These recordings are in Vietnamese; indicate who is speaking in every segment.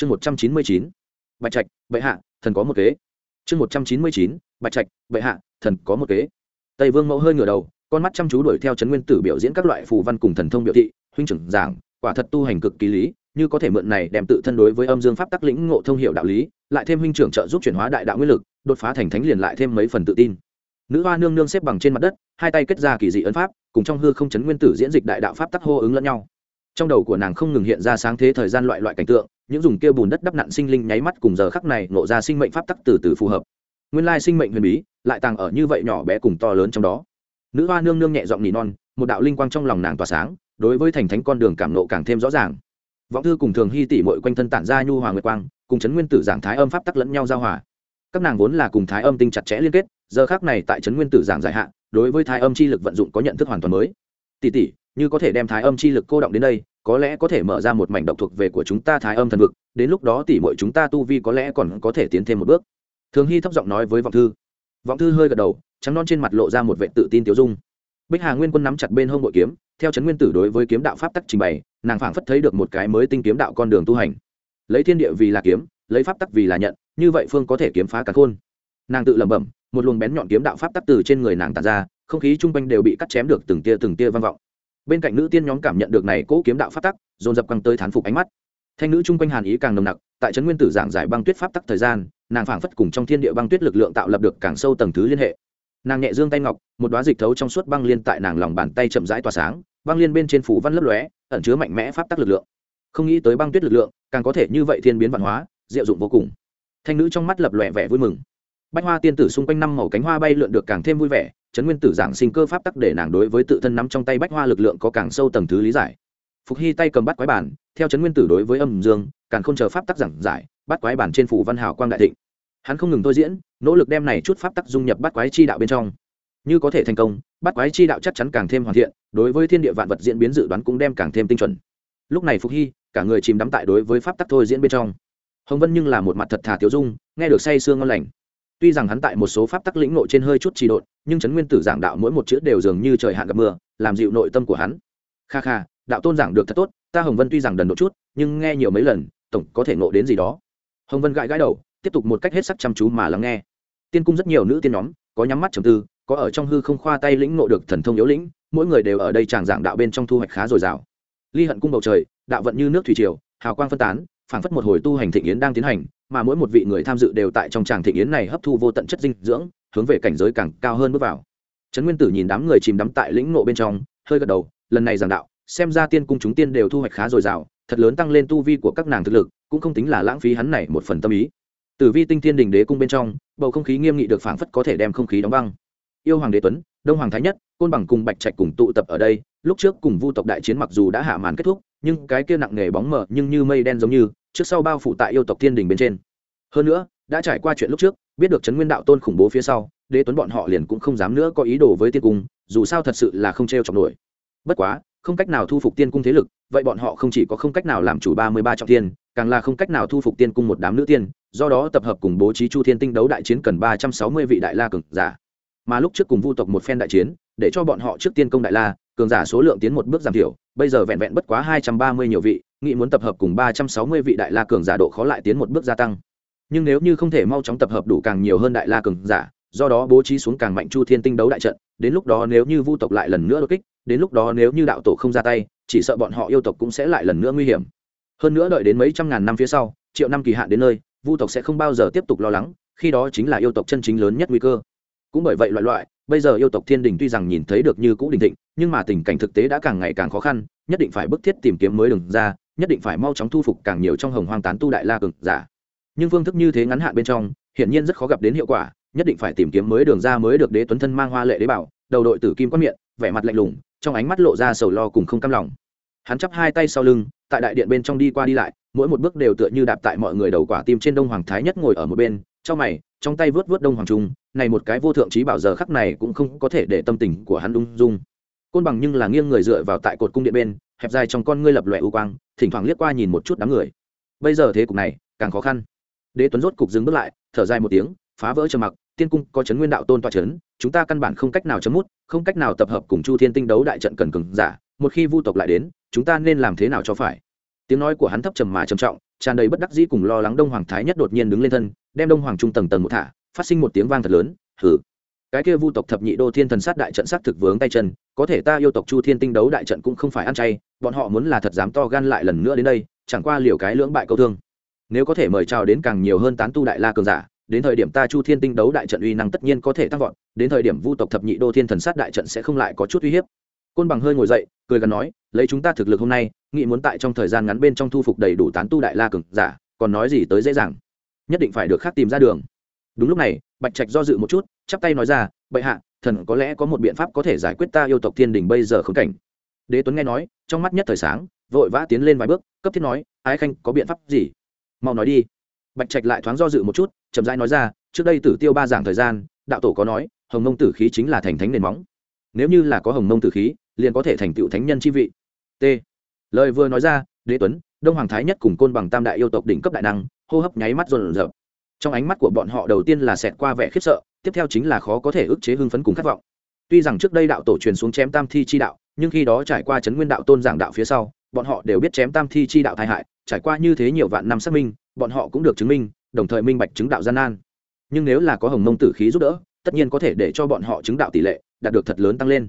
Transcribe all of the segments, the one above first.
Speaker 1: chương một trăm chín mươi chín, bạch trạch, bệ hạ, thần có một kế. Chương một trăm chín mươi chín, bạch trạch, bệ hạ, thần có một kế. Tây vương mẫu hơi ngửa đầu, con mắt chăm chú đuổi theo trấn nguyên tử biểu diễn các loại phù văn cùng thần thông biểu thị, huynh trưởng giảng, quả thật tu hành cực kỳ lý, như có thể mượn này đem tự thân đối với âm dương pháp tắc lĩnh ngộ thông hiểu đạo lý, lại thêm huynh trưởng trợ giúp chuyển hóa đại đạo nguyên lực, đột phá thành thánh liền lại thêm mấy phần tự tin. Nữ hoa nương nương xếp bằng trên mặt đất, hai tay kết ra kỳ dị ấn pháp, cùng trong hư không chấn nguyên tử diễn dịch đại đạo pháp tắc hô ứng lẫn nhau trong đầu của nàng không ngừng hiện ra sáng thế thời gian loại loại cảnh tượng, những dùng kia bùn đất đắp nặn sinh linh nháy mắt cùng giờ khắc này nộ ra sinh mệnh pháp tắc từ từ phù hợp. Nguyên lai sinh mệnh huyền bí lại tàng ở như vậy nhỏ bé cùng to lớn trong đó. Nữ hoa nương nương nhẹ giọng nỉ non, một đạo linh quang trong lòng nàng tỏa sáng, đối với thành thánh con đường cảm nộ càng thêm rõ ràng. Vọng thư cùng thường hy tỷ mội quanh thân tản ra nhu hòa nguyệt quang, cùng chấn nguyên tử giảng thái âm pháp tắc lẫn nhau giao hòa. Các nàng vốn là cùng thái âm tinh chặt chẽ liên kết, giờ khác này tại chấn nguyên tử giảng giải hạn đối với thái âm chi lực vận dụng có nhận thức hoàn toàn mới. Tỷ tỷ như có thể đem thái âm chi lực cô động đến đây, có lẽ có thể mở ra một mảnh độc thuộc về của chúng ta thái âm thần vực, đến lúc đó tỉ mọi chúng ta tu vi có lẽ còn có thể tiến thêm một bước. Thường hy thấp giọng nói với vọng thư. Vọng thư hơi gật đầu, trắng non trên mặt lộ ra một vệ tự tin tiêu dung. Bích hà nguyên quân nắm chặt bên hông bội kiếm, theo trấn nguyên tử đối với kiếm đạo pháp tắc trình bày, nàng phảng phất thấy được một cái mới tinh kiếm đạo con đường tu hành. Lấy thiên địa vì là kiếm, lấy pháp tắc vì là nhận, như vậy phương có thể kiếm phá cả khôn. Nàng tự lẩm bẩm, một luồng bén nhọn kiếm đạo pháp tắc từ trên người nàng tàn ra, không khí chung quanh đều bị cắt chém được từng tia từng tia vang vọng bên cạnh nữ tiên nhóm cảm nhận được này cỗ kiếm đạo pháp tắc, dồn dập căng tới thán phục ánh mắt. Thanh nữ chung quanh hàn ý càng nồng nặc, tại trấn nguyên tử giảng giải băng tuyết pháp tắc thời gian, nàng phảng phất cùng trong thiên địa băng tuyết lực lượng tạo lập được càng sâu tầng thứ liên hệ. Nàng nhẹ dương tay ngọc, một đoá dịch thấu trong suốt băng liên tại nàng lòng bàn tay chậm rãi tỏa sáng, băng liên bên trên phủ văn lấp lóe, ẩn chứa mạnh mẽ pháp tắc lực lượng. Không nghĩ tới băng tuyết lực lượng, càng có thể như vậy thiên biến văn hóa, diệu dụng vô cùng. Thanh nữ trong mắt lập lòe vẻ vui mừng. Bách hoa tiên tử xung quanh năm màu cánh hoa bay lượn được càng thêm vui vẻ trấn nguyên tử giảng sinh cơ pháp tắc để nàng đối với tự thân nắm trong tay bách hoa lực lượng có càng sâu tầng thứ lý giải. Phục hy tay cầm bắt quái bản theo trấn nguyên tử đối với âm dương, càng không chờ pháp tắc giảng giải bắt quái bản trên phủ văn hào quang đại thịnh. Hắn không ngừng thôi diễn, nỗ lực đem này chút pháp tắc dung nhập bắt quái chi đạo bên trong. Như có thể thành công bắt quái chi đạo chắc chắn càng thêm hoàn thiện, đối với thiên địa vạn vật diễn biến dự đoán cũng đem càng thêm tinh chuẩn. Lúc này phục hy, cả người chìm đắm tại đối với pháp tắc thôi diễn bên trong. Hồng vân nhưng là một mặt thật thà tiểu dung, nghe được say sương ngon lành tuy rằng hắn tại một số pháp tắc lĩnh nội trên hơi chút trì độn, nhưng trấn nguyên tử giảng đạo mỗi một chữ đều dường như trời hạn gặp mưa, làm dịu nội tâm của hắn. Kha kha, đạo tôn giảng được thật tốt, ta hồng vân tuy rằng đần độ chút, nhưng nghe nhiều mấy lần, tổng có thể ngộ đến gì đó. Hồng vân gãi gãi đầu, tiếp tục một cách hết sắc chăm chú mà lắng nghe. Tiên cung rất nhiều nữ tiên nhóm, có nhắm mắt trầm tư, có ở trong hư không khoa tay lĩnh ngộ được thần thông yếu lĩnh, mỗi người đều ở đây tràng giảng đạo bên trong thu hoạch khá dồi dào. Ly hận cung bầu trời, đạo vận như nước thủy triều, hào quang phân tán phảng phất một hồi tu hành thịnh yến đang tiến hành, mà mỗi một vị người tham dự đều tại trong tràng thịnh yến này hấp thu vô tận chất dinh dưỡng, hướng về cảnh giới càng cao hơn bước vào. Trấn nguyên tử nhìn đám người chìm đắm tại lĩnh ngộ bên trong, hơi gật đầu, lần này giảng đạo, xem ra tiên cung chúng tiên đều thu hoạch khá dồi dào, thật lớn tăng lên tu vi của các nàng thực lực, cũng không tính là lãng phí hắn này một phần tâm ý. Tử vi tinh thiên đình đế cung bên trong, bầu không khí nghiêm nghị được phảng phất có thể đem không khí đóng băng. Yêu hoàng đế tuấn, đông hoàng thái nhất, côn bằng cùng bạch trạch cùng tụ tập ở đây, lúc trước cùng vu tộc đại chiến mặc dù đã hạ màn kết thúc nhưng cái kia nặng nề bóng mờ nhưng như mây đen giống như, trước sau bao phủ tại yêu tộc thiên đình bên trên. Hơn nữa, đã trải qua chuyện lúc trước, biết được trấn nguyên đạo tôn khủng bố phía sau, đế tuấn bọn họ liền cũng không dám nữa có ý đồ với tiên cung, dù sao thật sự là không t r e o chọc nổi. Bất quá, không cách nào thu phục tiên cung thế lực, vậy bọn họ không chỉ có không cách nào làm chủ ba mươi ba trọng tiên càng là không cách nào thu phục tiên cung một đám nữ tiên, do đó tập hợp cùng bố trí chu thiên tinh đấu đại chiến cần ba trăm sáu mươi vị đại la cường giả. Mà lúc trước cùng vu tộc một phen đại chiến, để cho bọn họ trước tiên công đại la cường giả số lượng tiến một bước giảm thiểu, bây giờ vẹn vẹn bất quá hai trăm ba mươi nhiều vị nghị muốn tập hợp cùng ba trăm sáu mươi vị đại la cường giả độ khó lại tiến một bước gia tăng. Nhưng nếu như không thể mau chóng tập hợp đủ càng nhiều hơn đại la cường giả, do đó bố trí xuống càng mạnh chu thiên tinh đấu đại trận, đến lúc đó nếu như vu tộc lại lần nữa đột kích, đến lúc đó nếu như đạo tổ không ra tay, chỉ sợ bọn họ yêu tộc cũng sẽ lại lần nữa nguy hiểm. Hơn nữa đợi đến mấy trăm ngàn năm phía sau, triệu năm kỳ hạn đến nơi, vu tộc sẽ không bao giờ tiếp tục lo lắng, khi đó chính là yêu tộc chân chính lớn nhất nguy cơ. Cũng bởi vậy loại loại bây giờ yêu tộc thiên đình tuy rằng nhìn thấy được như cũ đình thịnh, nhưng mà tình cảnh thực tế đã càng ngày càng khó khăn, nhất định phải bức thiết tìm kiếm mới đường ra, nhất định phải mau chóng thu phục càng nhiều trong hồng hoang tán tu đại la cực giả. Nhưng phương thức như thế ngắn hạn bên trong, hiển nhiên rất khó gặp đến hiệu quả, nhất định phải tìm kiếm mới đường ra mới được đế tuấn thân mang hoa lệ đế bảo, đầu đội tử kim quát miệng vẻ mặt lạnh lùng, trong ánh mắt lộ ra sầu lo cùng không cam lòng. Hắn chắp hai tay sau lưng, tại đại điện bên trong đi qua đi lại, mỗi một bước đều tựa như đạp tại mọi người đầu quả tim trên đông hoàng thái nhất ngồi ở một bên trong mày, trong tay vớt vớt đông hoàng trung, này một cái vô thượng trí bảo giờ khắc này cũng không có thể để tâm tình của hắn lung dung. Côn bằng nhưng là nghiêng người dựa vào tại cột cung điện bên, hẹp dài trong con ngươi lập lòe u quang, thỉnh thoảng liếc qua nhìn một chút đám người. Bây giờ thế cục này, càng khó khăn. Đế tuấn rốt cục dừng bước lại, thở dài một tiếng, phá vỡ trầm mặc, tiên cung có chấn nguyên đạo tôn toa chấn, chúng ta căn bản không cách nào chấm mút, không cách nào tập hợp cùng chu thiên tinh đấu đại trận cần cường giả, một khi vu tộc lại đến, chúng ta nên làm thế nào cho phải? Tiếng nói của hắn thấp trầm mà trầm trọng, tràn đầy bất đắc dĩ cùng lo lắng đông hoàng thái nhất đột nhiên đứng lên thân đem đông hoàng trung tầng tầng một thả, phát sinh một tiếng vang thật lớn hử cái kia vu tộc thập nhị đô thiên thần sát đại trận sát thực vướng tay chân, có thể ta yêu tộc chu thiên tinh đấu đại trận cũng không phải ăn chay, bọn họ muốn là thật dám to gan lại lần nữa đến đây, chẳng qua liều cái lưỡng bại câu thương. Nếu có thể mời chào đến càng nhiều hơn tán tu đại la cường giả, đến thời điểm ta chu thiên tinh đấu đại trận uy năng tất nhiên có thể tăng vọt, đến thời điểm vu tộc thập nhị đô thiên thần sát đại trận sẽ không lại có chút uy hiếp. Côn bằng hơi ngồi dậy, cười gần nói, lấy chúng ta thực lực hôm nay, nghĩ muốn tại trong thời gian ngắn bên trong thu phục đầy đủ tán tu đại la cường giả, còn nói gì tới dễ dàng nhất định phải được khác tìm ra đường. Đúng lúc này, bạch trạch do dự một chút, chắp tay nói ra, bệ hạ, thần có lẽ có một biện pháp có thể giải quyết ta yêu tộc thiên đình bây giờ khống cảnh. Đế tuấn nghe nói, trong mắt nhất thời sáng, vội vã tiến lên vài bước, cấp thiết nói, ái khanh, có biện pháp gì? Mau nói đi. Bạch trạch lại thoáng do dự một chút, chậm rãi nói ra, trước đây tử tiêu ba giảng thời gian, đạo tổ có nói, hồng mông tử khí chính là thành thánh nền móng. Nếu như là có hồng mông tử khí, liền có thể thành tựu thánh nhân chi vị. T. Lời vừa nói ra, đế tuấn, đông hoàng thái nhất cùng côn bằng tam đại yêu tộc đỉnh cấp đại năng hô hấp nháy mắt rộn rập. trong ánh mắt của bọn họ đầu tiên là xẹt qua vẻ khiếp sợ, tiếp theo chính là khó có thể ức chế hưng phấn cùng khát vọng. Tuy rằng trước đây đạo tổ truyền xuống chém tam thi chi đạo, nhưng khi đó trải qua chấn nguyên đạo tôn giảng đạo phía sau, bọn họ đều biết chém tam thi chi đạo tai hại, trải qua như thế nhiều vạn năm xác minh, bọn họ cũng được chứng minh, đồng thời minh bạch chứng đạo gian nan. Nhưng nếu là có hồng mông tử khí giúp đỡ, tất nhiên có thể để cho bọn họ chứng đạo tỷ lệ đạt được thật lớn tăng lên.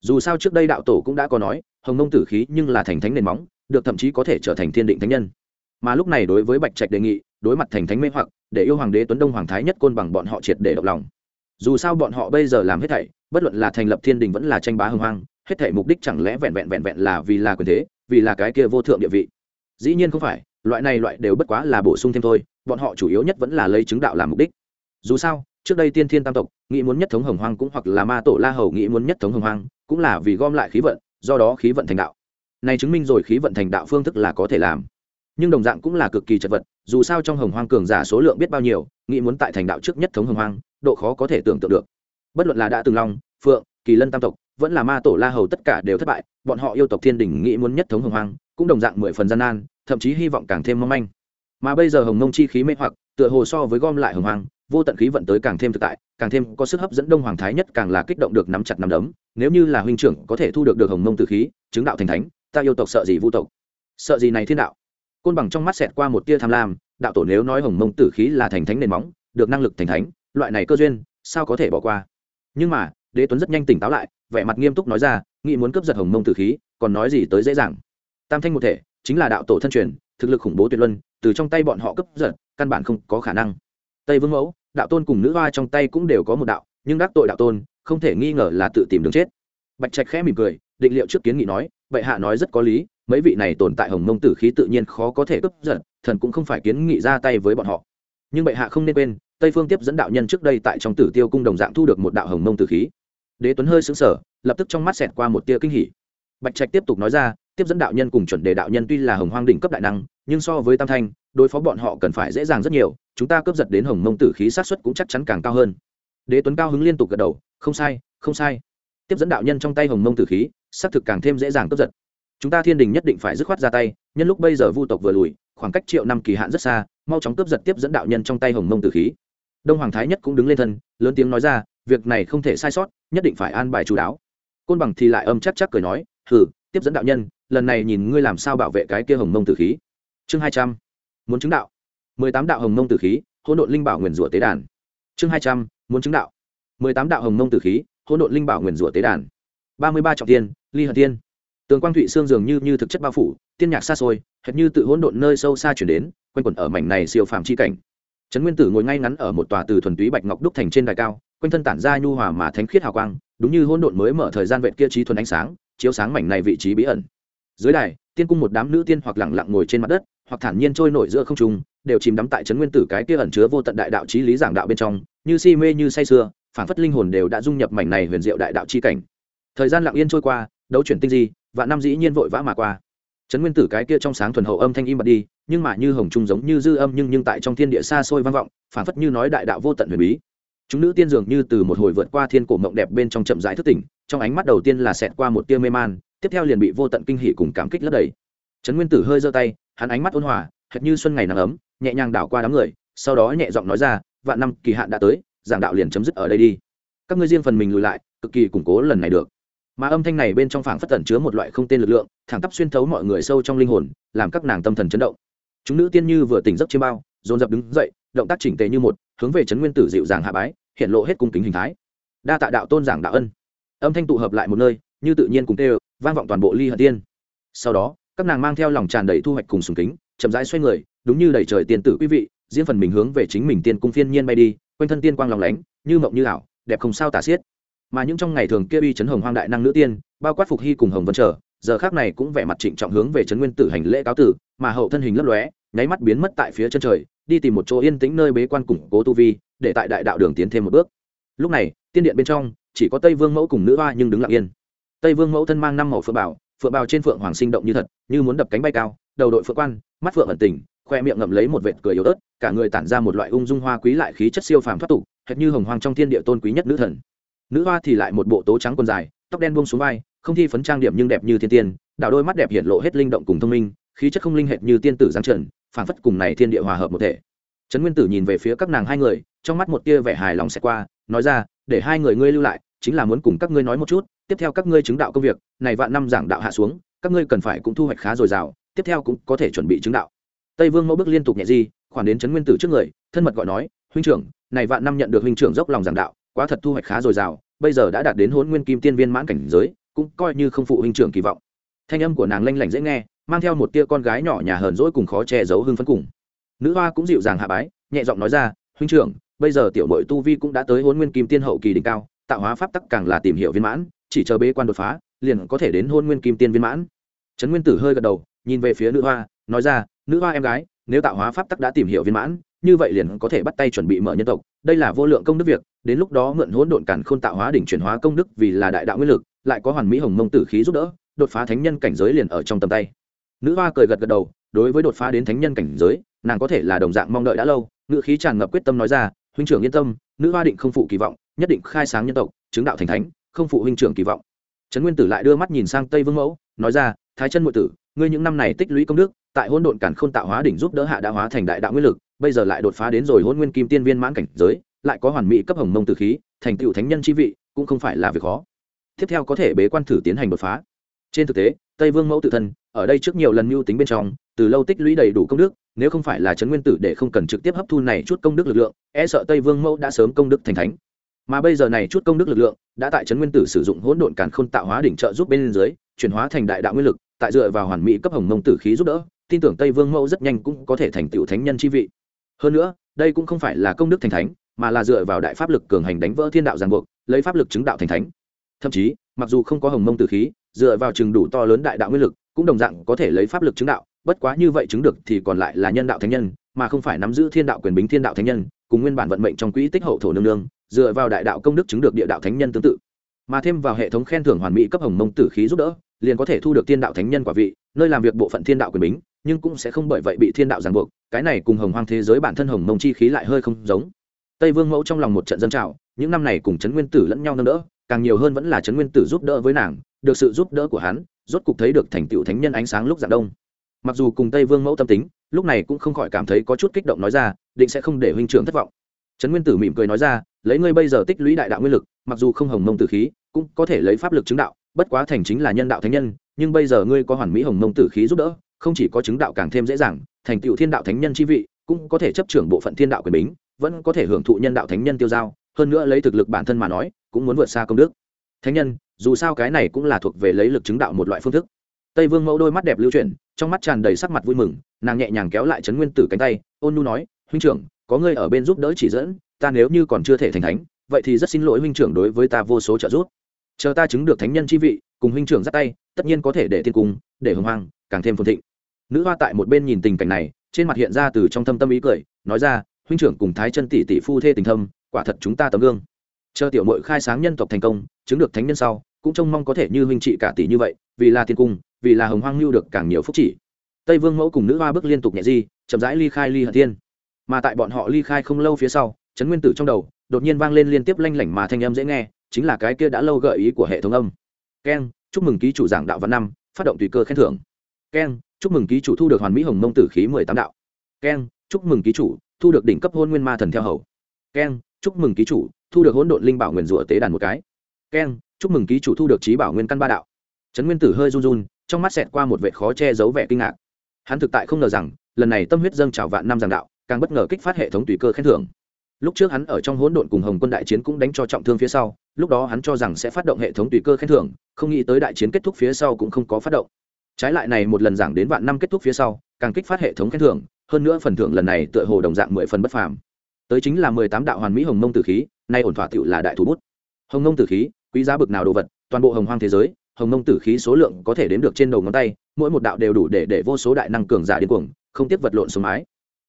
Speaker 1: Dù sao trước đây đạo tổ cũng đã có nói, hồng mông tử khí nhưng là thành thánh nền móng, được thậm chí có thể trở thành thiên định thánh nhân mà lúc này đối với bạch trạch đề nghị, đối mặt thành thánh mê hoặc, để yêu hoàng đế tuấn đông hoàng thái nhất côn bằng bọn họ triệt để động lòng. Dù sao bọn họ bây giờ làm hết thảy, bất luận là thành lập thiên đình vẫn là tranh bá hưng hoang, hết thảy mục đích chẳng lẽ vẹn vẹn vẹn vẹn là vì là quyền thế, vì là cái kia vô thượng địa vị? Dĩ nhiên không phải, loại này loại đều bất quá là bổ sung thêm thôi, bọn họ chủ yếu nhất vẫn là lấy chứng đạo làm mục đích. Dù sao, trước đây tiên thiên tam tộc, nghĩ muốn nhất thống hồng hoang cũng hoặc là ma tổ la hầu nghĩ muốn nhất thống hồng hoang, cũng là vì gom lại khí vận, do đó khí vận thành đạo. Này chứng minh rồi khí vận thành đạo phương thức là có thể làm nhưng đồng dạng cũng là cực kỳ chật vật, dù sao trong hồng hoang cường giả số lượng biết bao nhiêu, nghĩ muốn tại thành đạo trước nhất thống hồng hoang, độ khó có thể tưởng tượng được. Bất luận là đã từng long, phượng, kỳ lân tam tộc, vẫn là ma tổ la hầu tất cả đều thất bại, bọn họ yêu tộc thiên đình nghĩ muốn nhất thống hồng hoang, cũng đồng dạng mười phần gian nan, thậm chí hy vọng càng thêm mong manh. Mà bây giờ hồng mông chi khí mê hoặc, tựa hồ so với gom lại hồng hoang, vô tận khí vận tới càng thêm thực tại, càng thêm có sức hấp dẫn đông hoàng thái nhất càng là kích động được nắm chặt nắm đấm. Nếu như là huynh trưởng có thể thu được được hồng mông từ khí, chứng đạo thành thánh, ta yêu tộc sợ gì vu tộc? Sợ gì này thiên đạo? Côn bằng trong mắt xẹt qua một tia tham lam, đạo tổ nếu nói hồng mông tử khí là thành thánh nền móng, được năng lực thành thánh, loại này cơ duyên, sao có thể bỏ qua? Nhưng mà, đế tuấn rất nhanh tỉnh táo lại, vẻ mặt nghiêm túc nói ra, nghĩ muốn cướp giật hồng mông tử khí, còn nói gì tới dễ dàng. Tam thanh một thể, chính là đạo tổ thân truyền, thực lực khủng bố tuyệt luân, từ trong tay bọn họ cướp giật, căn bản không có khả năng. Tây vương mẫu, đạo tôn cùng nữ hoa trong tay cũng đều có một đạo, nhưng đắc tội đạo tôn, không thể nghi ngờ là tự tìm đường chết. Bạch trạch khẽ mỉm cười, định liệu trước kiến nghị nói vậy hạ nói rất có lý mấy vị này tồn tại hồng mông tử khí tự nhiên khó có thể cướp giật, thần cũng không phải kiến nghị ra tay với bọn họ. Nhưng bệ hạ không nên quên, tây phương tiếp dẫn đạo nhân trước đây tại trong tử tiêu cung đồng dạng thu được một đạo hồng mông tử khí. Đế tuấn hơi xứng sở lập tức trong mắt xẹt qua một tia kinh hỉ. Bạch trạch tiếp tục nói ra, tiếp dẫn đạo nhân cùng chuẩn đề đạo nhân tuy là hồng hoang đỉnh cấp đại năng, nhưng so với tam thanh, đối phó bọn họ cần phải dễ dàng rất nhiều, chúng ta cướp giật đến hồng mông tử khí sát xuất cũng chắc chắn càng cao hơn. Đế tuấn cao hứng liên tục gật đầu, không sai không sai. Tiếp dẫn đạo nhân trong tay hồng mông tử khí, xác thực càng thêm dễ dàng cướp giật chúng ta thiên đình nhất định phải dứt khoát ra tay, nhân lúc bây giờ vu tộc vừa lùi, khoảng cách triệu năm kỳ hạn rất xa, mau chóng cướp giật tiếp dẫn đạo nhân trong tay hồng mông tử khí. Đông hoàng thái nhất cũng đứng lên thân, lớn tiếng nói ra, việc này không thể sai sót, nhất định phải an bài chú đáo. Côn bằng thì lại âm chắc chắc cười nói, hừ, tiếp dẫn đạo nhân, lần này nhìn ngươi làm sao bảo vệ cái kia hồng mông tử khí. Chương hai trăm, muốn chứng đạo. Mười tám đạo hồng mông tử khí, hỗn độn linh bảo nguyền rủa tế đàn. Chương hai trăm, muốn chứng đạo. Mười tám đạo hồng mông tử khí, hỗn độn linh bảo nguyền rủa tế đàn. Ba mươi ba trọng tiên ly hận tiên tường quang thụy xương dường như như thực chất bao phủ, tiên nhạc xa xôi, hệt như tự hỗn độn nơi sâu xa chuyển đến, quanh quẩn ở mảnh này siêu phàm chi cảnh. Trấn nguyên tử ngồi ngay ngắn ở một tòa từ thuần túy bạch ngọc đúc thành trên đài cao, quanh thân tản ra nhu hòa mà thánh khiết hào quang, đúng như hỗn độn mới mở thời gian vẹn kia trí thuần ánh sáng, chiếu sáng mảnh này vị trí bí ẩn. Dưới đài, tiên cung một đám nữ tiên hoặc lẳng lặng ngồi trên mặt đất, hoặc thản nhiên trôi nổi giữa không trung, đều chìm đắm tại trấn nguyên tử cái kia ẩn chứa vô tận đại đạo trí lý giảng đạo bên trong, như si mê như say sưa phản phất linh hồn đều đã dung nhập mảnh này huyền diệu đại đạo chi cảnh. Thời gian lặng yên trôi qua, đấu chuyển tinh di và năm dĩ nhiên vội vã mà qua. Trấn nguyên tử cái kia trong sáng thuần hậu âm thanh im bật đi, nhưng mà như hồng trung giống như dư âm nhưng nhưng tại trong thiên địa xa xôi vang vọng phản phất như nói đại đạo vô tận huyền bí. Chúng nữ tiên dường như từ một hồi vượt qua thiên cổ mộng đẹp bên trong chậm rãi thức tỉnh, trong ánh mắt đầu tiên là xẹt qua một tia mê man, tiếp theo liền bị vô tận kinh hỉ cùng cảm kích lấp đầy. Trấn nguyên tử hơi giơ tay, hắn ánh mắt ôn hòa, hệt như xuân ngày nắng ấm, nhẹ nhàng đảo qua đám người, sau đó nhẹ giọng nói ra, vạn năm kỳ hạn đã tới, giảng đạo liền chấm dứt ở đây đi. Các ngươi riêng phần mình lùi lại, cực kỳ củng cố lần này được mà âm thanh này bên trong phảng phất tẩn chứa một loại không tên lực lượng, thẳng tắp xuyên thấu mọi người sâu trong linh hồn, làm các nàng tâm thần chấn động. Chúng nữ tiên như vừa tỉnh giấc chiêm bao, dồn dập đứng dậy, động tác chỉnh tề như một, hướng về trấn nguyên tử dịu dàng hạ bái, hiện lộ hết cung kính hình thái. Đa tạ đạo tôn giảng đạo ân. Âm thanh tụ hợp lại một nơi, như tự nhiên cùng tê, vang vọng toàn bộ ly hận tiên. Sau đó, các nàng mang theo lòng tràn đầy thu hoạch cùng sùng kính, chậm rãi xoay người, đúng như đầy trời tiền tử quý vị, diễn phần mình hướng về chính mình tiên cung phiên nhiên bay đi, quanh thân tiên quang lòng lánh, như mộng như ảo, đẹp không sao tả xiết mà những trong ngày thường kia uy chấn hồng hoang đại năng nữ tiên, bao quát phục hy cùng hồng vân trở, giờ khác này cũng vẻ mặt trịnh trọng hướng về trấn nguyên tử hành lễ cáo tử, mà hậu thân hình lấp lóe, nháy mắt biến mất tại phía chân trời, đi tìm một chỗ yên tĩnh nơi bế quan củng cố tu vi, để tại đại đạo đường tiến thêm một bước. Lúc này, tiên điện bên trong, chỉ có tây vương mẫu cùng nữ hoa nhưng đứng lặng yên. Tây vương mẫu thân mang năm màu phượng bảo, phượng bào trên phượng hoàng sinh động như thật, như muốn đập cánh bay cao, đầu đội phượng quan, mắt phượng ẩn tình, khoe miệng ngậm lấy một vệt cười yếu ớt, cả người tản ra một loại ung dung hoa quý lại khí chất siêu phàm thoát tục, hệt như hồng hoang trong thiên địa tôn quý nhất nữ thần nữ hoa thì lại một bộ tố trắng quần dài, tóc đen buông xuống vai, không thi phấn trang điểm nhưng đẹp như thiên tiên đảo đôi mắt đẹp hiện lộ hết linh động cùng thông minh, khí chất không linh hệt như tiên tử giáng trần, phảng phất cùng này thiên địa hòa hợp một thể. Trấn nguyên tử nhìn về phía các nàng hai người, trong mắt một tia vẻ hài lòng sẽ qua, nói ra, để hai người ngươi lưu lại, chính là muốn cùng các ngươi nói một chút, tiếp theo các ngươi chứng đạo công việc, này vạn năm giảng đạo hạ xuống, các ngươi cần phải cũng thu hoạch khá dồi dào, tiếp theo cũng có thể chuẩn bị chứng đạo. Tây vương mẫu bước liên tục nhẹ di, khoản đến trấn nguyên tử trước người, thân mật gọi nói, huynh trưởng, này vạn năm nhận được huynh trưởng dốc lòng giảng đạo quá thật thu hoạch khá dồi dào, bây giờ đã đạt đến hôn nguyên kim tiên viên mãn cảnh giới, cũng coi như không phụ huynh trưởng kỳ vọng. Thanh âm của nàng lanh lảnh dễ nghe, mang theo một tia con gái nhỏ nhà hờn dỗi cùng khó che giấu hưng phấn cùng. Nữ hoa cũng dịu dàng hạ bái, nhẹ giọng nói ra, huynh trưởng, bây giờ tiểu bội tu vi cũng đã tới hôn nguyên kim tiên hậu kỳ đỉnh cao, tạo hóa pháp tắc càng là tìm hiểu viên mãn, chỉ chờ bế quan đột phá, liền có thể đến hôn nguyên kim tiên viên mãn. Trấn nguyên tử hơi gật đầu, nhìn về phía nữ hoa, nói ra, nữ hoa em gái, nếu tạo hóa pháp tắc đã tìm hiểu viên mãn như vậy liền có thể bắt tay chuẩn bị mở nhân tộc. Đây là vô lượng công đức việc, đến lúc đó mượn hỗn độn cản khôn tạo hóa đỉnh chuyển hóa công đức vì là đại đạo nguyên lực, lại có hoàn mỹ hồng mông tử khí giúp đỡ, đột phá thánh nhân cảnh giới liền ở trong tầm tay. Nữ hoa cười gật gật đầu, đối với đột phá đến thánh nhân cảnh giới, nàng có thể là đồng dạng mong đợi đã lâu ngự khí tràn ngập quyết tâm nói ra, huynh trưởng yên tâm, nữ hoa định không phụ kỳ vọng, nhất định khai sáng nhân tộc, chứng đạo thành thánh, không phụ huynh trưởng kỳ vọng. Trấn nguyên tử lại đưa mắt nhìn sang tây vương mẫu, nói ra, thái chân ngụy tử, ngươi những năm này tích lũy công đức, tại hôn độn cản khôn tạo hóa đỉnh giúp đỡ hạ đã hóa thành đại đạo nguyên lực bây giờ lại đột phá đến rồi hôn nguyên kim tiên viên mãn cảnh giới, lại có hoàn mỹ cấp hồng mông tử khí, thành tựu thánh nhân chi vị, cũng không phải là việc khó. Tiếp theo có thể bế quan thử tiến hành đột phá. Trên thực tế, tây vương mẫu tự thân, ở đây trước nhiều lần mưu tính bên trong, từ lâu tích lũy đầy đủ công đức, nếu không phải là trấn nguyên tử để không cần trực tiếp hấp thu này chút công đức lực lượng e sợ tây vương mẫu đã sớm công đức thành thánh. Mà bây giờ này chút công đức lực lượng, đã tại trấn nguyên tử sử dụng hỗn độn càn khôn tạo hóa đỉnh trợ giúp bên dưới, chuyển hóa thành đại đạo nguyên lực, tại dựa vào hoàn mỹ cấp hồng mông tử khí giúp đỡ, tin tưởng tây vương mẫu rất nhanh cũng có thể thành tựu thánh nhân chi vị hơn nữa, đây cũng không phải là công đức thành thánh, mà là dựa vào đại pháp lực cường hành đánh vỡ thiên đạo giàn buộc, lấy pháp lực chứng đạo thành thánh. Thậm chí, mặc dù không có hồng mông tử khí, dựa vào chừng đủ to lớn đại đạo nguyên lực, cũng đồng dạng có thể lấy pháp lực chứng đạo, bất quá như vậy chứng được thì còn lại là nhân đạo thánh nhân, mà không phải nắm giữ thiên đạo quyền bính thiên đạo thánh nhân, cùng nguyên bản vận mệnh trong quỹ tích hậu thổ nương nương, dựa vào đại đạo công đức chứng được địa đạo thánh nhân tương tự. Mà thêm vào hệ thống khen thưởng hoàn mỹ cấp hồng mông tử khí giúp đỡ, liền có thể thu được thiên đạo thánh nhân quả vị, nơi làm việc bộ phận thiên đạo quyền bính nhưng cũng sẽ không bởi vậy bị thiên đạo ràng buộc, cái này cùng hồng hoang thế giới bản thân hồng mông chi khí lại hơi không giống. Tây vương mẫu trong lòng một trận dân trào, những năm này cùng trấn nguyên tử lẫn nhau nâng đỡ, càng nhiều hơn vẫn là trấn nguyên tử giúp đỡ với nàng, được sự giúp đỡ của hắn, rốt cục thấy được thành tựu thánh nhân ánh sáng lúc dạng đông. Mặc dù cùng tây vương mẫu tâm tính, lúc này cũng không khỏi cảm thấy có chút kích động nói ra, định sẽ không để huynh trưởng thất vọng. Trấn nguyên tử mỉm cười nói ra, lấy ngươi bây giờ tích lũy đại đạo nguyên lực, mặc dù không hồng mông tử khí, cũng có thể lấy pháp lực chứng đạo, bất quá thành chính là nhân đạo thánh nhân, nhưng bây giờ ngươi có hoàn mỹ hồng mông tử khí giúp đỡ không chỉ có chứng đạo càng thêm dễ dàng, thành tựu thiên đạo thánh nhân chi vị, cũng có thể chấp trưởng bộ phận thiên đạo quyền bính, vẫn có thể hưởng thụ nhân đạo thánh nhân tiêu giao, hơn nữa lấy thực lực bản thân mà nói, cũng muốn vượt xa công đức. Thánh nhân, dù sao cái này cũng là thuộc về lấy lực chứng đạo một loại phương thức. Tây vương mẫu đôi mắt đẹp lưu chuyển, trong mắt tràn đầy sắc mặt vui mừng, nàng nhẹ nhàng kéo lại trấn nguyên tử cánh tay, ôn nu nói, huynh trưởng, có ngươi ở bên giúp đỡ chỉ dẫn, ta nếu như còn chưa thể thành thánh, vậy thì rất xin lỗi huynh trưởng đối với ta vô số trợ giúp. Chờ ta chứng được thánh nhân chi vị, cùng huynh trưởng dắt tay, tất nhiên có thể để tiên cung, để hồng hoang, càng thêm phồn thịnh nữ hoa tại một bên nhìn tình cảnh này, trên mặt hiện ra từ trong thâm tâm ý cười, nói ra, huynh trưởng cùng thái chân tỷ tỷ phu thê tình thâm, quả thật chúng ta tấm gương. Chờ tiểu mội khai sáng nhân tộc thành công, chứng được thánh nhân sau, cũng trông mong có thể như huynh trị cả tỷ như vậy, vì là tiên cung, vì là hồng hoang lưu được càng nhiều phúc chỉ. Tây vương mẫu cùng nữ hoa bước liên tục nhẹ di, chậm rãi ly khai ly hận thiên. Mà tại bọn họ ly khai không lâu phía sau, trấn nguyên tử trong đầu, đột nhiên vang lên liên tiếp lanh lảnh mà thanh âm dễ nghe, chính là cái kia đã lâu gợi ý của hệ thống âm. Keng, chúc mừng ký chủ giảng đạo văn năm, phát động tùy cơ khen thưởng. Keng chúc mừng ký chủ thu được hoàn mỹ hồng mông tử khí mười tám đạo. Keng chúc mừng ký chủ thu được đỉnh cấp hôn nguyên ma thần theo hầu. Keng chúc mừng ký chủ thu được hỗn độn linh bảo nguyền rủa tế đàn một cái. Keng chúc mừng ký chủ thu được trí bảo nguyên căn ba đạo. Trấn nguyên tử hơi run run, trong mắt xẹt qua một vệ khó che giấu vẻ kinh ngạc. Hắn thực tại không ngờ rằng, lần này tâm huyết dâng trào vạn năm giảng đạo, càng bất ngờ kích phát hệ thống tùy cơ khen thưởng. Lúc trước hắn ở trong hỗn độn cùng hồng quân đại chiến cũng đánh cho trọng thương phía sau, lúc đó hắn cho rằng sẽ phát động hệ thống tùy cơ khen thưởng, không nghĩ tới đại chiến kết thúc phía sau cũng không có phát động trái lại này một lần giảng đến vạn năm kết thúc phía sau, càng kích phát hệ thống khen thưởng, hơn nữa phần thưởng lần này tựa hồ đồng dạng mười phần bất phàm. Tới chính là mười tám đạo hoàn mỹ hồng mông tử khí, nay ổn thỏa tựu là đại thủ bút. Hồng mông tử khí, quý giá bực nào đồ vật, toàn bộ hồng hoang thế giới, hồng mông tử khí số lượng có thể đếm được trên đầu ngón tay, mỗi một đạo đều đủ để để vô số đại năng cường giả điên cuồng, không tiếp vật lộn xuống mái.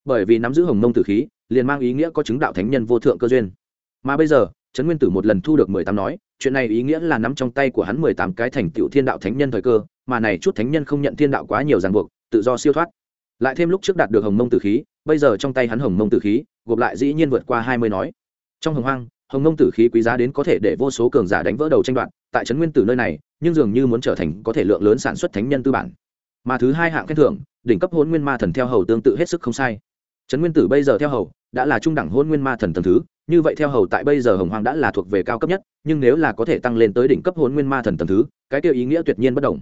Speaker 1: Bởi vì nắm giữ hồng mông tử khí, liền mang ý nghĩa có chứng đạo thánh nhân vô thượng cơ duyên. Mà bây giờ, trấn nguyên tử một lần thu được mười tám nói, chuyện này ý nghĩa là nắm trong tay của hắn mười tám cái thành tựu thiên đạo thánh nhân thời cơ mà này chút thánh nhân không nhận thiên đạo quá nhiều ràng buộc tự do siêu thoát. Lại thêm lúc trước đạt được hồng mông tử khí bây giờ trong tay hắn hồng mông tử khí gộp lại dĩ nhiên vượt qua hai mươi nói. Trong hồng hoang hồng mông tử khí quý giá đến có thể để vô số cường giả đánh vỡ đầu tranh đoạn, tại trấn nguyên tử nơi này nhưng dường như muốn trở thành có thể lượng lớn sản xuất thánh nhân tư bản. Mà thứ hai hạng khen thưởng đỉnh cấp hôn nguyên ma thần theo hầu tương tự hết sức không sai. Trấn nguyên tử bây giờ theo hầu đã là trung đẳng hôn nguyên ma thần tầng thứ như vậy theo hầu tại bây giờ hồng hoàng đã là thuộc về cao cấp nhất nhưng nếu là có thể tăng lên tới đỉnh cấp hôn nguyên ma thần tầng thứ cái tiêu ý nghĩa tuyệt nhiên bất đồng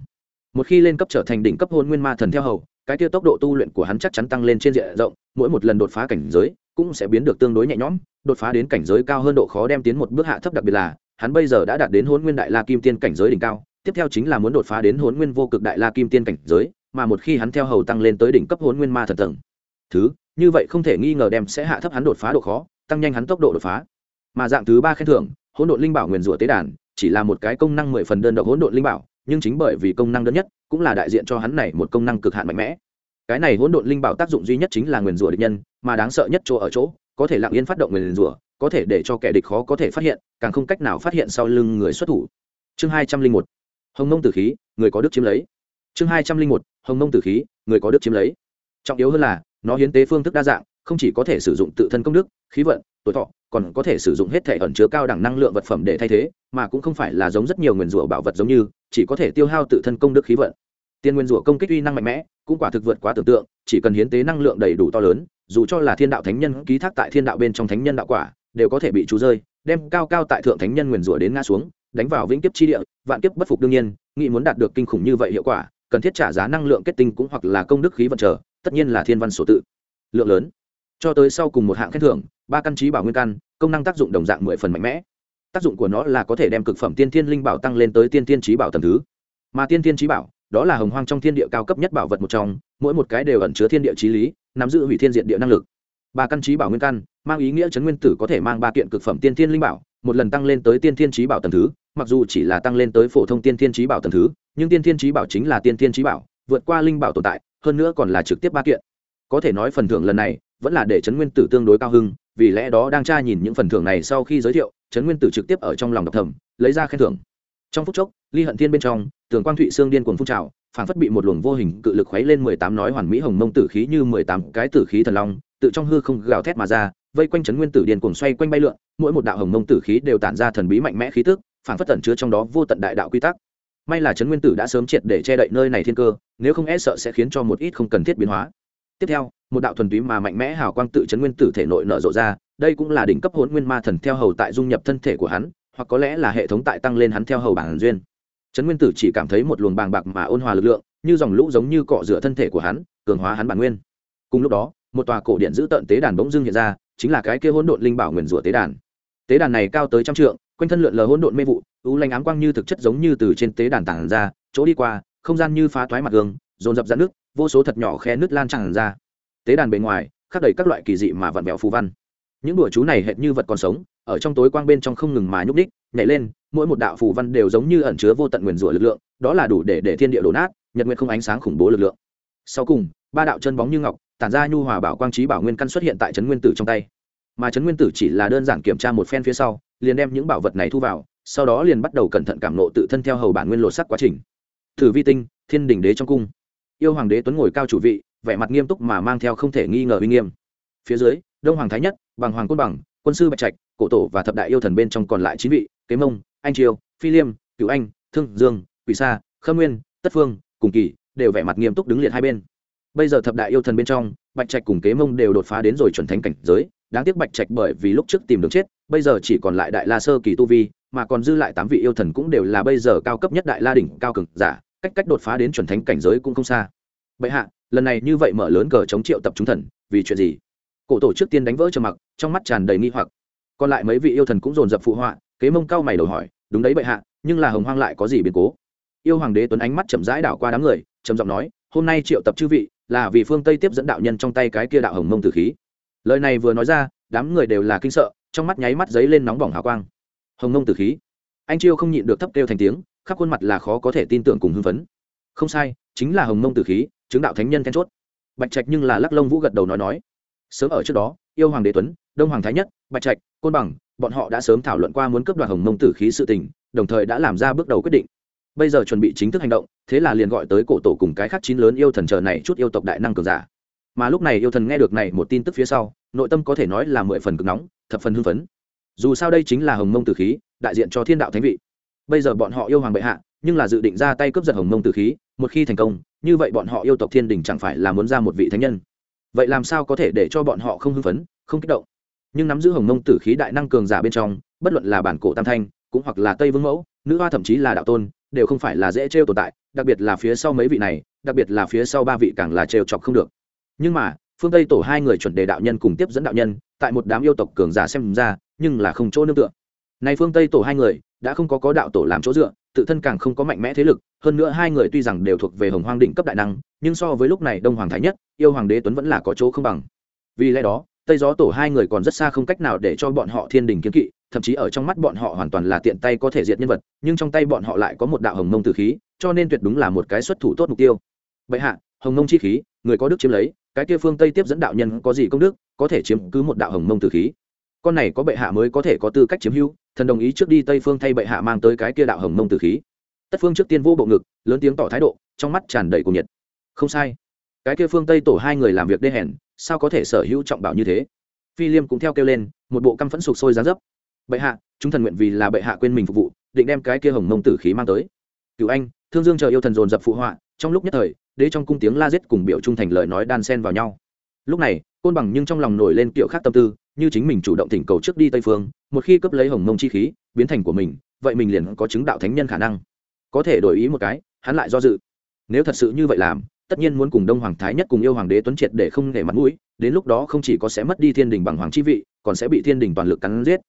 Speaker 1: một khi lên cấp trở thành đỉnh cấp hôn nguyên ma thần theo hầu, cái tiêu tốc độ tu luyện của hắn chắc chắn tăng lên trên diện rộng, mỗi một lần đột phá cảnh giới cũng sẽ biến được tương đối nhẹ nhõm, đột phá đến cảnh giới cao hơn độ khó đem tiến một bước hạ thấp đặc biệt là, hắn bây giờ đã đạt đến hôn nguyên đại la kim tiên cảnh giới đỉnh cao, tiếp theo chính là muốn đột phá đến hôn nguyên vô cực đại la kim tiên cảnh giới, mà một khi hắn theo hầu tăng lên tới đỉnh cấp hôn nguyên ma thần tầng. Thứ, như vậy không thể nghi ngờ đem sẽ hạ thấp hắn đột phá độ khó, tăng nhanh hắn tốc độ đột phá. Mà dạng thứ ba khen thưởng, hỗn độn linh bảo nguyền rủa tế đàn, chỉ là một cái công năng mười phần đơn độc hỗn độn linh bảo nhưng chính bởi vì công năng đơn nhất, cũng là đại diện cho hắn này một công năng cực hạn mạnh mẽ. Cái này hỗn độn linh bảo tác dụng duy nhất chính là nguyền rủa địch nhân, mà đáng sợ nhất chỗ ở chỗ, có thể lặng yên phát động nguyền rủa, có thể để cho kẻ địch khó có thể phát hiện, càng không cách nào phát hiện sau lưng người xuất thủ. Chương hai trăm linh một, hồng mông tử khí, người có đức chiếm lấy. Chương hai trăm linh một, hồng mông tử khí, người có đức chiếm lấy. Trọng yếu hơn là, nó hiến tế phương thức đa dạng, không chỉ có thể sử dụng tự thân công đức, khí vận, tuổi thọ, còn có thể sử dụng hết thể ẩn chứa cao đẳng năng lượng vật phẩm để thay thế, mà cũng không phải là giống rất nhiều nguyền rủa bảo vật giống như chỉ có thể tiêu hao tự thân công đức khí vận. Tiên nguyên rủa công kích uy năng mạnh mẽ, cũng quả thực vượt quá tưởng tượng, chỉ cần hiến tế năng lượng đầy đủ to lớn, dù cho là thiên đạo thánh nhân, ký thác tại thiên đạo bên trong thánh nhân đạo quả, đều có thể bị chú rơi, đem cao cao tại thượng thánh nhân nguyền rủa đến ngã xuống, đánh vào vĩnh kiếp chi địa, vạn kiếp bất phục đương nhiên, nghĩ muốn đạt được kinh khủng như vậy hiệu quả, cần thiết trả giá năng lượng kết tinh cũng hoặc là công đức khí vận trở, tất nhiên là thiên văn sổ tự. Lượng lớn. Cho tới sau cùng một hạng khen thưởng, ba căn trí bảo nguyên căn, công năng tác dụng đồng dạng mười phần mạnh mẽ tác dụng của nó là có thể đem cực phẩm tiên thiên linh bảo tăng lên tới tiên thiên trí bảo tầm thứ. Mà tiên thiên trí bảo, đó là hồng hoang trong thiên địa cao cấp nhất bảo vật một trong, mỗi một cái đều ẩn chứa thiên địa trí lý, nắm giữ hủy thiên diện địa năng lực. Ba căn trí bảo nguyên căn, mang ý nghĩa chấn nguyên tử có thể mang ba kiện cực phẩm tiên thiên linh bảo, một lần tăng lên tới tiên thiên trí bảo tầm thứ, mặc dù chỉ là tăng lên tới phổ thông tiên thiên trí bảo tầm thứ, nhưng tiên thiên trí bảo chính là tiên thiên trí bảo, vượt qua linh bảo tồn tại, hơn nữa còn là trực tiếp ba kiện. Có thể nói phần thưởng lần này, vẫn là để trấn nguyên tử tương đối cao hưng, vì lẽ đó đang tra nhìn những phần thưởng này sau khi giới thiệu trấn nguyên tử trực tiếp ở trong lòng độc thầm, lấy ra khen thưởng. Trong phút chốc, ly hận thiên bên trong, tường quang thụy xương điên cuồng phun trào phản phất bị một luồng vô hình cự lực khuấy lên mười tám nói hoàn mỹ hồng mông tử khí như mười tám cái tử khí thần long tự trong hư không gào thét mà ra, vây quanh trấn nguyên tử điên cuồng xoay quanh bay lượn, mỗi một đạo hồng mông tử khí đều tản ra thần bí mạnh mẽ khí tức phản phất tẩn chứa trong đó vô tận đại đạo quy tắc. May là trấn nguyên tử đã sớm triệt để che đậy nơi này thiên cơ, nếu không e sợ sẽ khiến cho một ít không cần thiết biến hóa. Tiếp theo, một đạo thuần túy mà mạnh mẽ hào quang tự chấn nguyên tử thể nội nở rộ ra đây cũng là đỉnh cấp hỗn nguyên ma thần theo hầu tại dung nhập thân thể của hắn, hoặc có lẽ là hệ thống tại tăng lên hắn theo hầu bản duyên. Trấn nguyên tử chỉ cảm thấy một luồng bàng bạc mà ôn hòa lực lượng, như dòng lũ giống như cọ rửa thân thể của hắn, cường hóa hắn bản nguyên. Cùng lúc đó, một tòa cổ điện giữ tận tế đàn bỗng dưng hiện ra, chính là cái kia hỗn độn linh bảo nguyền rủa tế đàn. Tế đàn này cao tới trăm trượng, quanh thân lượn lờ hỗn độn mê vụ, u lanh ám quang như thực chất giống như từ trên tế đàn tản ra, chỗ đi qua, không gian như phá thoái mặt gương, dồn dập dạn nước vô số thật nhỏ khe nước lan tràn ra. Tế đàn bề ngoài, khắc đầy các loại kỳ dị mà vặn vẹo phù văn những đùa chú này hệt như vật còn sống, ở trong tối quang bên trong không ngừng mà nhúc ních nhảy lên, mỗi một đạo phù văn đều giống như ẩn chứa vô tận nguyền rủa lực lượng, đó là đủ để để thiên địa đổ nát, nhật nguyện không ánh sáng khủng bố lực lượng. Sau cùng, ba đạo chân bóng như ngọc, tản ra nhu hòa bảo quang trí bảo nguyên căn xuất hiện tại trấn nguyên tử trong tay. Mà trấn nguyên tử chỉ là đơn giản kiểm tra một phen phía sau, liền đem những bảo vật này thu vào, sau đó liền bắt đầu cẩn thận cảm nộ tự thân theo hầu bản nguyên lộ sắc quá trình. Thử vi tinh, thiên đình đế trong cung. Yêu hoàng đế tuấn ngồi cao chủ vị, vẻ mặt nghiêm túc mà mang theo không thể nghi ngờ uy nghiêm. Phía dưới, đông hoàng thái nhất bằng hoàng côn bằng, quân sư bạch trạch, cổ tổ và thập đại yêu thần bên trong còn lại chín vị, kế mông, anh triều, phi liêm cựu anh, thương dương, quỷ sa khâm nguyên, tất phương, cùng kỳ đều vẻ mặt nghiêm túc đứng liệt hai bên. Bây giờ thập đại yêu thần bên trong, bạch trạch cùng kế mông đều đột phá đến rồi chuẩn thánh cảnh giới. Đáng tiếc bạch trạch bởi vì lúc trước tìm đường chết, bây giờ chỉ còn lại đại la sơ kỳ tu vi, mà còn dư lại tám vị yêu thần cũng đều là bây giờ cao cấp nhất đại la đỉnh cao cực giả, cách cách đột phá đến chuẩn thánh cảnh giới cũng không xa. Bệ hạ, lần này như vậy mở lớn cờ chống triệu tập chúng thần, vì chuyện gì? Cổ tổ trước tiên đánh vỡ trầm mặc, trong mắt tràn đầy nghi hoặc. Còn lại mấy vị yêu thần cũng dồn dập phụ họa, kế mông cao mày đầu hỏi, đúng đấy bệ hạ, nhưng là hồng hoang lại có gì biến cố? Yêu hoàng đế tuấn ánh mắt chậm rãi đảo qua đám người, trầm giọng nói, hôm nay triệu tập chư vị, là vì phương tây tiếp dẫn đạo nhân trong tay cái kia đạo hồng mông tử khí. Lời này vừa nói ra, đám người đều là kinh sợ, trong mắt nháy mắt giấy lên nóng bỏng hào quang. Hồng mông tử khí. Anh chiêu không nhịn được thấp kêu thành tiếng, khắp khuôn mặt là khó có thể tin tưởng cùng hưng phấn. Không sai, chính là hồng mông tử khí, chứng đạo thánh nhân then chốt. Bạch trạch nhưng là lắc lông vũ gật đầu nói nói sớm ở trước đó, yêu hoàng đế tuấn, đông hoàng thái nhất, bạch trạch, côn bằng, bọn họ đã sớm thảo luận qua muốn cướp đoạt hồng mông tử khí sự tình, đồng thời đã làm ra bước đầu quyết định. Bây giờ chuẩn bị chính thức hành động, thế là liền gọi tới cổ tổ cùng cái khác chín lớn yêu thần chờ này chút yêu tộc đại năng cường giả. Mà lúc này yêu thần nghe được này một tin tức phía sau, nội tâm có thể nói là mười phần cực nóng, thập phần hưng phấn. Dù sao đây chính là hồng mông tử khí, đại diện cho thiên đạo thánh vị. Bây giờ bọn họ yêu hoàng bệ hạ, nhưng là dự định ra tay cướp giật hồng mông tử khí, một khi thành công, như vậy bọn họ yêu tộc thiên đình chẳng phải là muốn ra một vị thánh nhân vậy làm sao có thể để cho bọn họ không hưng phấn, không kích động? Nhưng nắm giữ hồng mông tử khí đại năng cường giả bên trong, bất luận là bản cổ tam thanh, cũng hoặc là tây vương mẫu, nữ hoa thậm chí là đạo tôn, đều không phải là dễ trêu tồn tại, đặc biệt là phía sau mấy vị này, đặc biệt là phía sau ba vị càng là trêu chọc không được. Nhưng mà, phương tây tổ hai người chuẩn đề đạo nhân cùng tiếp dẫn đạo nhân, tại một đám yêu tộc cường giả xem ra, nhưng là không chỗ nương tựa này phương tây tổ hai người, đã không có có đạo tổ làm chỗ dựa, tự thân càng không có mạnh mẽ thế lực, hơn nữa hai người tuy rằng đều thuộc về hồng hoang định cấp đại năng, nhưng so với lúc này đông hoàng thái nhất, yêu hoàng đế tuấn vẫn là có chỗ không bằng. Vì lẽ đó, tây gió tổ hai người còn rất xa không cách nào để cho bọn họ thiên đình kiến kỵ, thậm chí ở trong mắt bọn họ hoàn toàn là tiện tay có thể diệt nhân vật, nhưng trong tay bọn họ lại có một đạo hồng mông tử khí, cho nên tuyệt đúng là một cái xuất thủ tốt mục tiêu. Vậy hạ, hồng mông chi khí, người có đức chiếm lấy, cái kia phương tây tiếp dẫn đạo nhân có gì công đức, có thể chiếm cứ một đạo hồng mông tử khí con này có bệ hạ mới có thể có tư cách chiếm hữu, thần đồng ý trước đi tây phương thay bệ hạ mang tới cái kia đạo hồng mông tử khí. Tất phương trước tiên vô bộ ngực, lớn tiếng tỏ thái độ, trong mắt tràn đầy cuồng nhiệt. Không sai. Cái kia phương tây tổ hai người làm việc đê hèn, sao có thể sở hữu trọng bảo như thế? Phi liêm cũng theo kêu lên, một bộ căm phẫn sụp sôi giá dấp. Bệ hạ, chúng thần nguyện vì là bệ hạ quên mình phục vụ, định đem cái kia hồng mông tử khí mang tới. Cựu anh, thương dương chờ yêu thần dồn dập phụ họa, trong lúc nhất thời, đế trong cung tiếng la giết cùng biểu trung thành lời nói đan sen vào nhau lúc này, côn bằng nhưng trong lòng nổi lên kiểu khác tâm tư, như chính mình chủ động thỉnh cầu trước đi tây phương, một khi cấp lấy hồng mông chi khí, biến thành của mình, vậy mình liền có chứng đạo thánh nhân khả năng. Có thể đổi ý một cái, hắn lại do dự. Nếu thật sự như vậy làm, tất nhiên muốn cùng đông hoàng thái nhất cùng yêu hoàng đế tuấn triệt để không để mặt mũi, đến lúc đó không chỉ có sẽ mất đi thiên đình bằng hoàng chi vị, còn sẽ bị thiên đình toàn lực cắn giết.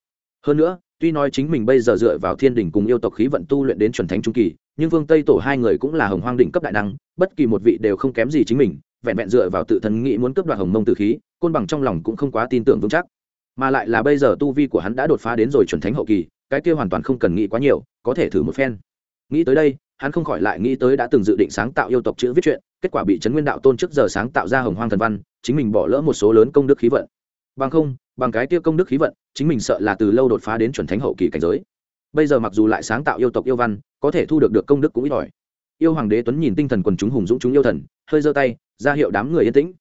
Speaker 1: Hơn nữa, tuy nói chính mình bây giờ dựa vào thiên đình cùng yêu tộc khí vận tu luyện đến chuẩn thánh trung kỳ, nhưng vương tây tổ hai người cũng là hồng hoang đỉnh cấp đại năng, bất kỳ một vị đều không kém gì chính mình vẹn vẹn dựa vào tự thân nghĩ muốn cướp đoạt hồng mông tử khí, côn bằng trong lòng cũng không quá tin tưởng vững chắc. Mà lại là bây giờ tu vi của hắn đã đột phá đến rồi chuẩn thánh hậu kỳ, cái kia hoàn toàn không cần nghĩ quá nhiều, có thể thử một phen. Nghĩ tới đây, hắn không khỏi lại nghĩ tới đã từng dự định sáng tạo yêu tộc chữ viết chuyện kết quả bị trấn nguyên đạo tôn trước giờ sáng tạo ra hồng hoang thần văn, chính mình bỏ lỡ một số lớn công đức khí vận. Bằng không, bằng cái kia công đức khí vận, chính mình sợ là từ lâu đột phá đến chuẩn thánh hậu kỳ cảnh giới. Bây giờ mặc dù lại sáng tạo yêu tộc yêu văn, có thể thu được được công đức cũng ít ỏi yêu hoàng đế tuấn nhìn tinh thần quần chúng hùng dũng chúng yêu thần hơi giơ tay ra hiệu đám người yên tĩnh.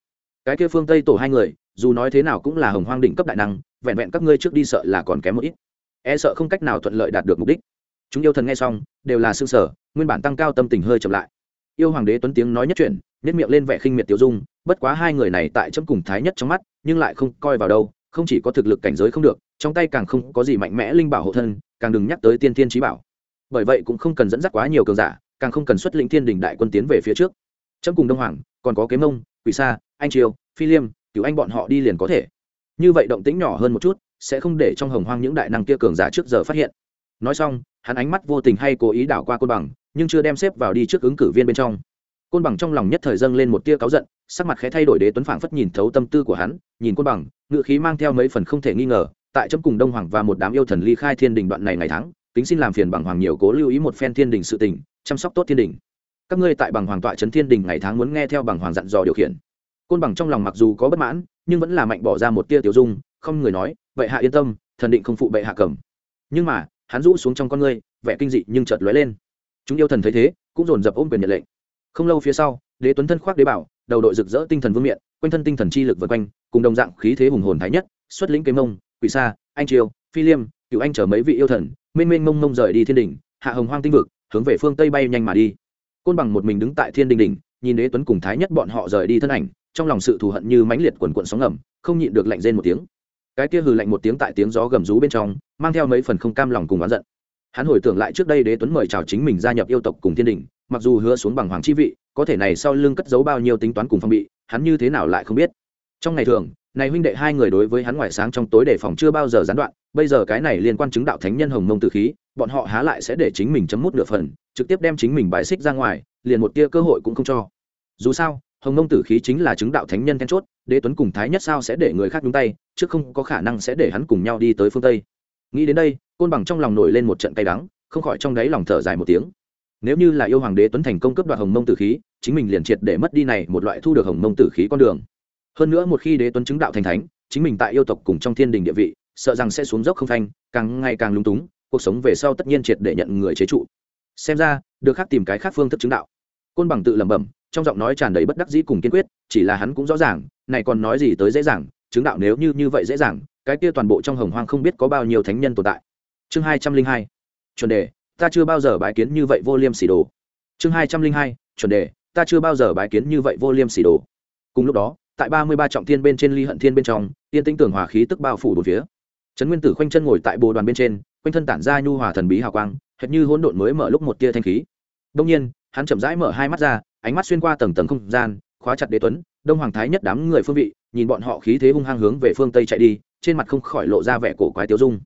Speaker 1: Cái kia phương tây tổ hai người dù nói thế nào cũng là hồng hoang đỉnh cấp đại năng vẹn vẹn các ngươi trước đi sợ là còn kém một ít. E sợ không cách nào thuận lợi đạt được mục đích. Chúng yêu thần nghe xong đều là xương sở nguyên bản tăng cao tâm tình hơi chậm lại. Yêu hoàng đế tuấn tiếng nói nhất chuyển, nhất miệng lên vẻ khinh miệt tiêu dung bất quá hai người này tại chấm cùng thái nhất trong mắt nhưng lại không coi vào đâu không chỉ có thực lực cảnh giới không được trong tay càng không có gì mạnh mẽ linh bảo hộ thân càng đừng nhắc tới tiên thiên trí bảo. Bởi vậy cũng không cần dẫn dắt quá nhiều cường giả càng không cần xuất lĩnh thiên đình đại quân tiến về phía trước. Chấm cùng đông hoàng, còn có kế mông, quỷ sa, anh triều, phi liêm cứu anh bọn họ đi liền có thể. Như vậy động tĩnh nhỏ hơn một chút, sẽ không để trong hồng hoang những đại năng kia cường giả trước giờ phát hiện. Nói xong, hắn ánh mắt vô tình hay cố ý đảo qua côn bằng, nhưng chưa đem xếp vào đi trước ứng cử viên bên trong. Côn bằng trong lòng nhất thời dâng lên một tia cáu giận, sắc mặt khẽ thay đổi đế tuấn phảng phất nhìn thấu tâm tư của hắn, nhìn côn bằng ngự khí mang theo mấy phần không thể nghi ngờ, tại chấm cùng đông hoàng và một đám yêu thần ly khai thiên đình đoạn này ngày tháng, kính xin làm phiền bằng hoàng nhiều cố lưu ý một phen thiên đình sự tình chăm sóc tốt thiên đình. Các ngươi tại bằng hoàng tọa trấn thiên đình ngày tháng muốn nghe theo bằng hoàng dặn dò điều khiển. Côn bằng trong lòng mặc dù có bất mãn, nhưng vẫn là mạnh bỏ ra một tia tiểu dung, không người nói vậy hạ yên tâm, thần định không phụ bệ hạ cầm. Nhưng mà, hắn rũ xuống trong con ngươi, vẻ kinh dị nhưng chợt lóe lên. Chúng yêu thần thấy thế, cũng dồn dập ôm quyền nhận lệnh. Không lâu phía sau, đế tuấn thân khoác đế bảo, đầu đội rực rỡ tinh thần vương miện, quanh thân tinh thần chi lực vượt quanh, cùng đồng dạng khí thế hùng hồn thái nhất, xuất lĩnh kế mông, quỷ sa, anh triều, phi liêm cựu anh chở mấy vị yêu thần, mênh mênh mông mông rời đi thiên đình, hạ hồng hoang tinh vực hướng về phương tây bay nhanh mà đi. Côn bằng một mình đứng tại thiên đình đỉnh, nhìn đế tuấn cùng thái nhất bọn họ rời đi thân ảnh, trong lòng sự thù hận như mãnh liệt quần quận sóng ngầm, không nhịn được lạnh rên một tiếng. Cái kia hừ lạnh một tiếng tại tiếng gió gầm rú bên trong, mang theo mấy phần không cam lòng cùng oán giận. Hắn hồi tưởng lại trước đây đế tuấn mời chào chính mình gia nhập yêu tộc cùng thiên đình, mặc dù hứa xuống bằng hoàng chi vị, có thể này sau lưng cất giấu bao nhiêu tính toán cùng phong bị, hắn như thế nào lại không biết. Trong ngày thường, này huynh đệ hai người đối với hắn ngoài sáng trong tối đề phòng chưa bao giờ gián đoạn bây giờ cái này liên quan chứng đạo thánh nhân hồng mông tử khí, bọn họ há lại sẽ để chính mình chấm mút nửa phần, trực tiếp đem chính mình bài xích ra ngoài, liền một tia cơ hội cũng không cho. Dù sao, hồng mông tử khí chính là chứng đạo thánh nhân then chốt, đế tuấn cùng thái nhất sao sẽ để người khác nhúng tay, chứ không có khả năng sẽ để hắn cùng nhau đi tới phương tây. Nghĩ đến đây, côn bằng trong lòng nổi lên một trận cay đắng, không khỏi trong đáy lòng thở dài một tiếng. Nếu như là yêu hoàng đế tuấn thành công cướp đoạt hồng mông tử khí, chính mình liền triệt để mất đi này một loại thu được hồng mông tử khí con đường. Hơn nữa một khi đế tuấn chứng đạo thành thánh, chính mình tại yêu tộc cùng trong thiên đình địa vị sợ rằng sẽ xuống dốc không phanh, càng ngày càng lung túng, cuộc sống về sau tất nhiên triệt để nhận người chế trụ. Xem ra, được khác tìm cái khác phương thức chứng đạo. Côn bằng tự lẩm bẩm, trong giọng nói tràn đầy bất đắc dĩ cùng kiên quyết, chỉ là hắn cũng rõ ràng, này còn nói gì tới dễ dàng, chứng đạo nếu như như vậy dễ dàng, cái kia toàn bộ trong hồng hoang không biết có bao nhiêu thánh nhân tồn tại. Chương hai trăm linh hai, chuẩn đề, ta chưa bao giờ bái kiến như vậy vô liêm sỉ đồ. Chương hai trăm linh hai, chuẩn đề, ta chưa bao giờ bái kiến như vậy vô liêm sỉ đồ. Cùng lúc đó, tại ba mươi ba trọng thiên bên trên ly hận thiên bên trong, tiên tĩnh tưởng hòa khí tức bao phủ bốn phía trấn nguyên tử khoanh chân ngồi tại bồ đoàn bên trên, quanh thân tản ra nhu hòa thần bí hào quang, hệt như hỗn độn mới mở lúc một tia thanh khí. Đông nhiên, hắn chậm rãi mở hai mắt ra, ánh mắt xuyên qua tầng tầng không gian, khóa chặt đế tuấn, đông hoàng thái nhất đám người phương vị, nhìn bọn họ khí thế hung hăng hướng về phương tây chạy đi, trên mặt không khỏi lộ ra vẻ cổ quái tiêu dung.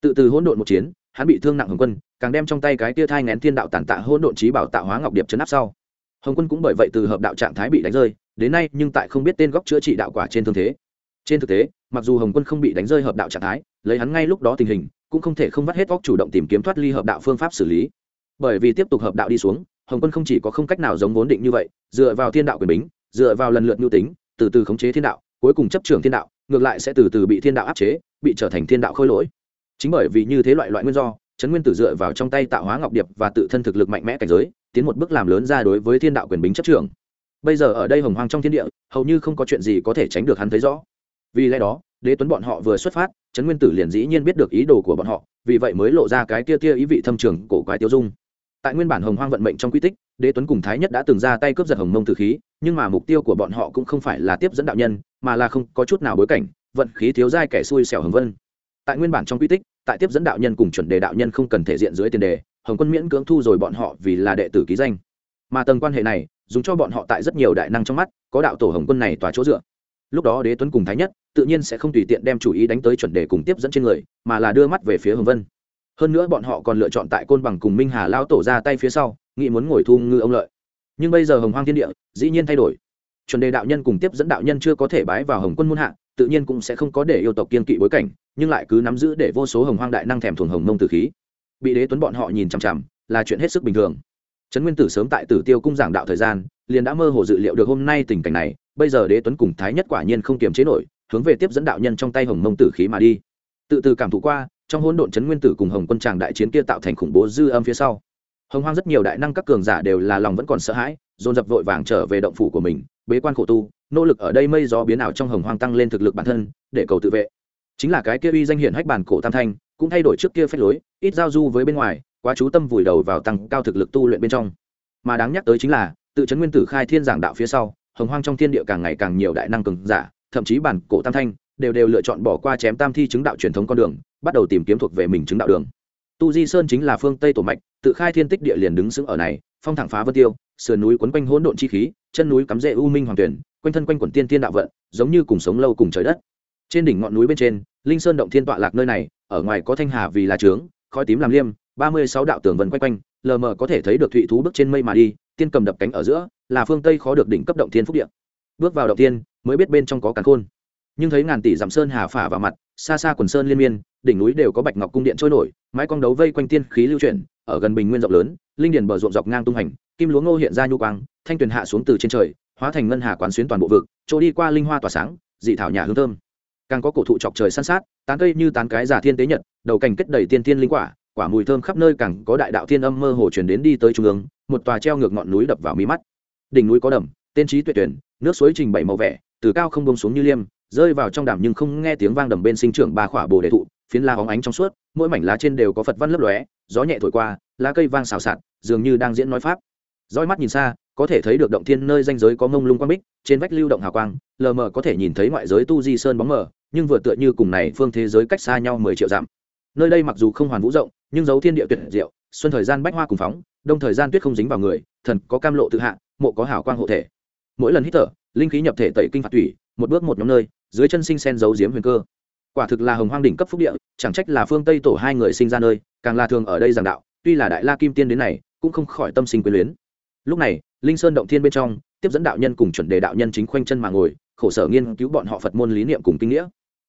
Speaker 1: Tự từ hỗn độn một chiến, hắn bị thương nặng hồng quân, càng đem trong tay cái tia thai ngén thiên đạo tàn tạ hỗn độn trí bảo tạo hóa ngọc điệp chấn áp sau. Hồng quân cũng bởi vậy từ hợp đạo trạng thái bị đánh rơi, đến nay nhưng tại không biết tên góc chữa trị đạo quả trên thương thế trên thực tế, mặc dù hồng quân không bị đánh rơi hợp đạo trạng thái, lấy hắn ngay lúc đó tình hình, cũng không thể không vắt hết góc chủ động tìm kiếm thoát ly hợp đạo phương pháp xử lý. Bởi vì tiếp tục hợp đạo đi xuống, hồng quân không chỉ có không cách nào giống vốn định như vậy, dựa vào thiên đạo quyền bính, dựa vào lần lượt nhu tính, từ từ khống chế thiên đạo, cuối cùng chấp trường thiên đạo, ngược lại sẽ từ từ bị thiên đạo áp chế, bị trở thành thiên đạo khôi lỗi. Chính bởi vì như thế loại loại nguyên do, trấn nguyên tử dựa vào trong tay tạo hóa ngọc điệp và tự thân thực lực mạnh mẽ cảnh giới, tiến một bước làm lớn ra đối với thiên đạo quyền bính chấp trường bây giờ ở đây hồng hoang trong thiên địa, hầu như không có chuyện gì có thể tránh được hắn thấy rõ vì lẽ đó, đế tuấn bọn họ vừa xuất phát, trấn nguyên tử liền dĩ nhiên biết được ý đồ của bọn họ, vì vậy mới lộ ra cái tia tia ý vị thâm trường cổ quái tiêu dung. Tại nguyên bản hồng hoang vận mệnh trong quy tích, đế tuấn cùng thái nhất đã từng ra tay cướp giật hồng mông tử khí, nhưng mà mục tiêu của bọn họ cũng không phải là tiếp dẫn đạo nhân, mà là không có chút nào bối cảnh, vận khí thiếu dai kẻ xui xẻo hồng vân. Tại nguyên bản trong quy tích, tại tiếp dẫn đạo nhân cùng chuẩn đề đạo nhân không cần thể diện dưới tiền đề, hồng quân miễn cưỡng thu rồi bọn họ vì là đệ tử ký danh. Mà tầng quan hệ này, dùng cho bọn họ tại rất nhiều đại năng trong mắt, có đạo tổ hồng quân này tòa chỗ dựa. Lúc đó đế tuấn cùng thái nhất tự nhiên sẽ không tùy tiện đem chủ ý đánh tới chuẩn đề cùng tiếp dẫn trên người, mà là đưa mắt về phía hồng vân. Hơn nữa bọn họ còn lựa chọn tại côn bằng cùng minh hà lao tổ ra tay phía sau, nghĩ muốn ngồi thu ngư ông lợi. Nhưng bây giờ hồng hoang thiên địa, dĩ nhiên thay đổi. Chuẩn đề đạo nhân cùng tiếp dẫn đạo nhân chưa có thể bái vào hồng quân muôn hạ, tự nhiên cũng sẽ không có để yêu tộc kiên kỵ bối cảnh, nhưng lại cứ nắm giữ để vô số hồng hoang đại năng thèm thuồng hồng mông tử khí. Bị đế tuấn bọn họ nhìn chằm chằm, là chuyện hết sức bình thường. Trấn nguyên tử sớm tại tử tiêu cung giảng đạo thời gian, liền đã mơ hồ dự liệu được hôm nay tình cảnh này, bây giờ đế tuấn cùng thái nhất quả nhiên không kiềm chế nổi hướng về tiếp dẫn đạo nhân trong tay hồng mông tử khí mà đi. Tự từ cảm thụ qua, trong hỗn độn trấn nguyên tử cùng hồng quân tràng đại chiến kia tạo thành khủng bố dư âm phía sau. Hồng hoang rất nhiều đại năng các cường giả đều là lòng vẫn còn sợ hãi, dồn dập vội vàng trở về động phủ của mình, bế quan khổ tu, nỗ lực ở đây mây gió biến ảo trong hồng hoang tăng lên thực lực bản thân, để cầu tự vệ. Chính là cái kia uy danh hiển hách bản cổ tam thanh, cũng thay đổi trước kia phép lối, ít giao du với bên ngoài, quá chú tâm vùi đầu vào tăng cao thực lực tu luyện bên trong. Mà đáng nhắc tới chính là, tự chấn nguyên tử khai thiên giảng đạo phía sau, hồng hoang trong thiên địa càng ngày càng nhiều đại năng cường giả thậm chí bản cổ tam thanh đều đều lựa chọn bỏ qua chém tam thi chứng đạo truyền thống con đường, bắt đầu tìm kiếm thuộc về mình chứng đạo đường. Tu di sơn chính là phương tây tổ mạch, tự khai thiên tích địa liền đứng sững ở này, phong thẳng phá vân tiêu, sườn núi quấn quanh hỗn độn chi khí, chân núi cắm rễ u minh hoàng tuyển, quanh thân quanh quẩn tiên tiên đạo vận, giống như cùng sống lâu cùng trời đất. Trên đỉnh ngọn núi bên trên, linh sơn động thiên tọa lạc nơi này, ở ngoài có thanh hà vì là trướng, khói tím làm liêm, ba mươi sáu đạo tường vân quanh quanh, lờ mờ có thể thấy được thụy thú bước trên mây mà đi, tiên cầm đập cánh ở giữa, là phương tây khó được đỉnh cấp động thiên phúc điện bước vào động tiên mới biết bên trong có càn khôn. Nhưng thấy ngàn tỷ dặm sơn hà phả vào mặt, xa xa quần sơn liên miên, đỉnh núi đều có bạch ngọc cung điện trôi nổi, mái cong đấu vây quanh tiên khí lưu chuyển, ở gần bình nguyên rộng lớn, linh điền bờ ruộng dọc ngang tung hành, kim lúa ngô hiện ra nhu quang, thanh tuyền hạ xuống từ trên trời, hóa thành ngân hà quán xuyến toàn bộ vực, chỗ đi qua linh hoa tỏa sáng, dị thảo nhà hương thơm. Càng có cổ thụ chọc trời san sát, tán cây như tán cái giả thiên tế nhật, đầu cành kết đầy tiên tiên linh quả quả mùi thơm khắp nơi càng có đại đạo thiên âm mơ hồ chuyển đến đi tới trung ương, một tòa treo ngược ngọn núi đập vào mí mắt. Đỉnh núi có đầm, tên trí tuyệt tuyển, nước suối trình bảy màu vẻ từ cao không bông xuống như liêm, rơi vào trong đàm nhưng không nghe tiếng vang đầm bên sinh trưởng ba khỏa bồ đề thụ, phiến la hóng ánh trong suốt, mỗi mảnh lá trên đều có phật văn lấp lóe, gió nhẹ thổi qua, lá cây vang xào xạc, dường như đang diễn nói pháp. Roi mắt nhìn xa, có thể thấy được động thiên nơi danh giới có mông lung quang bích, trên vách lưu động hào quang, lờ mờ có thể nhìn thấy ngoại giới tu di sơn bóng mờ, nhưng vừa tựa như cùng này phương thế giới cách xa nhau mười triệu dặm. Nơi đây mặc dù không hoàn vũ rộng, nhưng dấu thiên địa tuyệt diệu, xuân thời gian bách hoa cùng phóng, đông thời gian tuyết không dính vào người, thần có cam lộ tự hạ, mộ có hào quang hộ thể. Mỗi lần hít thở linh khí nhập thể tẩy kinh phạt thủy một bước một nhóm nơi, dưới chân sinh sen giấu diếm huyền cơ. Quả thực là hồng hoang đỉnh cấp phúc địa, chẳng trách là phương tây tổ hai người sinh ra nơi, càng là thường ở đây giảng đạo, tuy là đại la kim tiên đến này, cũng không khỏi tâm sinh quyền luyến. Lúc này, linh sơn động thiên bên trong, tiếp dẫn đạo nhân cùng chuẩn đề đạo nhân chính khoanh chân mà ngồi, khổ sở nghiên cứu bọn họ phật môn lý niệm cùng kinh nghĩa.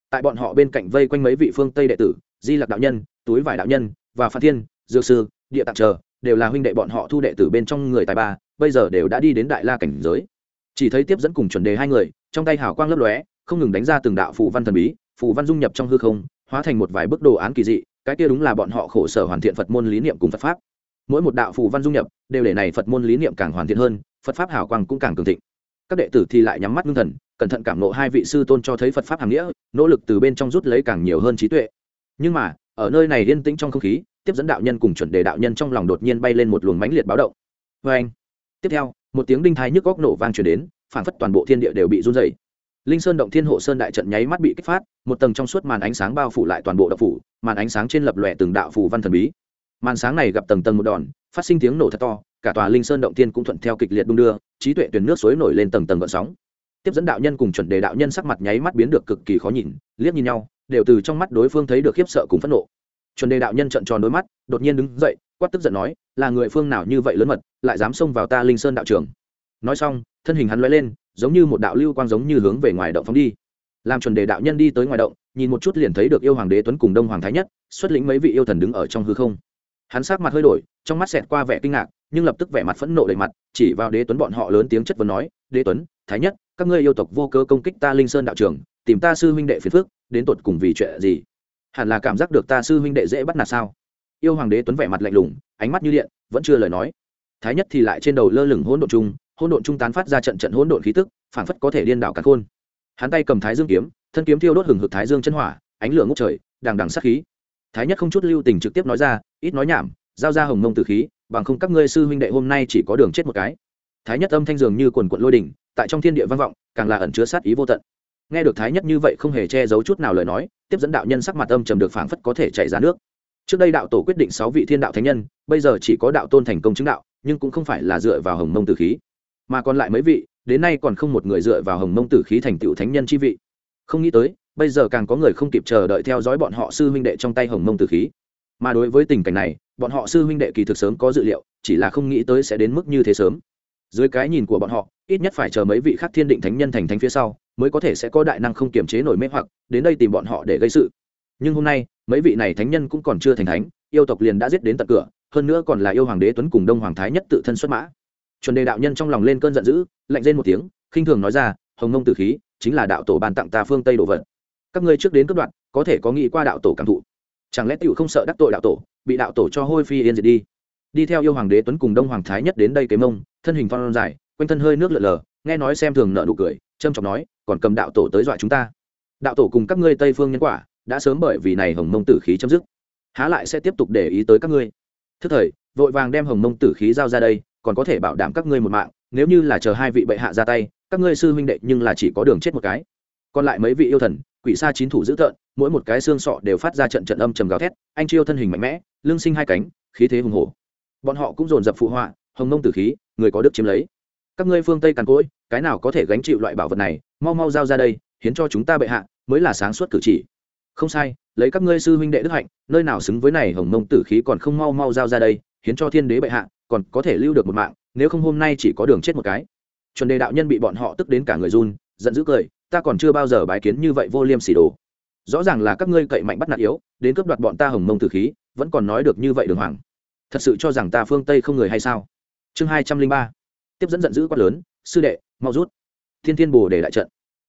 Speaker 1: Tại bọn họ bên cạnh vây quanh mấy vị phương tây đệ tử, di lặc đạo nhân, túi vải đạo nhân và phan thiên, dược sư, địa tạc chờ, đều là huynh đệ bọn họ thu đệ tử bên trong người tài ba, bây giờ đều đã đi đến đại la cảnh giới chỉ thấy tiếp dẫn cùng chuẩn đề hai người, trong tay hào quang lấp lóe, không ngừng đánh ra từng đạo phù văn thần bí, phù văn dung nhập trong hư không, hóa thành một vài bức đồ án kỳ dị, cái kia đúng là bọn họ khổ sở hoàn thiện phật môn lý niệm cùng phật pháp. Mỗi một đạo phù văn dung nhập, đều để này phật môn lý niệm càng hoàn thiện hơn, phật pháp hào quang cũng càng cường thịnh. Các đệ tử thì lại nhắm mắt ngưng thần, cẩn thận cảm nộ hai vị sư tôn cho thấy phật pháp hàm nghĩa, nỗ lực từ bên trong rút lấy càng nhiều hơn trí tuệ. Nhưng mà, ở nơi này yên tĩnh trong không khí, tiếp dẫn đạo nhân cùng chuẩn đề đạo nhân trong lòng đột nhiên bay lên một luồng mãnh liệt báo động. Vê anh tiếp theo một tiếng đinh thái nhức góc nổ vang truyền đến, phảng phất toàn bộ thiên địa đều bị run dày linh sơn động thiên hộ sơn đại trận nháy mắt bị kích phát, một tầng trong suốt màn ánh sáng bao phủ lại toàn bộ đập phủ, màn ánh sáng trên lập lòe từng đạo phủ văn thần bí. Màn sáng này gặp tầng tầng một đòn, phát sinh tiếng nổ thật to, cả tòa linh sơn động thiên cũng thuận theo kịch liệt đung đưa, trí tuệ tuyển nước suối nổi lên tầng tầng gợn sóng. Tiếp dẫn đạo nhân cùng chuẩn đề đạo nhân sắc mặt nháy mắt biến được cực kỳ khó nhìn, liếc nhìn nhau, đều từ trong mắt đối phương thấy được khiếp sợ cùng phẫn nộ. Chuẩn đề đạo nhân trợn tròn đôi mắt, đột nhiên đứng dậy quát tức giận nói, là người phương nào như vậy lớn mật, lại dám xông vào ta linh sơn đạo trường? Nói xong, thân hình hắn lóe lên, giống như một đạo lưu quang giống như hướng về ngoài động phóng đi. Làm chuẩn đề đạo nhân đi tới ngoài động, nhìn một chút liền thấy được yêu hoàng đế tuấn cùng đông hoàng thái nhất, xuất lĩnh mấy vị yêu thần đứng ở trong hư không. Hắn sát mặt hơi đổi, trong mắt xẹt qua vẻ kinh ngạc, nhưng lập tức vẻ mặt phẫn nộ đầy mặt, chỉ vào đế tuấn bọn họ lớn tiếng chất vấn nói, đế tuấn, thái nhất, các ngươi yêu tộc vô cơ công kích ta linh sơn đạo trường, tìm ta sư huynh đệ phiền phước đến tột cùng vì chuyện gì? Hẳn là cảm giác được ta sư huynh đệ dễ bắt nạt sao? Yêu hoàng đế tuấn vẻ mặt lạnh lùng, ánh mắt như điện, vẫn chưa lời nói. Thái nhất thì lại trên đầu lơ lửng hỗn độn chung, hỗn độn trung tán phát ra trận trận hỗn độn khí tức, phảng phất có thể điên đảo cả khôn. Hắn tay cầm thái dương kiếm, thân kiếm thiêu đốt hừng hực thái dương chân hỏa, ánh lửa ngốc trời, đằng đằng sát khí. Thái nhất không chút lưu tình trực tiếp nói ra, ít nói nhảm, giao ra hồng mông tử khí, bằng không các ngươi sư huynh đệ hôm nay chỉ có đường chết một cái. Thái nhất âm thanh dường như quần quận lôi đỉnh, tại trong thiên địa vang vọng, càng là ẩn chứa sát ý vô tận. Nghe được thái nhất như vậy không hề che giấu chút nào lời nói, tiếp dẫn đạo nhân sắc mặt âm trầm được phảng phất có thể chảy ra nước trước đây đạo tổ quyết định sáu vị thiên đạo thánh nhân, bây giờ chỉ có đạo tôn thành công chứng đạo, nhưng cũng không phải là dựa vào hồng mông tử khí. Mà còn lại mấy vị, đến nay còn không một người dựa vào hồng mông tử khí thành tựu thánh nhân chi vị. Không nghĩ tới, bây giờ càng có người không kịp chờ đợi theo dõi bọn họ sư huynh đệ trong tay hồng mông tử khí. Mà đối với tình cảnh này, bọn họ sư huynh đệ kỳ thực sớm có dự liệu, chỉ là không nghĩ tới sẽ đến mức như thế sớm. Dưới cái nhìn của bọn họ, ít nhất phải chờ mấy vị khác thiên định thánh nhân thành thánh phía sau, mới có thể sẽ có đại năng không kiềm chế nổi mê hoặc, đến đây tìm bọn họ để gây sự nhưng hôm nay, mấy vị này thánh nhân cũng còn chưa thành thánh, yêu tộc liền đã giết đến tận cửa, hơn nữa còn là yêu hoàng đế tuấn cùng đông hoàng thái nhất tự thân xuất mã. Chuẩn đề đạo nhân trong lòng lên cơn giận dữ, lạnh lên một tiếng, khinh thường nói ra, hồng nông tử khí, chính là đạo tổ bàn tặng ta phương tây đồ vật. Các ngươi trước đến cướp đoạn có thể có nghĩ qua đạo tổ cảm thụ. Chẳng lẽ tựu không sợ đắc tội đạo tổ, bị đạo tổ cho hôi phi yên diệt đi? Đi theo yêu hoàng đế tuấn cùng đông hoàng thái nhất đến đây kế mông, thân hình phong dài, quanh thân hơi nước lợn lờ, nghe nói xem thường nợ nụ cười, trâm trọng nói, còn cầm đạo tổ tới dọa chúng ta. Đạo tổ cùng các ngươi tây phương nhân quả đã sớm bởi vì này hồng mông tử khí chấm dứt. Há lại sẽ tiếp tục để ý tới các ngươi. Thức thời, vội vàng đem hồng mông tử khí giao ra đây, còn có thể bảo đảm các ngươi một mạng, nếu như là chờ hai vị bệ hạ ra tay, các ngươi sư huynh đệ nhưng là chỉ có đường chết một cái. Còn lại mấy vị yêu thần, quỷ sa chín thủ dữ tợn, mỗi một cái xương sọ đều phát ra trận trận âm trầm gào thét, anh chiêu thân hình mạnh mẽ lương sinh hai cánh, khí thế hùng hổ. Bọn họ cũng dồn dập phụ họa, hồng mông tử khí, người có đức chiếm lấy. Các ngươi phương tây càn cỗi, cái nào có thể gánh chịu loại bảo vật này, mau mau giao ra đây, hiến cho chúng ta bệ hạ, mới là sáng suốt cử chỉ không sai, lấy các ngươi sư huynh đệ đức hạnh, nơi nào xứng với này hồng mông tử khí còn không mau mau giao ra đây, hiến cho thiên đế bệ hạ, còn có thể lưu được một mạng, nếu không hôm nay chỉ có đường chết một cái. Chuẩn đề đạo nhân bị bọn họ tức đến cả người run, giận dữ cười, ta còn chưa bao giờ bái kiến như vậy vô liêm sỉ đồ. Rõ ràng là các ngươi cậy mạnh bắt nạt yếu, đến cướp đoạt bọn ta hồng mông tử khí, vẫn còn nói được như vậy đường hoàng. Thật sự cho rằng ta phương tây không người hay sao? Chương hai trăm linh ba. Tiếp dẫn giận dữ quát lớn, sư đệ, mau rút. Thiên thiên bồ để đại trận.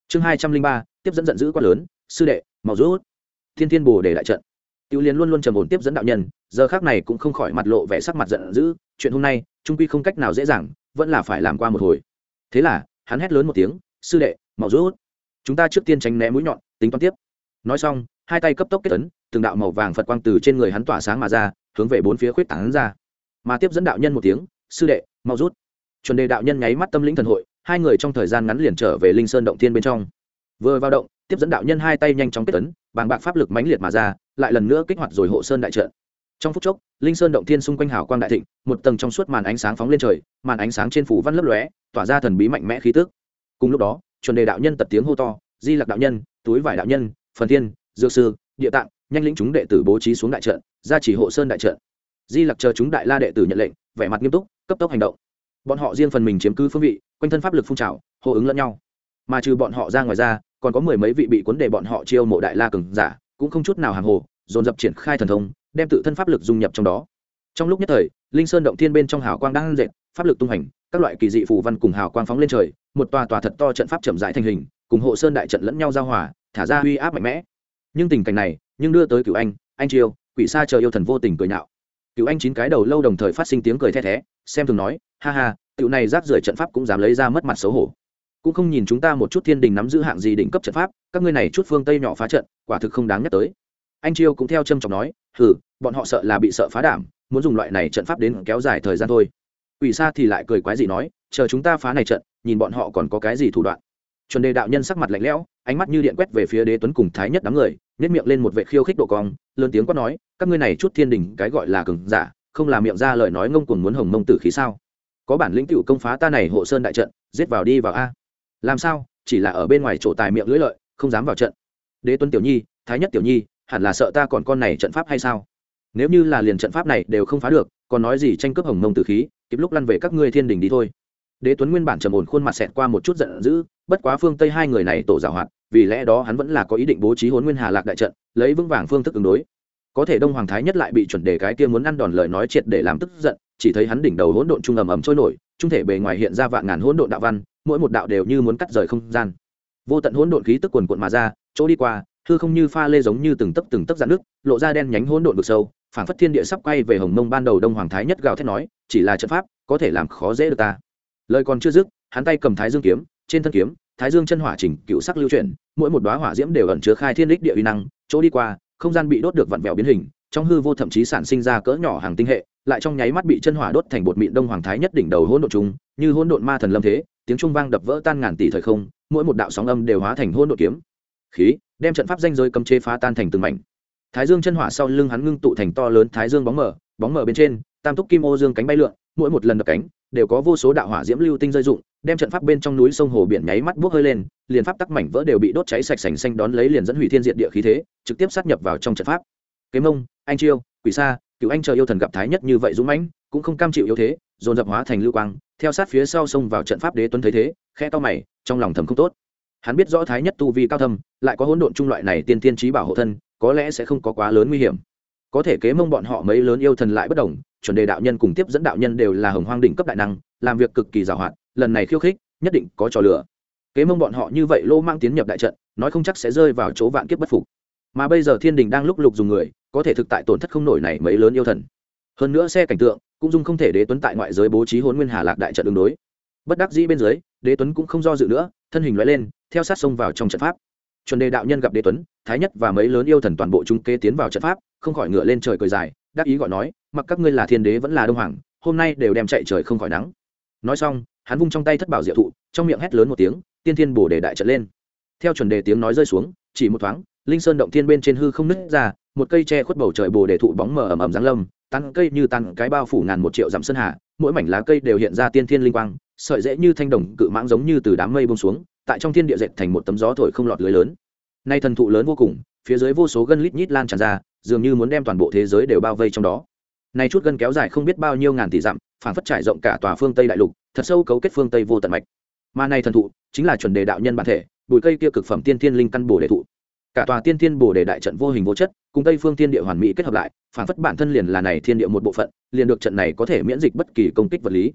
Speaker 1: Chương hai trăm linh ba, tiếp dẫn giận dữ quát lớn, sư đệ, mau rút thiên thiên bồ để đại trận. Tiểu liên luôn luôn trầm ổn tiếp dẫn đạo nhân, giờ khác này cũng không khỏi mặt lộ vẻ sắc mặt giận dữ, chuyện hôm nay, trung quy không cách nào dễ dàng, vẫn là phải làm qua một hồi. Thế là, hắn hét lớn một tiếng, sư đệ, mau rút. Chúng ta trước tiên tránh né mũi nhọn, tính toán tiếp. Nói xong, hai tay cấp tốc kết tấn từng đạo màu vàng phật quang từ trên người hắn tỏa sáng mà ra, hướng về bốn phía khuyết tảng ra. Mà tiếp dẫn đạo nhân một tiếng, sư đệ, mau rút. Chuẩn đề đạo nhân nháy mắt tâm lĩnh thần hội, hai người trong thời gian ngắn liền trở về linh sơn động thiên bên trong. Vừa vào động tiếp dẫn đạo nhân hai tay nhanh chóng kết tấn, bàng bạc pháp lực mãnh liệt mà ra, lại lần nữa kích hoạt rồi hộ sơn đại trận. Trong phút chốc, linh sơn động thiên xung quanh hào quang đại thịnh, một tầng trong suốt màn ánh sáng phóng lên trời, màn ánh sáng trên phủ văn lấp lóe, tỏa ra thần bí mạnh mẽ khí tức. Cùng lúc đó, chuẩn đề đạo nhân tật tiếng hô to, di lặc đạo nhân, túi vải đạo nhân, phần thiên, dược sư, địa tạng, nhanh lĩnh chúng đệ tử bố trí xuống đại trận ra chỉ hộ sơn đại trận. Di lặc chờ chúng đại la đệ tử nhận lệnh, vẻ mặt nghiêm túc, cấp tốc hành động. Bọn họ riêng phần mình chiếm cứ phương vị, quanh thân pháp lực phun trào, hô ứng lẫn nhau. Mà trừ bọn họ ra ngoài ra còn có mười mấy vị bị cuốn để bọn họ chiêu mộ đại la cường giả, cũng không chút nào hàng hồ, dồn dập triển khai thần thông, đem tự thân pháp lực dung nhập trong đó. Trong lúc nhất thời, linh sơn động thiên bên trong hào quang đang dệt pháp lực tung hành các loại kỳ dị phù văn cùng hào quang phóng lên trời, một tòa tòa thật to trận pháp chậm rãi thành hình, cùng hộ sơn đại trận lẫn nhau giao hòa, thả ra uy áp mạnh mẽ. Nhưng tình cảnh này, nhưng đưa tới cửu anh anh chiêu quỷ sa chờ yêu thần vô tình cười nhạo. Cửu anh chín cái đầu lâu đồng thời phát sinh tiếng cười the thé, xem thường nói, ha ha, tiểu này rác rưởi trận pháp cũng dám lấy ra mất mặt xấu hổ cũng không nhìn chúng ta một chút thiên đình nắm giữ hạng gì đỉnh cấp trận pháp các ngươi này chút phương tây nhỏ phá trận quả thực không đáng nhắc tới anh chiêu cũng theo trâm trọng nói hừ bọn họ sợ là bị sợ phá đảm muốn dùng loại này trận pháp đến kéo dài thời gian thôi Quỷ Sa thì lại cười quái gì nói, chờ chúng ta phá này trận, nhìn bọn họ còn có cái gì thủ đoạn. Chuẩn Đề đạo nhân sắc mặt lạnh lẽo, ánh mắt như điện quét về phía Đế Tuấn cùng Thái Nhất đám người, nhếch miệng lên một vệ khiêu khích độ cong, lớn tiếng quát nói, các ngươi này chút thiên đình cái gọi là cường giả, không làm miệng ra lời nói ngông cuồng muốn hồng mông tử khí sao? Có bản lĩnh tiểu công phá ta này hộ sơn đại trận, giết vào đi vào a. Làm sao? Chỉ là ở bên ngoài chỗ tài miệng lưỡi lợi, không dám vào trận. Đế Tuấn tiểu nhi, Thái Nhất tiểu nhi, hẳn là sợ ta còn con này trận pháp hay sao? Nếu như là liền trận pháp này đều không phá được, còn nói gì tranh cướp hồng mông tử khí, kịp lúc lăn về các ngươi thiên đình đi thôi đế tuấn nguyên bản trầm ổn khuôn mặt xẹt qua một chút giận dữ bất quá phương tây hai người này tổ giảo hoạt vì lẽ đó hắn vẫn là có ý định bố trí hốn nguyên hà lạc đại trận lấy vững vàng phương thức ứng đối có thể đông hoàng thái nhất lại bị chuẩn đề cái kia muốn ăn đòn lời nói triệt để làm tức giận chỉ thấy hắn đỉnh đầu hỗn độn trung ầm ầm trôi nổi trung thể bề ngoài hiện ra vạn ngàn hỗn độn đạo văn mỗi một đạo đều như muốn cắt rời không gian. Vô tận hỗn độn khí tức quần quận mà ra, chỗ đi qua, hư không như pha lê giống như từng tấc từng tấc dạn nước lộ ra đen nhánh hỗn độn vực sâu phản phất thiên địa sắp quay về hồng mông ban đầu đông hoàng thái nhất gào thét nói, chỉ là trận pháp, có thể làm khó dễ được ta. Lời còn chưa dứt, hắn tay cầm thái dương kiếm, trên thân kiếm, thái dương chân hỏa chỉnh, cựu sắc lưu chuyển, mỗi một đoá hỏa diễm đều ẩn chứa khai thiên đích địa uy năng, chỗ đi qua, không gian bị đốt được vặn vẹo biến hình, trong hư vô thậm chí sản sinh ra cỡ nhỏ hàng tinh hệ, lại trong nháy mắt bị chân hỏa đốt thành bột mịn đông hoàng thái nhất đỉnh đầu hỗn độn chúng như hỗn độn ma thần lâm thế tiếng trung vang đập vỡ tan ngàn tỷ thời không, mỗi một đạo sóng âm đều hóa thành hỗn độn kiếm. Khí, đem trận pháp danh giới cầm chế phá tan thành từng mảnh. Thái dương chân hỏa sau lưng hắn ngưng tụ thành to lớn thái dương bóng mờ bóng mờ bên trên, tam túc kim ô dương cánh bay lượn, mỗi một lần đập cánh, đều có vô số đạo hỏa diễm lưu tinh rơi dụng, đem trận pháp bên trong núi sông hồ biển nháy mắt buốc hơi lên, liền pháp tắc mảnh vỡ đều bị đốt cháy sạch sành xanh đón lấy liền dẫn hủy thiên diện địa khí thế, trực tiếp sát nhập vào trong trận pháp. Kế mông, anh chiêu, quỷ sa cựu anh chờ yêu thần gặp thái nhất như vậy dũng mãnh, cũng không cam chịu yếu thế dồn dập hóa thành lưu quang, theo sát phía sau xông vào trận pháp đế tuấn thấy thế khe to mày, trong lòng thầm không tốt. Hắn biết rõ thái nhất tu vi cao thâm, lại có hỗn độn trung loại này tiên tiên trí bảo hộ thân, có lẽ sẽ không có quá lớn nguy hiểm. Có thể kế mông bọn họ mấy lớn yêu thần lại bất đồng, chuẩn đề đạo nhân cùng tiếp dẫn đạo nhân đều là hồng hoang đỉnh cấp đại năng, làm việc cực kỳ giàu hạn, lần này khiêu khích, nhất định có trò lửa kế mông bọn họ như vậy lô mang tiến nhập đại trận, nói không chắc sẽ rơi vào chỗ vạn kiếp bất phục. Mà bây giờ thiên đình đang lúc lục dùng người, có thể thực tại tổn thất không nổi này mấy lớn yêu thần. Hơn nữa xe cảnh tượng cũng dung không thể đế tuấn tại ngoại giới bố trí hôn nguyên hà lạc đại trận đường đối bất đắc dĩ bên dưới đế tuấn cũng không do dự nữa thân hình loại lên theo sát sông vào trong trận pháp chuẩn đề đạo nhân gặp đế tuấn thái nhất và mấy lớn yêu thần toàn bộ chúng kế tiến vào trận pháp không khỏi ngựa lên trời cười dài đắc ý gọi nói mặc các ngươi là thiên đế vẫn là đông hoàng hôm nay đều đem chạy trời không khỏi nắng nói xong hắn vung trong tay thất bảo diệu thụ trong miệng hét lớn một tiếng tiên thiên bổ đề đại trận lên theo chuẩn đề tiếng nói rơi xuống chỉ một thoáng linh sơn động thiên bên trên hư không nứt ra một cây tre khuất bầu trời bồ đề thụ bóng mờ ẩm ẩm giáng lâm tăng cây như tăng cái bao phủ ngàn một triệu dặm sơn hà, mỗi mảnh lá cây đều hiện ra tiên thiên linh quang, sợi dễ như thanh đồng cự mãng giống như từ đám mây bông xuống, tại trong thiên địa dệt thành một tấm gió thổi không lọt lưới lớn. Nay thần thụ lớn vô cùng, phía dưới vô số gân lít nhít lan tràn ra, dường như muốn đem toàn bộ thế giới đều bao vây trong đó. Nay chút gân kéo dài không biết bao nhiêu ngàn tỷ dặm phản phất trải rộng cả tòa phương tây đại lục, thật sâu cấu kết phương tây vô tận mạch. Mà này thần thụ, chính là chuẩn đề đạo nhân bản thể, bụi cây kia cực phẩm tiên thiên linh căn bổ đề thụ. Cả tòa tiên thiên bổ đề đại trận vô hình vô chất, cùng tây phương thiên địa hoàn mỹ kết hợp lại phản phất bản thân liền là này thiên địa một bộ phận, liền được trận này có thể miễn dịch bất kỳ công kích vật lý.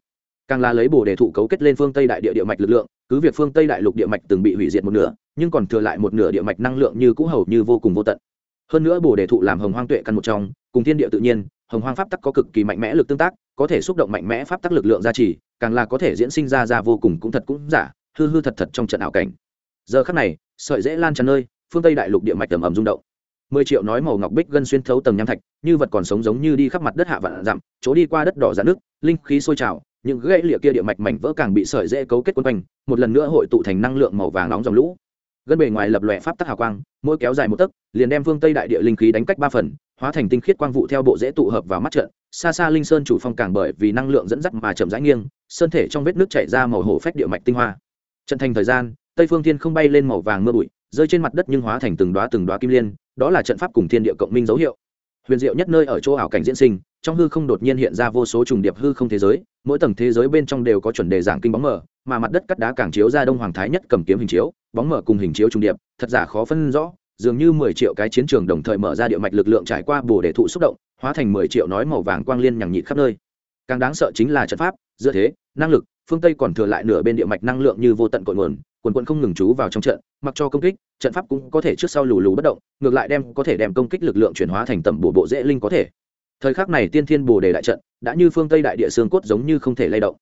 Speaker 1: Càng là lấy bổ đề thụ cấu kết lên phương tây đại địa địa mạch lực lượng, cứ việc phương tây đại lục địa mạch từng bị hủy diệt một nửa, nhưng còn thừa lại một nửa địa mạch năng lượng như cũ hầu như vô cùng vô tận. Hơn nữa bổ đề thụ làm hồng hoang tuệ căn một trong, cùng thiên địa tự nhiên, hồng hoang pháp tắc có cực kỳ mạnh mẽ lực tương tác, có thể xúc động mạnh mẽ pháp tắc lực lượng gia trì, càng là có thể diễn sinh ra ra vô cùng cũng thật cũng giả, hư hư thật thật trong trận ảo cảnh. Giờ khắc này, sợi dễ lan tràn nơi, phương tây đại lục địa mạch tầm ầm rung động mười triệu nói màu ngọc bích gân xuyên thấu tầng nham thạch, như vật còn sống giống như đi khắp mặt đất hạ vạn dặm, chỗ đi qua đất đỏ giãn nước, linh khí sôi trào, những gãy lịa kia địa mạch mảnh vỡ càng bị sợi dễ cấu kết quân quanh, một lần nữa hội tụ thành năng lượng màu vàng nóng dòng lũ. Gân bề ngoài lập lòe pháp tắc hào quang, mỗi kéo dài một tấc, liền đem phương tây đại địa linh khí đánh cách ba phần, hóa thành tinh khiết quang vụ theo bộ dễ tụ hợp vào mắt trận. Xa xa linh sơn chủ phong càng bởi vì năng lượng dẫn dắt mà chậm rãi nghiêng, sơn thể trong vết nước chảy ra màu hổ phách địa mạch tinh hoa. Trận thành thời gian, tây phương thiên không bay lên màu vàng mưa bụi, rơi trên mặt đất nhưng hóa thành từng đoá từng đoá kim liên đó là trận pháp cùng thiên địa cộng minh dấu hiệu. Huyền diệu nhất nơi ở chỗ ảo cảnh diễn sinh, trong hư không đột nhiên hiện ra vô số trùng điệp hư không thế giới, mỗi tầng thế giới bên trong đều có chuẩn đề giảng kinh bóng mở mà mặt đất cắt đá càng chiếu ra đông hoàng thái nhất cầm kiếm hình chiếu, bóng mở cùng hình chiếu trùng điệp, thật giả khó phân rõ, dường như mười triệu cái chiến trường đồng thời mở ra địa mạch lực lượng trải qua bồ để thụ xúc động, hóa thành mười triệu nói màu vàng quang liên nhằng nhịt khắp nơi. Càng đáng sợ chính là trận pháp dựa thế, năng lực, phương tây còn thừa lại nửa bên địa mạch năng lượng như vô tận cội nguồn quần quần không ngừng trú vào trong trận mặc cho công kích trận pháp cũng có thể trước sau lù lù bất động ngược lại đem có thể đem công kích lực lượng chuyển hóa thành tầm bổ bộ dễ linh có thể. Thời khắc này tiên thiên bồ đề đại trận đã như phương tây đại địa xương cốt giống như không thể lay động.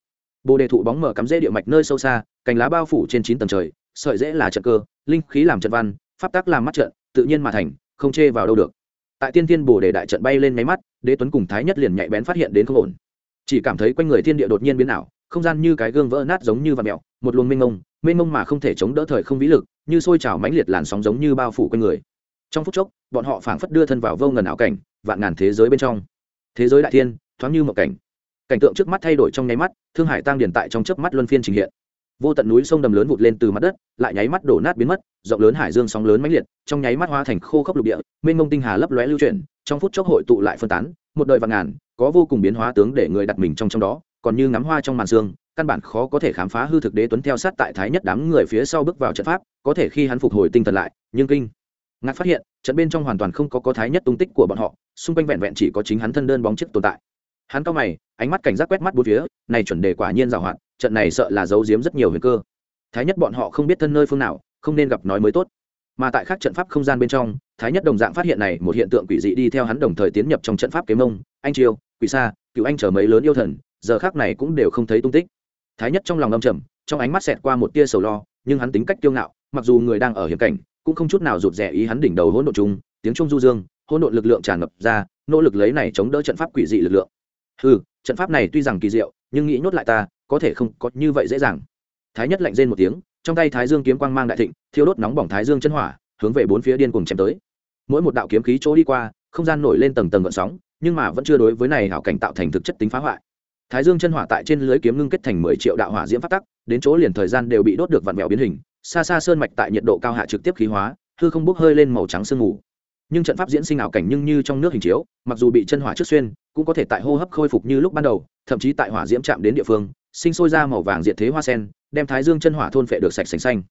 Speaker 1: Bồ đề thụ bóng mở cắm rễ địa mạch nơi sâu xa cành lá bao phủ trên chín tầng trời sợi dễ là trận cơ linh khí làm trận văn pháp tắc làm mắt trận tự nhiên mà thành không chê vào đâu được. Tại tiên thiên bồ đề đại trận bay lên máy mắt đế tuấn cùng thái nhất liền nhạy bén phát hiện đến không ổn. Chỉ cảm thấy quanh người thiên địa đột nhiên biến ảo không gian như cái gương vỡ nát giống như vạt mèo, một luồng mênh mông mênh mông mà không thể chống đỡ thời không vĩ lực, như sôi trào mãnh liệt làn sóng giống như bao phủ quanh người. Trong phút chốc, bọn họ phảng phất đưa thân vào vô ngần ảo cảnh, vạn ngàn thế giới bên trong. Thế giới đại thiên, thoáng như một cảnh. Cảnh tượng trước mắt thay đổi trong nháy mắt, thương hải tăng điển tại trong chớp mắt luân phiên trình hiện. Vô tận núi sông đầm lớn vụt lên từ mặt đất, lại nháy mắt đổ nát biến mất, rộng lớn hải dương sóng lớn mãnh liệt, trong nháy mắt hóa thành khô khốc lục địa, mênh mông tinh hà lấp lóe lưu chuyển, trong phút chốc hội tụ lại phân tán, một đời vạn ngàn, có vô cùng biến hóa tướng để người đặt mình trong trong đó, còn như ngắm hoa trong màn sương căn bản khó có thể khám phá hư thực đế tuấn theo sát tại thái nhất đám người phía sau bước vào trận pháp, có thể khi hắn phục hồi tinh thần lại, nhưng kinh. Ngạc phát hiện, trận bên trong hoàn toàn không có có thái nhất tung tích của bọn họ, xung quanh vẹn vẹn chỉ có chính hắn thân đơn bóng chiếc tồn tại. Hắn cao mày, ánh mắt cảnh giác quét mắt bốn phía, này chuẩn đề quả nhiên giàu hạn, trận này sợ là giấu giếm rất nhiều huyền cơ. Thái nhất bọn họ không biết thân nơi phương nào, không nên gặp nói mới tốt. Mà tại các trận pháp không gian bên trong, thái nhất đồng dạng phát hiện này một hiện tượng quỷ dị đi theo hắn đồng thời tiến nhập trong trận pháp kế mông, anh triều, quỷ sa, cựu anh chờ mấy lớn yêu thần, giờ khác này cũng đều không thấy tung tích thái nhất trong lòng âm trầm, trong ánh mắt xẹt qua một tia sầu lo, nhưng hắn tính cách kiêu ngạo, mặc dù người đang ở hiểm cảnh, cũng không chút nào rụt rè ý hắn đỉnh đầu hỗn độn chung, tiếng trung du dương, hỗn độn lực lượng tràn ngập ra, nỗ lực lấy này chống đỡ trận pháp quỷ dị lực lượng. Ừ trận pháp này tuy rằng kỳ diệu, nhưng nghĩ nhốt lại ta, có thể không có như vậy dễ dàng. Thái nhất lạnh rên một tiếng, trong tay thái dương kiếm quang mang đại thịnh, thiêu đốt nóng bỏng thái dương chân hỏa, hướng về bốn phía điên cùng chém tới. Mỗi một đạo kiếm khí chỗ đi qua, không gian nổi lên tầng tầng gợn sóng, nhưng mà vẫn chưa đối với này hảo cảnh tạo thành thực chất tính phá hoại thái dương chân hỏa tại trên lưới kiếm ngưng kết thành mười triệu đạo hỏa diễm phát tắc, đến chỗ liền thời gian đều bị đốt được vặn vẹo biến hình, xa xa sơn mạch tại nhiệt độ cao hạ trực tiếp khí hóa, hư không bốc hơi lên màu trắng sương mù. Nhưng trận pháp diễn sinh ảo cảnh nhưng như trong nước hình chiếu, mặc dù bị chân hỏa trước xuyên, cũng có thể tại hô hấp khôi phục như lúc ban đầu, thậm chí tại hỏa diễm chạm đến địa phương, sinh sôi ra màu vàng diệt thế hoa sen, đem thái dương chân hỏa thôn phệ được sạch sành xanh.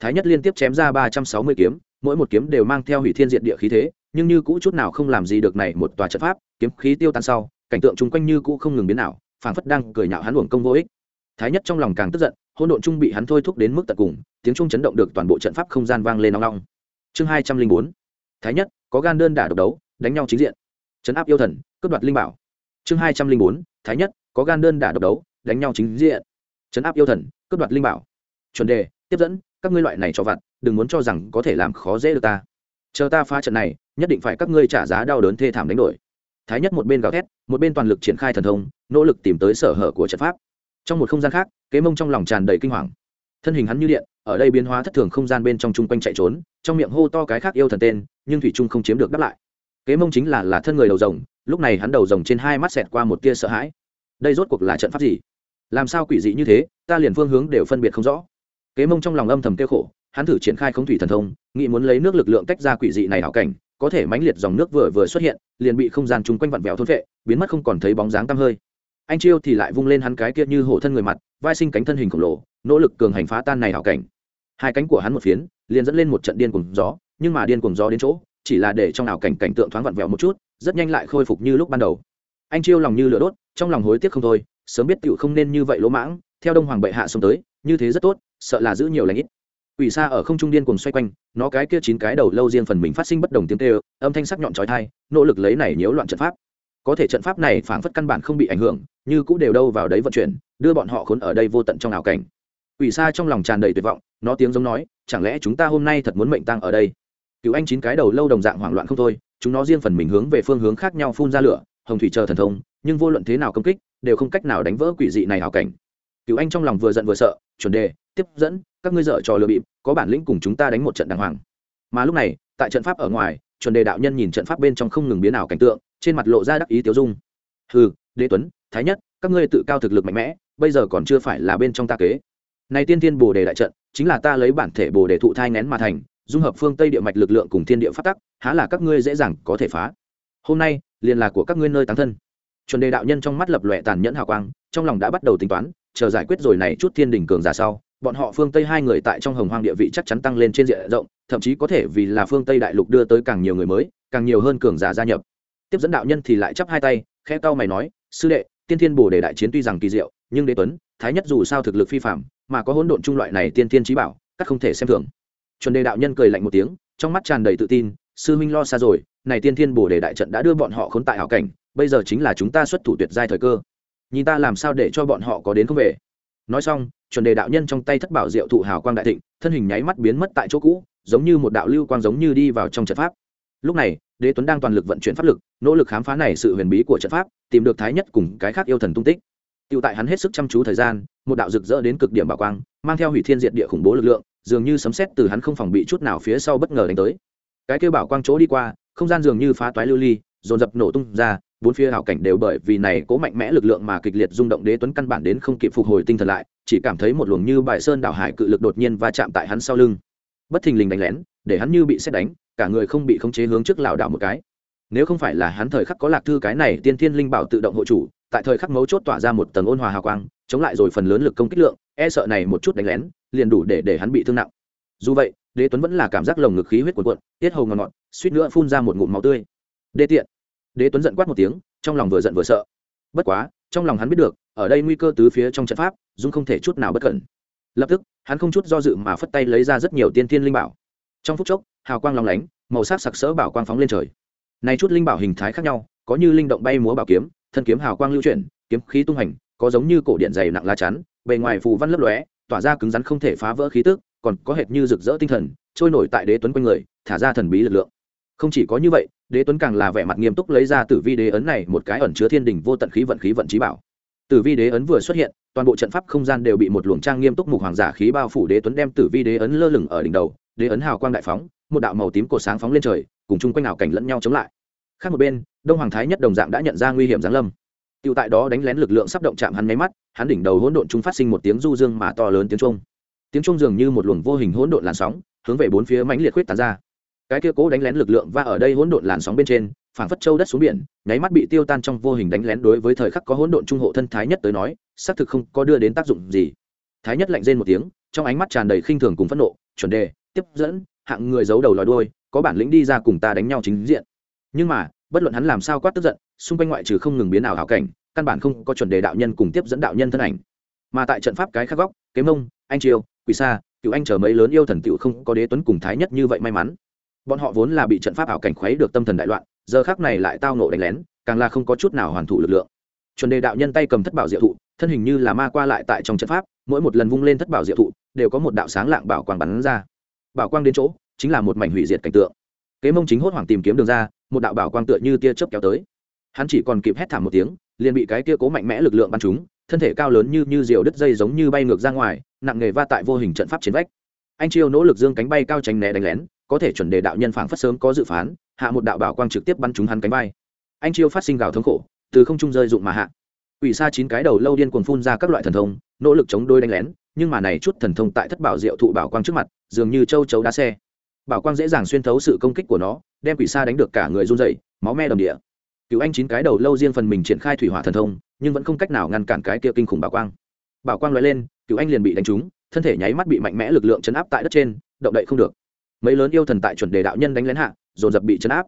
Speaker 1: Thái nhất liên tiếp chém ra ba trăm sáu mươi kiếm, mỗi một kiếm đều mang theo hủy thiên diệt địa khí thế, nhưng như cũ chút nào không làm gì được này một tòa trận pháp, kiếm khí tiêu tan sau, cảnh tượng chung quanh như cũ không ngừng biến ảo phảng phất đang cười nhạo hắn uổng công vô ích. Thái nhất trong lòng càng tức giận, hỗn độn trung bị hắn thôi thúc đến mức tận cùng, tiếng trung chấn động được toàn bộ trận pháp không gian vang lên nong nong chương hai trăm linh bốn, thái nhất, có gan đơn đả độc đấu, đánh nhau chính diện. Chấn áp yêu thần, cướp đoạt linh bảo. Chương hai trăm linh bốn, thái nhất, có gan đơn đả độc đấu, đánh nhau chính diện. Chấn áp yêu thần, cướp đoạt linh bảo. Chuẩn đề, tiếp dẫn, các ngươi loại này cho vặt, đừng muốn cho rằng có thể làm khó dễ được ta. Chờ ta phá trận này, nhất định phải các ngươi trả giá đau đớn thê thảm đánh đổi thái nhất một bên gào thét, một bên toàn lực triển khai thần thông, nỗ lực tìm tới sở hở của trận pháp. Trong một không gian khác, kế mông trong lòng tràn đầy kinh hoàng. Thân hình hắn như điện, ở đây biến hóa thất thường không gian bên trong chung quanh chạy trốn, trong miệng hô to cái khác yêu thần tên, nhưng thủy trung không chiếm được đáp lại. Kế mông chính là là thân người đầu rồng, lúc này hắn đầu rồng trên hai mắt xẹt qua một tia sợ hãi. Đây rốt cuộc là trận pháp gì? Làm sao quỷ dị như thế, ta liền phương hướng đều phân biệt không rõ. Kế mông trong lòng âm thầm kêu khổ, hắn thử triển khai không thủy thần thông, nghĩ muốn lấy nước lực lượng tách ra quỷ dị này hảo cảnh có thể mãnh liệt dòng nước vừa vừa xuất hiện, liền bị không gian chung quanh vặn vẹo thôn vệ biến mất không còn thấy bóng dáng tăm hơi. Anh chiêu thì lại vung lên hắn cái kia như hổ thân người mặt, vai sinh cánh thân hình khổng lồ, nỗ lực cường hành phá tan này hảo cảnh. Hai cánh của hắn một phiến, liền dẫn lên một trận điên cùng gió, nhưng mà điên cùng gió đến chỗ, chỉ là để trong ảo cảnh cảnh tượng thoáng vặn vẹo một chút, rất nhanh lại khôi phục như lúc ban đầu. Anh chiêu lòng như lửa đốt, trong lòng hối tiếc không thôi, sớm biết tựu không nên như vậy lỗ mãng, theo đông hoàng bệ hạ xông tới, như thế rất tốt, sợ là giữ nhiều lãnh ít. Quỷ xa ở không trung điên cuồng xoay quanh, nó cái kia chín cái đầu lâu riêng phần mình phát sinh bất đồng tiếng kêu, âm thanh sắc nhọn chói tai, nỗ lực lấy này nhiễu loạn trận pháp. Có thể trận pháp này phảng phất căn bản không bị ảnh hưởng, như cũ đều đâu vào đấy vận chuyển, đưa bọn họ khốn ở đây vô tận trong ảo cảnh. Quỷ xa trong lòng tràn đầy tuyệt vọng, nó tiếng giống nói, chẳng lẽ chúng ta hôm nay thật muốn mệnh tang ở đây? Cửu anh chín cái đầu lâu đồng dạng hoảng loạn không thôi, chúng nó riêng phần mình hướng về phương hướng khác nhau phun ra lửa, hồng thủy chờ thần thông, nhưng vô luận thế nào công kích, đều không cách nào đánh vỡ quỷ dị này ảo cảnh. Cửu anh trong lòng vừa giận vừa sợ, chuẩn đề, tiếp dẫn, các ngươi dở trò lừa bịp có bản lĩnh cùng chúng ta đánh một trận đàng hoàng. Mà lúc này tại trận pháp ở ngoài chuẩn đề đạo nhân nhìn trận pháp bên trong không ngừng biến ảo cảnh tượng trên mặt lộ ra đắc ý tiêu dung. Hừ, đế tuấn thái nhất các ngươi tự cao thực lực mạnh mẽ bây giờ còn chưa phải là bên trong ta kế. Này tiên thiên bồ đề đại trận chính là ta lấy bản thể bồ đề thụ thai nén mà thành dung hợp phương tây địa mạch lực lượng cùng thiên địa phát tắc há là các ngươi dễ dàng có thể phá. Hôm nay liền là của các ngươi nơi tán thân. Chuẩn đề đạo nhân trong mắt lập lòe tàn nhẫn hào quang trong lòng đã bắt đầu tính toán chờ giải quyết rồi này chút thiên đình cường giả sau bọn họ phương tây hai người tại trong hồng hoang địa vị chắc chắn tăng lên trên diện rộng, thậm chí có thể vì là phương tây đại lục đưa tới càng nhiều người mới, càng nhiều hơn cường giả gia nhập. Tiếp dẫn đạo nhân thì lại chắp hai tay khe cao mày nói, sư đệ, tiên thiên bồ đề đại chiến tuy rằng kỳ diệu, nhưng đế tuấn, thái nhất dù sao thực lực phi phạm mà có hỗn độn trung loại này tiên thiên trí bảo, các không thể xem thường. Chuẩn đề đạo nhân cười lạnh một tiếng, trong mắt tràn đầy tự tin, sư huynh lo xa rồi, này tiên thiên bồ đề đại trận đã đưa bọn họ khốn tại hảo cảnh, bây giờ chính là chúng ta xuất thủ tuyệt giai thời cơ. Nhìn ta làm sao để cho bọn họ có đến không về? Nói xong chuẩn đề đạo nhân trong tay thất bảo diệu thụ hào quang đại thịnh thân hình nháy mắt biến mất tại chỗ cũ giống như một đạo lưu quang giống như đi vào trong trận pháp lúc này đế tuấn đang toàn lực vận chuyển pháp lực nỗ lực khám phá này sự huyền bí của trận pháp tìm được thái nhất cùng cái khác yêu thần tung tích Tiêu tại hắn hết sức chăm chú thời gian, một đạo rực rỡ đến cực điểm bảo quang, mang theo hủy thiên diệt địa khủng bố lực lượng, dường như sấm sét từ hắn không phòng bị chút nào phía sau bất ngờ đánh tới. Cái kêu bảo quang chỗ đi qua, không gian dường như phá toái lưu ly, dồn dập nổ tung ra, bốn phía hảo cảnh đều bởi vì này cố mạnh mẽ lực lượng mà kịch liệt rung động đế tuấn căn bản đến không kịp phục hồi tinh thần lại, chỉ cảm thấy một luồng như bài sơn đảo hải cự lực đột nhiên va chạm tại hắn sau lưng. Bất thình lình đánh lén, để hắn như bị xét đánh, cả người không bị khống chế hướng trước lảo đảo một cái. Nếu không phải là hắn thời khắc có lạc thư cái này tiên thiên linh bảo tự động hộ chủ, tại thời khắc mấu chốt tỏa ra một tầng ôn hòa hào quang chống lại rồi phần lớn lực công kích lượng e sợ này một chút đánh lén liền đủ để để hắn bị thương nặng dù vậy đế tuấn vẫn là cảm giác lồng ngực khí huyết cuộn cuộn tiết hầu ngọt ngọt suýt nữa phun ra một ngụm máu tươi đê tiện đế tuấn giận quát một tiếng trong lòng vừa giận vừa sợ bất quá trong lòng hắn biết được ở đây nguy cơ tứ phía trong trận pháp, dung không thể chút nào bất cẩn. Lập tức, hắn không chút do dự mà phất tay lấy ra rất nhiều tiên thiên linh bảo. Trong phút chốc, hào quang lòng lánh, màu sắc sặc sỡ bảo quang phóng lên trời. Này chút linh bảo hình thái khác nhau, có như linh động bay múa bảo kiếm, thân kiếm hào quang lưu chuyển, kiếm khí tung hành, có giống như cổ điện dày nặng lá chắn, bề ngoài phù văn lấp lóe, tỏa ra cứng rắn không thể phá vỡ khí tức, còn có hệt như rực rỡ tinh thần, trôi nổi tại đế tuấn quanh người, thả ra thần bí lực lượng. Không chỉ có như vậy, đế tuấn càng là vẻ mặt nghiêm túc lấy ra tử vi đế ấn này một cái ẩn chứa thiên đình vô tận khí vận khí vận trí bảo tử vi đế ấn vừa xuất hiện toàn bộ trận pháp không gian đều bị một luồng trang nghiêm túc mục hoàng giả khí bao phủ đế tuấn đem tử vi đế ấn lơ lửng ở đỉnh đầu đế ấn hào quang đại phóng một đạo màu tím cổ sáng phóng lên trời cùng chung quanh ảo cảnh lẫn nhau chống lại khác một bên đông hoàng thái nhất đồng dạng đã nhận ra nguy hiểm giáng lâm Tiêu tại đó đánh lén lực lượng sắp động chạm hắn mấy mắt, hắn đỉnh đầu hỗn độn trung phát sinh một tiếng du dương mà to lớn tiếng trung. Tiếng trung dường như một luồng vô hình hỗn độn làn sóng, hướng về bốn phía mãnh liệt khuyết tán ra. Cái kia cố đánh lén lực lượng và ở đây hỗn độn làn sóng bên trên, phảng phất châu đất xuống biển, nháy mắt bị tiêu tan trong vô hình đánh lén đối với thời khắc có hỗn độn trung hộ thân thái nhất tới nói, xác thực không có đưa đến tác dụng gì. Thái nhất lạnh rên một tiếng, trong ánh mắt tràn đầy khinh thường cùng phẫn nộ, chuẩn đề, tiếp dẫn, hạng người giấu đầu lòi đuôi, có bản lĩnh đi ra cùng ta đánh nhau chính diện. Nhưng mà, bất luận hắn làm sao quát tức giận, xung quanh ngoại trừ không ngừng biến ảo hảo cảnh, căn bản không có chuẩn đề đạo nhân cùng tiếp dẫn đạo nhân thân ảnh mà tại trận pháp cái khác góc kế mông anh triều quỷ sa cựu anh chờ mấy lớn yêu thần cựu không có đế tuấn cùng thái nhất như vậy may mắn bọn họ vốn là bị trận pháp ảo cảnh khuấy được tâm thần đại loạn giờ khác này lại tao nộ đánh lén, càng là không có chút nào hoàn thủ lực lượng. Chuẩn đề đạo nhân tay cầm thất bảo diệu thụ, thân hình như là ma qua lại tại trong trận pháp, mỗi một lần vung lên thất bảo diệu thụ, đều có một đạo sáng lạng bảo quang bắn ra. Bảo quang đến chỗ, chính là một mảnh hủy diệt cảnh tượng. Kế mông chính hốt hoảng tìm kiếm đường ra, một đạo bảo quang tựa như tia chớp kéo tới. Hắn chỉ còn kịp hét thảm một tiếng, liền bị cái kia cố mạnh mẽ lực lượng bắn trúng, thân thể cao lớn như như diều đứt dây giống như bay ngược ra ngoài, nặng nghề va tại vô hình trận pháp chiến vách. Anh chiêu nỗ lực dương cánh bay cao tránh né đánh lén có thể chuẩn đề đạo nhân phảng phất sớm có dự phán, hạ một đạo bảo quang trực tiếp bắn trúng hắn cánh bay anh chiêu phát sinh gào thống khổ, từ không trung rơi dụng mà hạ. Quỷ xa chín cái đầu lâu điên cuồng phun ra các loại thần thông, nỗ lực chống đôi đánh lén, nhưng mà này chút thần thông tại thất bảo diệu thụ bảo quang trước mặt, dường như châu chấu đá xe. Bảo quang dễ dàng xuyên thấu sự công kích của nó, đem quỷ xa đánh được cả người run dậy máu me đầm địa. Cựu anh chín cái đầu lâu riêng phần mình triển khai thủy hỏa thần thông, nhưng vẫn không cách nào ngăn cản cái kia kinh khủng bảo quang. Bảo quang loại lên cựu anh liền bị đánh trúng, thân thể nháy mắt bị mạnh mẽ lực lượng chấn áp tại đất trên, động đậy không được mấy lớn yêu thần tại chuẩn đề đạo nhân đánh lén hạ, dồn dập bị chấn áp.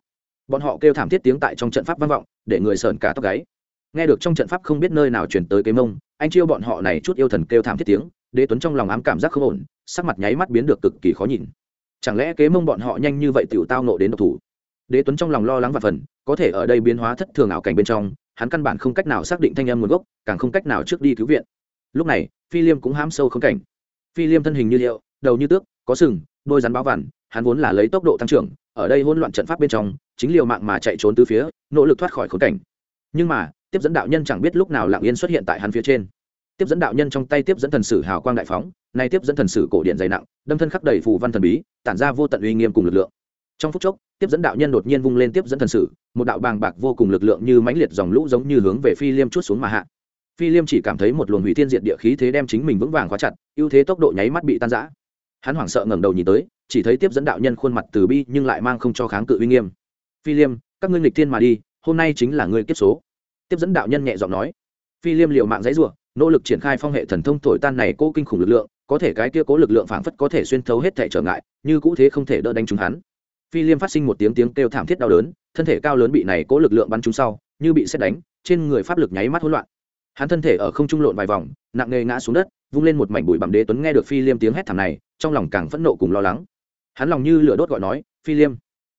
Speaker 1: Bọn họ kêu thảm thiết tiếng tại trong trận pháp vang vọng, để người sờn cả tóc gáy. Nghe được trong trận pháp không biết nơi nào chuyển tới cái mông, anh chiêu bọn họ này chút yêu thần kêu thảm thiết tiếng, đế tuấn trong lòng ám cảm giác không ổn, sắc mặt nháy mắt biến được cực kỳ khó nhìn. Chẳng lẽ kế mông bọn họ nhanh như vậy tựu tao nộ đến độc thủ? Đế tuấn trong lòng lo lắng và phần, có thể ở đây biến hóa thất thường ảo cảnh bên trong, hắn căn bản không cách nào xác định thanh âm nguồn gốc, càng không cách nào trước đi cứu viện. Lúc này, phi liêm cũng hám sâu không cảnh. Phi liêm thân hình như liệu, đầu như tước, có sừng đôi rắn báo vằn, hắn vốn là lấy tốc độ tăng trưởng, ở đây hỗn loạn trận pháp bên trong, chính liều mạng mà chạy trốn từ phía, nỗ lực thoát khỏi khốn cảnh. Nhưng mà, tiếp dẫn đạo nhân chẳng biết lúc nào lặng yên xuất hiện tại hắn phía trên. Tiếp dẫn đạo nhân trong tay tiếp dẫn thần sử hào quang đại phóng, nay tiếp dẫn thần sử cổ điện dày nặng, đâm thân khắc đầy phù văn thần bí, tản ra vô tận uy nghiêm cùng lực lượng. Trong phút chốc, tiếp dẫn đạo nhân đột nhiên vung lên tiếp dẫn thần sử, một đạo bàng bạc vô cùng lực lượng như mãnh liệt dòng lũ giống như hướng về phi liêm chút xuống mà hạ. Phi liêm chỉ cảm thấy một luồng hủy thiên diệt địa khí thế đem chính mình vững vàng khóa chặt, ưu thế tốc độ nháy mắt bị tan rã hắn hoảng sợ ngẩng đầu nhìn tới, chỉ thấy tiếp dẫn đạo nhân khuôn mặt từ bi nhưng lại mang không cho kháng cự uy nghiêm. Phi liêm, các ngươi nghịch thiên mà đi, hôm nay chính là ngươi kiếp số. Tiếp dẫn đạo nhân nhẹ giọng nói. Phi liêm liều mạng dãy rủa nỗ lực triển khai phong hệ thần thông thổi tan này cố kinh khủng lực lượng, có thể cái kia cố lực lượng phảng phất có thể xuyên thấu hết thể trở ngại, như cũ thế không thể đỡ đánh trúng hắn. Phi liêm phát sinh một tiếng tiếng kêu thảm thiết đau đớn, thân thể cao lớn bị này cố lực lượng bắn trúng sau, như bị xét đánh, trên người pháp lực nháy mắt hỗn loạn. Hắn thân thể ở không trung lộn vài vòng, nặng nề ngã xuống đất vung lên một mảnh bụi bặm đế tuấn nghe được phi liêm tiếng hét thảm này, trong lòng càng phẫn nộ cùng lo lắng. Hắn lòng như lửa đốt gọi nói, phi liêm.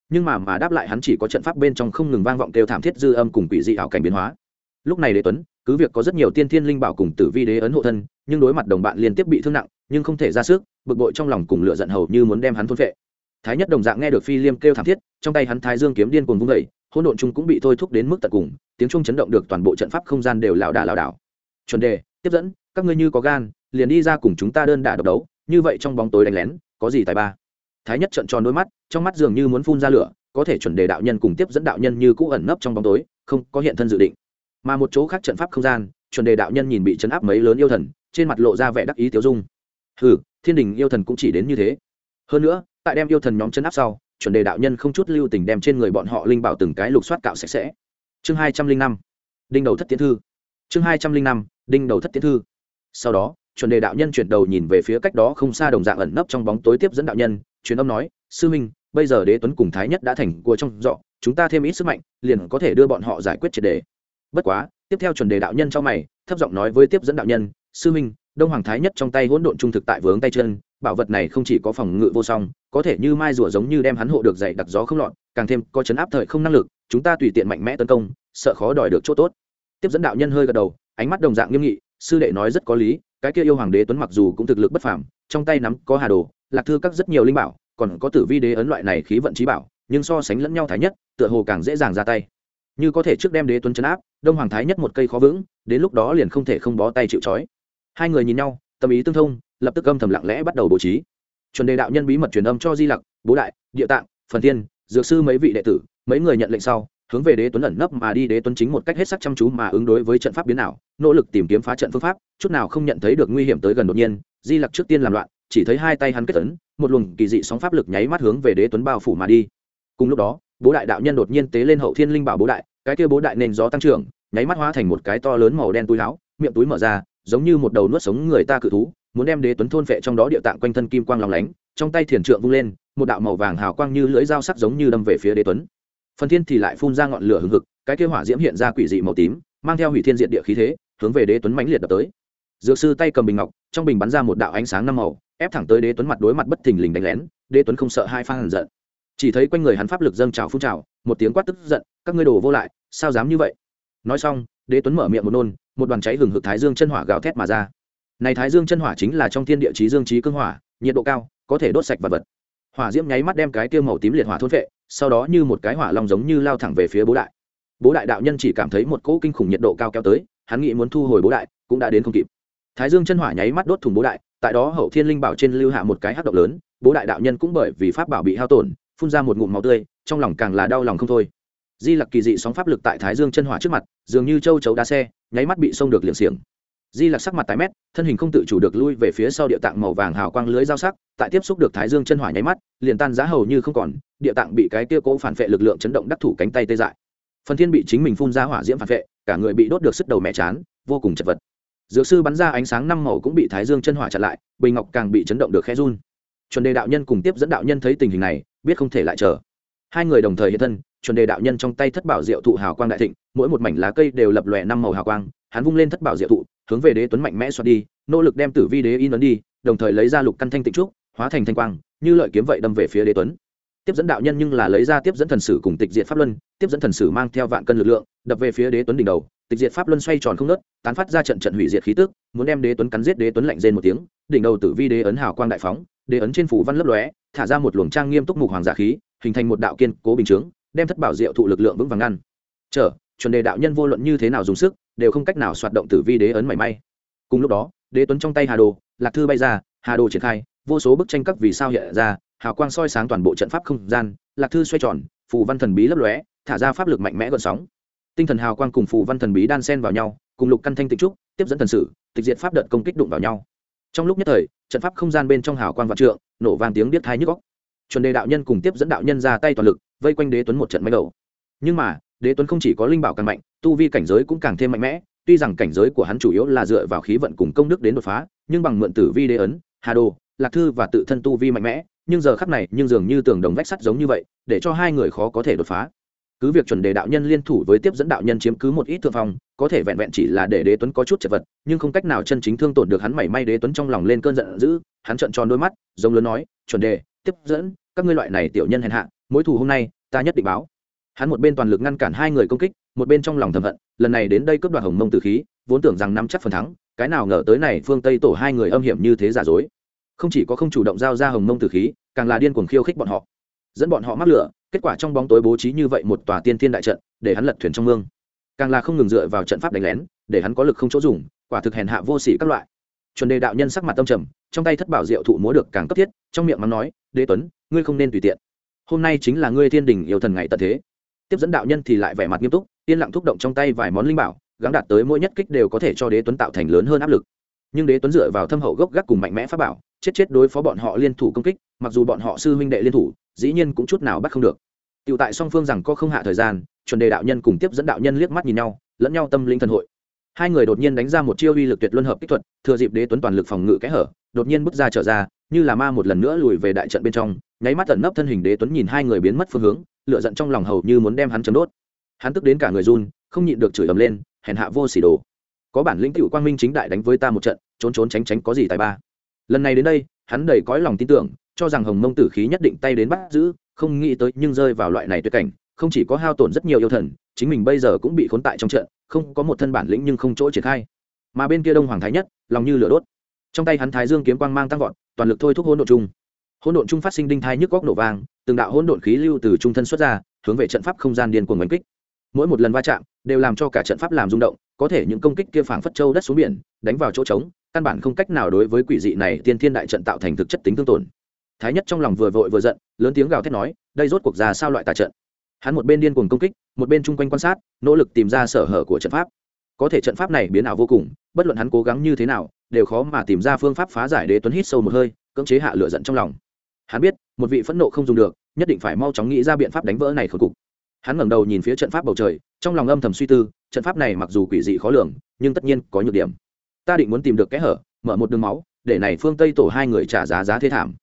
Speaker 1: Nhưng mà mà đáp lại hắn chỉ có trận pháp bên trong không ngừng vang vọng kêu thảm thiết dư âm cùng quỷ dị ảo cảnh biến hóa. Lúc này đế tuấn, cứ việc có rất nhiều tiên thiên linh bảo cùng tử vi đế ấn hộ thân, nhưng đối mặt đồng bạn liên tiếp bị thương nặng, nhưng không thể ra sức, bực bội trong lòng cùng lửa giận hầu như muốn đem hắn thôn phệ. Thái nhất đồng dạng nghe được phi liêm kêu thảm thiết, trong tay hắn thái dương kiếm điên cuồng vung vẩy hỗn độn chung cũng bị thôi thúc đến mức tận cùng, tiếng trung chấn động được toàn bộ trận pháp không gian đều lảo đà lảo đảo. Chuẩn đề, tiếp dẫn, các ngươi như có gan liền đi ra cùng chúng ta đơn đả độc đấu, như vậy trong bóng tối đánh lén, có gì tài ba? Thái nhất trận tròn đôi mắt, trong mắt dường như muốn phun ra lửa, có thể chuẩn đề đạo nhân cùng tiếp dẫn đạo nhân như cũ ẩn nấp trong bóng tối, không có hiện thân dự định. Mà một chỗ khác trận pháp không gian, chuẩn đề đạo nhân nhìn bị chấn áp mấy lớn yêu thần, trên mặt lộ ra vẻ đắc ý tiêu dung. Hừ, thiên đình yêu thần cũng chỉ đến như thế. Hơn nữa, tại đem yêu thần nhóm chấn áp sau, chuẩn đề đạo nhân không chút lưu tình đem trên người bọn họ linh bảo từng cái lục soát cạo sạch sẽ. Chương hai trăm linh năm, đinh đầu thất tiến thư. Chương hai trăm linh năm, đinh đầu thất tiến thư. Sau đó chuẩn đề đạo nhân chuyển đầu nhìn về phía cách đó không xa đồng dạng ẩn nấp trong bóng tối tiếp dẫn đạo nhân, truyền âm nói, sư minh, bây giờ đế tuấn cùng thái nhất đã thành cua trong dọ chúng ta thêm ít sức mạnh, liền có thể đưa bọn họ giải quyết triệt đề. Bất quá, tiếp theo chuẩn đề đạo nhân cho mày, thấp giọng nói với tiếp dẫn đạo nhân, sư minh, đông hoàng thái nhất trong tay hỗn độn trung thực tại vướng tay chân, bảo vật này không chỉ có phòng ngự vô song, có thể như mai rùa giống như đem hắn hộ được dày đặc gió không lọt, càng thêm có chấn áp thời không năng lực, chúng ta tùy tiện mạnh mẽ tấn công, sợ khó đòi được chỗ tốt. Tiếp dẫn đạo nhân hơi gật đầu, ánh mắt đồng dạng nghiêm nghị sư đệ nói rất có lý, cái kia yêu hoàng đế tuấn mặc dù cũng thực lực bất phàm, trong tay nắm có hà đồ, lạc thư các rất nhiều linh bảo, còn có tử vi đế ấn loại này khí vận trí bảo, nhưng so sánh lẫn nhau thái nhất, tựa hồ càng dễ dàng ra tay. Như có thể trước đem đế tuấn chấn áp, đông hoàng thái nhất một cây khó vững, đến lúc đó liền không thể không bó tay chịu trói. Hai người nhìn nhau, tâm ý tương thông, lập tức âm thầm lặng lẽ bắt đầu bố trí. Chuẩn đề đạo nhân bí mật truyền âm cho di lặc, bố đại, địa tạng, phần tiên dược sư mấy vị đệ tử, mấy người nhận lệnh sau hướng về đế tuấn ẩn nấp mà đi, đế tuấn chính một cách hết sắc chăm chú mà ứng đối với trận pháp biến ảo, nỗ lực tìm kiếm phá trận phương pháp, chút nào không nhận thấy được nguy hiểm tới gần đột nhiên, di lặc trước tiên làm loạn, chỉ thấy hai tay hắn kết tấn một luồng kỳ dị sóng pháp lực nháy mắt hướng về đế tuấn bao phủ mà đi. Cùng lúc đó, bố đại đạo nhân đột nhiên tế lên hậu thiên linh bảo bố đại, cái kia bố đại nền gió tăng trưởng, nháy mắt hóa thành một cái to lớn màu đen túi láo miệng túi mở ra, giống như một đầu nuốt sống người ta cự thú, muốn đem đế tuấn thôn phệ trong đó địa tạng quanh thân kim quang lòng lánh, trong tay thiền trượng vung lên, một đạo màu vàng hào quang như lưỡi dao sắc giống như đâm về phía đế tuấn phần thiên thì lại phun ra ngọn lửa hừng hực, cái kêu hỏa diễm hiện ra quỷ dị màu tím, mang theo hủy thiên diện địa khí thế, hướng về đế tuấn mãnh liệt đập tới. Dược sư tay cầm bình ngọc, trong bình bắn ra một đạo ánh sáng năm màu, ép thẳng tới đế tuấn mặt đối mặt bất thình lình đánh lén, đế tuấn không sợ hai phan hàn giận. Chỉ thấy quanh người hắn pháp lực dâng trào phun trào, một tiếng quát tức giận, các ngươi đổ vô lại, sao dám như vậy? Nói xong, đế tuấn mở miệng một nôn, một đoàn cháy hừng hực thái dương chân hỏa gào thét mà ra. Này thái dương chân hỏa chính là trong thiên địa chí dương chí cương hỏa, nhiệt độ cao, có thể đốt sạch vật vật. Hỏa diễm nháy mắt đem cái tiêu màu tím liệt hỏa thôn vệ sau đó như một cái hỏa long giống như lao thẳng về phía bố đại. Bố đại đạo nhân chỉ cảm thấy một cỗ kinh khủng nhiệt độ cao kéo tới, hắn nghĩ muốn thu hồi bố đại, cũng đã đến không kịp. Thái dương chân hỏa nháy mắt đốt thủng bố đại, tại đó hậu thiên linh bảo trên lưu hạ một cái hát động lớn, bố đại đạo nhân cũng bởi vì pháp bảo bị hao tổn, phun ra một ngụm máu tươi, trong lòng càng là đau lòng không thôi. Di lặc kỳ dị sóng pháp lực tại thái dương chân hỏa trước mặt, dường như châu chấu đá xe, nháy mắt bị xông được liệng xiềng. Di lặc sắc mặt tái mét, thân hình không tự chủ được lui về phía sau địa tạng màu vàng hào quang lưới dao sắc, tại tiếp xúc được thái dương chân hỏa nháy mắt, liền tan giá hầu như không còn địa tạng bị cái kia cố phản vệ lực lượng chấn động đắc thủ cánh tay tê dại. Phần thiên bị chính mình phun ra hỏa diễm phản vệ, cả người bị đốt được sức đầu mẹ chán, vô cùng chật vật. Dược sư bắn ra ánh sáng năm màu cũng bị thái dương chân hỏa chặn lại, bình ngọc càng bị chấn động được khe run. Chuẩn đề đạo nhân cùng tiếp dẫn đạo nhân thấy tình hình này, biết không thể lại chờ. Hai người đồng thời hiện thân, chuẩn đề đạo nhân trong tay thất bảo diệu thụ hào quang đại thịnh, mỗi một mảnh lá cây đều lập lòe năm màu hào quang, hắn vung lên thất bảo diệu thụ, hướng về đế tuấn mạnh mẽ xoát đi, nỗ lực đem tử vi đế in ấn đi, đồng thời lấy ra lục căn thanh tịnh trúc, hóa thành thanh quang, như lợi kiếm vậy đâm về phía đế tuấn tiếp dẫn đạo nhân nhưng là lấy ra tiếp dẫn thần sử cùng tịch diệt pháp luân, tiếp dẫn thần sử mang theo vạn cân lực lượng, đập về phía đế tuấn đỉnh đầu, tịch diệt pháp luân xoay tròn không nớt tán phát ra trận trận hủy diệt khí tức, muốn đem đế tuấn cắn giết đế tuấn lạnh rên một tiếng, đỉnh đầu tử vi đế ấn hào quang đại phóng, đế ấn trên phủ văn lấp lóe, thả ra một luồng trang nghiêm túc mục hoàng giả khí, hình thành một đạo kiên cố bình chướng, đem thất bảo diệu thụ lực lượng vững vàng ngăn. Trở chuẩn đề đạo nhân vô luận như thế nào dùng sức, đều không cách nào hoạt động tử vi đế ấn mảy may. Cùng lúc đó, đế tuấn trong tay hà đồ, lạc thư bay ra, hà đồ triển khai vô số bức tranh các vì sao hiện ra, hào quang soi sáng toàn bộ trận pháp không gian, lạc thư xoay tròn, phù văn thần bí lấp lóe, thả ra pháp lực mạnh mẽ gợn sóng. Tinh thần hào quang cùng phù văn thần bí đan sen vào nhau, cùng lục căn thanh tịch trúc, tiếp dẫn thần sử, tịch diệt pháp đợt công kích đụng vào nhau. Trong lúc nhất thời, trận pháp không gian bên trong hào quang vạn trượng, nổ vàng tiếng biết thai nhức góc chuẩn đề đạo nhân cùng tiếp dẫn đạo nhân ra tay toàn lực, vây quanh đế tuấn một trận máy đầu nhưng mà, đế tuấn không chỉ có linh bảo càng mạnh, tu vi cảnh giới cũng càng thêm mạnh mẽ, tuy rằng cảnh giới của hắn chủ yếu là dựa vào khí vận cùng công đức đến đột phá, nhưng bằng mượn tử vi đế ấn, hà đồ lạc thư và tự thân tu vi mạnh mẽ, nhưng giờ khắc này nhưng dường như tường đồng vách sắt giống như vậy, để cho hai người khó có thể đột phá. Cứ việc chuẩn đề đạo nhân liên thủ với tiếp dẫn đạo nhân chiếm cứ một ít thượng phong, có thể vẹn vẹn chỉ là để đế tuấn có chút chật vật, nhưng không cách nào chân chính thương tổn được hắn mảy may đế tuấn trong lòng lên cơn giận dữ, hắn trợn tròn đôi mắt, giống lớn nói, chuẩn đề, tiếp dẫn, các ngươi loại này tiểu nhân hèn hạ, mối thù hôm nay, ta nhất định báo. Hắn một bên toàn lực ngăn cản hai người công kích, một bên trong lòng thầm hận, lần này đến đây cướp đoạt hồng mông tử khí, vốn tưởng rằng nắm chắc phần thắng, cái nào ngờ tới này phương tây tổ hai người âm hiểm như thế giả dối không chỉ có không chủ động giao ra hồng mông tử khí, càng là điên cuồng khiêu khích bọn họ. Dẫn bọn họ mắc lửa, kết quả trong bóng tối bố trí như vậy một tòa tiên thiên đại trận, để hắn lật thuyền trong mương. Càng là không ngừng dựa vào trận pháp đánh lén, để hắn có lực không chỗ dùng, quả thực hèn hạ vô sĩ các loại. Chuẩn đề đạo nhân sắc mặt tâm trầm, trong tay thất bảo diệu thụ múa được càng cấp thiết, trong miệng mắng nói, đế tuấn, ngươi không nên tùy tiện. Hôm nay chính là ngươi thiên đình yêu thần ngày tận thế. Tiếp dẫn đạo nhân thì lại vẻ mặt nghiêm túc, yên lặng thúc động trong tay vài món linh bảo, gắng đạt tới mỗi nhất kích đều có thể cho đế tuấn tạo thành lớn hơn áp lực. Nhưng đế tuấn dựa vào thâm hậu gốc gác cùng mạnh mẽ pháp bảo chết chết đối phó bọn họ liên thủ công kích mặc dù bọn họ sư huynh đệ liên thủ dĩ nhiên cũng chút nào bắt không được Tiểu tại song phương rằng có không hạ thời gian, chuẩn đề đạo nhân cùng tiếp dẫn đạo nhân liếc mắt nhìn nhau, lẫn nhau tâm linh thần hội. Hai người đột nhiên đánh ra một chiêu uy lực tuyệt luân hợp kích thuật, thừa dịp đế tuấn toàn lực phòng ngự kẽ hở, đột nhiên bước ra trở ra, như là ma một lần nữa lùi về đại trận bên trong, nháy mắt tận nấp thân hình đế tuấn nhìn hai người biến mất phương hướng, lửa giận trong lòng hầu như muốn đem hắn chấm đốt. Hắn tức đến cả người run, không nhịn được chửi ầm lên, hèn hạ vô xỉ đồ. Có bản lĩnh cựu quang minh chính đại đánh với ta một trận, trốn trốn tránh tránh có gì tài ba. Lần này đến đây, hắn đầy cõi lòng tin tưởng, cho rằng Hồng Mông Tử khí nhất định tay đến bắt giữ, không nghĩ tới nhưng rơi vào loại này tuyệt cảnh không chỉ có hao tổn rất nhiều yêu thần chính mình bây giờ cũng bị khốn tại trong trận không có một thân bản lĩnh nhưng không chỗ triển khai. Mà bên kia đông hoàng thái nhất lòng như lửa đốt. Trong tay hắn thái dương kiếm quang mang tăng vọt toàn lực thôi thúc hỗn độn chung. Hỗn độn chung phát sinh đinh thai nhức góc nổ vang từng đạo hỗn độn khí lưu từ trung thân xuất ra hướng về trận pháp không gian điên cuồng đánh kích. Mỗi một lần va chạm đều làm cho cả trận pháp làm rung động có thể những công kích kia phảng phất châu đất xuống biển đánh vào chỗ trống căn bản không cách nào đối với quỷ dị này tiên thiên đại trận tạo thành thực chất tính thương tổn. Thái nhất trong lòng vừa vội vừa giận, lớn tiếng gào thét nói, đây rốt cuộc ra sao loại tà trận? Hắn một bên điên cuồng công kích, một bên chung quanh quan sát, nỗ lực tìm ra sở hở của trận pháp. Có thể trận pháp này biến ảo vô cùng, bất luận hắn cố gắng như thế nào, đều khó mà tìm ra phương pháp phá giải đế tuấn hít sâu một hơi, cưỡng chế hạ lửa giận trong lòng. Hắn biết, một vị phẫn nộ không dùng được, nhất định phải mau chóng nghĩ ra biện pháp đánh vỡ này khôi cục. Hắn ngẩng đầu nhìn phía trận pháp bầu trời, trong lòng âm thầm suy tư, trận pháp này mặc dù quỷ dị khó lường, nhưng tất nhiên có nhược điểm ta định muốn tìm được kẽ hở, mở một đường máu, để này phương tây tổ hai người trả giá giá thế thảm.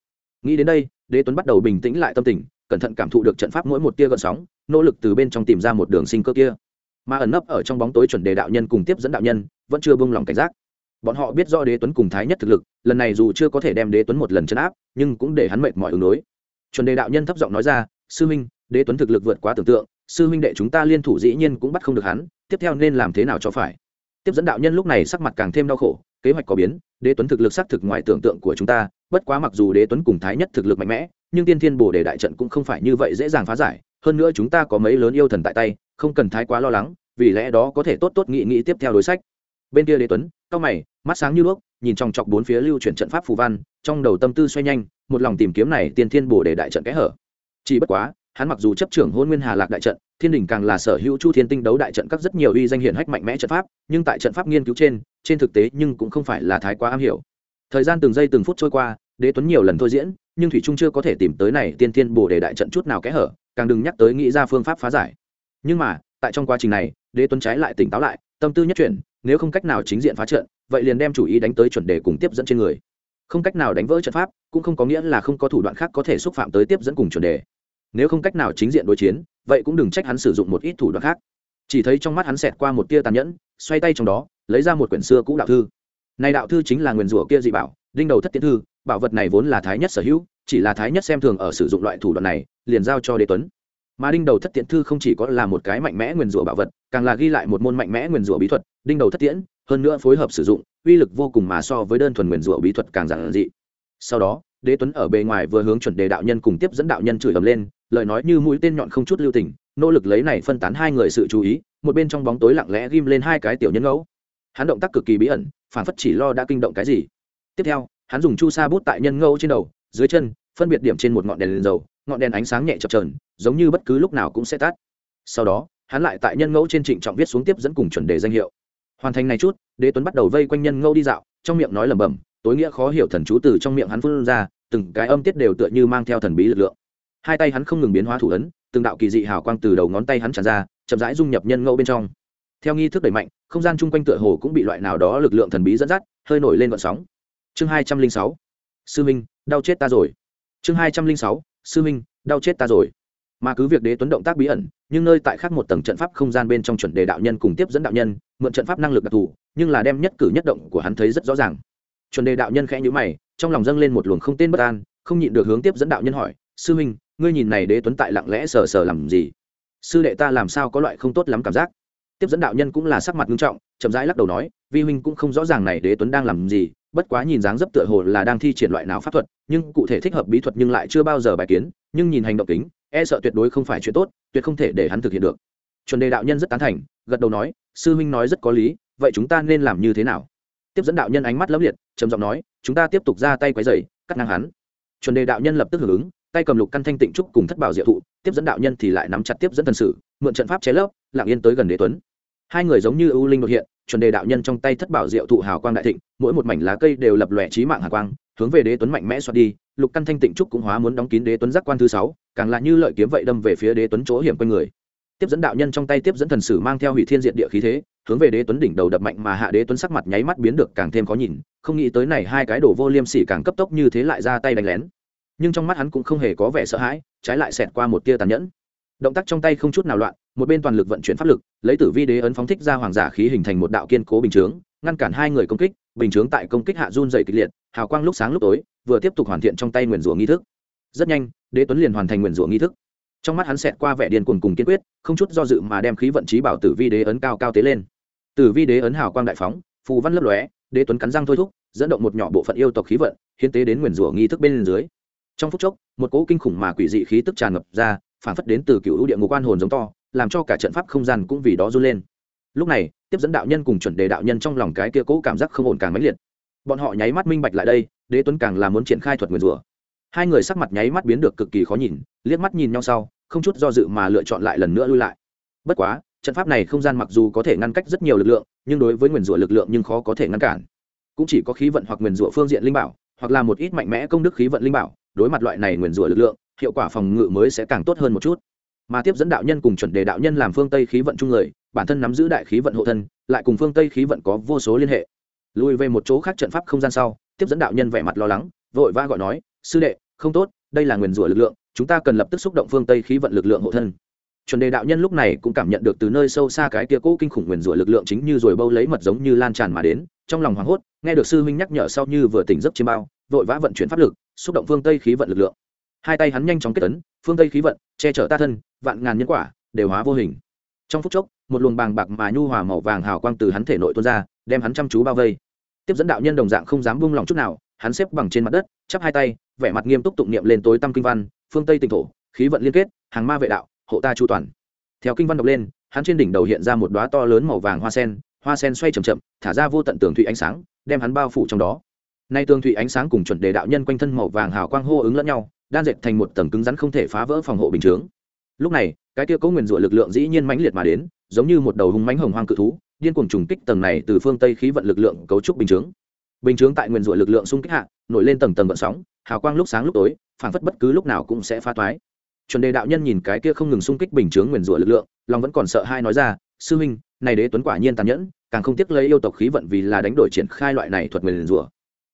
Speaker 1: Nghĩ đến đây, đế tuấn bắt đầu bình tĩnh lại tâm tình, cẩn thận cảm thụ được trận pháp mỗi một tia gợn sóng, nỗ lực từ bên trong tìm ra một đường sinh cơ kia. Mà ẩn nấp ở trong bóng tối chuẩn đề đạo nhân cùng tiếp dẫn đạo nhân, vẫn chưa buông lòng cảnh giác. Bọn họ biết do đế tuấn cùng thái nhất thực lực, lần này dù chưa có thể đem đế tuấn một lần chấn áp, nhưng cũng để hắn mệt mọi ứng đối. Chuẩn đề đạo nhân thấp giọng nói ra, sư huynh, đế tuấn thực lực vượt quá tưởng tượng, sư huynh đệ chúng ta liên thủ dĩ nhiên cũng bắt không được hắn, tiếp theo nên làm thế nào cho phải? Tiếp dẫn đạo nhân lúc này sắc mặt càng thêm đau khổ, kế hoạch có biến, đế tuấn thực lực xác thực ngoài tưởng tượng của chúng ta, bất quá mặc dù đế tuấn cùng thái nhất thực lực mạnh mẽ, nhưng tiên thiên bồ đề đại trận cũng không phải như vậy dễ dàng phá giải, hơn nữa chúng ta có mấy lớn yêu thần tại tay, không cần thái quá lo lắng, vì lẽ đó có thể tốt tốt nghị nghị tiếp theo đối sách. Bên kia đế tuấn, cao mày, mắt sáng như đuốc, nhìn trong chọc bốn phía lưu chuyển trận pháp phù văn, trong đầu tâm tư xoay nhanh, một lòng tìm kiếm này tiên thiên bồ đề đại trận kẽ hở. Chỉ bất quá hắn mặc dù chấp trưởng hôn nguyên hà lạc đại trận, thiên đình càng là sở hữu chu thiên tinh đấu đại trận các rất nhiều uy danh hiển hách mạnh mẽ trận pháp, nhưng tại trận pháp nghiên cứu trên trên thực tế nhưng cũng không phải là thái quá am hiểu. Thời gian từng giây từng phút trôi qua, đế tuấn nhiều lần thôi diễn, nhưng thủy trung chưa có thể tìm tới này tiên thiên bồ đề đại trận chút nào kẽ hở, càng đừng nhắc tới nghĩ ra phương pháp phá giải. Nhưng mà, tại trong quá trình này, đế tuấn trái lại tỉnh táo lại, tâm tư nhất chuyển, nếu không cách nào chính diện phá trận, vậy liền đem chủ ý đánh tới chuẩn đề cùng tiếp dẫn trên người. Không cách nào đánh vỡ trận pháp, cũng không có nghĩa là không có thủ đoạn khác có thể xúc phạm tới tiếp dẫn cùng chuẩn đề nếu không cách nào chính diện đối chiến, vậy cũng đừng trách hắn sử dụng một ít thủ đoạn khác. Chỉ thấy trong mắt hắn xẹt qua một tia tàn nhẫn, xoay tay trong đó, lấy ra một quyển xưa cũ đạo thư. Này đạo thư chính là nguyền rủa kia dị bảo, đinh đầu thất tiến thư, bảo vật này vốn là thái nhất sở hữu, chỉ là thái nhất xem thường ở sử dụng loại thủ đoạn này, liền giao cho đế tuấn. Mà đinh đầu thất tiễn thư không chỉ có là một cái mạnh mẽ nguyền rủa bảo vật, càng là ghi lại một môn mạnh mẽ nguyền rủa bí thuật, đinh đầu thất tiễn, hơn nữa phối hợp sử dụng, uy lực vô cùng mà so với đơn thuần nguyền rủa bí thuật càng giản dị. Sau đó, đế tuấn ở bề ngoài vừa hướng chuẩn đề đạo nhân cùng tiếp dẫn đạo nhân chửi ầm lên lời nói như mũi tên nhọn không chút lưu tình, nỗ lực lấy này phân tán hai người sự chú ý, một bên trong bóng tối lặng lẽ ghim lên hai cái tiểu nhân ngẫu. Hắn động tác cực kỳ bí ẩn, phản phất chỉ lo đã kinh động cái gì. Tiếp theo, hắn dùng chu sa bút tại nhân ngẫu trên đầu, dưới chân, phân biệt điểm trên một ngọn đèn lên dầu, ngọn đèn ánh sáng nhẹ chập trờn giống như bất cứ lúc nào cũng sẽ tắt. Sau đó, hắn lại tại nhân ngẫu trên trịnh trọng viết xuống tiếp dẫn cùng chuẩn đề danh hiệu. Hoàn thành này chút, đế tuấn bắt đầu vây quanh nhân ngẫu đi dạo, trong miệng nói lẩm bẩm, tối nghĩa khó hiểu thần chú từ trong miệng hắn phun ra, từng cái âm tiết đều tựa như mang theo thần bí lực lượng hai tay hắn không ngừng biến hóa thủ ấn, từng đạo kỳ dị hào quang từ đầu ngón tay hắn tràn ra, chậm rãi dung nhập nhân ngẫu bên trong. Theo nghi thức đẩy mạnh, không gian chung quanh tựa hồ cũng bị loại nào đó lực lượng thần bí dẫn dắt, hơi nổi lên vận sóng. Chương hai trăm linh sáu, sư minh, đau chết ta rồi. Chương hai trăm linh sáu, sư minh, đau chết ta rồi. Mà cứ việc đế tuấn động tác bí ẩn, nhưng nơi tại khác một tầng trận pháp không gian bên trong chuẩn đề đạo nhân cùng tiếp dẫn đạo nhân, mượn trận pháp năng lực đặc thù, nhưng là đem nhất cử nhất động của hắn thấy rất rõ ràng. Chuẩn đề đạo nhân khẽ nhữ mày, trong lòng dâng lên một luồng không tên bất an, không nhịn được hướng tiếp dẫn đạo nhân hỏi, sư huynh ngươi nhìn này đế tuấn tại lặng lẽ sờ sờ làm gì? Sư đệ ta làm sao có loại không tốt lắm cảm giác? Tiếp dẫn đạo nhân cũng là sắc mặt nghiêm trọng, chậm rãi lắc đầu nói, vi huynh cũng không rõ ràng này đế tuấn đang làm gì, bất quá nhìn dáng dấp tựa hồ là đang thi triển loại nào pháp thuật, nhưng cụ thể thích hợp bí thuật nhưng lại chưa bao giờ bài kiến, nhưng nhìn hành động kính e sợ tuyệt đối không phải chuyện tốt, tuyệt không thể để hắn thực hiện được. Chuẩn đề đạo nhân rất tán thành, gật đầu nói, sư huynh nói rất có lý, vậy chúng ta nên làm như thế nào? Tiếp dẫn đạo nhân ánh mắt lấp liệt, trầm giọng nói, chúng ta tiếp tục ra tay quấy dày cắt ngang hắn. Chuẩn đề đạo nhân lập tức hưởng ứng tay cầm lục căn thanh tịnh trúc cùng thất bảo diệu thụ, tiếp dẫn đạo nhân thì lại nắm chặt tiếp dẫn thần sử, mượn trận pháp chế lấp, lặng yên tới gần đế tuấn. Hai người giống như ưu linh đột hiện, chuẩn đề đạo nhân trong tay thất bảo diệu thụ hào quang đại thịnh, mỗi một mảnh lá cây đều lập lòe trí mạng hà quang, hướng về đế tuấn mạnh mẽ xoát đi, lục căn thanh tịnh trúc cũng hóa muốn đóng kín đế tuấn giác quan thứ sáu, càng là như lợi kiếm vậy đâm về phía đế tuấn chỗ hiểm quanh người. Tiếp dẫn đạo nhân trong tay tiếp dẫn thần sử mang theo hủy thiên diện địa khí thế, hướng về đế tuấn đỉnh đầu đập mạnh mà hạ đế tuấn sắc mặt nháy mắt biến được càng thêm khó nhìn, không nghĩ tới này hai cái đổ vô liêm sỉ càng cấp tốc như thế lại ra tay đánh lén nhưng trong mắt hắn cũng không hề có vẻ sợ hãi, trái lại xẹt qua một tia tàn nhẫn. Động tác trong tay không chút nào loạn, một bên toàn lực vận chuyển pháp lực, lấy tử vi đế ấn phóng thích ra hoàng giả khí hình thành một đạo kiên cố bình chướng, ngăn cản hai người công kích, bình chướng tại công kích hạ run dày kịch liệt, hào quang lúc sáng lúc tối, vừa tiếp tục hoàn thiện trong tay nguyền rủa nghi thức. Rất nhanh, đế tuấn liền hoàn thành nguyền rủa nghi thức. Trong mắt hắn xẹt qua vẻ điên cuồng cùng kiên quyết, không chút do dự mà đem khí vận trí bảo tử vi đế ấn cao cao tế lên. Tử vi đế ấn hào quang đại phóng, phù văn lấp lóe, đế tuấn cắn răng thôi thúc, dẫn động một nhỏ bộ phận yêu tộc khí vận, hiến tế đến nguyền rủa nghi thức bên dưới trong phút chốc, một cỗ kinh khủng mà quỷ dị khí tức tràn ngập ra, phản phất đến từ cựu địa ngục quan hồn giống to, làm cho cả trận pháp không gian cũng vì đó run lên. Lúc này, tiếp dẫn đạo nhân cùng chuẩn đề đạo nhân trong lòng cái kia cỗ cảm giác không ổn càng mãnh liệt. Bọn họ nháy mắt minh bạch lại đây, đế tuấn càng là muốn triển khai thuật nguyền rủa. Hai người sắc mặt nháy mắt biến được cực kỳ khó nhìn, liếc mắt nhìn nhau sau, không chút do dự mà lựa chọn lại lần nữa lui lại. Bất quá, trận pháp này không gian mặc dù có thể ngăn cách rất nhiều lực lượng, nhưng đối với nguyền rủa lực lượng nhưng khó có thể ngăn cản. Cũng chỉ có khí vận hoặc nguyền rủa phương diện linh bảo, hoặc là một ít mạnh mẽ công đức khí vận linh bảo đối mặt loại này nguyền rủa lực lượng, hiệu quả phòng ngự mới sẽ càng tốt hơn một chút. Mà tiếp dẫn đạo nhân cùng chuẩn đề đạo nhân làm phương tây khí vận chung người, bản thân nắm giữ đại khí vận hộ thân, lại cùng phương tây khí vận có vô số liên hệ. Lùi về một chỗ khác trận pháp không gian sau, tiếp dẫn đạo nhân vẻ mặt lo lắng, vội vã gọi nói, sư đệ, không tốt, đây là nguyền rủa lực lượng, chúng ta cần lập tức xúc động phương tây khí vận lực lượng hộ thân. Chuẩn đề đạo nhân lúc này cũng cảm nhận được từ nơi sâu xa cái kia cũ kinh khủng nguyền rủa lực lượng chính như rồi bâu lấy mật giống như lan tràn mà đến, trong lòng hoảng hốt, nghe được sư huynh nhắc nhở sau như vừa tỉnh giấc chiêm bao, vội vã vận chuyển pháp lực xúc động phương tây khí vận lực lượng. Hai tay hắn nhanh chóng kết tấn, phương tây khí vận, che chở ta thân, vạn ngàn nhân quả, đều hóa vô hình. Trong phút chốc, một luồng bàng bạc mà nhu hòa màu vàng hào quang từ hắn thể nội tuôn ra, đem hắn chăm chú bao vây. Tiếp dẫn đạo nhân đồng dạng không dám buông lòng chút nào, hắn xếp bằng trên mặt đất, chắp hai tay, vẻ mặt nghiêm túc tụng niệm lên tối tâm kinh văn, phương tây tỉnh thổ, khí vận liên kết, hàng ma vệ đạo, hộ ta chu toàn. Theo kinh văn đọc lên, hắn trên đỉnh đầu hiện ra một đóa to lớn màu vàng hoa sen hoa sen xoay chậm chậm, thả ra vô tận tường thủy ánh sáng, đem hắn bao phủ trong đó nay tương thủy ánh sáng cùng chuẩn đề đạo nhân quanh thân màu vàng hào quang hô ứng lẫn nhau, đan dệt thành một tầng cứng rắn không thể phá vỡ phòng hộ bình chướng. Lúc này, cái kia cố nguyền rủa lực lượng dĩ nhiên mãnh liệt mà đến, giống như một đầu hung mãnh hồng hoang cự thú, điên cuồng trùng kích tầng này từ phương tây khí vận lực lượng cấu trúc bình chướng. Bình chướng tại nguyền rủa lực lượng xung kích hạ, nổi lên tầng tầng vận sóng, hào quang lúc sáng lúc tối, phảng phất bất cứ lúc nào cũng sẽ phá toái. Chuẩn đề đạo nhân nhìn cái kia không ngừng xung kích bình chướng nguyền rủa lực lượng, lòng vẫn còn sợ hai nói ra, sư huynh, này đế tuấn quả nhiên tàn nhẫn, càng không tiếc lấy yêu tộc khí vận vì là đánh đổi triển khai loại này thuật nguyền rủa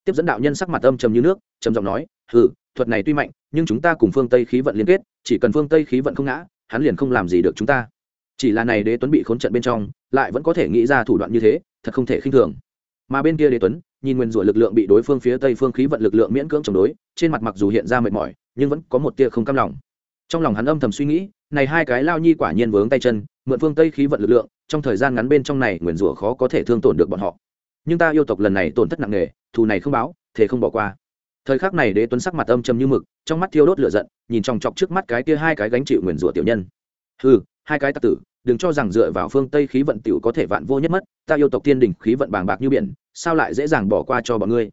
Speaker 1: tiếp dẫn đạo nhân sắc mặt âm trầm như nước, trầm giọng nói, hừ, thuật này tuy mạnh, nhưng chúng ta cùng phương tây khí vận liên kết, chỉ cần phương tây khí vận không ngã, hắn liền không làm gì được chúng ta. Chỉ là này đế tuấn bị khốn trận bên trong, lại vẫn có thể nghĩ ra thủ đoạn như thế, thật không thể khinh thường. Mà bên kia đế tuấn, nhìn nguyên rủa lực lượng bị đối phương phía tây phương khí vận lực lượng miễn cưỡng chống đối, trên mặt mặc dù hiện ra mệt mỏi, nhưng vẫn có một tia không cam lòng. Trong lòng hắn âm thầm suy nghĩ, này hai cái lao nhi quả nhiên vướng tay chân, mượn phương tây khí vận lực lượng, trong thời gian ngắn bên trong này nguyền rủa khó có thể thương tổn được bọn họ nhưng ta yêu tộc lần này tổn thất nặng nề, thù này không báo thế không bỏ qua. Thời khắc này đế tuấn sắc mặt âm trầm như mực, trong mắt thiêu đốt lửa giận, nhìn chòng chọc trước mắt cái kia hai cái gánh chịu nguyền rủa tiểu nhân. Ừ hai cái tặc tử, đừng cho rằng dựa vào phương tây khí vận tiểu có thể vạn vô nhất mất, ta yêu tộc tiên đỉnh khí vận bàng bạc như biển, sao lại dễ dàng bỏ qua cho bọn ngươi?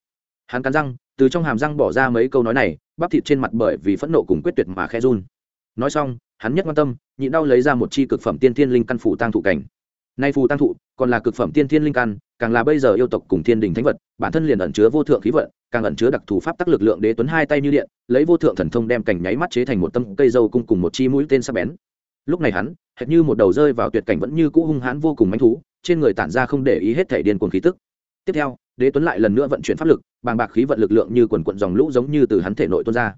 Speaker 1: Hắn cắn răng, từ trong hàm răng bỏ ra mấy câu nói này, bắp thịt trên mặt bởi vì phẫn nộ cùng quyết tuyệt mà khe run. Nói xong, hắn nhất quan tâm, nhịn đau lấy ra một chi cực phẩm tiên thiên linh căn phủ tăng thụ cảnh. Nay phù tăng thụ còn là cực phẩm tiên thiên linh căn càng là bây giờ yêu tộc cùng thiên đình thánh vật, bản thân liền ẩn chứa vô thượng khí vận, càng ẩn chứa đặc thù pháp tắc lực lượng đế tuấn hai tay như điện, lấy vô thượng thần thông đem cảnh nháy mắt chế thành một tâm cây dâu cung cùng một chi mũi tên sắc bén. Lúc này hắn, hệt như một đầu rơi vào tuyệt cảnh vẫn như cũ hung hãn vô cùng manh thú, trên người tản ra không để ý hết thể điên cuồng khí tức. Tiếp theo, đế tuấn lại lần nữa vận chuyển pháp lực, bàng bạc khí vận lực lượng như quần quận dòng lũ giống như từ hắn thể nội tuôn ra.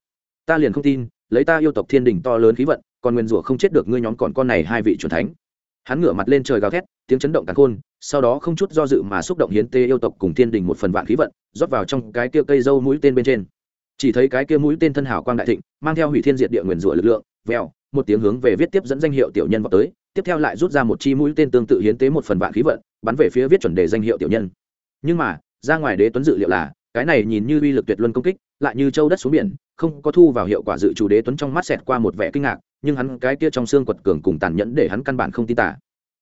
Speaker 1: Ta liền không tin, lấy ta yêu tộc thiên đình to lớn khí vận, còn nguyên rủa không chết được ngươi nhóm còn con này hai vị c thánh. Hắn ngửa mặt lên trời gào thét, tiếng chấn động càng khôn sau đó không chút do dự mà xúc động hiến tê yêu tộc cùng thiên đình một phần vạn khí vận, rót vào trong cái kia cây dâu mũi tên bên trên. Chỉ thấy cái kia mũi tên thân hảo quang đại thịnh, mang theo hủy thiên diệt địa nguyền rủa lực lượng, vèo, một tiếng hướng về viết tiếp dẫn danh hiệu tiểu nhân vào tới, tiếp theo lại rút ra một chi mũi tên tương tự hiến tế một phần vạn khí vận, bắn về phía viết chuẩn đề danh hiệu tiểu nhân. Nhưng mà, ra ngoài đế tuấn dự liệu là, cái này nhìn như uy lực tuyệt luân công kích, lại như châu đất xuống biển, không có thu vào hiệu quả dự chủ đế tuấn trong mắt xẹt qua một vẻ kinh ngạc, nhưng hắn cái kia trong xương quật cường cùng tàn nhẫn để hắn căn bản không tin tả.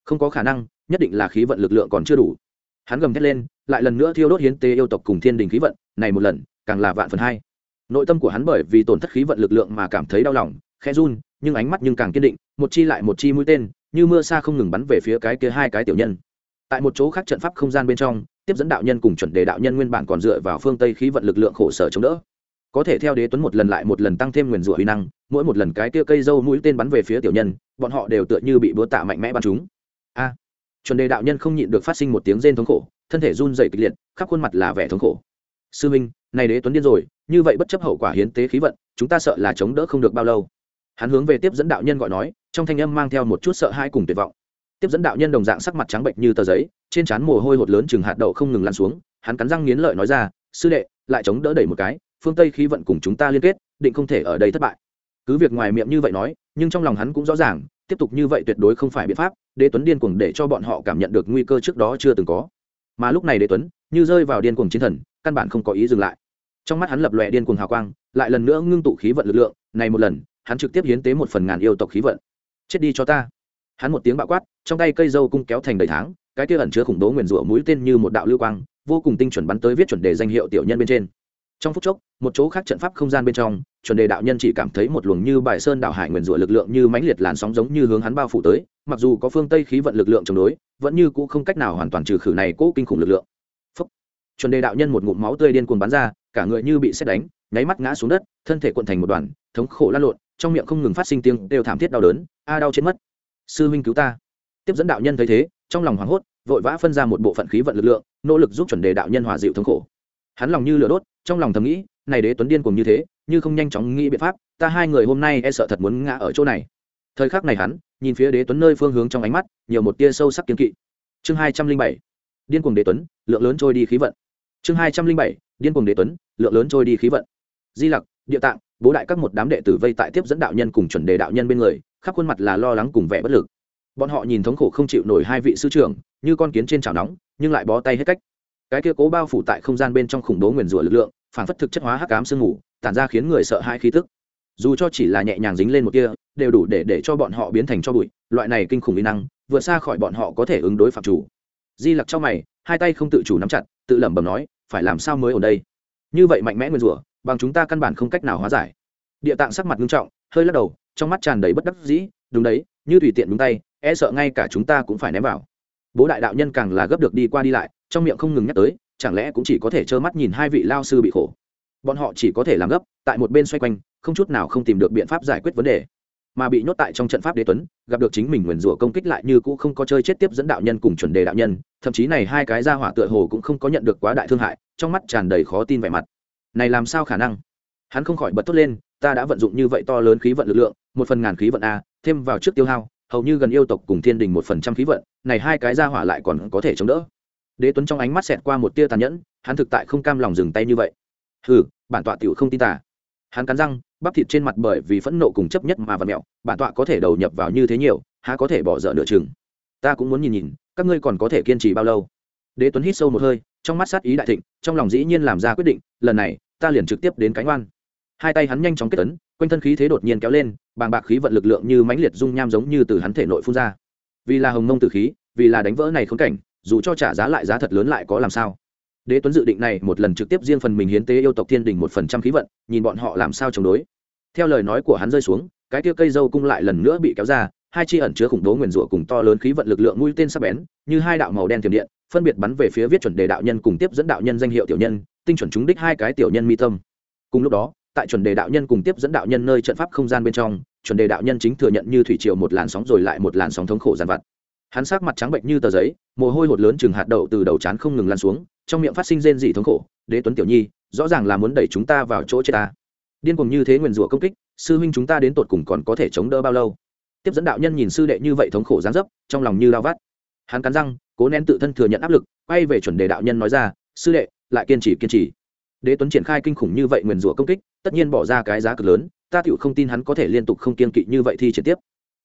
Speaker 1: Không có khả năng nhất định là khí vận lực lượng còn chưa đủ. Hắn gầm thét lên, lại lần nữa thiêu đốt hiến tế yêu tộc cùng thiên đình khí vận, này một lần, càng là vạn phần hai. Nội tâm của hắn bởi vì tổn thất khí vận lực lượng mà cảm thấy đau lòng khe run, nhưng ánh mắt nhưng càng kiên định, một chi lại một chi mũi tên, như mưa xa không ngừng bắn về phía cái kia hai cái tiểu nhân. Tại một chỗ khác trận pháp không gian bên trong, tiếp dẫn đạo nhân cùng chuẩn đề đạo nhân nguyên bản còn dựa vào phương tây khí vận lực lượng khổ sở chống đỡ. Có thể theo đế tuấn một lần lại một lần tăng thêm nguyền rủa huy năng, mỗi một lần cái kia cây dâu mũi tên bắn về phía tiểu nhân, bọn họ đều tựa như bị búa tạ mạnh mẽ bắn chúng chuẩn đề đạo nhân không nhịn được phát sinh một tiếng rên thống khổ, thân thể run dày kịch liệt, khắp khuôn mặt là vẻ thống khổ. Sư minh này đế tuấn điên rồi, như vậy bất chấp hậu quả hiến tế khí vận, chúng ta sợ là chống đỡ không được bao lâu. Hắn hướng về tiếp dẫn đạo nhân gọi nói, trong thanh âm mang theo một chút sợ hãi cùng tuyệt vọng. Tiếp dẫn đạo nhân đồng dạng sắc mặt trắng bệnh như tờ giấy, trên trán mồ hôi hột lớn chừng hạt đậu không ngừng lan xuống, hắn cắn răng nghiến lợi nói ra, sư đệ, lại chống đỡ đẩy một cái, phương tây khí vận cùng chúng ta liên kết, định không thể ở đây thất bại. Cứ việc ngoài miệng như vậy nói, nhưng trong lòng hắn cũng rõ ràng tiếp tục như vậy tuyệt đối không phải biện pháp, đế tuấn điên cuồng để cho bọn họ cảm nhận được nguy cơ trước đó chưa từng có. Mà lúc này đế tuấn, như rơi vào điên cuồng chiến thần, căn bản không có ý dừng lại. Trong mắt hắn lập lòe điên cuồng hào quang, lại lần nữa ngưng tụ khí vận lực lượng, này một lần, hắn trực tiếp hiến tế một phần ngàn yêu tộc khí vận. Chết đi cho ta. Hắn một tiếng bạo quát, trong tay cây dâu cung kéo thành đầy tháng, cái kia ẩn chứa khủng bố nguyền rủa mũi tên như một đạo lưu quang, vô cùng tinh chuẩn bắn tới viết chuẩn đề danh hiệu tiểu nhân bên trên. Trong phút chốc, một chỗ khác trận pháp không gian bên trong chuẩn đề đạo nhân chỉ cảm thấy một luồng như bài sơn đạo hải nguyền rủa lực lượng như mãnh liệt làn sóng giống như hướng hắn bao phủ tới, mặc dù có phương tây khí vận lực lượng chống đối, vẫn như cũ không cách nào hoàn toàn trừ khử này cố kinh khủng lực lượng. Phúc. chuẩn đề đạo nhân một ngụm máu tươi điên cuồng bắn ra, cả người như bị xét đánh, nháy mắt ngã xuống đất, thân thể cuộn thành một đoàn, thống khổ lăn lộn, trong miệng không ngừng phát sinh tiếng đều thảm thiết đau đớn, a đau chết mất. Sư huynh cứu ta. Tiếp dẫn đạo nhân thấy thế, trong lòng hoảng hốt, vội vã phân ra một bộ phận khí vận lực lượng, nỗ lực giúp chuẩn đề đạo nhân hòa dịu thống khổ. Hắn lòng như lửa đốt, trong lòng thầm nghĩ, này đế tuấn điên cùng như thế như không nhanh chóng nghĩ biện pháp, ta hai người hôm nay e sợ thật muốn ngã ở chỗ này. Thời khắc này hắn, nhìn phía đế tuấn nơi phương hướng trong ánh mắt, nhiều một tia sâu sắc kiên kỵ. Chương hai trăm linh bảy, điên cuồng đế tuấn, lượng lớn trôi đi khí vận. Chương hai trăm linh bảy, điên cuồng đế tuấn, lượng lớn trôi đi khí vận. Di lặc, địa tạng, bố đại các một đám đệ tử vây tại tiếp dẫn đạo nhân cùng chuẩn đề đạo nhân bên người, khắp khuôn mặt là lo lắng cùng vẻ bất lực. Bọn họ nhìn thống khổ không chịu nổi hai vị sư trưởng, như con kiến trên chảo nóng, nhưng lại bó tay hết cách. Cái kia cố bao phủ tại không gian bên trong khủng bố nguyền rủa lực lượng phản phất thực chất hóa hắc ám sương ngủ tản ra khiến người sợ hãi khí tức. Dù cho chỉ là nhẹ nhàng dính lên một kia, đều đủ để để cho bọn họ biến thành cho bụi, loại này kinh khủng uy năng, vượt xa khỏi bọn họ có thể ứng đối phạm chủ. Di lặc trong mày, hai tay không tự chủ nắm chặt, tự lẩm bẩm nói, phải làm sao mới ở đây? Như vậy mạnh mẽ nguyên rủa, bằng chúng ta căn bản không cách nào hóa giải. Địa tạng sắc mặt nghiêm trọng, hơi lắc đầu, trong mắt tràn đầy bất đắc dĩ, đúng đấy, như tùy tiện đúng tay e sợ ngay cả chúng ta cũng phải ném vào. Bố đại đạo nhân càng là gấp được đi qua đi lại, trong miệng không ngừng nhắc tới, chẳng lẽ cũng chỉ có thể trơ mắt nhìn hai vị lao sư bị khổ? Bọn họ chỉ có thể làm gấp, tại một bên xoay quanh, không chút nào không tìm được biện pháp giải quyết vấn đề. Mà bị nhốt tại trong trận pháp đế tuấn, gặp được chính mình nguyền rủa công kích lại như cũ không có chơi chết tiếp dẫn đạo nhân cùng chuẩn đề đạo nhân, thậm chí này hai cái ra hỏa tựa hồ cũng không có nhận được quá đại thương hại, trong mắt tràn đầy khó tin vẻ mặt. Này làm sao khả năng? Hắn không khỏi bật thốt lên, ta đã vận dụng như vậy to lớn khí vận lực lượng, một phần ngàn khí vận a, thêm vào trước tiêu hao, hầu như gần yêu tộc cùng thiên đình một phần trăm khí vận, này hai cái ra hỏa lại còn có thể chống đỡ. Đế tuấn trong ánh mắt xẹt qua một tia tàn nhẫn, hắn thực tại không cam lòng dừng tay như vậy hừ, bản tọa tiểu không tin tả hắn cắn răng, bắp thịt trên mặt bởi vì phẫn nộ cùng chấp nhất mà vặn mẹo, bản tọa có thể đầu nhập vào như thế nhiều, há có thể bỏ dở nửa chừng. Ta cũng muốn nhìn nhìn, các ngươi còn có thể kiên trì bao lâu? Đế tuấn hít sâu một hơi, trong mắt sát ý đại thịnh, trong lòng dĩ nhiên làm ra quyết định, lần này, ta liền trực tiếp đến cánh oan. Hai tay hắn nhanh chóng kết tấn quanh thân khí thế đột nhiên kéo lên, bàng bạc khí vận lực lượng như mãnh liệt dung nham giống như từ hắn thể nội phun ra. Vì là hồng mông tử khí, vì là đánh vỡ này khốn cảnh, dù cho trả giá lại giá thật lớn lại có làm sao? Đế tuấn dự định này một lần trực tiếp riêng phần mình hiến tế yêu tộc thiên đình một phần trăm khí vận, nhìn bọn họ làm sao chống đối. Theo lời nói của hắn rơi xuống, cái kia cây dâu cung lại lần nữa bị kéo ra, hai chi ẩn chứa khủng bố nguyền rủa cùng to lớn khí vận lực lượng mũi tên sắc bén, như hai đạo màu đen tiềm điện, phân biệt bắn về phía viết chuẩn đề đạo nhân cùng tiếp dẫn đạo nhân danh hiệu tiểu nhân, tinh chuẩn chúng đích hai cái tiểu nhân mi tâm. Cùng lúc đó, tại chuẩn đề đạo nhân cùng tiếp dẫn đạo nhân nơi trận pháp không gian bên trong, chuẩn đề đạo nhân chính thừa nhận như thủy triều một làn sóng rồi lại một làn sóng thống khổ giàn vặt. Hắn sắc mặt trắng bệnh như tờ giấy, mồ hôi hột lớn chừng hạt đậu từ đầu trán không ngừng lan xuống trong miệng phát sinh rên dị thống khổ, đế tuấn tiểu nhi, rõ ràng là muốn đẩy chúng ta vào chỗ chết ta. Điên cùng như thế nguyền rủa công kích, sư huynh chúng ta đến tột cùng còn có thể chống đỡ bao lâu? Tiếp dẫn đạo nhân nhìn sư đệ như vậy thống khổ gián dấp, trong lòng như lao vắt. Hắn cắn răng, cố nén tự thân thừa nhận áp lực, quay về chuẩn đề đạo nhân nói ra, sư đệ, lại kiên trì kiên trì. Đế tuấn triển khai kinh khủng như vậy nguyền rủa công kích, tất nhiên bỏ ra cái giá cực lớn, ta tựu không tin hắn có thể liên tục không kiên kỵ như vậy thi triển tiếp.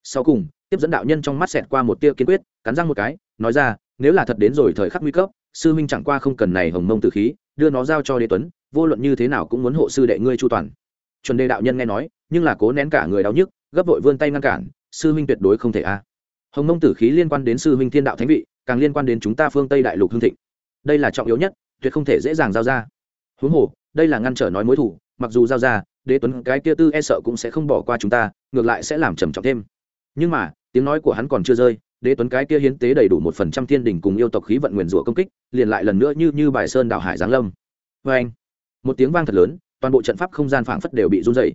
Speaker 1: Sau cùng, tiếp dẫn đạo nhân trong mắt xẹt qua một tia kiên quyết, cắn răng một cái, nói ra, nếu là thật đến rồi thời khắc nguy cấp sư minh chẳng qua không cần này hồng mông tử khí, đưa nó giao cho đế tuấn, vô luận như thế nào cũng muốn hộ sư đệ ngươi chu toàn. Chuẩn đề đạo nhân nghe nói, nhưng là cố nén cả người đau nhức, gấp vội vươn tay ngăn cản, sư minh tuyệt đối không thể a. À. Hồng mông tử khí liên quan đến sư minh thiên đạo thánh vị, càng liên quan đến chúng ta phương tây đại lục hương thịnh. Đây là trọng yếu nhất, tuyệt không thể dễ dàng giao ra. Huống hồ, đây là ngăn trở nói mối thủ, mặc dù giao ra, đế tuấn cái kia tư e sợ cũng sẽ không bỏ qua chúng ta, ngược lại sẽ làm trầm trọng thêm. Nhưng mà, tiếng nói của hắn còn chưa rơi đế tuấn cái kia hiến tế đầy đủ một phần trăm thiên đình cùng yêu tộc khí vận nguyền rủa công kích, liền lại lần nữa như như bài sơn đảo hải giáng lâm. Vê anh, một tiếng vang thật lớn, toàn bộ trận pháp không gian phảng phất đều bị run dày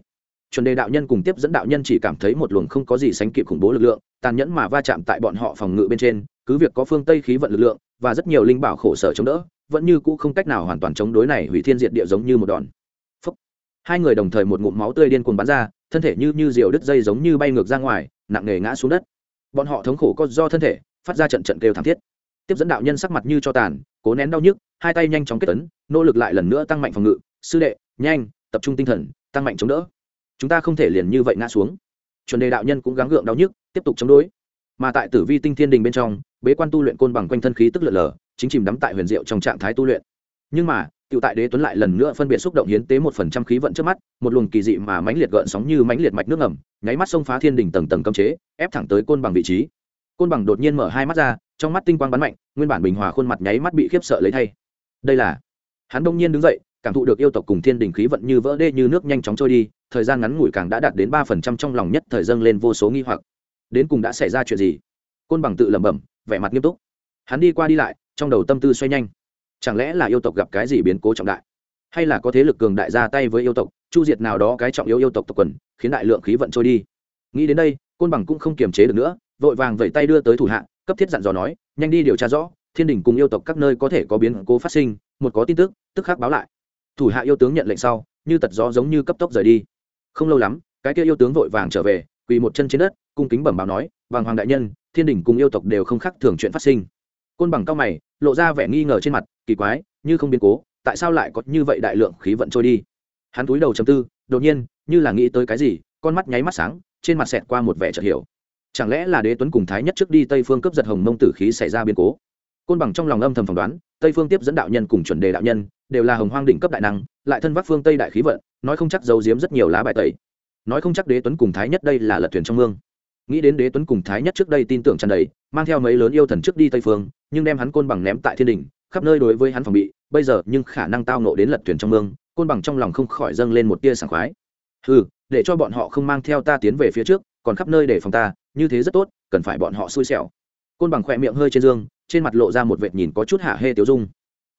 Speaker 1: chuẩn đề đạo nhân cùng tiếp dẫn đạo nhân chỉ cảm thấy một luồng không có gì sánh kịp khủng bố lực lượng, tàn nhẫn mà va chạm tại bọn họ phòng ngự bên trên, cứ việc có phương tây khí vận lực lượng, và rất nhiều linh bảo khổ sở chống đỡ, vẫn như cũ không cách nào hoàn toàn chống đối này hủy thiên diệt địa giống như một đòn. Phúc. hai người đồng thời một ngụm máu tươi điên cuồng bắn ra, thân thể như như diều đứt dây giống như bay ngược ra ngoài, nặng nề ngã xuống đất bọn họ thống khổ có do thân thể, phát ra trận trận kêu thảm thiết. Tiếp dẫn đạo nhân sắc mặt như cho tàn, cố nén đau nhức, hai tay nhanh chóng kết tấn nỗ lực lại lần nữa tăng mạnh phòng ngự. Sư đệ, nhanh, tập trung tinh thần, tăng mạnh chống đỡ. Chúng ta không thể liền như vậy ngã xuống. Chuẩn đề đạo nhân cũng gắng gượng đau nhức, tiếp tục chống đối. Mà tại tử vi tinh thiên đình bên trong, bế quan tu luyện côn bằng quanh thân khí tức lượn lờ, chính chìm đắm tại huyền diệu trong trạng thái tu luyện. Nhưng mà cựu tại đế tuấn lại lần nữa phân biệt xúc động hiến tế một phần trăm khí vận trước mắt, một luồng kỳ dị mà mãnh liệt gợn sóng như mãnh liệt mạch nước ngầm, nháy mắt xông phá thiên đỉnh tầng tầng cấm chế, ép thẳng tới côn bằng vị trí. Côn bằng đột nhiên mở hai mắt ra, trong mắt tinh quang bắn mạnh, nguyên bản bình hòa khuôn mặt nháy mắt bị khiếp sợ lấy thay. Đây là hắn đông nhiên đứng dậy, cảm thụ được yêu tộc cùng thiên đình khí vận như vỡ đê như nước nhanh chóng trôi đi, thời gian ngắn ngủi càng đã đạt đến ba phần trăm trong lòng nhất thời dâng lên vô số nghi hoặc. Đến cùng đã xảy ra chuyện gì? Côn bằng tự lẩm bẩm, vẻ mặt nghiêm túc. Hắn đi qua đi lại, trong đầu tâm tư xoay nhanh chẳng lẽ là yêu tộc gặp cái gì biến cố trọng đại? Hay là có thế lực cường đại ra tay với yêu tộc, chu diệt nào đó cái trọng yếu yêu tộc tộc quần, khiến đại lượng khí vận trôi đi? Nghĩ đến đây, côn bằng cũng không kiềm chế được nữa, vội vàng vẫy tay đưa tới thủ hạ, cấp thiết dặn dò nói, nhanh đi điều tra rõ, thiên đình cùng yêu tộc các nơi có thể có biến cố phát sinh, một có tin tức tức khác báo lại. Thủ hạ yêu tướng nhận lệnh sau, như tật gió giống như cấp tốc rời đi. Không lâu lắm, cái kia yêu tướng vội vàng trở về, quỳ một chân trên đất, cung kính bẩm báo nói, vàng hoàng đại nhân, thiên đình cùng yêu tộc đều không khác thường chuyện phát sinh. Côn bằng cao mày lộ ra vẻ nghi ngờ trên mặt, kỳ quái, như không biến cố, tại sao lại có như vậy đại lượng khí vận trôi đi? Hắn túi đầu chầm tư, đột nhiên, như là nghĩ tới cái gì, con mắt nháy mắt sáng, trên mặt xẹt qua một vẻ chợt hiểu. Chẳng lẽ là đế tuấn cùng thái nhất trước đi tây phương cướp giật hồng mông tử khí xảy ra biến cố? Côn bằng trong lòng âm thầm phỏng đoán, tây phương tiếp dẫn đạo nhân cùng chuẩn đề đạo nhân, đều là hồng hoang đỉnh cấp đại năng, lại thân vác phương tây đại khí vận, nói không chắc giấu giếm rất nhiều lá bài tẩy. Nói không chắc đế tuấn cùng thái nhất đây là lật thuyền trong mương nghĩ đến đế tuấn cùng thái nhất trước đây tin tưởng tràn đầy, mang theo mấy lớn yêu thần trước đi tây phương, nhưng đem hắn côn bằng ném tại thiên đình khắp nơi đối với hắn phòng bị, bây giờ nhưng khả năng tao nộ đến lật thuyền trong mương, côn bằng trong lòng không khỏi dâng lên một tia sảng khoái. Ừ để cho bọn họ không mang theo ta tiến về phía trước, còn khắp nơi để phòng ta, như thế rất tốt, cần phải bọn họ xui xẻo. Côn bằng khỏe miệng hơi trên dương, trên mặt lộ ra một vệt nhìn có chút hạ hê tiêu dung.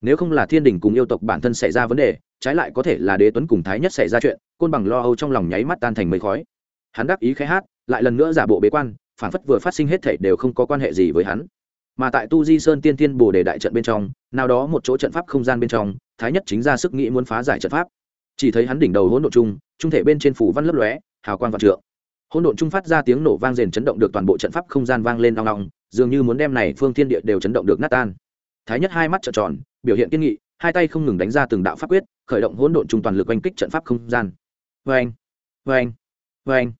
Speaker 1: Nếu không là thiên đình cùng yêu tộc bản thân xảy ra vấn đề, trái lại có thể là đế tuấn cùng thái nhất xảy ra chuyện, côn bằng lo âu trong lòng nháy mắt tan thành mây khói. Hắn đắc ý khẽ hát lại lần nữa giả bộ bế quan, phản phất vừa phát sinh hết thảy đều không có quan hệ gì với hắn. Mà tại tu di sơn tiên tiên bồ đề đại trận bên trong, nào đó một chỗ trận pháp không gian bên trong, thái nhất chính ra sức nghĩ muốn phá giải trận pháp. Chỉ thấy hắn đỉnh đầu hỗn độn chung trung thể bên trên phủ văn lấp lóe, hào quang vạn trượng. Hỗn độn chung phát ra tiếng nổ vang rền chấn động được toàn bộ trận pháp không gian vang lên nong nong dường như muốn đem này phương thiên địa đều chấn động được nát tan. Thái nhất hai mắt trợn tròn, biểu hiện kiên nghị, hai tay không ngừng đánh ra từng đạo pháp quyết, khởi động hỗn độn chung toàn lực oanh kích trận pháp không gian. Vê anh vê anh vê anh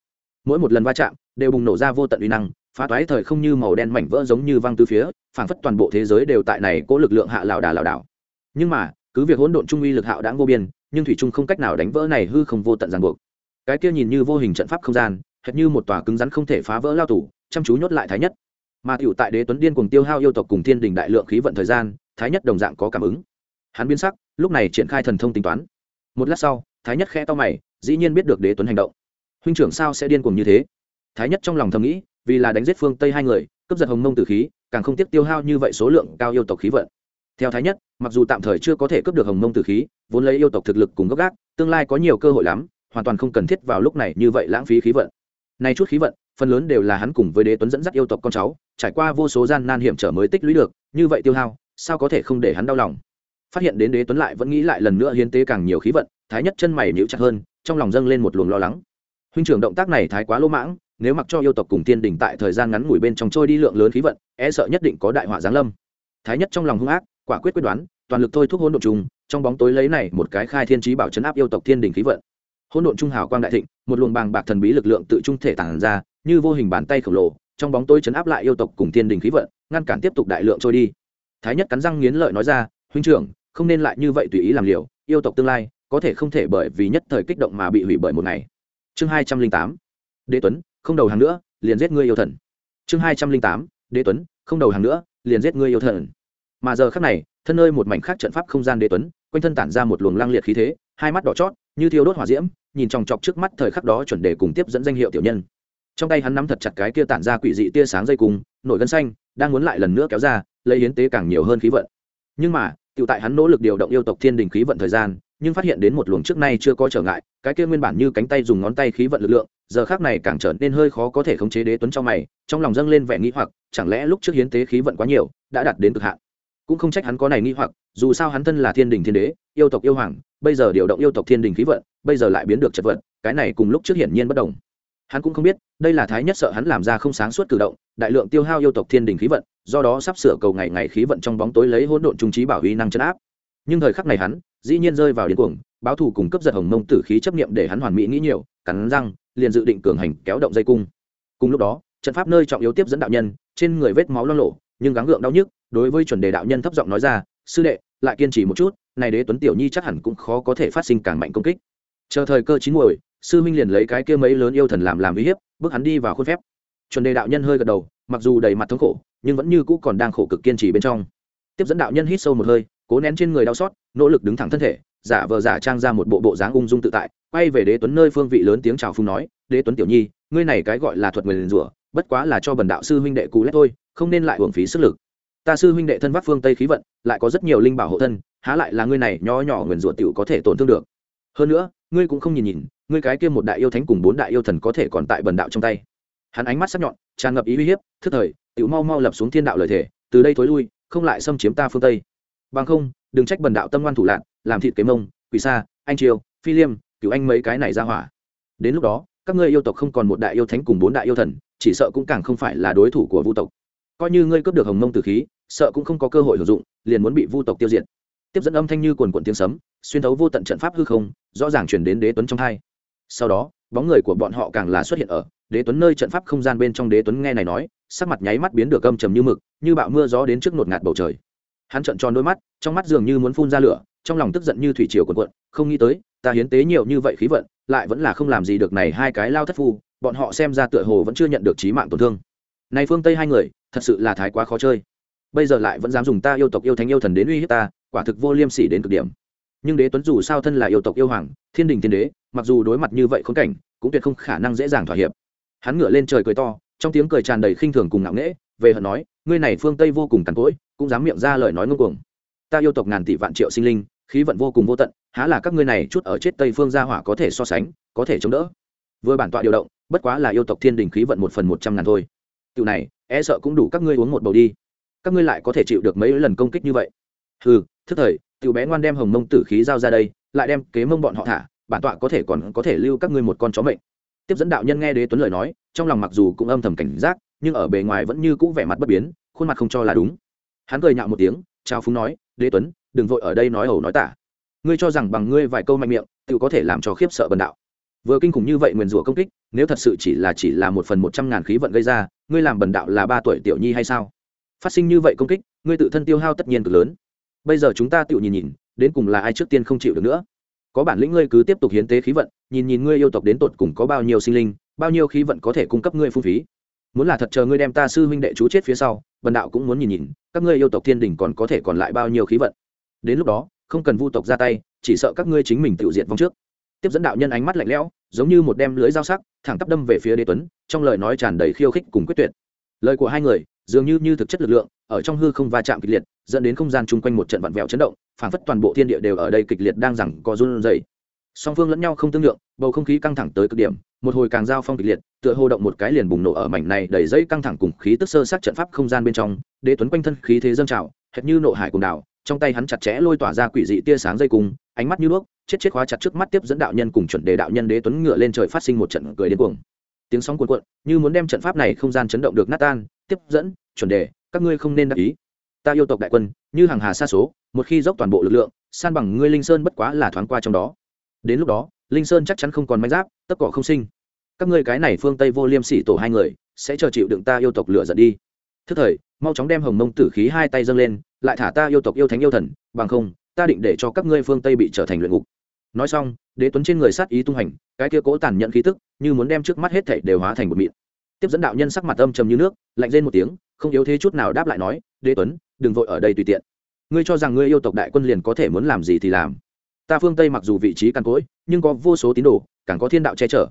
Speaker 1: mỗi một lần va chạm đều bùng nổ ra vô tận uy năng, phá toái thời không như màu đen mảnh vỡ giống như văng từ phía, phảng phất toàn bộ thế giới đều tại này cố lực lượng hạ lảo đà lảo đảo. Nhưng mà, cứ việc hỗn độn trung uy lực hạo đã vô biên, nhưng thủy trung không cách nào đánh vỡ này hư không vô tận ràng buộc. Cái kia nhìn như vô hình trận pháp không gian, hệt như một tòa cứng rắn không thể phá vỡ lao tủ chăm chú nhốt lại thái nhất. Mà tiểu tại đế tuấn điên cùng tiêu hao yêu tộc cùng thiên đình đại lượng khí vận thời gian, thái nhất đồng dạng có cảm ứng. Hắn biến sắc, lúc này triển khai thần thông tính toán. Một lát sau, thái nhất khẽ to mày, dĩ nhiên biết được đế tuấn hành động huynh trưởng sao sẽ điên cuồng như thế? Thái nhất trong lòng thầm nghĩ, vì là đánh giết phương tây hai người, cướp giật hồng mông tử khí, càng không tiếc tiêu hao như vậy số lượng cao yêu tộc khí vận. Theo thái nhất, mặc dù tạm thời chưa có thể cướp được hồng mông tử khí, vốn lấy yêu tộc thực lực cùng gốc gác, tương lai có nhiều cơ hội lắm, hoàn toàn không cần thiết vào lúc này như vậy lãng phí khí vận. Nay chút khí vận, phần lớn đều là hắn cùng với đế tuấn dẫn dắt yêu tộc con cháu, trải qua vô số gian nan hiểm trở mới tích lũy được, như vậy tiêu hao, sao có thể không để hắn đau lòng? Phát hiện đến đế tuấn lại vẫn nghĩ lại lần nữa hiến tế càng nhiều khí vận, thái nhất chân mày nhíu chặt hơn, trong lòng dâng lên một luồng lo lắng huynh trưởng động tác này thái quá lỗ mãng, nếu mặc cho yêu tộc cùng tiên đỉnh tại thời gian ngắn ngủi bên trong trôi đi lượng lớn khí vận e sợ nhất định có đại họa giáng lâm. Thái nhất trong lòng hung ác, quả quyết quyết đoán, toàn lực thôi thúc hỗn độn trùng, trong bóng tối lấy này một cái khai thiên trí bảo chấn áp yêu tộc thiên đỉnh khí vận. Hỗn độn trung hào quang đại thịnh, một luồng bàng bạc thần bí lực lượng tự trung thể tản ra, như vô hình bàn tay khổng lồ, trong bóng tối chấn áp lại yêu tộc cùng thiên đỉnh khí vận, ngăn cản tiếp tục đại lượng trôi đi. Thái nhất cắn răng nghiến lợi nói ra, huynh trưởng, không nên lại như vậy tùy ý làm liều, yêu tộc tương lai có thể không thể bởi vì nhất thời kích động mà bị hủy bởi một ngày chương hai trăm linh tám. Đế tuấn, không đầu hàng nữa, liền giết ngươi yêu thần. Chương hai trăm linh tám. Đế tuấn, không đầu hàng nữa, liền giết ngươi yêu thần. Mà giờ khắc này, thân nơi một mảnh khác trận pháp không gian đế tuấn, quanh thân tản ra một luồng lang liệt khí thế, hai mắt đỏ chót, như thiêu đốt hỏa diễm, nhìn chòng chọc trước mắt thời khắc đó chuẩn đề cùng tiếp dẫn danh hiệu tiểu nhân. Trong tay hắn nắm thật chặt cái kia tản ra quỷ dị tia sáng dây cung, nổi gân xanh, đang muốn lại lần nữa kéo ra, lấy hiến tế càng nhiều hơn khí vận. Nhưng mà tự tại hắn nỗ lực điều động yêu tộc thiên đình khí vận thời gian nhưng phát hiện đến một luồng trước nay chưa có trở ngại, cái kia nguyên bản như cánh tay dùng ngón tay khí vận lực lượng, giờ khác này càng trở nên hơi khó có thể khống chế đế tuấn trong mày, trong lòng dâng lên vẻ nghĩ hoặc, chẳng lẽ lúc trước hiến tế khí vận quá nhiều, đã đạt đến cực hạn? Cũng không trách hắn có này nghi hoặc, dù sao hắn thân là thiên đình thiên đế, yêu tộc yêu hoàng, bây giờ điều động yêu tộc thiên đình khí vận, bây giờ lại biến được chật vật, cái này cùng lúc trước hiển nhiên bất đồng. Hắn cũng không biết, đây là thái nhất sợ hắn làm ra không sáng suốt cử động, đại lượng tiêu hao yêu tộc thiên đình khí vận, do đó sắp sửa cầu ngày ngày khí vận trong bóng tối lấy hỗn độn trung trí bảo huy năng chấn áp. Nhưng thời khắc này hắn dĩ nhiên rơi vào điên cuồng, báo thù cùng cấp giật hồng mông tử khí chấp niệm để hắn hoàn mỹ nghĩ nhiều, cắn răng, liền dự định cường hành kéo động dây cung. Cùng lúc đó, trận pháp nơi trọng yếu tiếp dẫn đạo nhân, trên người vết máu lo lộ, nhưng gắng gượng đau nhức, đối với chuẩn đề đạo nhân thấp giọng nói ra, sư đệ, lại kiên trì một chút, này đế tuấn tiểu nhi chắc hẳn cũng khó có thể phát sinh càng mạnh công kích. Chờ thời cơ chín muồi, sư minh liền lấy cái kia mấy lớn yêu thần làm làm uy hiếp, bước hắn đi vào khuôn phép. Chuẩn đề đạo nhân hơi gật đầu, mặc dù đầy mặt thống khổ, nhưng vẫn như cũ còn đang khổ cực kiên trì bên trong. Tiếp dẫn đạo nhân hít sâu một hơi cố nén trên người đau xót, nỗ lực đứng thẳng thân thể, giả vờ giả trang ra một bộ bộ dáng ung dung tự tại, quay về đế tuấn nơi phương vị lớn tiếng chào phung nói, đế tuấn tiểu nhi, ngươi này cái gọi là thuật người liền rủa, bất quá là cho bần đạo sư huynh đệ cú lét thôi, không nên lại uổng phí sức lực. Ta sư huynh đệ thân vác phương tây khí vận, lại có rất nhiều linh bảo hộ thân, há lại là ngươi này nho nhỏ nguyền rủa tiểu có thể tổn thương được. Hơn nữa, ngươi cũng không nhìn nhìn, ngươi cái kia một đại yêu thánh cùng bốn đại yêu thần có thể còn tại bần đạo trong tay. Hắn ánh mắt sắc nhọn, tràn ngập ý uy hiếp, thức thời, tiểu mau mau lập xuống thiên đạo lời thể từ đây thối lui, không lại xâm chiếm ta phương tây bằng không, đừng trách bần đạo tâm ngoan thủ lạc làm thịt kế mông, quỷ sa, anh triều, phi liêm cứu anh mấy cái này ra hỏa. Đến lúc đó, các ngươi yêu tộc không còn một đại yêu thánh cùng bốn đại yêu thần, chỉ sợ cũng càng không phải là đối thủ của vu tộc. Coi như ngươi cướp được hồng mông tử khí, sợ cũng không có cơ hội sử dụng, liền muốn bị vu tộc tiêu diệt. Tiếp dẫn âm thanh như quần quận tiếng sấm, xuyên thấu vô tận trận pháp hư không, rõ ràng chuyển đến đế tuấn trong hai. Sau đó, bóng người của bọn họ càng là xuất hiện ở đế tuấn nơi trận pháp không gian bên trong đế tuấn nghe này nói, sắc mặt nháy mắt biến được âm trầm như mực, như bạo mưa gió đến trước nột ngạt bầu trời hắn trợn tròn đôi mắt, trong mắt dường như muốn phun ra lửa, trong lòng tức giận như thủy triều cuộn cuộn, không nghĩ tới, ta hiến tế nhiều như vậy khí vận, lại vẫn là không làm gì được này hai cái lao thất phu, bọn họ xem ra tựa hồ vẫn chưa nhận được trí mạng tổn thương. Này phương tây hai người, thật sự là thái quá khó chơi. Bây giờ lại vẫn dám dùng ta yêu tộc yêu thánh yêu thần đến uy hiếp ta, quả thực vô liêm sỉ đến cực điểm. Nhưng đế tuấn dù sao thân là yêu tộc yêu hoàng, thiên đình thiên đế, mặc dù đối mặt như vậy khốn cảnh, cũng tuyệt không khả năng dễ dàng thỏa hiệp. Hắn ngửa lên trời cười to, trong tiếng cười tràn đầy khinh thường cùng ngạo nghễ, về hận nói, ngươi này phương tây vô cùng cằn cỗi cũng dám miệng ra lời nói ngông cuồng. Ta yêu tộc ngàn tỷ vạn triệu sinh linh, khí vận vô cùng vô tận, há là các ngươi này chút ở chết tây phương gia hỏa có thể so sánh, có thể chống đỡ? Vừa bản tọa điều động, bất quá là yêu tộc thiên đình khí vận một phần một trăm ngàn thôi. Tiểu này e sợ cũng đủ các ngươi uống một bầu đi. Các ngươi lại có thể chịu được mấy lần công kích như vậy? Hừ, thức thời, tiểu bé ngoan đem hồng mông tử khí giao ra đây, lại đem kế mông bọn họ thả, bản tọa có thể còn có thể lưu các ngươi một con chó mệnh. Tiếp dẫn đạo nhân nghe đế tuấn lời nói, trong lòng mặc dù cũng âm thầm cảnh giác, nhưng ở bề ngoài vẫn như cũ vẻ mặt bất biến, khuôn mặt không cho là đúng hắn cười nhạo một tiếng trao phúng nói, đế tuấn, đừng vội ở đây nói ẩu nói tả. Ngươi cho rằng bằng ngươi vài câu mạnh miệng tự có thể làm cho khiếp sợ bần đạo. Vừa kinh khủng như vậy nguyền rủa công kích, nếu thật sự chỉ là chỉ là một phần một trăm ngàn khí vận gây ra, ngươi làm bần đạo là ba tuổi tiểu nhi hay sao? Phát sinh như vậy công kích, ngươi tự thân tiêu hao tất nhiên cực lớn. Bây giờ chúng ta tự nhìn nhìn, đến cùng là ai trước tiên không chịu được nữa? Có bản lĩnh ngươi cứ tiếp tục hiến tế khí vận, nhìn nhìn ngươi yêu tộc đến tột cùng có bao nhiêu sinh linh, bao nhiêu khí vận có thể cung cấp ngươi phung phí muốn là thật chờ ngươi đem ta sư huynh đệ chú chết phía sau bần đạo cũng muốn nhìn nhìn, các ngươi yêu tộc thiên đình còn có thể còn lại bao nhiêu khí vận. Đến lúc đó, không cần vu tộc ra tay, chỉ sợ các ngươi chính mình tự diệt vong trước. Tiếp dẫn đạo nhân ánh mắt lạnh lẽo, giống như một đem lưới dao sắc, thẳng tắp đâm về phía đế tuấn, trong lời nói tràn đầy khiêu khích cùng quyết tuyệt. Lời của hai người, dường như như thực chất lực lượng, ở trong hư không va chạm kịch liệt, dẫn đến không gian chung quanh một trận vặn vẹo chấn động, phảng phất toàn bộ thiên địa đều ở đây kịch liệt đang rằng có run rẩy. Song phương lẫn nhau không tương lượng, bầu không khí căng thẳng tới cực điểm một hồi càng giao phong kịch liệt, tựa hồ động một cái liền bùng nổ ở mảnh này đầy dây căng thẳng cùng khí tức sơ sát trận pháp không gian bên trong, đế tuấn quanh thân khí thế dâng trào, hệt như nộ hải cùng đảo, trong tay hắn chặt chẽ lôi tỏa ra quỷ dị tia sáng dây cung, ánh mắt như đuốc chết chết khóa chặt trước mắt tiếp dẫn đạo nhân cùng chuẩn đề đạo nhân đế tuấn ngựa lên trời phát sinh một trận cười điên cuồng. Tiếng sóng cuồn cuộn, như muốn đem trận pháp này không gian chấn động được nát tan, tiếp dẫn, chuẩn đề, các ngươi không nên đắc ý. Ta yêu tộc đại quân, như hàng hà xa số, một khi dốc toàn bộ lực lượng, san bằng ngươi linh sơn bất quá là thoáng qua trong đó. Đến lúc đó linh sơn chắc chắn không còn manh giáp, tất cỏ không sinh. Các ngươi cái này phương tây vô liêm sỉ tổ hai người, sẽ chờ chịu đựng ta yêu tộc lửa giận đi. Thức thời, mau chóng đem hồng mông tử khí hai tay dâng lên, lại thả ta yêu tộc yêu thánh yêu thần, bằng không, ta định để cho các ngươi phương tây bị trở thành luyện ngục. Nói xong, đế tuấn trên người sát ý tung hành, cái kia cố tàn nhận khí tức, như muốn đem trước mắt hết thảy đều hóa thành một mịn. Tiếp dẫn đạo nhân sắc mặt âm trầm như nước, lạnh lên một tiếng, không yếu thế chút nào đáp lại nói, đế tuấn, đừng vội ở đây tùy tiện. Ngươi cho rằng ngươi yêu tộc đại quân liền có thể muốn làm gì thì làm ta phương tây mặc dù vị trí càn cỗi, nhưng có vô số tín đồ, càng có thiên đạo che chở.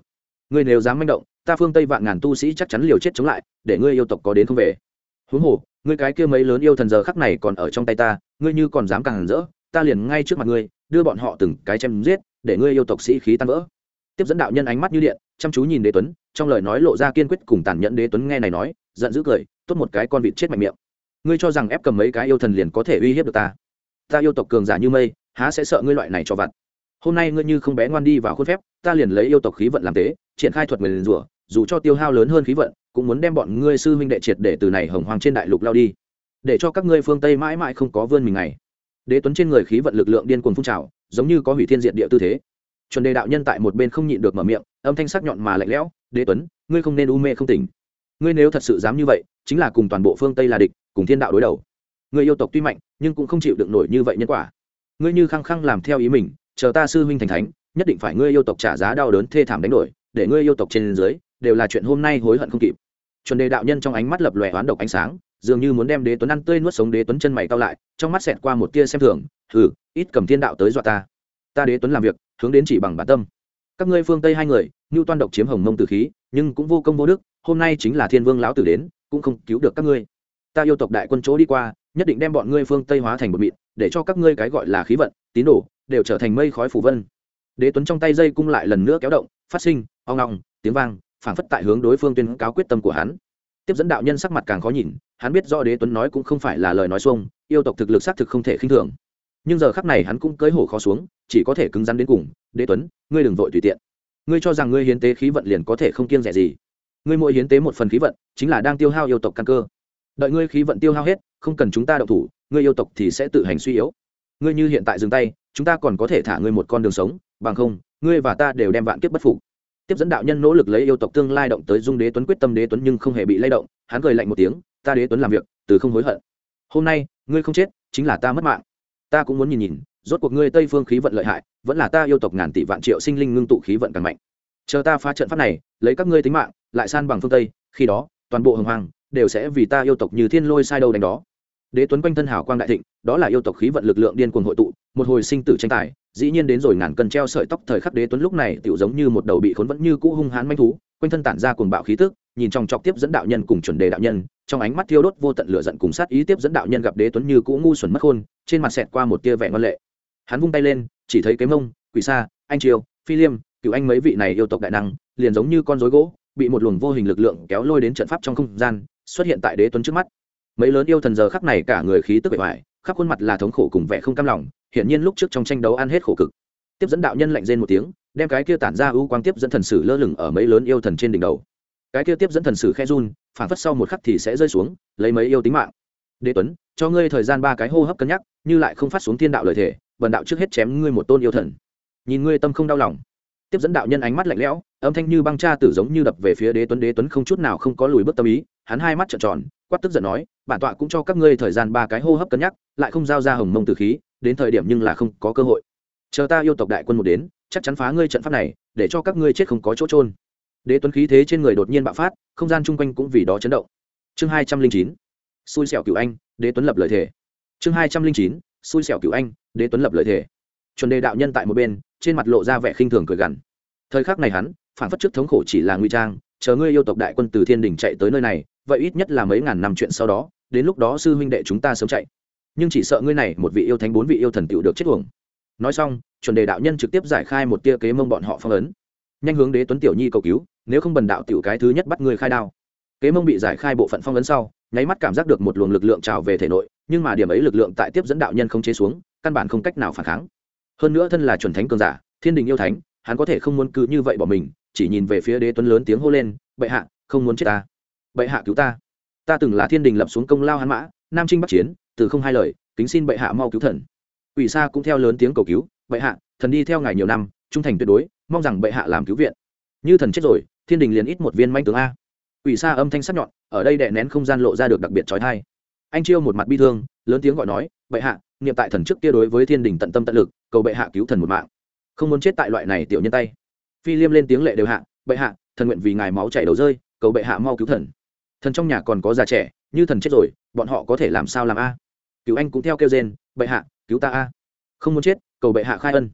Speaker 1: Ngươi nếu dám manh động, ta phương tây vạn ngàn tu sĩ chắc chắn liều chết chống lại, để ngươi yêu tộc có đến không về. Huống hồ, ngươi cái kia mấy lớn yêu thần giờ khắc này còn ở trong tay ta, ngươi như còn dám càng rỡ, ta liền ngay trước mặt ngươi, đưa bọn họ từng cái chém giết, để ngươi yêu tộc sĩ khí tan vỡ. Tiếp dẫn đạo nhân ánh mắt như điện, chăm chú nhìn đế tuấn, trong lời nói lộ ra kiên quyết cùng tàn nhẫn đế tuấn nghe này nói, giận dữ cười, tốt một cái con vịt chết mạnh miệng. Ngươi cho rằng ép cầm mấy cái yêu thần liền có thể uy hiếp được ta? Ta yêu tộc cường giả như mây há sẽ sợ ngươi loại này cho vặt. Hôm nay ngươi như không bé ngoan đi vào khuôn phép, ta liền lấy yêu tộc khí vận làm tế, triển khai thuật nguyền rủa, dù cho tiêu hao lớn hơn khí vận, cũng muốn đem bọn ngươi sư huynh đệ triệt để từ này hồng hoàng trên đại lục lao đi. Để cho các ngươi phương tây mãi mãi không có vươn mình này đế tuấn trên người khí vận lực lượng điên cuồng phun trào, giống như có hủy thiên diện địa tư thế. Chuẩn đề đạo nhân tại một bên không nhịn được mở miệng, âm thanh sắc nhọn mà lạnh lẽo, đế tuấn, ngươi không nên u mê không tỉnh. Ngươi nếu thật sự dám như vậy, chính là cùng toàn bộ phương tây là địch, cùng thiên đạo đối đầu. Ngươi yêu tộc tuy mạnh, nhưng cũng không chịu được nổi như vậy nhân quả ngươi như khăng khăng làm theo ý mình, chờ ta sư huynh thành thánh, nhất định phải ngươi yêu tộc trả giá đau đớn thê thảm đánh đổi, để ngươi yêu tộc trên dưới, đều là chuyện hôm nay hối hận không kịp. Chuẩn đề đạo nhân trong ánh mắt lập lòe oán độc ánh sáng, dường như muốn đem đế tuấn ăn tươi nuốt sống đế tuấn chân mày cao lại, trong mắt xẹt qua một tia xem thường, hừ, ít cầm thiên đạo tới dọa ta. Ta đế tuấn làm việc, hướng đến chỉ bằng bản tâm. Các ngươi phương tây hai người như toan độc chiếm hồng mông tử khí, nhưng cũng vô công vô đức, hôm nay chính là thiên vương lão tử đến, cũng không cứu được các ngươi. Ta yêu tộc đại quân chỗ đi qua, nhất định đem bọn ngươi phương tây hóa thành một mịn để cho các ngươi cái gọi là khí vận, tín đồ, đều trở thành mây khói phủ vân. Đế tuấn trong tay dây cung lại lần nữa kéo động, phát sinh oong ngong tiếng vang, phảng phất tại hướng đối phương tuyên cáo quyết tâm của hắn. Tiếp dẫn đạo nhân sắc mặt càng khó nhìn, hắn biết do đế tuấn nói cũng không phải là lời nói xuông, yêu tộc thực lực xác thực không thể khinh thường. Nhưng giờ khắc này hắn cũng cưới hổ khó xuống, chỉ có thể cứng rắn đến cùng, đế tuấn, ngươi đừng vội tùy tiện. Ngươi cho rằng ngươi hiến tế khí vận liền có thể không kiêng rẻ gì. Ngươi mỗi hiến tế một phần khí vận, chính là đang tiêu hao yêu tộc căn cơ. Đợi ngươi khí vận tiêu hao hết, không cần chúng ta động thủ ngươi yêu tộc thì sẽ tự hành suy yếu. Ngươi như hiện tại dừng tay, chúng ta còn có thể thả ngươi một con đường sống, bằng không, ngươi và ta đều đem vạn kiếp bất phục. Tiếp dẫn đạo nhân nỗ lực lấy yêu tộc tương lai động tới dung đế tuấn, quyết tâm đế tuấn nhưng không hề bị lay động, hắn cười lạnh một tiếng, ta đế tuấn làm việc, từ không hối hận. Hôm nay, ngươi không chết, chính là ta mất mạng. Ta cũng muốn nhìn nhìn, rốt cuộc ngươi tây phương khí vận lợi hại, vẫn là ta yêu tộc ngàn tỷ vạn triệu sinh linh ngưng tụ khí vận càng mạnh. Chờ ta phá trận pháp này, lấy các ngươi tính mạng, lại san bằng phương tây, khi đó, toàn bộ hồng hoàng đều sẽ vì ta yêu tộc như thiên lôi sai đâu đánh đó đế tuấn quanh thân hảo quang đại thịnh, đó là yêu tộc khí vận lực lượng điên cuồng hội tụ, một hồi sinh tử tranh tài, dĩ nhiên đến rồi ngàn cân treo sợi tóc thời khắc đế tuấn lúc này tựu giống như một đầu bị khốn vẫn như cũ hung hãn manh thú, quanh thân tản ra cuồng bạo khí tức, nhìn trong chọc tiếp dẫn đạo nhân cùng chuẩn đề đạo nhân, trong ánh mắt thiêu đốt vô tận lửa giận cùng sát ý tiếp dẫn đạo nhân gặp đế tuấn như cũ ngu xuẩn mất khôn, trên mặt xẹt qua một tia vẻ ngoan lệ. Hắn vung tay lên, chỉ thấy cái mông, quỷ sa, anh triều, phi liêm cựu anh mấy vị này yêu tộc đại năng, liền giống như con rối gỗ, bị một luồng vô hình lực lượng kéo lôi đến trận pháp trong không gian, xuất hiện tại đế tuấn trước mắt mấy lớn yêu thần giờ khắc này cả người khí tức bề ngoài khắp khuôn mặt là thống khổ cùng vẻ không cam lòng, hiển nhiên lúc trước trong tranh đấu ăn hết khổ cực. Tiếp dẫn đạo nhân lạnh rên một tiếng, đem cái kia tản ra ưu quang tiếp dẫn thần sử lơ lửng ở mấy lớn yêu thần trên đỉnh đầu. Cái kia tiếp dẫn thần sử khe run phản phất sau một khắc thì sẽ rơi xuống, lấy mấy yêu tính mạng. Đế tuấn, cho ngươi thời gian ba cái hô hấp cân nhắc, như lại không phát xuống thiên đạo lời thể bần đạo trước hết chém ngươi một tôn yêu thần. Nhìn ngươi tâm không đau lòng. Tiếp dẫn đạo nhân ánh mắt lạnh lẽo, âm thanh như băng cha tử giống như đập về phía đế tuấn đế tuấn không chút nào không có lùi bước tâm ý, hắn hai mắt trợn tròn quát tức giận nói, bản tọa cũng cho các ngươi thời gian ba cái hô hấp cân nhắc, lại không giao ra hồng mông từ khí, đến thời điểm nhưng là không có cơ hội. Chờ ta yêu tộc đại quân một đến, chắc chắn phá ngươi trận pháp này, để cho các ngươi chết không có chỗ trôn đế tuấn khí thế trên người đột nhiên bạo phát, không gian chung quanh cũng vì đó chấn động. Chương hai trăm linh chín, xui xẻo cựu anh, đế tuấn lập lời thề. Chương hai trăm linh chín, xui xẻo cựu anh, đế tuấn lập lợi thể chuẩn đề đạo nhân tại một bên, trên mặt lộ ra vẻ khinh thường cười gằn. Thời khắc này hắn, phản phất trước thống khổ chỉ là nguy trang, chờ ngươi yêu tộc đại quân từ thiên đình chạy tới nơi này vậy ít nhất là mấy ngàn năm chuyện sau đó, đến lúc đó sư huynh đệ chúng ta sớm chạy. Nhưng chỉ sợ ngươi này một vị yêu thánh bốn vị yêu thần tựu được chết uổng. Nói xong, chuẩn đề đạo nhân trực tiếp giải khai một tia kế mông bọn họ phong ấn. Nhanh hướng đế tuấn tiểu nhi cầu cứu, nếu không bần đạo tiểu cái thứ nhất bắt ngươi khai đao. Kế mông bị giải khai bộ phận phong ấn sau, nháy mắt cảm giác được một luồng lực lượng trào về thể nội, nhưng mà điểm ấy lực lượng tại tiếp dẫn đạo nhân không chế xuống, căn bản không cách nào phản kháng. Hơn nữa thân là chuẩn thánh cường giả, thiên đình yêu thánh, hắn có thể không muốn cứ như vậy bỏ mình, chỉ nhìn về phía đế tuấn lớn tiếng hô lên, bệ hạ, không muốn chết ta bệ hạ cứu ta. Ta từng là thiên đình lập xuống công lao hắn mã, nam trinh bắc chiến, từ không hai lời, kính xin bệ hạ mau cứu thần. Ủy sa cũng theo lớn tiếng cầu cứu, bệ hạ, thần đi theo ngài nhiều năm, trung thành tuyệt đối, mong rằng bệ hạ làm cứu viện. Như thần chết rồi, thiên đình liền ít một viên manh tướng a. Ủy sa âm thanh sắc nhọn, ở đây đệ nén không gian lộ ra được đặc biệt trói thai. Anh chiêu một mặt bi thương, lớn tiếng gọi nói, bệ hạ, niệm tại thần trước kia đối với thiên đình tận tâm tận lực, cầu bệ hạ cứu thần một mạng. Không muốn chết tại loại này tiểu nhân tay. Phi liêm lên tiếng lệ đều hạ, bệ hạ, thần nguyện vì ngài máu chảy đầu rơi, cầu bệ hạ mau cứu thần thần trong nhà còn có già trẻ, như thần chết rồi, bọn họ có thể làm sao làm a? Cứu anh cũng theo kêu rên, bệ hạ, cứu ta a. Không muốn chết, cầu bệ hạ khai ân.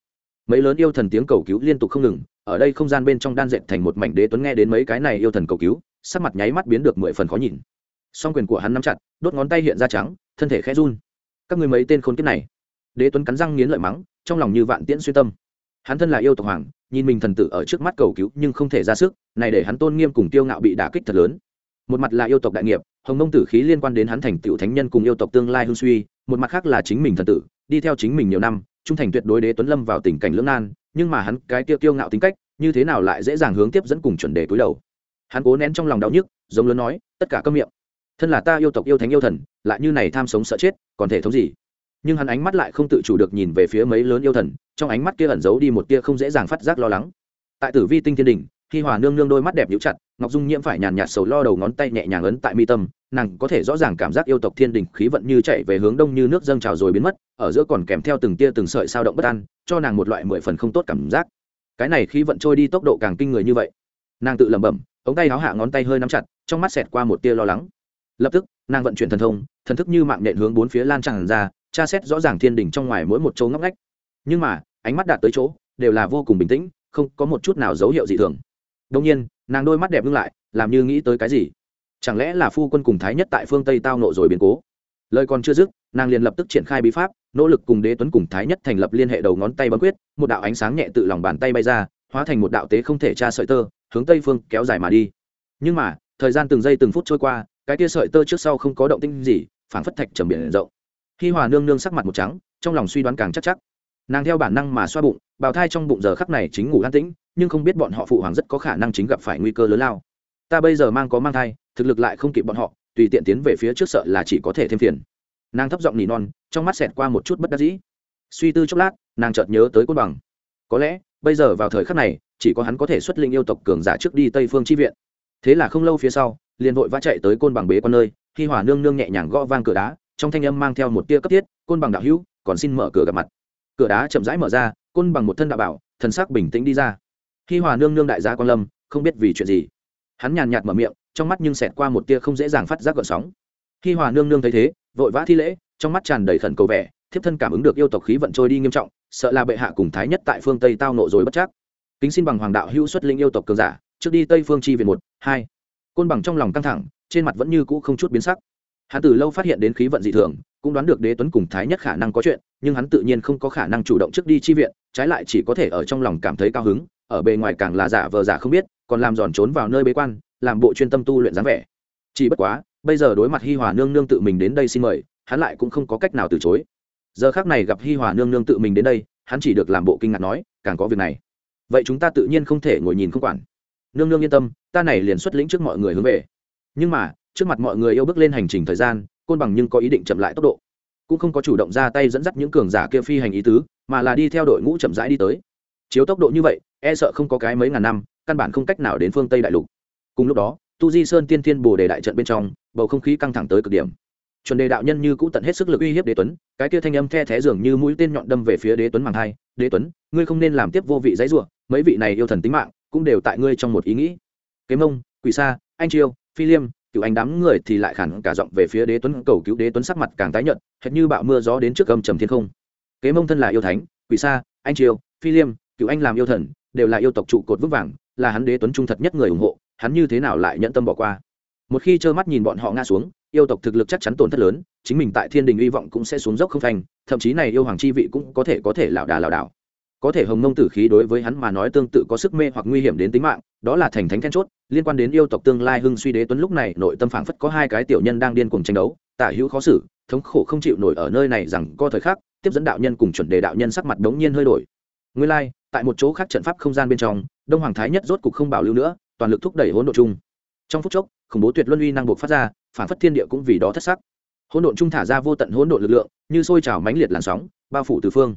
Speaker 1: Mấy lớn yêu thần tiếng cầu cứu liên tục không ngừng, ở đây không gian bên trong đan dệt thành một mảnh đế tuấn nghe đến mấy cái này yêu thần cầu cứu, sắc mặt nháy mắt biến được mười phần khó nhìn. Song quyền của hắn nắm chặt, đốt ngón tay hiện ra trắng, thân thể khẽ run. Các người mấy tên khốn kiếp này. Đế tuấn cắn răng nghiến lợi mắng, trong lòng như vạn tiễn xuyên tâm. Hắn thân là yêu tộc hoàng, nhìn mình thần tử ở trước mắt cầu cứu nhưng không thể ra sức, này để hắn tôn nghiêm cùng tiêu ngạo bị đả kích thật lớn một mặt là yêu tộc đại nghiệp, hồng mông tử khí liên quan đến hắn thành tựu thánh nhân cùng yêu tộc tương lai hương suy, một mặt khác là chính mình thần tử, đi theo chính mình nhiều năm, trung thành tuyệt đối đế tuấn lâm vào tình cảnh lưỡng nan, nhưng mà hắn cái tiêu tiêu ngạo tính cách, như thế nào lại dễ dàng hướng tiếp dẫn cùng chuẩn đề cúi đầu. Hắn cố nén trong lòng đau nhức, giống lớn nói, tất cả câm miệng. Thân là ta yêu tộc yêu thánh yêu thần, lại như này tham sống sợ chết, còn thể thống gì? Nhưng hắn ánh mắt lại không tự chủ được nhìn về phía mấy lớn yêu thần, trong ánh mắt kia ẩn giấu đi một tia không dễ dàng phát giác lo lắng. Tại tử vi tinh thiên đình khi hòa nương nương đôi mắt đẹp nhũ chặt, ngọc dung nhiễm phải nhàn nhạt sầu lo đầu ngón tay nhẹ nhàng ấn tại mi tâm, nàng có thể rõ ràng cảm giác yêu tộc thiên đình khí vận như chạy về hướng đông như nước dâng trào rồi biến mất, ở giữa còn kèm theo từng tia từng sợi sao động bất an, cho nàng một loại mười phần không tốt cảm giác. Cái này khí vận trôi đi tốc độ càng kinh người như vậy. Nàng tự lẩm bẩm, ống tay háo hạ ngón tay hơi nắm chặt, trong mắt xẹt qua một tia lo lắng. Lập tức, nàng vận chuyển thần thông, thần thức như mạng nện hướng bốn phía lan tràn ra, tra xét rõ ràng thiên đình trong ngoài mỗi một chỗ ngóc ngách. Nhưng mà, ánh mắt đạt tới chỗ, đều là vô cùng bình tĩnh, không có một chút nào dấu hiệu dị thường đông nhiên, nàng đôi mắt đẹp ngưng lại, làm như nghĩ tới cái gì? Chẳng lẽ là phu quân cùng thái nhất tại phương tây tao nộ rồi biến cố? Lời còn chưa dứt, nàng liền lập tức triển khai bí pháp, nỗ lực cùng đế tuấn cùng thái nhất thành lập liên hệ đầu ngón tay bấm quyết, một đạo ánh sáng nhẹ tự lòng bàn tay bay ra, hóa thành một đạo tế không thể tra sợi tơ, hướng tây phương kéo dài mà đi. Nhưng mà, thời gian từng giây từng phút trôi qua, cái tia sợi tơ trước sau không có động tinh gì, phảng phất thạch trầm biển rộng. Khi hòa nương nương sắc mặt một trắng, trong lòng suy đoán càng chắc chắc. Nàng theo bản năng mà xoa bụng bào thai trong bụng giờ khắc này chính ngủ an tĩnh, nhưng không biết bọn họ phụ hoàng rất có khả năng chính gặp phải nguy cơ lớn lao. Ta bây giờ mang có mang thai, thực lực lại không kịp bọn họ, tùy tiện tiến về phía trước sợ là chỉ có thể thêm phiền. Nàng thấp giọng nỉ non, trong mắt xẹt qua một chút bất đắc dĩ. Suy tư chốc lát, nàng chợt nhớ tới côn bằng. Có lẽ, bây giờ vào thời khắc này, chỉ có hắn có thể xuất linh yêu tộc cường giả trước đi tây phương tri viện. Thế là không lâu phía sau, liền vội vã chạy tới côn bằng bế con nơi, khi hỏa nương nương nhẹ nhàng gõ vang cửa đá, trong thanh âm mang theo một tia cấp thiết, côn bằng đạo hữu, còn xin mở cửa gặp mặt. Cửa đá chậm rãi mở ra côn bằng một thân đạo bảo, thần sắc bình tĩnh đi ra. Khi hòa nương nương đại gia quan lâm, không biết vì chuyện gì, hắn nhàn nhạt mở miệng, trong mắt nhưng xẹt qua một tia không dễ dàng phát giác gợn sóng. Khi hòa nương nương thấy thế, vội vã thi lễ, trong mắt tràn đầy khẩn cầu vẻ, thiếp thân cảm ứng được yêu tộc khí vận trôi đi nghiêm trọng, sợ là bệ hạ cùng thái nhất tại phương tây tao nộ rồi bất chắc. Kính xin bằng hoàng đạo hữu xuất linh yêu tộc cường giả, trước đi tây phương chi viện một, hai. Côn bằng trong lòng căng thẳng, trên mặt vẫn như cũ không chút biến sắc. Hắn từ lâu phát hiện đến khí vận dị thường cũng đoán được đế tuấn cùng thái nhất khả năng có chuyện, nhưng hắn tự nhiên không có khả năng chủ động trước đi chi viện, trái lại chỉ có thể ở trong lòng cảm thấy cao hứng, ở bề ngoài càng là giả vờ giả không biết, còn làm giòn trốn vào nơi bế quan, làm bộ chuyên tâm tu luyện dáng vẻ. Chỉ bất quá, bây giờ đối mặt hi hòa nương nương tự mình đến đây xin mời, hắn lại cũng không có cách nào từ chối. Giờ khác này gặp hi hòa nương nương tự mình đến đây, hắn chỉ được làm bộ kinh ngạc nói, càng có việc này. Vậy chúng ta tự nhiên không thể ngồi nhìn không quản. Nương nương yên tâm, ta này liền xuất lĩnh trước mọi người hướng về. Nhưng mà, trước mặt mọi người yêu bước lên hành trình thời gian côn bằng nhưng có ý định chậm lại tốc độ. Cũng không có chủ động ra tay dẫn dắt những cường giả kia phi hành ý tứ, mà là đi theo đội ngũ chậm rãi đi tới. Chiếu tốc độ như vậy e sợ không có cái mấy ngàn năm, căn bản không cách nào đến phương tây đại lục. Cùng lúc đó, tu di sơn tiên thiên bồ đề đại trận bên trong, bầu không khí căng thẳng tới cực điểm. Chuẩn đề đạo nhân như cũ tận hết sức lực uy hiếp đế tuấn, cái kia thanh âm the thé dường như mũi tên nhọn đâm về phía đế tuấn màng hai, đế tuấn, ngươi không nên làm tiếp vô vị dãy ruộng mấy vị này yêu thần tính mạng cũng đều tại ngươi trong một ý nghĩ. Kế mông quỷ sa, anh chiêu phi liêm cựu anh đám người thì lại khản cả giọng về phía đế tuấn, cầu cứu đế tuấn sắc mặt càng tái nhợt, hệt như bạo mưa gió đến trước âm trầm thiên không. Kế mông thân là yêu thánh, quỷ sa, anh triều, phi liêm, cựu anh làm yêu thần, đều là yêu tộc trụ cột vững vàng, là hắn đế tuấn trung thật nhất người ủng hộ, hắn như thế nào lại nhận tâm bỏ qua? Một khi trơ mắt nhìn bọn họ ngã xuống, yêu tộc thực lực chắc chắn tổn thất lớn, chính mình tại thiên đình hy vọng cũng sẽ xuống dốc không phanh, thậm chí này yêu hoàng chi vị cũng có thể có thể lảo đà lảo đảo có thể hồng nông tử khí đối với hắn mà nói tương tự có sức mê hoặc nguy hiểm đến tính mạng, đó là thành thánh then chốt, liên quan đến yêu tộc tương lai hưng suy đế tuấn lúc này nội tâm phảng phất có hai cái tiểu nhân đang điên cuồng tranh đấu, tả hữu khó xử, thống khổ không chịu nổi ở nơi này rằng có thời khắc, tiếp dẫn đạo nhân cùng chuẩn đề đạo nhân sắc mặt đống nhiên hơi đổi. Nguyên lai, tại một chỗ khác trận pháp không gian bên trong, đông hoàng thái nhất rốt cục không bảo lưu nữa, toàn lực thúc đẩy hỗn độ chung. Trong phút chốc, khủng bố tuyệt luân uy năng buộc phát ra phản phất thiên địa cũng vì đó thất sắc. Hỗn độn trung thả ra vô tận hỗn độn lực lượng, như sôi trào mãnh liệt làn sóng, bao phủ từ phương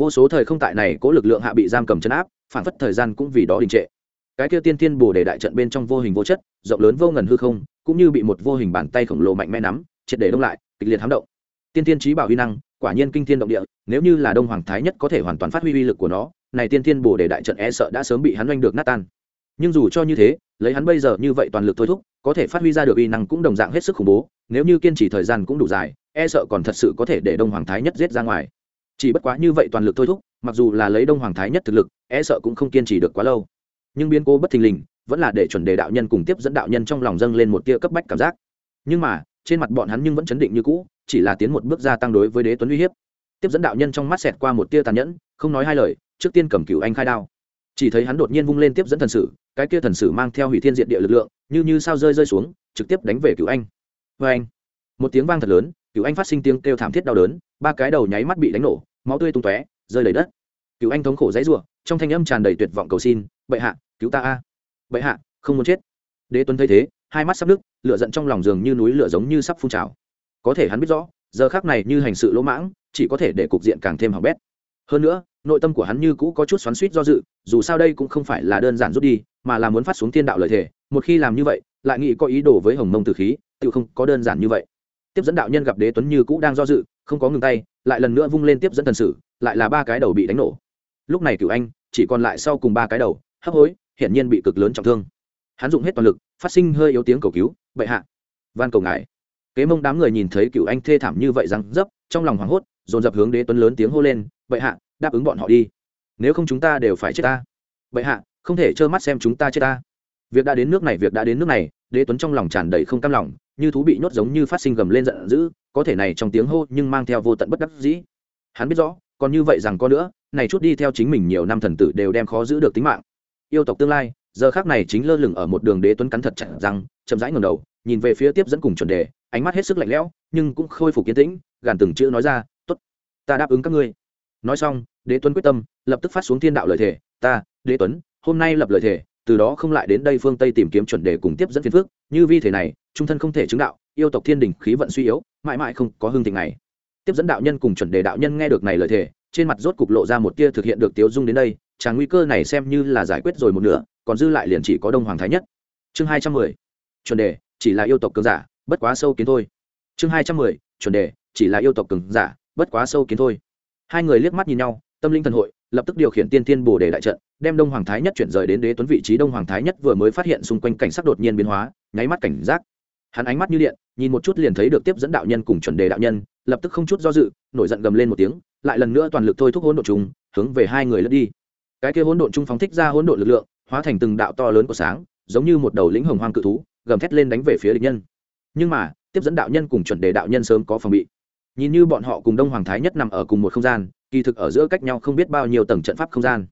Speaker 1: vô số thời không tại này cố lực lượng hạ bị giam cầm chấn áp, phản phất thời gian cũng vì đó đình trệ. Cái kia tiên thiên bồ đề đại trận bên trong vô hình vô chất, rộng lớn vô ngần hư không, cũng như bị một vô hình bàn tay khổng lồ mạnh mẽ nắm, triệt để đông lại, kịch liệt hám động. Tiên thiên trí bảo huy năng, quả nhiên kinh thiên động địa, nếu như là đông hoàng thái nhất có thể hoàn toàn phát huy uy lực của nó, này tiên thiên bồ đề đại trận e sợ đã sớm bị hắn oanh được nát tan. Nhưng dù cho như thế, lấy hắn bây giờ như vậy toàn lực thôi thúc, có thể phát huy ra được uy năng cũng đồng dạng hết sức khủng bố, nếu như kiên trì thời gian cũng đủ dài e sợ còn thật sự có thể để đông hoàng thái nhất giết ra ngoài chỉ bất quá như vậy toàn lực thôi thúc, mặc dù là lấy đông hoàng thái nhất thực lực e sợ cũng không kiên trì được quá lâu. Nhưng biến cố bất thình lình, vẫn là để chuẩn đề đạo nhân cùng tiếp dẫn đạo nhân trong lòng dâng lên một tia cấp bách cảm giác. Nhưng mà, trên mặt bọn hắn nhưng vẫn chấn định như cũ, chỉ là tiến một bước gia tăng đối với đế tuấn uy hiếp. Tiếp dẫn đạo nhân trong mắt xẹt qua một tia tàn nhẫn, không nói hai lời, trước tiên cầm cựu anh khai đao. Chỉ thấy hắn đột nhiên vung lên tiếp dẫn thần sử, cái kia thần sử mang theo hủy thiên diện địa lực lượng, như như sao rơi rơi xuống, trực tiếp đánh về cựu anh. Vê anh một tiếng vang thật lớn cựu anh phát sinh tiếng kêu thảm thiết đau đớn, ba cái đầu nháy mắt bị đánh nổ máu tươi tung tóe, rơi đầy đất. Cựu anh thống khổ dãy ruộng trong thanh âm tràn đầy tuyệt vọng cầu xin, bệ hạ, cứu ta a. Bệ hạ, không muốn chết. Đế tuấn thấy thế, hai mắt sắp nứt, lửa giận trong lòng giường như núi lửa giống như sắp phun trào. Có thể hắn biết rõ, giờ khác này như hành sự lỗ mãng, chỉ có thể để cục diện càng thêm hỏng bét. Hơn nữa, nội tâm của hắn như cũ có chút xoắn suýt do dự, dù sao đây cũng không phải là đơn giản rút đi, mà là muốn phát xuống thiên đạo lợi thể một khi làm như vậy, lại nghĩ có ý đồ với hồng mông tử khí, tự không có đơn giản như vậy. Tiếp dẫn đạo nhân gặp đế tuấn như cũ đang do dự không có ngừng tay, lại lần nữa vung lên tiếp dẫn thần sử, lại là ba cái đầu bị đánh nổ. Lúc này cựu anh chỉ còn lại sau cùng ba cái đầu, hấp hối, hiển nhiên bị cực lớn trọng thương. Hắn dùng hết toàn lực, phát sinh hơi yếu tiếng cầu cứu, bệ hạ, van cầu ngài. Kế mông đám người nhìn thấy cựu anh thê thảm như vậy rằng dấp, trong lòng hoảng hốt, dồn dập hướng đế tuấn lớn tiếng hô lên, bệ hạ, đáp ứng bọn họ đi. Nếu không chúng ta đều phải chết ta. Bệ hạ, không thể trơ mắt xem chúng ta chết ta. Việc đã đến nước này, việc đã đến nước này, đế tuấn trong lòng tràn đầy không cam lòng như thú bị nhốt giống như phát sinh gầm lên giận dữ, có thể này trong tiếng hô nhưng mang theo vô tận bất đắc dĩ. Hắn biết rõ, còn như vậy rằng có nữa, này chút đi theo chính mình nhiều năm thần tử đều đem khó giữ được tính mạng. Yêu tộc tương lai, giờ khác này chính lơ lửng ở một đường đế tuấn cắn thật chặt răng, chậm rãi ngầm đầu, nhìn về phía tiếp dẫn cùng chuẩn đề, ánh mắt hết sức lạnh lẽo, nhưng cũng khôi phục kiến tĩnh, gàn từng chữ nói ra t ố t ta đáp ứng các ngươi. Nói xong, đế tuấn quyết tâm, lập tức phát xuống thiên đạo lời thề, ta, đế tuấn, hôm nay lập lời thề, từ đó không lại đến đây phương tây tìm kiếm chuẩn đề cùng tiếp dẫn phiền phước như vi thể này trung thân không thể chứng đạo, yêu tộc thiên đình khí vận suy yếu, mãi mãi không có hương tình này tiếp dẫn đạo nhân cùng chuẩn đề đạo nhân nghe được này lời thề, trên mặt rốt cục lộ ra một tia thực hiện được tiếu dung đến đây, chàng nguy cơ này xem như là giải quyết rồi một nửa, còn dư lại liền chỉ có đông hoàng thái nhất. Chương hai trăm mười, chuẩn đề, chỉ là yêu tộc cường giả, bất quá sâu kiến thôi. Chương hai trăm mười, chuẩn đề, chỉ là yêu tộc cường giả, bất quá sâu kiến thôi. Hai người liếc mắt nhìn nhau, tâm linh thần hội, lập tức điều khiển tiên tiên bồ đề đại trận, đem đông hoàng thái nhất chuyển rời đến đế tuấn vị trí đông hoàng thái nhất vừa mới phát hiện xung quanh cảnh sắc đột nhiên biến hóa, nháy mắt cảnh giác hắn ánh mắt như điện, nhìn một chút liền thấy được tiếp dẫn đạo nhân cùng chuẩn đề đạo nhân, lập tức không chút do dự, nổi giận gầm lên một tiếng, lại lần nữa toàn lực thôi thúc hỗn độn chung, hướng về hai người lướt đi. Cái kia hỗn độn chung phóng thích ra hỗn độn lực lượng, hóa thành từng đạo to lớn của sáng, giống như một đầu lĩnh hồng hoang cự thú, gầm thét lên đánh về phía địch nhân. Nhưng mà, tiếp dẫn đạo nhân cùng chuẩn đề đạo nhân sớm có phòng bị. Nhìn như bọn họ cùng đông hoàng thái nhất nằm ở cùng một không gian, kỳ thực ở giữa cách nhau không biết bao nhiêu tầng trận pháp không gian.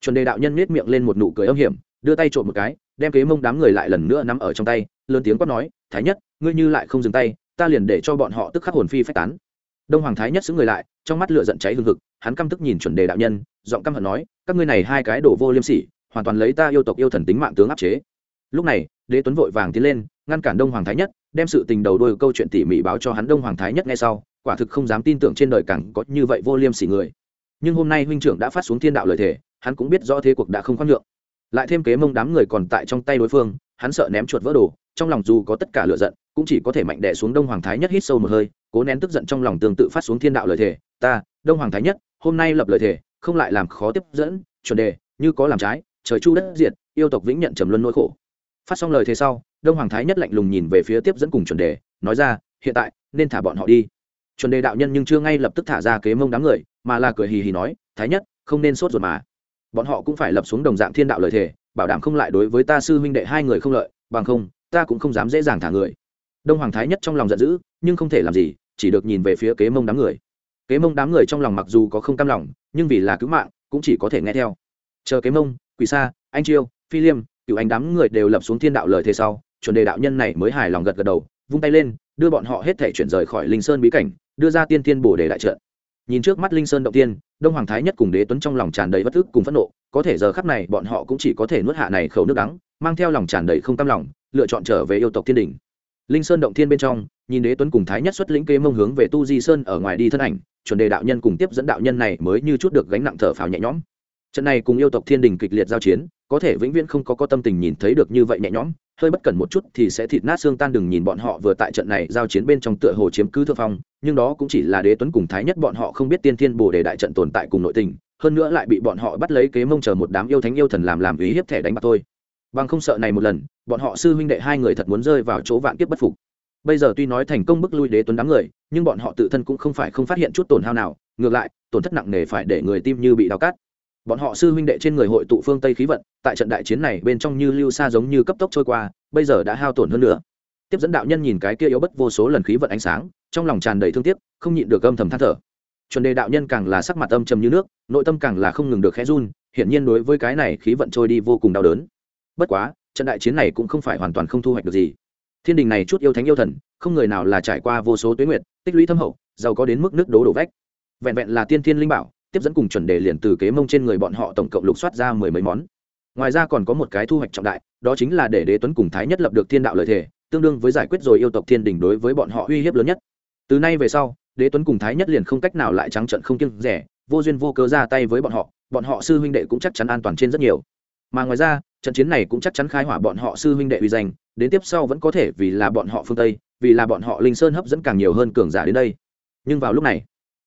Speaker 1: Chuẩn đề đạo nhân miết miệng lên một nụ cười âm hiểm đưa tay trộm một cái, đem kế mông đám người lại lần nữa nắm ở trong tay, lớn tiếng quát nói, thái nhất, ngươi như lại không dừng tay, ta liền để cho bọn họ tức khắc hồn phi phách tán. Đông hoàng thái nhất xứng người lại, trong mắt lửa giận cháy hừng hực, hắn căm tức nhìn chuẩn đề đạo nhân, giọng căm hận nói, các ngươi này hai cái đổ vô liêm sỉ, hoàn toàn lấy ta yêu tộc yêu thần tính mạng tướng áp chế. Lúc này, đế tuấn vội vàng tiến lên, ngăn cản đông hoàng thái nhất, đem sự tình đầu đôi câu chuyện tỉ mỉ báo cho hắn đông hoàng thái nhất ngay sau, quả thực không dám tin tưởng trên đời cẳng có như vậy vô liêm sỉ người. Nhưng hôm nay huynh trưởng đã phát xuống thiên đạo lời thề, hắn cũng biết rõ thế cuộc đã không khoan nhượng lại thêm kế mông đám người còn tại trong tay đối phương, hắn sợ ném chuột vỡ đồ, trong lòng dù có tất cả lựa giận, cũng chỉ có thể mạnh đẻ xuống đông hoàng thái nhất hít sâu một hơi, cố nén tức giận trong lòng tương tự phát xuống thiên đạo lời thề, ta, đông hoàng thái nhất, hôm nay lập lời thề, không lại làm khó tiếp dẫn, chuẩn đề, như có làm trái, trời chu đất diệt, yêu tộc vĩnh nhận trầm luân nỗi khổ. Phát xong lời thế sau, đông hoàng thái nhất lạnh lùng nhìn về phía tiếp dẫn cùng chuẩn đề, nói ra, hiện tại, nên thả bọn họ đi. Chuẩn đề đạo nhân nhưng chưa ngay lập tức thả ra kế mông đám người, mà là cười hì hì nói, thái nhất, không nên sốt ruột mà bọn họ cũng phải lập xuống đồng dạng thiên đạo lời thề, bảo đảm không lại đối với ta sư huynh đệ hai người không lợi, bằng không, ta cũng không dám dễ dàng thả người. Đông hoàng thái nhất trong lòng giận dữ, nhưng không thể làm gì, chỉ được nhìn về phía kế mông đám người. Kế mông đám người trong lòng mặc dù có không cam lòng, nhưng vì là cứu mạng, cũng chỉ có thể nghe theo. Chờ kế mông quỳ sa, anh chiêu, phi liêm cựu anh đám người đều lập xuống thiên đạo lời thề sau, chuẩn đề đạo nhân này mới hài lòng gật gật đầu, vung tay lên, đưa bọn họ hết thể chuyển rời khỏi linh sơn bí cảnh, đưa ra tiên tiên bổ đề đại trận nhìn trước mắt linh sơn động tiên, đông hoàng thái nhất cùng đế tuấn trong lòng tràn đầy bất thức cùng phẫn nộ, có thể giờ khắp này bọn họ cũng chỉ có thể nuốt hạ này khẩu nước đắng, mang theo lòng tràn đầy không cam lòng, lựa chọn trở về yêu tộc thiên đình. Linh sơn động thiên bên trong, nhìn đế tuấn cùng thái nhất xuất lĩnh kế mông hướng về tu di sơn ở ngoài đi thân ảnh, chuẩn đề đạo nhân cùng tiếp dẫn đạo nhân này mới như chút được gánh nặng thở phào nhẹ nhõm. Trận này cùng yêu tộc thiên đình kịch liệt giao chiến, có thể vĩnh viễn không có có tâm tình nhìn thấy được như vậy nhẹ nhõm hơi bất cẩn một chút thì sẽ thịt nát xương tan đừng nhìn bọn họ vừa tại trận này giao chiến bên trong tựa hồ chiếm cứ thượng phong, nhưng đó cũng chỉ là đế tuấn cùng thái nhất bọn họ không biết tiên thiên bồ đề đại trận tồn tại cùng nội tình, hơn nữa lại bị bọn họ bắt lấy kế mông chờ một đám yêu thánh yêu thần làm làm ý hiếp thẻ đánh bạc thôi. Bằng không sợ này một lần, bọn họ sư huynh đệ hai người thật muốn rơi vào chỗ vạn kiếp bất phục. Bây giờ tuy nói thành công bức lui đế tuấn đám người, nhưng bọn họ tự thân cũng không phải không phát hiện chút tổn hao nào, ngược lại, tổn thất nặng nề phải để người tim như bị đào cát bọn họ sư huynh đệ trên người hội tụ phương tây khí vận, tại trận đại chiến này bên trong như lưu xa giống như cấp tốc trôi qua, bây giờ đã hao tổn hơn nữa. Tiếp dẫn đạo nhân nhìn cái kia yếu bất vô số lần khí vận ánh sáng, trong lòng tràn đầy thương tiếc, không nhịn được âm thầm than thở. Chuẩn đề đạo nhân càng là sắc mặt âm trầm như nước, nội tâm càng là không ngừng được khẽ run, hiển nhiên đối với cái này khí vận trôi đi vô cùng đau đớn. Bất quá, trận đại chiến này cũng không phải hoàn toàn không thu hoạch được gì. Thiên đình này chút yêu thánh yêu thần, không người nào là trải qua vô số tuyến nguyệt, tích lũy thâm hậu, giàu có đến mức nước đố đổ vách. Vẹn vẹn là tiên thiên linh bảo tiếp dẫn cùng chuẩn đề liền từ kế mông trên người bọn họ tổng cộng lục soát ra mười mấy món. Ngoài ra còn có một cái thu hoạch trọng đại, đó chính là để đế tuấn cùng thái nhất lập được thiên đạo lợi thể tương đương với giải quyết rồi yêu tộc thiên đình đối với bọn họ uy hiếp lớn nhất. Từ nay về sau, đế tuấn cùng thái nhất liền không cách nào lại trắng trận không kiêng rẻ, vô duyên vô cớ ra tay với bọn họ bọn họ sư huynh đệ cũng chắc chắn an toàn trên rất nhiều. Mà ngoài ra, trận chiến này cũng chắc chắn khai hỏa bọn họ sư huynh đệ uy danh, đến tiếp sau vẫn có thể vì là bọn họ phương tây, vì là bọn họ linh sơn hấp dẫn càng nhiều hơn cường giả đến đây. Nhưng vào lúc này,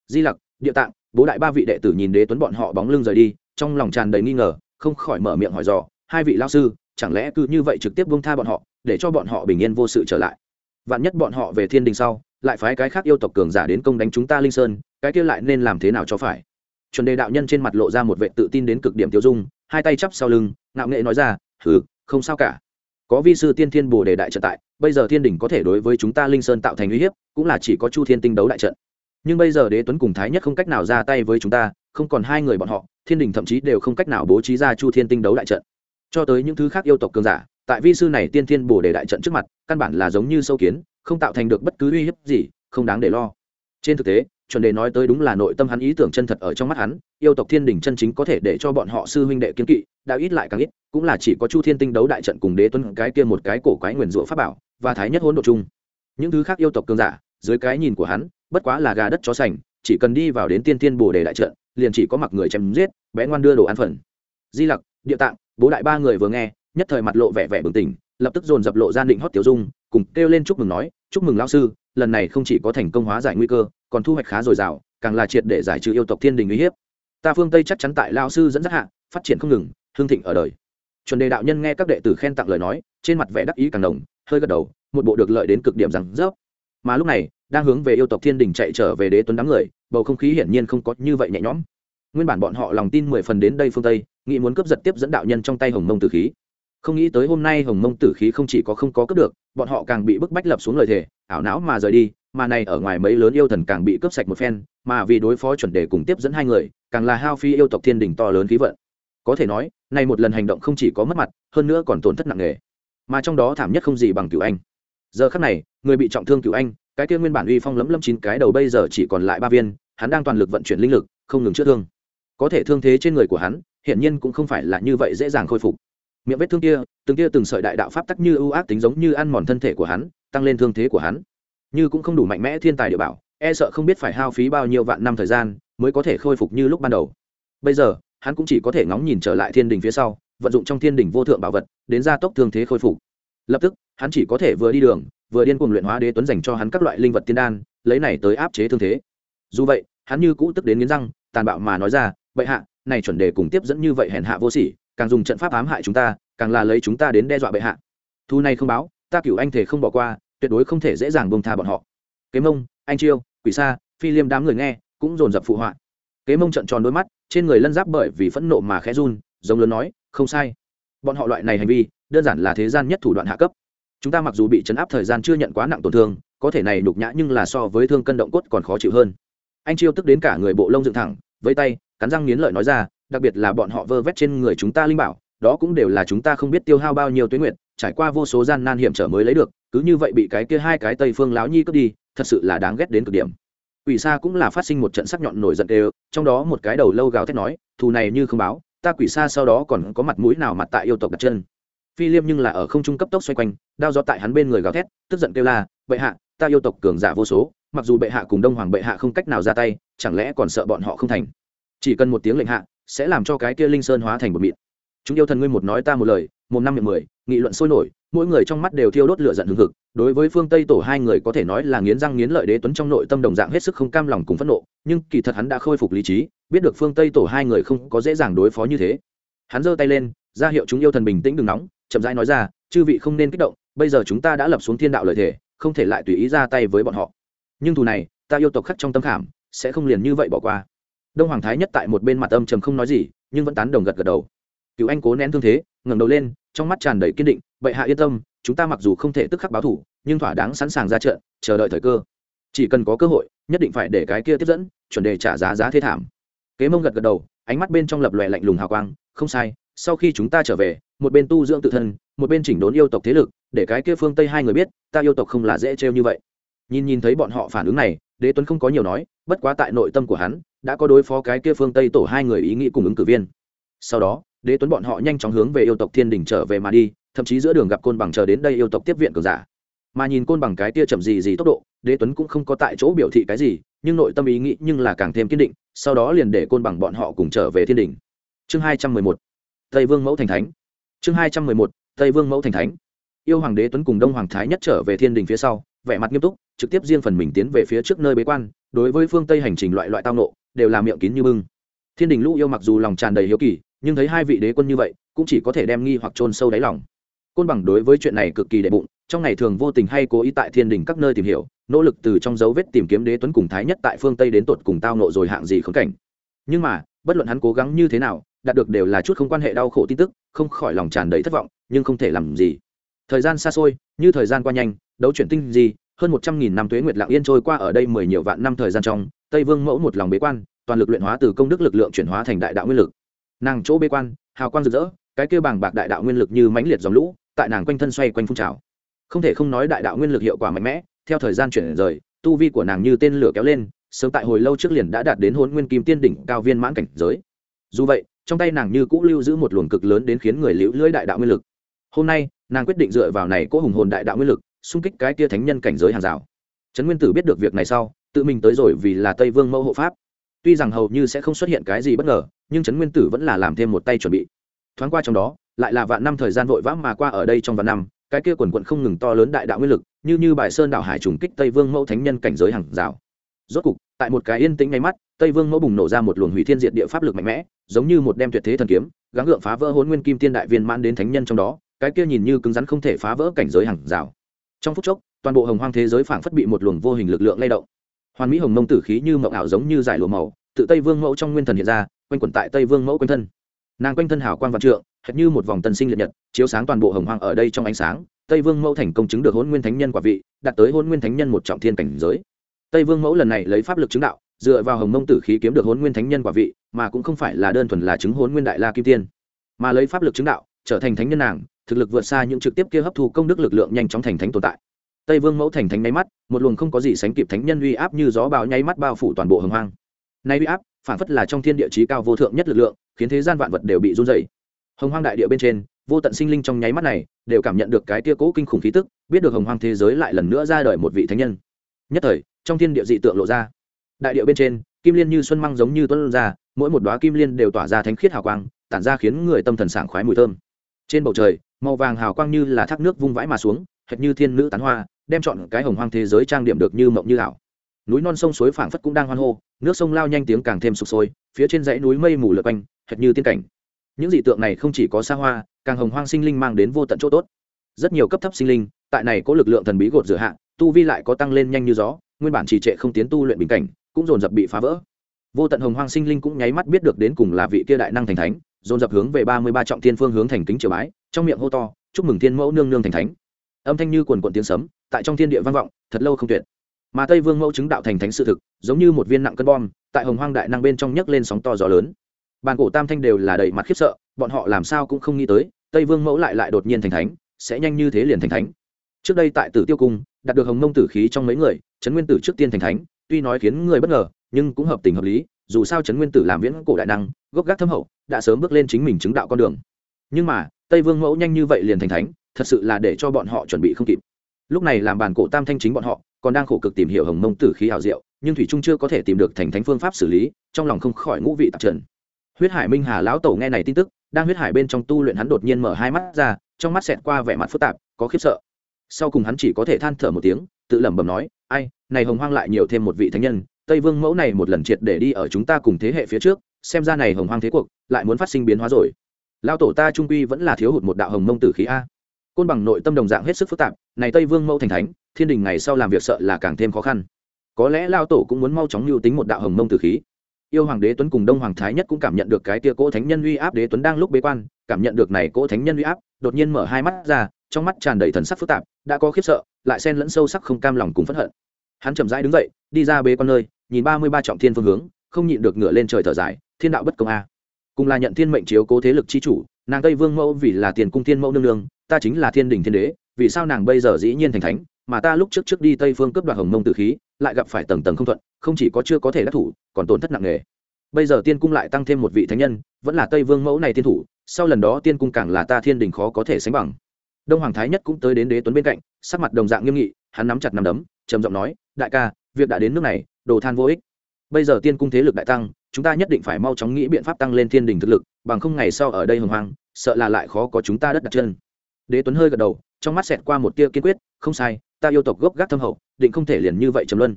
Speaker 1: di lặc, địa tạng bố đại ba vị đệ tử nhìn đế tuấn bọn họ bóng lưng rời đi, trong lòng tràn đầy nghi ngờ, không khỏi mở miệng hỏi dò, hai vị lao sư, chẳng lẽ cứ như vậy trực tiếp buông tha bọn họ, để cho bọn họ bình yên vô sự trở lại? Vạn nhất bọn họ về thiên đình sau, lại phái cái khác yêu tộc cường giả đến công đánh chúng ta linh sơn, cái kia lại nên làm thế nào cho phải? Chuẩn đề đạo nhân trên mặt lộ ra một vệ tự tin đến cực điểm tiêu dung, hai tay chắp sau lưng, ngạo nghệ nói ra, hừ, không sao cả. Có vi sư tiên thiên bồ đề đại trận tại, bây giờ thiên đình có thể đối với chúng ta linh sơn tạo thành uy hiếp, cũng là chỉ có chu thiên tinh đấu đại trận nhưng bây giờ đế tuấn cùng thái nhất không cách nào ra tay với chúng ta, không còn hai người bọn họ, thiên đình thậm chí đều không cách nào bố trí ra chu thiên tinh đấu đại trận. Cho tới những thứ khác yêu tộc cường giả, tại vi sư này tiên thiên bổ để đại trận trước mặt, căn bản là giống như sâu kiến, không tạo thành được bất cứ uy hiếp gì, không đáng để lo. Trên thực tế, chuẩn đề nói tới đúng là nội tâm hắn ý tưởng chân thật ở trong mắt hắn, yêu tộc thiên đình chân chính có thể để cho bọn họ sư huynh đệ kiến kỵ, đã ít lại càng ít, cũng là chỉ có chu thiên tinh đấu đại trận cùng đế tuấn cái kia một cái cổ quái nguyền rủa pháp bảo, và thái nhất hỗn độ chung. Những thứ khác yêu tộc cường giả, dưới cái nhìn của hắn bất quá là gà đất chó sành, chỉ cần đi vào đến tiên tiên bồ đề đại trận, liền chỉ có mặc người chém giết, bé ngoan đưa đồ ăn phần. Di lặc, địa tạng, bố đại ba người vừa nghe, nhất thời mặt lộ vẻ vẻ bừng tỉnh, lập tức dồn dập lộ gian định hót tiểu dung, cùng kêu lên chúc mừng nói, chúc mừng lão sư, lần này không chỉ có thành công hóa giải nguy cơ, còn thu hoạch khá dồi dào, càng là triệt để giải trừ yêu tộc thiên đình uy hiếp. Ta phương tây chắc chắn tại lão sư dẫn dắt hạ, phát triển không ngừng, hương thịnh ở đời. Chuẩn đề đạo nhân nghe các đệ tử khen tặng lời nói, trên mặt vẻ đắc ý càng đồng hơi gật đầu, một bộ được lợi đến cực điểm rằng rớp mà lúc này đang hướng về yêu tộc thiên đình chạy trở về đế tuấn đám người, bầu không khí hiển nhiên không có như vậy nhẹ nhõm. Nguyên bản bọn họ lòng tin mười phần đến đây phương tây, nghĩ muốn cướp giật tiếp dẫn đạo nhân trong tay hồng mông tử khí. Không nghĩ tới hôm nay hồng mông tử khí không chỉ có không có cướp được, bọn họ càng bị bức bách lập xuống lời thề, ảo não mà rời đi, mà này ở ngoài mấy lớn yêu thần càng bị cướp sạch một phen, mà vì đối phó chuẩn đề cùng tiếp dẫn hai người, càng là hao phi yêu tộc thiên đình to lớn khí vận. Có thể nói, này một lần hành động không chỉ có mất mặt, hơn nữa còn tổn thất nặng nề. Mà trong đó thảm nhất không gì bằng cửu anh. Giờ khắc này, người bị trọng thương cửu anh cái kia nguyên bản uy phong lấm lấm chín cái đầu bây giờ chỉ còn lại ba viên, hắn đang toàn lực vận chuyển linh lực, không ngừng chữa thương. Có thể thương thế trên người của hắn hiện nhiên cũng không phải là như vậy dễ dàng khôi phục. Miệng vết thương kia, từng kia từng sợi đại đạo pháp tắc như ưu ác tính giống như ăn mòn thân thể của hắn, tăng lên thương thế của hắn. Như cũng không đủ mạnh mẽ thiên tài địa bảo e sợ không biết phải hao phí bao nhiêu vạn năm thời gian mới có thể khôi phục như lúc ban đầu. Bây giờ, hắn cũng chỉ có thể ngóng nhìn trở lại thiên đình phía sau, vận dụng trong thiên đình vô thượng bảo vật, đến gia tốc thương thế khôi phục. Lập tức hắn chỉ có thể vừa đi đường, vừa điên cuồng luyện hóa đế tuấn dành cho hắn các loại linh vật tiên đan, lấy này tới áp chế thương thế. Dù vậy, hắn như cũ tức đến nghiến răng, tàn bạo mà nói ra, bệ hạ, này chuẩn đề cùng tiếp dẫn như vậy hèn hạ vô sỉ, càng dùng trận pháp ám hại chúng ta, càng là lấy chúng ta đến đe dọa bệ hạ. Thu này không báo, ta cửu anh thể không bỏ qua, tuyệt đối không thể dễ dàng bông tha bọn họ. Kế mông, anh chiêu, quỷ sa, phi liêm đám người nghe, cũng dồn dập phụ họa. Kế mông trận tròn đôi mắt, trên người lân giáp bởi vì phẫn nộ mà khẽ run, giống lớn nói, không sai. Bọn họ loại này hành vi, đơn giản là thế gian nhất thủ đoạn hạ cấp chúng ta mặc dù bị chấn áp thời gian chưa nhận quá nặng tổn thương có thể này nhục nhã nhưng là so với thương cân động cốt còn khó chịu hơn anh chiêu tức đến cả người bộ lông dựng thẳng với tay cắn răng nghiến lợi nói ra đặc biệt là bọn họ vơ vét trên người chúng ta linh bảo đó cũng đều là chúng ta không biết tiêu hao bao nhiêu tuyến nguyện trải qua vô số gian nan hiểm trở mới lấy được cứ như vậy bị cái kia hai cái tây phương láo nhi cướp đi thật sự là đáng ghét đến cực điểm Quỷ Sa cũng là phát sinh một trận sắc nhọn nổi giận đều, trong đó một cái đầu lâu gào thét nói, thù này như không báo, ta Quỷ Sa sau đó còn có mặt mũi nào mặt tại yêu tộc đặt chân. Phi Liêm nhưng là ở không trung cấp tốc xoay quanh, đao gió tại hắn bên người gào thét, tức giận kêu la, bệ hạ, ta yêu tộc cường giả vô số, mặc dù bệ hạ cùng Đông Hoàng bệ hạ không cách nào ra tay, chẳng lẽ còn sợ bọn họ không thành? Chỉ cần một tiếng lệnh hạ, sẽ làm cho cái kia linh sơn hóa thành một mịn. Chúng yêu thần ngươi một nói ta một lời, một năm miệng mười, nghị luận sôi nổi, mỗi người trong mắt đều thiêu đốt lửa giận hừng hực đối với phương tây tổ hai người có thể nói là nghiến răng nghiến lợi đế tuấn trong nội tâm đồng dạng hết sức không cam lòng cùng phẫn nộ nhưng kỳ thật hắn đã khôi phục lý trí biết được phương tây tổ hai người không có dễ dàng đối phó như thế hắn giơ tay lên ra hiệu chúng yêu thần bình tĩnh đừng nóng, chậm rãi nói ra, chư vị không nên kích động, bây giờ chúng ta đã lập xuống thiên đạo lợi thể không thể lại tùy ý ra tay với bọn họ. Nhưng thù này, ta yêu tộc khắc trong tâm khảm, sẽ không liền như vậy bỏ qua. Đông hoàng thái nhất tại một bên mặt âm trầm không nói gì, nhưng vẫn tán đồng gật gật đầu. Cựu anh cố nén thương thế, ngẩng đầu lên, trong mắt tràn đầy kiên định, bệ hạ yên tâm, chúng ta mặc dù không thể tức khắc báo thủ, nhưng thỏa đáng sẵn sàng ra trận, chờ đợi thời cơ. Chỉ cần có cơ hội, nhất định phải để cái kia tiếp dẫn, chuẩn đề trả giá giá thế thảm. Kế mông gật gật đầu, ánh mắt bên trong lập lòe lạnh lùng hào quang, không sai sau khi chúng ta trở về, một bên tu dưỡng tự thân, một bên chỉnh đốn yêu tộc thế lực, để cái kia phương tây hai người biết, ta yêu tộc không là dễ trêu như vậy. Nhìn nhìn thấy bọn họ phản ứng này, đế tuấn không có nhiều nói, bất quá tại nội tâm của hắn, đã có đối phó cái kia phương tây tổ hai người ý nghĩ cùng ứng cử viên. Sau đó, đế tuấn bọn họ nhanh chóng hướng về yêu tộc thiên đình trở về mà đi, thậm chí giữa đường gặp côn bằng chờ đến đây yêu tộc tiếp viện cường giả. Mà nhìn côn bằng cái tia chậm gì gì tốc độ, đế tuấn cũng không có tại chỗ biểu thị cái gì, nhưng nội tâm ý nghĩ nhưng là càng thêm kiên định, sau đó liền để côn bằng bọn họ cùng trở về thiên đình. Chương hai trăm mười một tây vương mẫu thành thánh. Chương hai trăm mười một, tây vương mẫu thành thánh. Yêu hoàng đế tuấn cùng đông hoàng thái nhất trở về thiên đình phía sau, vẻ mặt nghiêm túc, trực tiếp riêng phần mình tiến về phía trước nơi bế quan, đối với phương tây hành trình loại loại tao nộ, đều làm miệng kín như bưng. Thiên đình lũ yêu mặc dù lòng tràn đầy hiếu kỳ, nhưng thấy hai vị đế quân như vậy, cũng chỉ có thể đem nghi hoặc trôn sâu đáy lòng. Côn bằng đối với chuyện này cực kỳ đệ bụng, trong ngày thường vô tình hay cố ý tại thiên đình các nơi tìm hiểu, nỗ lực từ trong dấu vết tìm kiếm đế tuấn cùng thái nhất tại phương tây đến tột cùng tao nộ rồi hạng gì khống cảnh. Nhưng mà, bất luận hắn cố gắng như thế nào đạt được đều là chút không quan hệ đau khổ tin tức, không khỏi lòng tràn đầy thất vọng, nhưng không thể làm gì. Thời gian xa xôi, như thời gian qua nhanh, đấu chuyển tinh gì, hơn một trăm nghìn năm tuế nguyệt lạng yên trôi qua ở đây mười nhiều vạn năm thời gian trong, tây vương mẫu một lòng bế quan, toàn lực luyện hóa từ công đức lực lượng chuyển hóa thành đại đạo nguyên lực. Nàng chỗ bế quan, hào quang rực rỡ, cái kêu bàng bạc đại đạo nguyên lực như mãnh liệt dòng lũ, tại nàng quanh thân xoay quanh phun trào. Không thể không nói đại đạo nguyên lực hiệu quả mạnh mẽ, theo thời gian chuyển rời, tu vi của nàng như tên lửa kéo lên, sớm tại hồi lâu trước liền đã đạt đến hôn nguyên kim tiên đỉnh cao viên mãn cảnh giới. Dù vậy trong tay nàng như cũ lưu giữ một luồng cực lớn đến khiến người liễu lưỡi đại đạo nguyên lực. Hôm nay, nàng quyết định dựa vào này cố hùng hồn đại đạo nguyên lực, xung kích cái tia thánh nhân cảnh giới hàng rào. Trấn nguyên tử biết được việc này sau, tự mình tới rồi vì là tây vương mẫu hộ pháp. Tuy rằng hầu như sẽ không xuất hiện cái gì bất ngờ, nhưng trấn nguyên tử vẫn là làm thêm một tay chuẩn bị. Thoáng qua trong đó, lại là vạn năm thời gian vội vã mà qua ở đây trong vạn năm, cái kia quần quận không ngừng to lớn đại đạo nguyên lực, như như bài sơn đảo hải trùng kích tây vương mẫu thánh nhân cảnh giới hàng rào. Rốt cục, tại một cái yên tĩnh ngay mắt tây vương mẫu bùng nổ ra một luồng hủy thiên diệt địa pháp lực mạnh mẽ, giống như một đem tuyệt thế thần kiếm, gắng gượng phá vỡ hôn nguyên kim tiên đại viên mãn đến thánh nhân trong đó, cái kia nhìn như cứng rắn không thể phá vỡ cảnh giới hàng rào. Trong phút chốc, toàn bộ hồng hoang thế giới phảng phất bị một luồng vô hình lực lượng lay động. Hoàn mỹ hồng mông tử khí như mậu ảo giống như giải lụa màu, tự tây vương mẫu trong nguyên thần hiện ra, quanh quẩn tại tây vương mẫu quanh thân. Nàng quanh thân hảo quan vạn trượng, hệt như một vòng tân sinh liệt nhật, chiếu sáng toàn bộ hồng hoang ở đây trong ánh sáng. Tây vương mẫu thành công chứng được hôn nguyên thánh nhân quả vị, đạt tới hôn nguyên thánh nhân một trọng thiên cảnh giới. Tây vương mẫu lần này lấy pháp lực chứng đạo dựa vào hồng mông tử khí kiếm được hôn nguyên thánh nhân quả vị, mà cũng không phải là đơn thuần là chứng hôn nguyên đại la kim tiên. Mà lấy pháp lực chứng đạo, trở thành thánh nhân nàng, thực lực vượt xa những trực tiếp kia hấp thu công đức lực lượng nhanh chóng thành thánh tồn tại. Tây vương mẫu thành thánh nháy mắt, một luồng không có gì sánh kịp thánh nhân uy áp như gió bào nháy mắt bao phủ toàn bộ hồng hoang. Nay uy áp, phản phất là trong thiên địa chí cao vô thượng nhất lực lượng, khiến thế gian vạn vật đều bị run dày hồng hoang đại địa bên trên, vô tận sinh linh trong nháy mắt này, đều cảm nhận được cái tia cố kinh khủng khí tức, biết được hồng hoang thế giới lại lần nữa ra đời một vị thánh nhân. Nhất thời, trong thiên địa dị tượng lộ ra đại điệu bên trên, kim liên như xuân măng giống như tuân ra, mỗi một đoá kim liên đều tỏa ra thánh khiết hào quang, tản ra khiến người tâm thần sảng khoái mùi thơm. Trên bầu trời, màu vàng hào quang như là thác nước vung vãi mà xuống, hệt như thiên nữ tán hoa, đem chọn cái hồng hoang thế giới trang điểm được như mộng như ảo. Núi non sông suối phảng phất cũng đang hoan hô, nước sông lao nhanh tiếng càng thêm sụp sôi, phía trên dãy núi mây mù lượt quanh, hệt như tiên cảnh. Những dị tượng này không chỉ có xa hoa, càng hồng hoang sinh linh mang đến vô tận chỗ tốt. Rất nhiều cấp thấp sinh linh, tại này có lực lượng thần bí gột rửa hạ, tu vi lại có tăng lên nhanh như gió, nguyên bản trì trệ không tiến tu luyện bình cảnh cũng dồn dập bị phá vỡ. Vô tận hồng hoang sinh linh cũng nháy mắt biết được đến cùng là vị kia đại năng thành thánh, dồn dập hướng về ba mươi ba trọng thiên phương hướng thành kính triều bái, trong miệng hô to, chúc mừng thiên mẫu nương nương thành thánh. Âm thanh như quần quận tiếng sấm, tại trong thiên địa vang vọng, thật lâu không tuyệt. Mà tây vương mẫu chứng đạo thành thánh sự thực, giống như một viên nặng cân bom, tại hồng hoang đại năng bên trong nhấc lên sóng to gió lớn. Bàn cổ tam thanh đều là đầy mặt khiếp sợ, bọn họ làm sao cũng không nghĩ tới, tây vương mẫu lại lại đột nhiên thành thánh, sẽ nhanh như thế liền thành thánh. Trước đây tại tử tiêu cung, đạt được hồng mông tử khí trong mấy người trấn nguyên tử trước tiên thành thánh tuy nói khiến người bất ngờ, nhưng cũng hợp tình hợp lý, dù sao trấn nguyên tử làm viễn cổ đại năng, gốc gác thâm hậu, đã sớm bước lên chính mình chứng đạo con đường. Nhưng mà, tây vương mẫu nhanh như vậy liền thành thánh, thật sự là để cho bọn họ chuẩn bị không kịp. Lúc này làm bản cổ tam thanh chính bọn họ, còn đang khổ cực tìm hiểu hồng mông tử khí hảo diệu, nhưng thủy trung chưa có thể tìm được thành thánh phương pháp xử lý, trong lòng không khỏi ngũ vị tạp trần. Huyết hải minh hà lão tổ nghe này tin tức, đang huyết hải bên trong tu luyện hắn đột nhiên mở hai mắt ra, trong mắt xẹt qua vẻ mặt phức tạp, có khiếp sợ. Sau cùng hắn chỉ có thể than thở một tiếng, tự lẩm bẩm nói ai, này hồng hoang lại nhiều thêm một vị thánh nhân, tây vương mẫu này một lần triệt để đi ở chúng ta cùng thế hệ phía trước, xem ra này hồng hoang thế cuộc lại muốn phát sinh biến hóa rồi. Lao tổ ta trung quy vẫn là thiếu hụt một đạo hồng mông tử khí a. Côn bằng nội tâm đồng dạng hết sức phức tạp, này tây vương mẫu thành thánh, thiên đình ngày sau làm việc sợ là càng thêm khó khăn. Có lẽ lao tổ cũng muốn mau chóng lưu tính một đạo hồng mông tử khí. Yêu hoàng đế tuấn cùng đông hoàng thái nhất cũng cảm nhận được cái tia cỗ thánh nhân uy áp đế tuấn đang lúc bế quan, cảm nhận được này cỗ thánh nhân uy áp, đột nhiên mở hai mắt ra trong mắt tràn đầy thần sắc phức tạp, đã có khiếp sợ, lại xen lẫn sâu sắc không cam lòng cùng phẫn hận. Hắn chậm rãi đứng dậy, đi ra bế quan nơi, nhìn ba mươi ba trọng thiên phương hướng, không nhịn được ngửa lên trời thở dài, thiên đạo bất công a. Cùng là nhận thiên mệnh chiếu cố thế lực chi chủ, nàng tây vương mẫu vì là tiền cung thiên mẫu nương nương, ta chính là thiên đình thiên đế, vì sao nàng bây giờ dĩ nhiên thành thánh, mà ta lúc trước trước đi tây phương cướp đoạt hồng mông tử khí, lại gặp phải tầng tầng không thuận, không chỉ có chưa có thể đắc thủ, còn tổn thất nặng nề. Bây giờ tiên cung lại tăng thêm một vị thánh nhân, vẫn là tây vương mẫu này tiên thủ, sau lần đó tiên cung càng là ta thiên đình khó có thể sánh bằng đông hoàng thái nhất cũng tới đến đế tuấn bên cạnh, sắc mặt đồng dạng nghiêm nghị, hắn nắm chặt nắm đấm, trầm giọng nói, đại ca, việc đã đến nước này, đồ than vô ích. Bây giờ tiên cung thế lực đại tăng, chúng ta nhất định phải mau chóng nghĩ biện pháp tăng lên thiên đình thực lực, bằng không ngày sau ở đây hồng hoang, sợ là lại khó có chúng ta đất đặt chân. Đế tuấn hơi gật đầu, trong mắt xẹt qua một tia kiên quyết, không sai, ta yêu tộc gốc gác thâm hậu, định không thể liền như vậy trầm luân.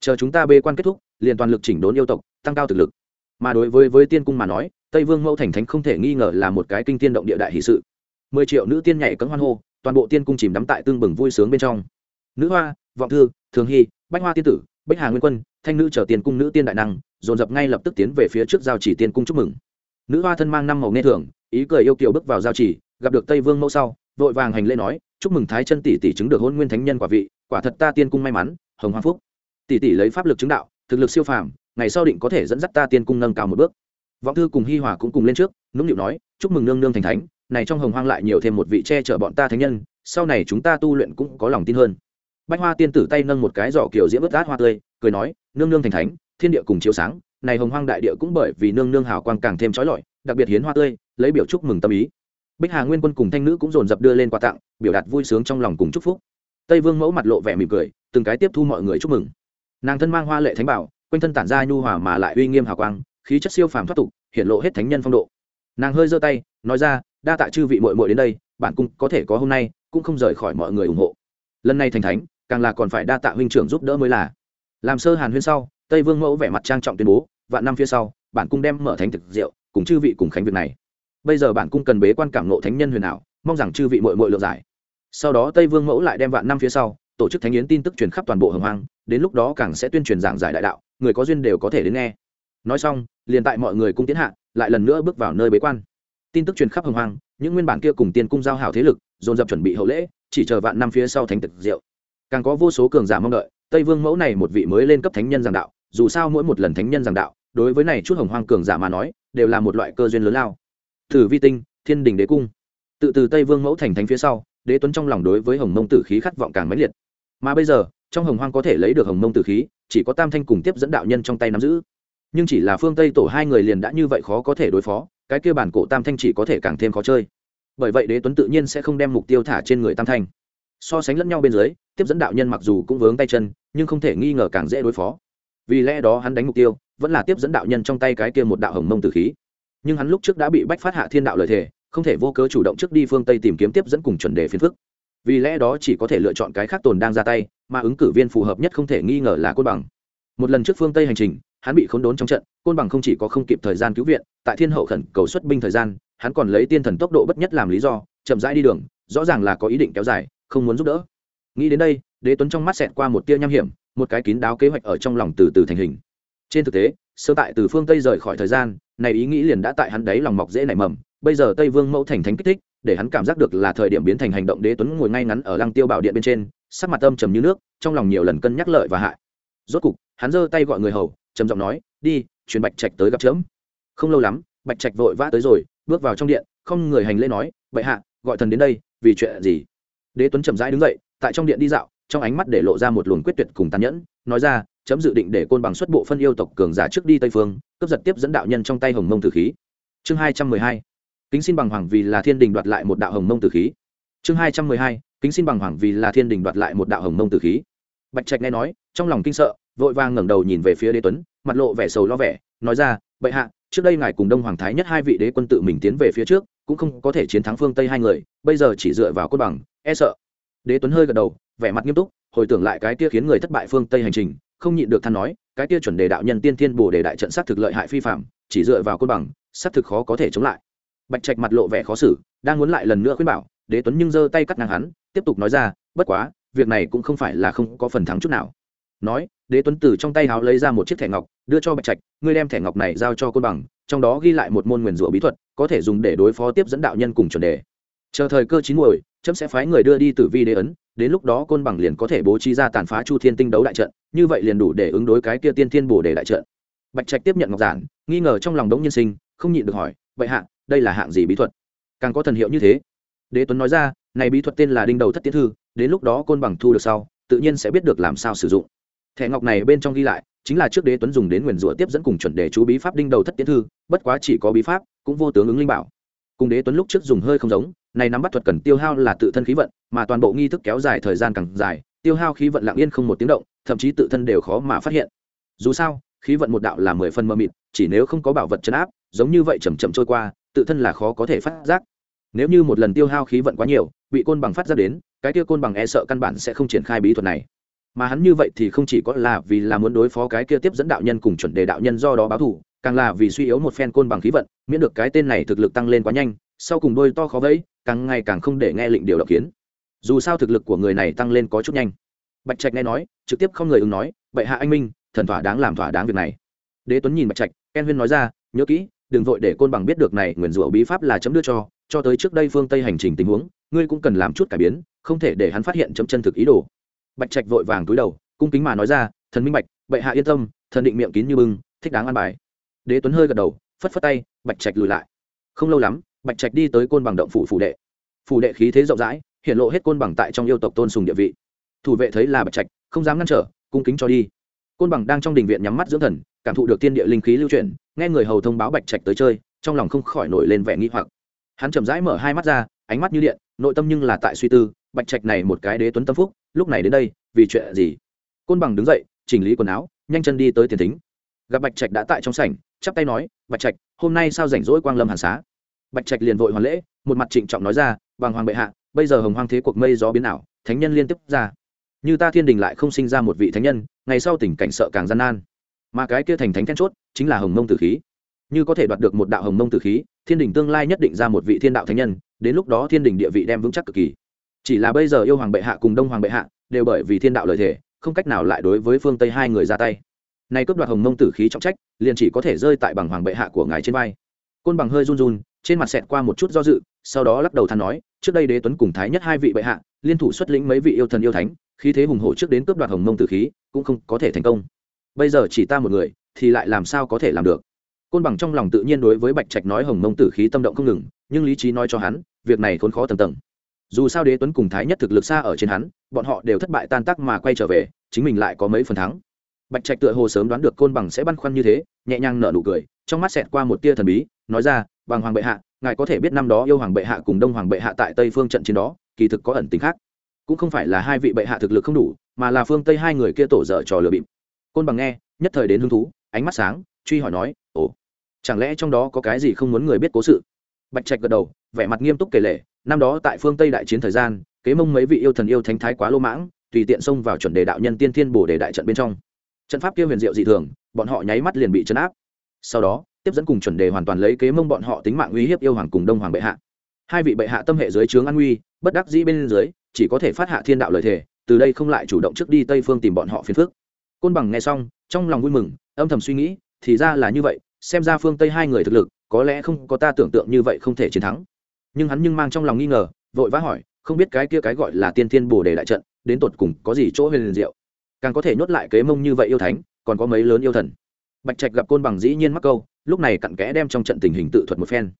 Speaker 1: Chờ chúng ta bê quan kết thúc, liền toàn lực chỉnh đốn yêu tộc, tăng cao thực lực. Mà đối với với tiên cung mà nói, tây vương mẫu thành thánh không thể nghi ngờ là một cái kinh tiên động địa đại hỷ sự mười triệu nữ tiên nhảy cấm hoan hô, toàn bộ tiên cung chìm đắm tại tương bừng vui sướng bên trong. Nữ hoa, vọng thư, thường hy, bách hoa tiên tử, bách hà nguyên quân, thanh nữ trở tiền cung nữ tiên đại năng, dồn dập ngay lập tức tiến về phía trước giao chỉ tiên cung chúc mừng. Nữ hoa thân mang năm màu nghe thường, ý cười yêu kiều bước vào giao chỉ, gặp được tây vương mẫu sau, vội vàng hành lễ nói, chúc mừng thái chân tỷ tỷ chứng được hôn nguyên thánh nhân quả vị, quả thật ta tiên cung may mắn, hồng hoa phúc. Tỷ tỷ lấy pháp lực chứng đạo, thực lực siêu phàm, ngày sau định có thể dẫn dắt ta tiên cung nâng cao một bước. Vọng thư cùng hi hòa cũng cùng lên trước, nũng nịu nói, chúc mừng nương nương thành thánh này trong hồng hoang lại nhiều thêm một vị che chở bọn ta thánh nhân, sau này chúng ta tu luyện cũng có lòng tin hơn. Bách hoa tiên tử tay nâng một cái giỏ kiểu diễm ướt át hoa tươi, cười nói, nương nương thành thánh, thiên địa cùng chiếu sáng, này hồng hoang đại địa cũng bởi vì nương nương hào quang càng thêm trói lọi, đặc biệt hiến hoa tươi, lấy biểu chúc mừng tâm ý. Bích hà nguyên quân cùng thanh nữ cũng dồn dập đưa lên quà tặng, biểu đạt vui sướng trong lòng cùng chúc phúc. Tây vương mẫu mặt lộ vẻ mỉm cười, từng cái tiếp thu mọi người chúc mừng. Nàng thân mang hoa lệ thánh bảo, quanh thân tản ra nhu hòa mà lại uy nghiêm hào quang, khí chất siêu phàm thoát tục hiện lộ hết thánh nhân phong độ. Nàng hơi giơ tay nói ra, đa tạ chư vị mội mội đến đây, bản cung có thể có hôm nay, cũng không rời khỏi mọi người ủng hộ. Lần này thành thánh, càng là còn phải đa tạ huynh trưởng giúp đỡ mới là. Làm sơ hàn huyên sau, tây vương mẫu vẻ mặt trang trọng tuyên bố, vạn năm phía sau, bản cung đem mở thánh thực diệu cùng chư vị cùng khánh việc này. Bây giờ bản cung cần bế quan cảm nộ thánh nhân huyền ảo, mong rằng chư vị mội mội lượng giải. Sau đó tây vương mẫu lại đem vạn năm phía sau, tổ chức thánh yến tin tức truyền khắp toàn bộ hồng hoang, đến lúc đó càng sẽ tuyên truyền giảng giải đại đạo, người có duyên đều có thể đến nghe. Nói xong, liền tại mọi người cung tiến hạ, lại lần nữa bước vào nơi bế quan tin tức truyền khắp hồng hoang, những nguyên bản kia cùng tiên cung giao hảo thế lực, dồn dập chuẩn bị hậu lễ, chỉ chờ vạn năm phía sau thánh thực diệu càng có vô số cường giả mong đợi, tây vương mẫu này một vị mới lên cấp thánh nhân giảng đạo, dù sao mỗi một lần thánh nhân giảng đạo, đối với này chút hồng hoang cường giả mà nói, đều là một loại cơ duyên lớn lao. Thử vi tinh, thiên đình đế cung. Tự từ tây vương mẫu thành thánh phía sau, đế tuấn trong lòng đối với hồng mông tử khí khát vọng càng mãnh liệt. Mà bây giờ, trong hồng hoang có thể lấy được hồng mông tử khí, chỉ có tam thanh cùng tiếp dẫn đạo nhân trong tay nắm giữ. Nhưng chỉ là phương tây tổ hai người liền đã như vậy khó có thể đối phó cái kia bản cổ tam thanh chỉ có thể càng thêm khó chơi. Bởi vậy đế tuấn tự nhiên sẽ không đem mục tiêu thả trên người tam thanh. So sánh lẫn nhau bên dưới, tiếp dẫn đạo nhân mặc dù cũng vướng tay chân, nhưng không thể nghi ngờ càng dễ đối phó. Vì lẽ đó hắn đánh mục tiêu, vẫn là tiếp dẫn đạo nhân trong tay cái kia một đạo hồng mông tử khí. Nhưng hắn lúc trước đã bị bách phát hạ thiên đạo lời thể không thể vô cớ chủ động trước đi phương tây tìm kiếm tiếp dẫn cùng chuẩn đề phiền phức. Vì lẽ đó chỉ có thể lựa chọn cái khác tồn đang ra tay, mà ứng cử viên phù hợp nhất không thể nghi ngờ là côn bằng. Một lần trước phương tây hành trình hắn bị khốn đốn trong trận, côn bằng không chỉ có không kịp thời gian cứu viện, tại thiên hậu khẩn cầu xuất binh thời gian, hắn còn lấy tiên thần tốc độ bất nhất làm lý do, chậm rãi đi đường, rõ ràng là có ý định kéo dài, không muốn giúp đỡ. Nghĩ đến đây, đế tuấn trong mắt xẹt qua một tia nham hiểm, một cái kín đáo kế hoạch ở trong lòng từ từ thành hình. Trên thực tế, sơ tại từ phương tây rời khỏi thời gian, này ý nghĩ liền đã tại hắn đấy lòng mọc dễ nảy mầm, bây giờ tây vương mẫu thành thánh kích thích, để hắn cảm giác được là thời điểm biến thành hành động đế tuấn ngồi ngay ngắn ở lăng tiêu bảo điện bên trên, sắc mặt âm trầm như nước, trong lòng nhiều lần cân nhắc lợi và hại. Rốt cục, hắn giơ tay gọi người hầu trầm giọng nói, đi, chuyển bạch trạch tới gặp chớm. Không lâu lắm, bạch trạch vội vã tới rồi, bước vào trong điện, không người hành lễ nói vậy hạ, gọi thần đến đây, vì chuyện gì? Đế tuấn chậm rãi đứng dậy, tại trong điện đi dạo, trong ánh mắt để lộ ra một luồng quyết tuyệt cùng tàn nhẫn, nói ra, chấm dự định để côn bằng xuất bộ phân yêu tộc cường giả trước đi tây phương, cướp giật tiếp dẫn đạo nhân trong tay hồng mông tử khí. Chương hai trăm mười hai, kính xin bằng hoàng vì là thiên đình đoạt lại một đạo hồng mông tử khí. Chương hai trăm mười hai, kính xin bằng hoàng vì là thiên đình đoạt lại một đạo hồng mông tử khí. Bạch trạch nghe nói, trong lòng kinh sợ vội vàng ngẩng đầu nhìn về phía đế tuấn, mặt lộ vẻ sầu lo vẻ, nói ra, bệ hạ, trước đây ngài cùng đông hoàng thái nhất hai vị đế quân tự mình tiến về phía trước, cũng không có thể chiến thắng phương tây hai người, bây giờ chỉ dựa vào cốt bằng e sợ. Đế tuấn hơi gật đầu, vẻ mặt nghiêm túc, hồi tưởng lại cái kia khiến người thất bại phương tây hành trình, không nhịn được than nói, cái kia chuẩn đề đạo nhân tiên thiên bổ đề đại trận sát thực lợi hại phi phạm, chỉ dựa vào côn bằng, sát thực khó có thể chống lại. Bạch trạch mặt lộ vẻ khó xử, đang muốn lại lần nữa khuyên bảo, đế tuấn nhưng giơ tay cắt ngang hắn, tiếp tục nói ra, bất quá, việc này cũng không phải là không có phần thắng chút nào nói, đế tuấn từ trong tay háo lấy ra một chiếc thẻ ngọc, đưa cho bạch trạch, ngươi đem thẻ ngọc này giao cho côn bằng, trong đó ghi lại một môn nguyền rủa bí thuật, có thể dùng để đối phó tiếp dẫn đạo nhân cùng chuẩn đề. Chờ thời cơ chín muồi, chấm sẽ phái người đưa đi tử vi đế ấn, đến lúc đó côn bằng liền có thể bố trí ra tàn phá chu thiên tinh đấu đại trận, như vậy liền đủ để ứng đối cái kia tiên thiên bổ đề đại trận. Bạch trạch tiếp nhận ngọc giản, nghi ngờ trong lòng đống nhân sinh, không nhịn được hỏi, vậy hạ, đây là hạng gì bí thuật? Càng có thần hiệu như thế. Đế tuấn nói ra, này bí thuật tên là đinh đầu thất tiến thư, đến lúc đó côn bằng thu được sau, tự nhiên sẽ biết được làm sao sử dụng thẻ ngọc này bên trong ghi lại, chính là trước đế tuấn dùng đến nguyền rủa tiếp dẫn cùng chuẩn đề chú bí pháp đinh đầu thất tiến thư, bất quá chỉ có bí pháp, cũng vô tướng ứng linh bảo. Cùng đế tuấn lúc trước dùng hơi không giống, này nắm bắt thuật cần tiêu hao là tự thân khí vận, mà toàn bộ nghi thức kéo dài thời gian càng dài, tiêu hao khí vận lặng yên không một tiếng động, thậm chí tự thân đều khó mà phát hiện. Dù sao, khí vận một đạo là mười phân mơ mịt, chỉ nếu không có bảo vật chấn áp, giống như vậy chầm chậm trôi qua, tự thân là khó có thể phát giác. Nếu như một lần tiêu hao khí vận quá nhiều, bị côn bằng phát ra đến, cái tiêu côn bằng e sợ căn bản sẽ không triển khai bí thuật này mà hắn như vậy thì không chỉ có là vì là muốn đối phó cái kia tiếp dẫn đạo nhân cùng chuẩn đề đạo nhân do đó báo thù, càng là vì suy yếu một phen côn bằng khí vận, miễn được cái tên này thực lực tăng lên quá nhanh, sau cùng đôi to khó vẫy, càng ngày càng không để nghe lệnh điều động kiến. Dù sao thực lực của người này tăng lên có chút nhanh. Bạch trạch nghe nói, trực tiếp không người ứng nói, bệ hạ anh minh, thần thỏa đáng làm thỏa đáng việc này. Đế tuấn nhìn bạch trạch, ken huyên nói ra, nhớ kỹ, đừng vội để côn bằng biết được này nguyền rủa bí pháp là chấm đưa cho cho tới trước đây phương tây hành trình tình huống, ngươi cũng cần làm chút cải biến, không thể để hắn phát hiện chấm chân thực ý đồ bạch trạch vội vàng túi đầu, cung kính mà nói ra, thần minh bạch, bệ hạ yên tâm, thần định miệng kín như bưng, thích đáng an bài. Đế tuấn hơi gật đầu, phất phất tay, bạch trạch lùi lại. Không lâu lắm, bạch trạch đi tới côn bằng động phủ phủ đệ. Phủ đệ khí thế rộng rãi hiện lộ hết côn bằng tại trong yêu tộc tôn sùng địa vị. Thủ vệ thấy là bạch trạch, không dám ngăn trở, cung kính cho đi. Côn bằng đang trong đình viện nhắm mắt dưỡng thần, cảm thụ được tiên địa linh khí lưu chuyển, nghe người hầu thông báo bạch trạch tới chơi, trong lòng không khỏi nổi lên vẻ nghi hoặc. Hắn chậm rãi mở hai mắt ra, ánh mắt như điện, nội tâm nhưng là tại suy tư, bạch trạch này một cái đế tuấn tâm phúc lúc này đến đây, vì chuyện gì? Côn bằng đứng dậy, chỉnh lý quần áo, nhanh chân đi tới tiền thính. Gặp bạch trạch đã tại trong sảnh, chắp tay nói, bạch trạch, hôm nay sao rảnh rỗi quang lâm hàn xá? Bạch trạch liền vội hoàn lễ, một mặt trịnh trọng nói ra bằng hoàng bệ hạ, bây giờ hồng hoang thế cuộc mây gió biến ảo, thánh nhân liên tiếp ra. Như ta thiên đình lại không sinh ra một vị thánh nhân, ngày sau tình cảnh sợ càng gian nan. Mà cái kia thành thánh then chốt, chính là hồng mông tử khí. Như có thể đoạt được một đạo hồng mông tử khí, thiên đình tương lai nhất định ra một vị thiên đạo thánh nhân, đến lúc đó thiên đình địa vị đem vững chắc cực kỳ chỉ là bây giờ yêu hoàng bệ hạ cùng đông hoàng bệ hạ đều bởi vì thiên đạo lợi thể không cách nào lại đối với phương tây hai người ra tay. Nay cướp đoạt hồng mông tử khí trọng trách, liền chỉ có thể rơi tại bằng hoàng bệ hạ của ngài trên vai. Côn bằng hơi run run, trên mặt xẹt qua một chút do dự, sau đó lắc đầu than nói, trước đây đế tuấn cùng thái nhất hai vị bệ hạ, liên thủ xuất lĩnh mấy vị yêu thần yêu thánh, khí thế hùng hổ trước đến cướp đoạt hồng mông tử khí, cũng không có thể thành công. Bây giờ chỉ ta một người, thì lại làm sao có thể làm được? Côn bằng trong lòng tự nhiên đối với bạch trạch nói hồng mông tử khí tâm động không ngừng, nhưng lý trí nói cho hắn, việc này khốn khó tầng tầng dù sao đế tuấn cùng thái nhất thực lực xa ở trên hắn, bọn họ đều thất bại tan tác mà quay trở về, chính mình lại có mấy phần thắng. Bạch trạch tựa hồ sớm đoán được côn bằng sẽ băn khoăn như thế, nhẹ nhàng nở nụ cười, trong mắt xẹt qua một tia thần bí, nói ra, bằng hoàng bệ hạ, ngài có thể biết năm đó yêu hoàng bệ hạ cùng đông hoàng bệ hạ tại tây phương trận chiến đó, kỳ thực có ẩn tính khác. Cũng không phải là hai vị bệ hạ thực lực không đủ, mà là phương tây hai người kia tổ dở trò lừa bịp. Côn bằng nghe, nhất thời đến hứng thú, ánh mắt sáng, truy hỏi nói, ồ, chẳng lẽ trong đó có cái gì không muốn người biết cố sự? Bạch trạch gật đầu, vẻ mặt nghiêm túc kể lể, năm đó tại phương tây đại chiến thời gian, kế mông mấy vị yêu thần yêu thánh thái quá lô mãng, tùy tiện xông vào chuẩn đề đạo nhân tiên thiên bổ đề đại trận bên trong. Trận pháp kia huyền diệu dị thường, bọn họ nháy mắt liền bị chấn áp. Sau đó, tiếp dẫn cùng chuẩn đề hoàn toàn lấy kế mông bọn họ tính mạng uy hiếp yêu hoàng cùng đông hoàng bệ hạ. Hai vị bệ hạ tâm hệ dưới trướng an nguy, bất đắc dĩ bên dưới, chỉ có thể phát hạ thiên đạo lời thề, từ đây không lại chủ động trước đi tây phương tìm bọn họ phiền phước côn bằng nghe xong, trong lòng vui mừng, âm thầm suy nghĩ, thì ra là như vậy, xem ra phương tây hai người thực lực có lẽ không có ta tưởng tượng như vậy không thể chiến thắng. Nhưng hắn nhưng mang trong lòng nghi ngờ, vội vã hỏi, không biết cái kia cái gọi là tiên thiên bồ đề đại trận, đến tột cùng có gì chỗ huyền liền diệu? Càng có thể nhốt lại kế mông như vậy yêu thánh, còn có mấy lớn yêu thần? Bạch trạch gặp côn bằng dĩ nhiên mắc câu, lúc này cặn kẽ đem trong trận tình hình tự thuật một phen.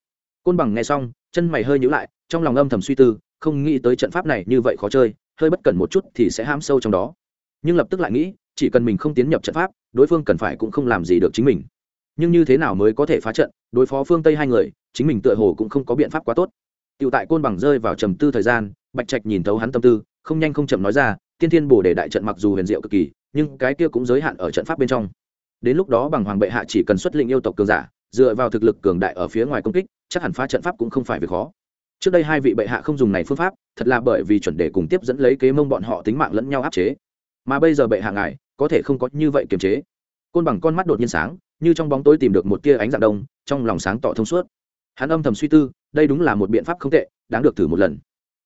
Speaker 1: Côn bằng nghe xong, chân mày hơi nhữ lại, trong lòng âm thầm suy tư, không nghĩ tới trận pháp này như vậy khó chơi, hơi bất cẩn một chút thì sẽ ham sâu trong đó. Nhưng lập tức lại nghĩ, chỉ cần mình không tiến nhập trận pháp, đối phương cần phải cũng không làm gì được chính mình nhưng như thế nào mới có thể phá trận, đối phó phương tây hai người, chính mình tựa hồ cũng không có biện pháp quá tốt. Tựu tại côn bằng rơi vào trầm tư thời gian, bạch trạch nhìn thấu hắn tâm tư, không nhanh không chậm nói ra, tiên thiên bổ để đại trận mặc dù huyền diệu cực kỳ, nhưng cái kia cũng giới hạn ở trận pháp bên trong. Đến lúc đó bằng hoàng bệ hạ chỉ cần xuất lĩnh yêu tộc cường giả, dựa vào thực lực cường đại ở phía ngoài công kích, chắc hẳn phá trận pháp cũng không phải việc khó. Trước đây hai vị bệ hạ không dùng này phương pháp, thật là bởi vì chuẩn đề cùng tiếp dẫn lấy kế mông bọn họ tính mạng lẫn nhau áp chế. Mà bây giờ bệ hạ ngài, có thể không có như vậy kiềm chế. Côn bằng con mắt đột nhiên sáng như trong bóng tối tìm được một tia ánh dạng đông, trong lòng sáng tỏ thông suốt. Hắn âm thầm suy tư, đây đúng là một biện pháp không tệ, đáng được thử một lần.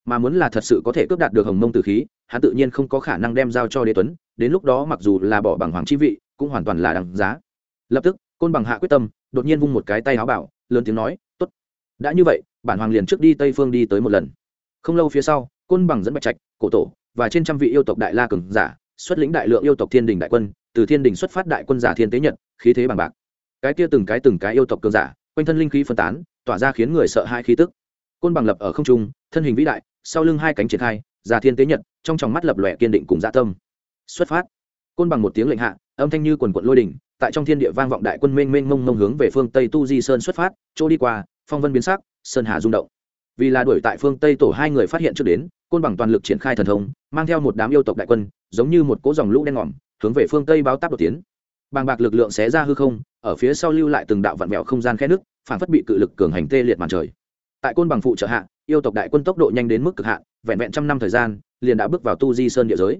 Speaker 1: Mà muốn là thật sự có thể cướp đạt được hồng mông tử khí, hắn tự nhiên không có khả năng đem giao cho đế tuấn, đến lúc đó mặc dù là bỏ bằng hoàng chi vị, cũng hoàn toàn là đằng giá. Lập tức, côn bằng hạ quyết tâm, đột nhiên vung một cái tay áo bảo, lớn tiếng nói, tốt, đã như vậy, bản hoàng liền trước đi tây phương đi tới một lần. Không lâu phía sau, côn bằng dẫn bạch trạch, cổ tổ và trên trăm vị yêu tộc đại la cường giả, xuất lĩnh đại lượng yêu tộc thiên đình đại quân từ thiên đình xuất phát đại quân giả thiên tế nhật, khí thế bằng bạc. Cái kia từng cái từng cái yêu tộc cường giả, quanh thân linh khí phân tán, tỏa ra khiến người sợ hai khí tức. Côn bằng lập ở không trung, thân hình vĩ đại, sau lưng hai cánh triển khai, giả thiên tế nhật, trong tròng mắt lập lòe kiên định cùng dạ tâm. Xuất phát. Côn bằng một tiếng lệnh hạ, âm thanh như quần quận lôi đỉnh, tại trong thiên địa vang vọng đại quân mênh mênh mông mông hướng về phương tây tu di sơn xuất phát, chỗ đi qua, phong vân biến sắc, sơn hà rung động. Vì là đuổi tại phương tây tổ hai người phát hiện trước đến, côn bằng toàn lực triển khai thần thống mang theo một đám yêu tộc đại quân, giống như một cỗ dòng lũ đen ngòm hướng về phương tây báo táp đột tiến. Bàng bạc lực lượng xé ra hư không, ở phía sau lưu lại từng đạo vạn mẹo không gian khe nước, phản phất bị cự lực cường hành tê liệt màn trời. Tại côn bằng phụ trợ hạ, yêu tộc đại quân tốc độ nhanh đến mức cực hạn, vẹn vẹn trăm năm thời gian, liền đã bước vào tu di sơn địa giới.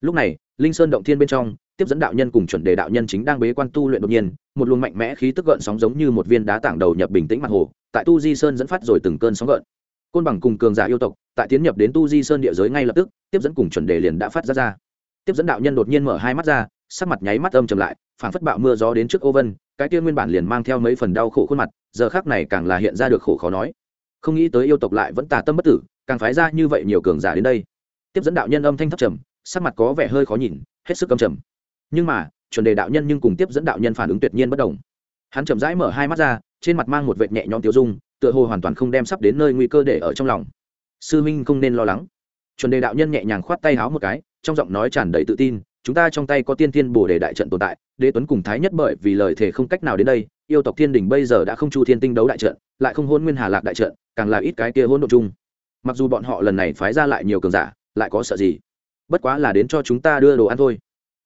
Speaker 1: Lúc này, linh sơn động thiên bên trong, tiếp dẫn đạo nhân cùng chuẩn đề đạo nhân chính đang bế quan tu luyện đột nhiên, một luồng mạnh mẽ khí tức gợn sóng giống như một viên đá tảng đầu nhập bình tĩnh mặt hồ, tại tu di sơn dẫn phát rồi từng cơn sóng gợn. Côn bằng cùng cường giả yêu tộc, tại tiến nhập đến tu di sơn địa giới ngay lập tức, tiếp dẫn cùng chuẩn đề liền đã phát ra ra tiếp dẫn đạo nhân đột nhiên mở hai mắt ra, sắc mặt nháy mắt âm trầm lại, phảng phất bạo mưa gió đến trước ô vân, cái kia nguyên bản liền mang theo mấy phần đau khổ khuôn mặt, giờ khác này càng là hiện ra được khổ khó nói. Không nghĩ tới yêu tộc lại vẫn tà tâm bất tử, càng phái ra như vậy nhiều cường giả đến đây. Tiếp dẫn đạo nhân âm thanh thấp trầm, sắc mặt có vẻ hơi khó nhìn, hết sức âm trầm. Nhưng mà, chuẩn đề đạo nhân nhưng cùng tiếp dẫn đạo nhân phản ứng tuyệt nhiên bất đồng. Hắn chậm rãi mở hai mắt ra, trên mặt mang một vệt nhẹ nhõm tiêu dung, tựa hồ hoàn toàn không đem sắp đến nơi nguy cơ để ở trong lòng. Sư minh không nên lo lắng. Chuẩn đề đạo nhân nhẹ nhàng khoát tay háo một cái trong giọng nói tràn đầy tự tin, chúng ta trong tay có tiên thiên bổ đề đại trận tồn tại, đế tuấn cùng thái nhất bởi vì lời thề không cách nào đến đây, yêu tộc thiên đình bây giờ đã không chu thiên tinh đấu đại trận, lại không hôn nguyên hà lạc đại trận, càng là ít cái kia hôn độ chung. Mặc dù bọn họ lần này phái ra lại nhiều cường giả, lại có sợ gì? Bất quá là đến cho chúng ta đưa đồ ăn thôi.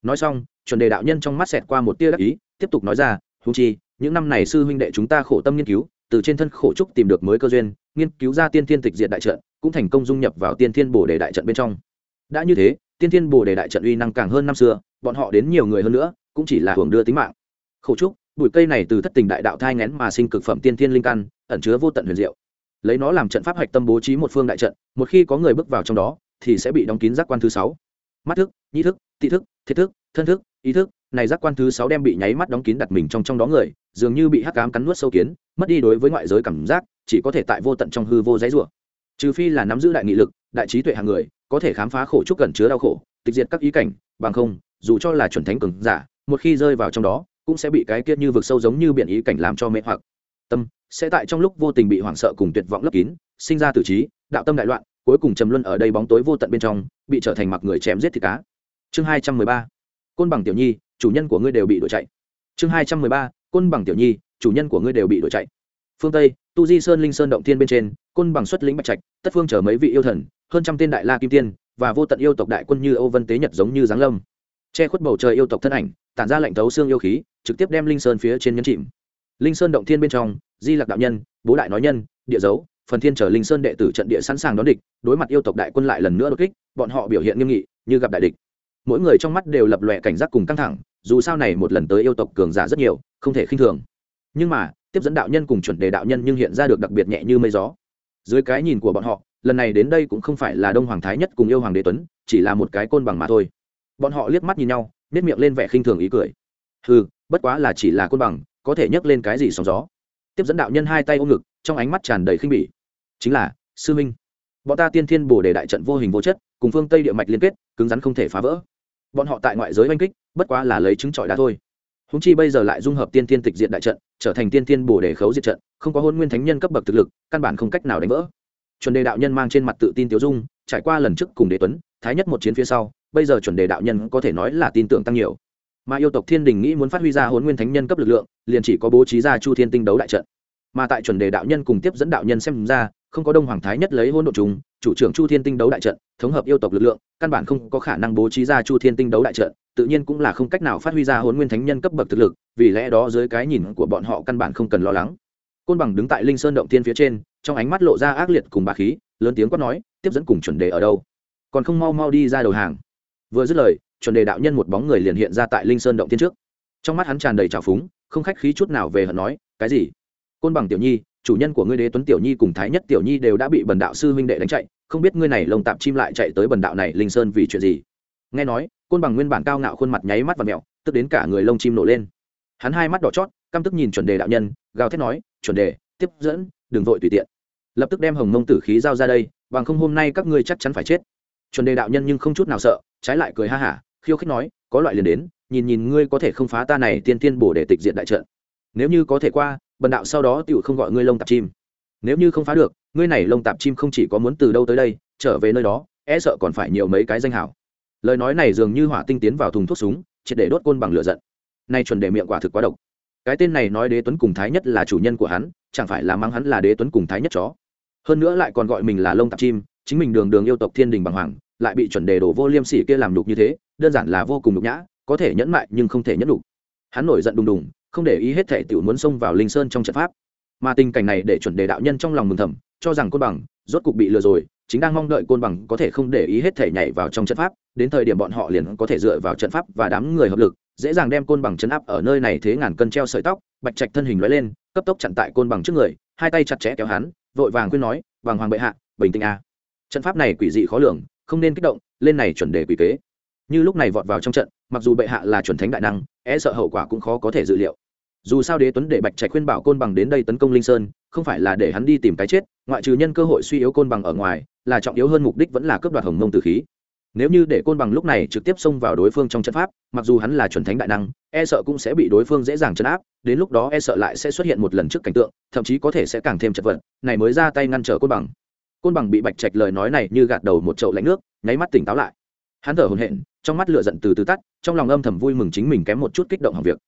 Speaker 1: Nói xong, chuẩn đề đạo nhân trong mắt xẹt qua một tia đắc ý, tiếp tục nói ra húng chi, những năm này sư huynh đệ chúng ta khổ tâm nghiên cứu, từ trên thân khổ trúc tìm được mới cơ duyên, nghiên cứu ra tiên thiên tịch diệt đại trận, cũng thành công dung nhập vào tiên thiên bổ đề đại trận bên trong đã như thế, tiên thiên bồ đề đại trận uy năng càng hơn năm xưa, bọn họ đến nhiều người hơn nữa, cũng chỉ là hưởng đưa tính mạng. Khổ trúc, bụi cây này từ thất tình đại đạo thai ngén mà sinh cực phẩm tiên thiên linh căn, ẩn chứa vô tận huyền diệu. Lấy nó làm trận pháp hạch tâm bố trí một phương đại trận, một khi có người bước vào trong đó, thì sẽ bị đóng kín giác quan thứ sáu. Mắt thức, nhĩ thức thị thức, thiết thức, thân thức, ý thức, này giác quan thứ sáu đem bị nháy mắt đóng kín đặt mình trong trong đó người, dường như bị hắc cám cắn nuốt sâu kiến, mất đi đối với ngoại giới cảm giác, chỉ có thể tại vô tận trong hư vô giấy ruộng trừ phi là nắm giữ đại nghị lực, đại trí tuệ hàng người, có thể khám phá khổ trúc gần chứa đau khổ, tịch diệt các ý cảnh, bằng không, dù cho là chuẩn thánh cường giả, một khi rơi vào trong đó, cũng sẽ bị cái kiết như vực sâu giống như biển ý cảnh làm cho mê hoặc. Tâm sẽ tại trong lúc vô tình bị hoảng sợ cùng tuyệt vọng lấp kín, sinh ra tử trí, đạo tâm đại loạn, cuối cùng trầm luân ở đây bóng tối vô tận bên trong, bị trở thành mặc người chém giết thịt cá. Chương hai trăm mười ba, côn bằng tiểu nhi, chủ nhân của ngươi đều bị đuổi chạy. Chương hai trăm mười ba, côn bằng tiểu nhi, chủ nhân của ngươi đều bị đuổi chạy phương tây, tu di sơn linh sơn động thiên bên trên, côn bằng xuất lĩnh bạch trạch, tất phương chở mấy vị yêu thần, hơn trăm tên đại la kim tiên, và vô tận yêu tộc đại quân như âu vân tế nhật giống như giáng lâm. Che khuất bầu trời yêu tộc thân ảnh, tản ra lệnh thấu xương yêu khí, trực tiếp đem linh sơn phía trên nhấn chìm. Linh sơn động thiên bên trong, di lạc đạo nhân, bố đại nói nhân, địa dấu, phần thiên trở linh sơn đệ tử trận địa sẵn sàng đón địch, đối mặt yêu tộc đại quân lại lần nữa đột kích, bọn họ biểu hiện nghiêm nghị, như gặp đại địch. Mỗi người trong mắt đều lập lòe cảnh giác cùng căng thẳng, dù sao này một lần tới yêu tộc cường giả rất nhiều, không thể khinh thường. Nhưng mà tiếp dẫn đạo nhân cùng chuẩn đề đạo nhân nhưng hiện ra được đặc biệt nhẹ như mây gió. Dưới cái nhìn của bọn họ, lần này đến đây cũng không phải là đông hoàng thái nhất cùng yêu hoàng đế tuấn, chỉ là một cái côn bằng mà thôi. Bọn họ liếc mắt nhìn nhau nếp miệng lên vẻ khinh thường ý cười. Ừ bất quá là chỉ là côn bằng, có thể nhấc lên cái gì sóng gió. Tiếp dẫn đạo nhân hai tay ôm ngực, trong ánh mắt tràn đầy khinh bỉ. Chính là, sư minh bọn ta tiên thiên bồ đề đại trận vô hình vô chất, cùng phương tây địa mạch liên kết, cứng rắn không thể phá vỡ. Bọn họ tại ngoại giới oanh kích, bất quá là lấy chứng trọi đá thôi húng chi bây giờ lại dung hợp tiên tiên tịch diện đại trận, trở thành tiên tiên bồ đề khấu diệt trận, không có hôn nguyên thánh nhân cấp bậc thực lực, căn bản không cách nào đánh vỡ. Chuẩn đề đạo nhân mang trên mặt tự tin tiêu dung, trải qua lần trước cùng đế tuấn, thái nhất một chiến phía sau, bây giờ chuẩn đề đạo nhân có thể nói là tin tưởng tăng nhiều. Mà yêu tộc thiên đình nghĩ muốn phát huy ra hôn nguyên thánh nhân cấp lực lượng, liền chỉ có bố trí ra chu thiên tinh đấu đại trận. Mà tại chuẩn đề đạo nhân cùng tiếp dẫn đạo nhân xem ra, không có đông hoàng thái nhất lấy hôn đ ộ chúng chủ trưởng chu thiên tinh đấu đại trận thống hợp yêu tộc lực lượng, căn bản không có khả năng bố trí ra chu thiên tinh đấu đại trận, tự nhiên cũng là không cách nào phát huy ra hôn nguyên thánh nhân cấp bậc thực lực, vì lẽ đó dưới cái nhìn của bọn họ căn bản không cần lo lắng. Côn bằng đứng tại linh sơn động tiên phía trên, trong ánh mắt lộ ra ác liệt cùng bà khí, lớn tiếng quát nói, tiếp dẫn cùng chuẩn đề ở đâu? Còn không mau mau đi ra đầu hàng. Vừa dứt lời, chuẩn đề đạo nhân một bóng người liền hiện ra tại linh sơn động tiên trước. Trong mắt hắn tràn đầy trào phúng, không khách khí chút nào về hận nói, cái gì? Côn bằng tiểu nhi, chủ nhân của ngươi đế tuấn tiểu nhi cùng thái nhất tiểu nhi đều đã bị bần đạo sư huynh đệ đánh chạy không biết ngươi này lồng tạm chim lại chạy tới bần đạo này linh sơn vì chuyện gì? Nghe nói, côn bằng nguyên bản cao ngạo khuôn mặt nháy mắt và mẹo, tức đến cả người lông chim nổ lên. Hắn hai mắt đỏ chót, căm tức nhìn chuẩn đề đạo nhân, gào thét nói, chuẩn đề, tiếp dẫn, đừng vội tùy tiện. Lập tức đem hồng mông tử khí giao ra đây, bằng không hôm nay các ngươi chắc chắn phải chết. Chuẩn đề đạo nhân nhưng không chút nào sợ, trái lại cười ha hả, khiêu khích nói, có loại liền đến, nhìn nhìn ngươi có thể không phá ta này tiên tiên bổ để tịch diện đại trận. Nếu như có thể qua, bần đạo sau đó tựu không gọi ngươi lông tạp chim. Nếu như không phá được ngươi này lông tạp chim không chỉ có muốn từ đâu tới đây, trở về nơi đó e sợ còn phải nhiều mấy cái danh hảo. Lời nói này dường như hỏa tinh tiến vào thùng thuốc súng, triệt để đốt côn bằng lửa giận. Nay chuẩn đề miệng quả thực quá độc. Cái tên này nói đế tuấn cùng thái nhất là chủ nhân của hắn, chẳng phải là mang hắn là đế tuấn cùng thái nhất chó. Hơn nữa lại còn gọi mình là lông tạp chim, chính mình đường đường yêu tộc thiên đình bằng hoàng, lại bị chuẩn đề đổ vô liêm sỉ kia làm nhục như thế, đơn giản là vô cùng nhục nhã, có thể nhẫn mại nhưng không thể nhẫn nhục. Hắn nổi giận đùng đùng, không để ý hết thể tiểu muốn xông vào linh sơn trong trận pháp. Mà tình cảnh này để chuẩn đề đạo nhân trong lòng mừng thầm cho rằng côn bằng, rốt cục bị lừa rồi, chính đang mong đợi côn bằng có thể không để ý hết thể nhảy vào trong trận pháp, đến thời điểm bọn họ liền có thể dựa vào trận pháp và đám người hợp lực, dễ dàng đem côn bằng chấn áp ở nơi này thế ngàn cân treo sợi tóc, bạch trạch thân hình lóe lên, cấp tốc chặn tại côn bằng trước người, hai tay chặt chẽ kéo hắn, vội vàng khuyên nói, vàng hoàng bệ hạ, bình tĩnh a. Trận pháp này quỷ dị khó lường, không nên kích động, lên này chuẩn đề quỷ kế. Như lúc này vọt vào trong trận, mặc dù bệ hạ là chuẩn thánh đại năng e sợ hậu quả cũng khó có thể dự liệu. Dù sao đế tuấn để bạch trạch khuyên bảo côn bằng đến đây tấn công linh sơn, không phải là để hắn đi tìm cái chết ngoại trừ nhân cơ hội suy yếu côn bằng ở ngoài, là trọng yếu hơn mục đích vẫn là cướp đoạt hồng mông từ khí. Nếu như để côn bằng lúc này trực tiếp xông vào đối phương trong trận pháp, mặc dù hắn là chuẩn thánh đại năng e sợ cũng sẽ bị đối phương dễ dàng chấn áp, đến lúc đó e sợ lại sẽ xuất hiện một lần trước cảnh tượng, thậm chí có thể sẽ càng thêm chật vật, này mới ra tay ngăn trở côn bằng. Côn bằng bị bạch trạch lời nói này như gạt đầu một chậu lạnh nước, nháy mắt tỉnh táo lại. Hắn thở hồn hện trong mắt lửa giận từ từ tắt, trong lòng âm thầm vui mừng chính mình kém một chút kích động hỏng việc.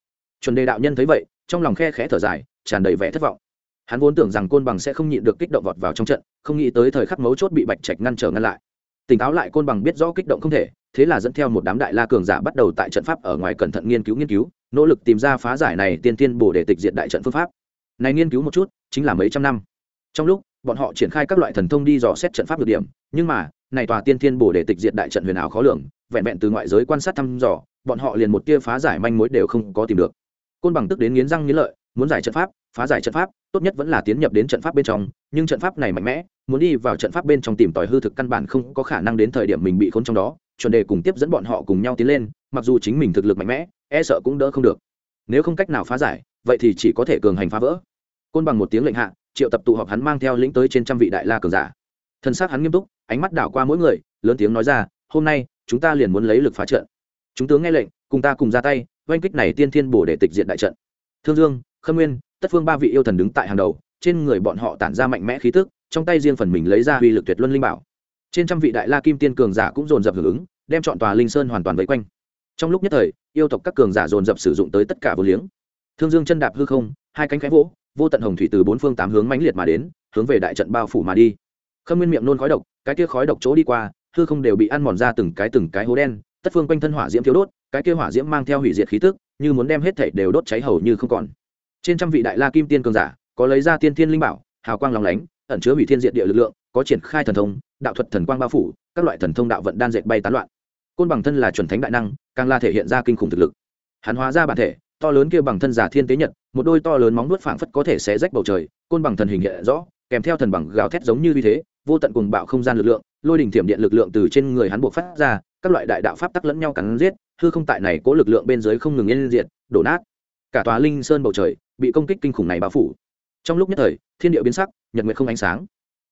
Speaker 1: Chuẩn đề đạo nhân thấy vậy, trong lòng khe khẽ thở dài, tràn đầy vẻ thất vọng hắn vốn tưởng rằng côn bằng sẽ không nhịn được kích động vọt vào trong trận, không nghĩ tới thời khắc mấu chốt bị bạch trạch ngăn trở ngăn lại. Tỉnh táo lại, côn bằng biết rõ kích động không thể, thế là dẫn theo một đám đại la cường giả bắt đầu tại trận pháp ở ngoài cẩn thận nghiên cứu nghiên cứu, nỗ lực tìm ra phá giải này tiên tiên bổ để tịch diệt đại trận phương pháp. Này nghiên cứu một chút, chính là mấy trăm năm. Trong lúc, bọn họ triển khai các loại thần thông đi dò xét trận pháp được điểm, nhưng mà, này tòa tiên tiên bổ để tịch diệt đại trận huyền ảo khó lường, vẹn vẹn từ ngoại giới quan sát thăm dò, bọn họ liền một tia phá giải manh mối đều không có tìm được. Côn bằng tức đến nghiến răng nghiến lợi, muốn giải trận pháp, phá giải trận pháp tốt nhất vẫn là tiến nhập đến trận pháp bên trong, nhưng trận pháp này mạnh mẽ, muốn đi vào trận pháp bên trong tìm tòi hư thực căn bản không có khả năng đến thời điểm mình bị khốn trong đó, chuẩn đề cùng tiếp dẫn bọn họ cùng nhau tiến lên, mặc dù chính mình thực lực mạnh mẽ e sợ cũng đỡ không được. Nếu không cách nào phá giải, vậy thì chỉ có thể cường hành phá vỡ. Côn bằng một tiếng lệnh hạ, triệu tập tụ họp hắn mang theo lĩnh tới trên trăm vị đại la cường giả. Thân xác hắn nghiêm túc, ánh mắt đảo qua mỗi người, lớn tiếng nói ra, hôm nay, chúng ta liền muốn lấy lực phá trận. Chúng tướng nghe lệnh, cùng ta cùng ra tay, oanh kích này tiên thiên bổ để tịch diện đại trận. Thương dương, khâm nguyên tất phương ba vị yêu thần đứng tại hàng đầu, trên người bọn họ tản ra mạnh mẽ khí tức, trong tay riêng phần mình lấy ra uy lực tuyệt luân linh bảo. Trên trăm vị đại la kim tiên cường giả cũng dồn dập hưởng ứng, đem chọn tòa linh sơn hoàn toàn vây quanh. Trong lúc nhất thời, yêu tộc các cường giả dồn dập sử dụng tới tất cả vô liếng. Thương dương chân đạp hư không, hai cánh khẽ vỗ, vô tận hồng thủy từ bốn phương tám hướng mãnh liệt mà đến, hướng về đại trận bao phủ mà đi. Khâm nguyên miệng nôn khói độc, cái kia khói độc chỗ đi qua, hư không đều bị ăn mòn ra từng cái từng cái hố đen, tất phương quanh thân hỏa diễm thiếu đốt, cái kia hỏa diễm mang theo hủy diệt khí tức, như muốn đem hết thảy đều đốt cháy hầu như không còn trên trăm vị đại la kim tiên cường giả, có lấy ra tiên thiên linh bảo, hào quang lòng lánh, ẩn chứa hủy thiên diện địa lực lượng, có triển khai thần thông, đạo thuật thần quang bao phủ, các loại thần thông đạo vận đan dệt bay tán loạn. Côn bằng thân là chuẩn thánh đại năng, càng la thể hiện ra kinh khủng thực lực. Hắn hóa ra bản thể, to lớn kia bằng thân giả thiên tế nhật, một đôi to lớn móng nuốt phảng phất có thể xé rách bầu trời, côn bằng thần hình hiện rõ, kèm theo thần bằng gào thét giống như như thế, vô tận cùng bạo không gian lực lượng, lôi đỉnh thiểm điện lực lượng từ trên người hắn buộc phát ra, các loại đại đạo pháp tắc lẫn nhau cắn giết, hư không tại này cố lực lượng bên dưới không ngừng yên diệt, đổ nát. Cả tòa linh sơn bầu trời bị công kích kinh khủng này bao phủ. Trong lúc nhất thời, thiên địa biến sắc, nhật nguyệt không ánh sáng.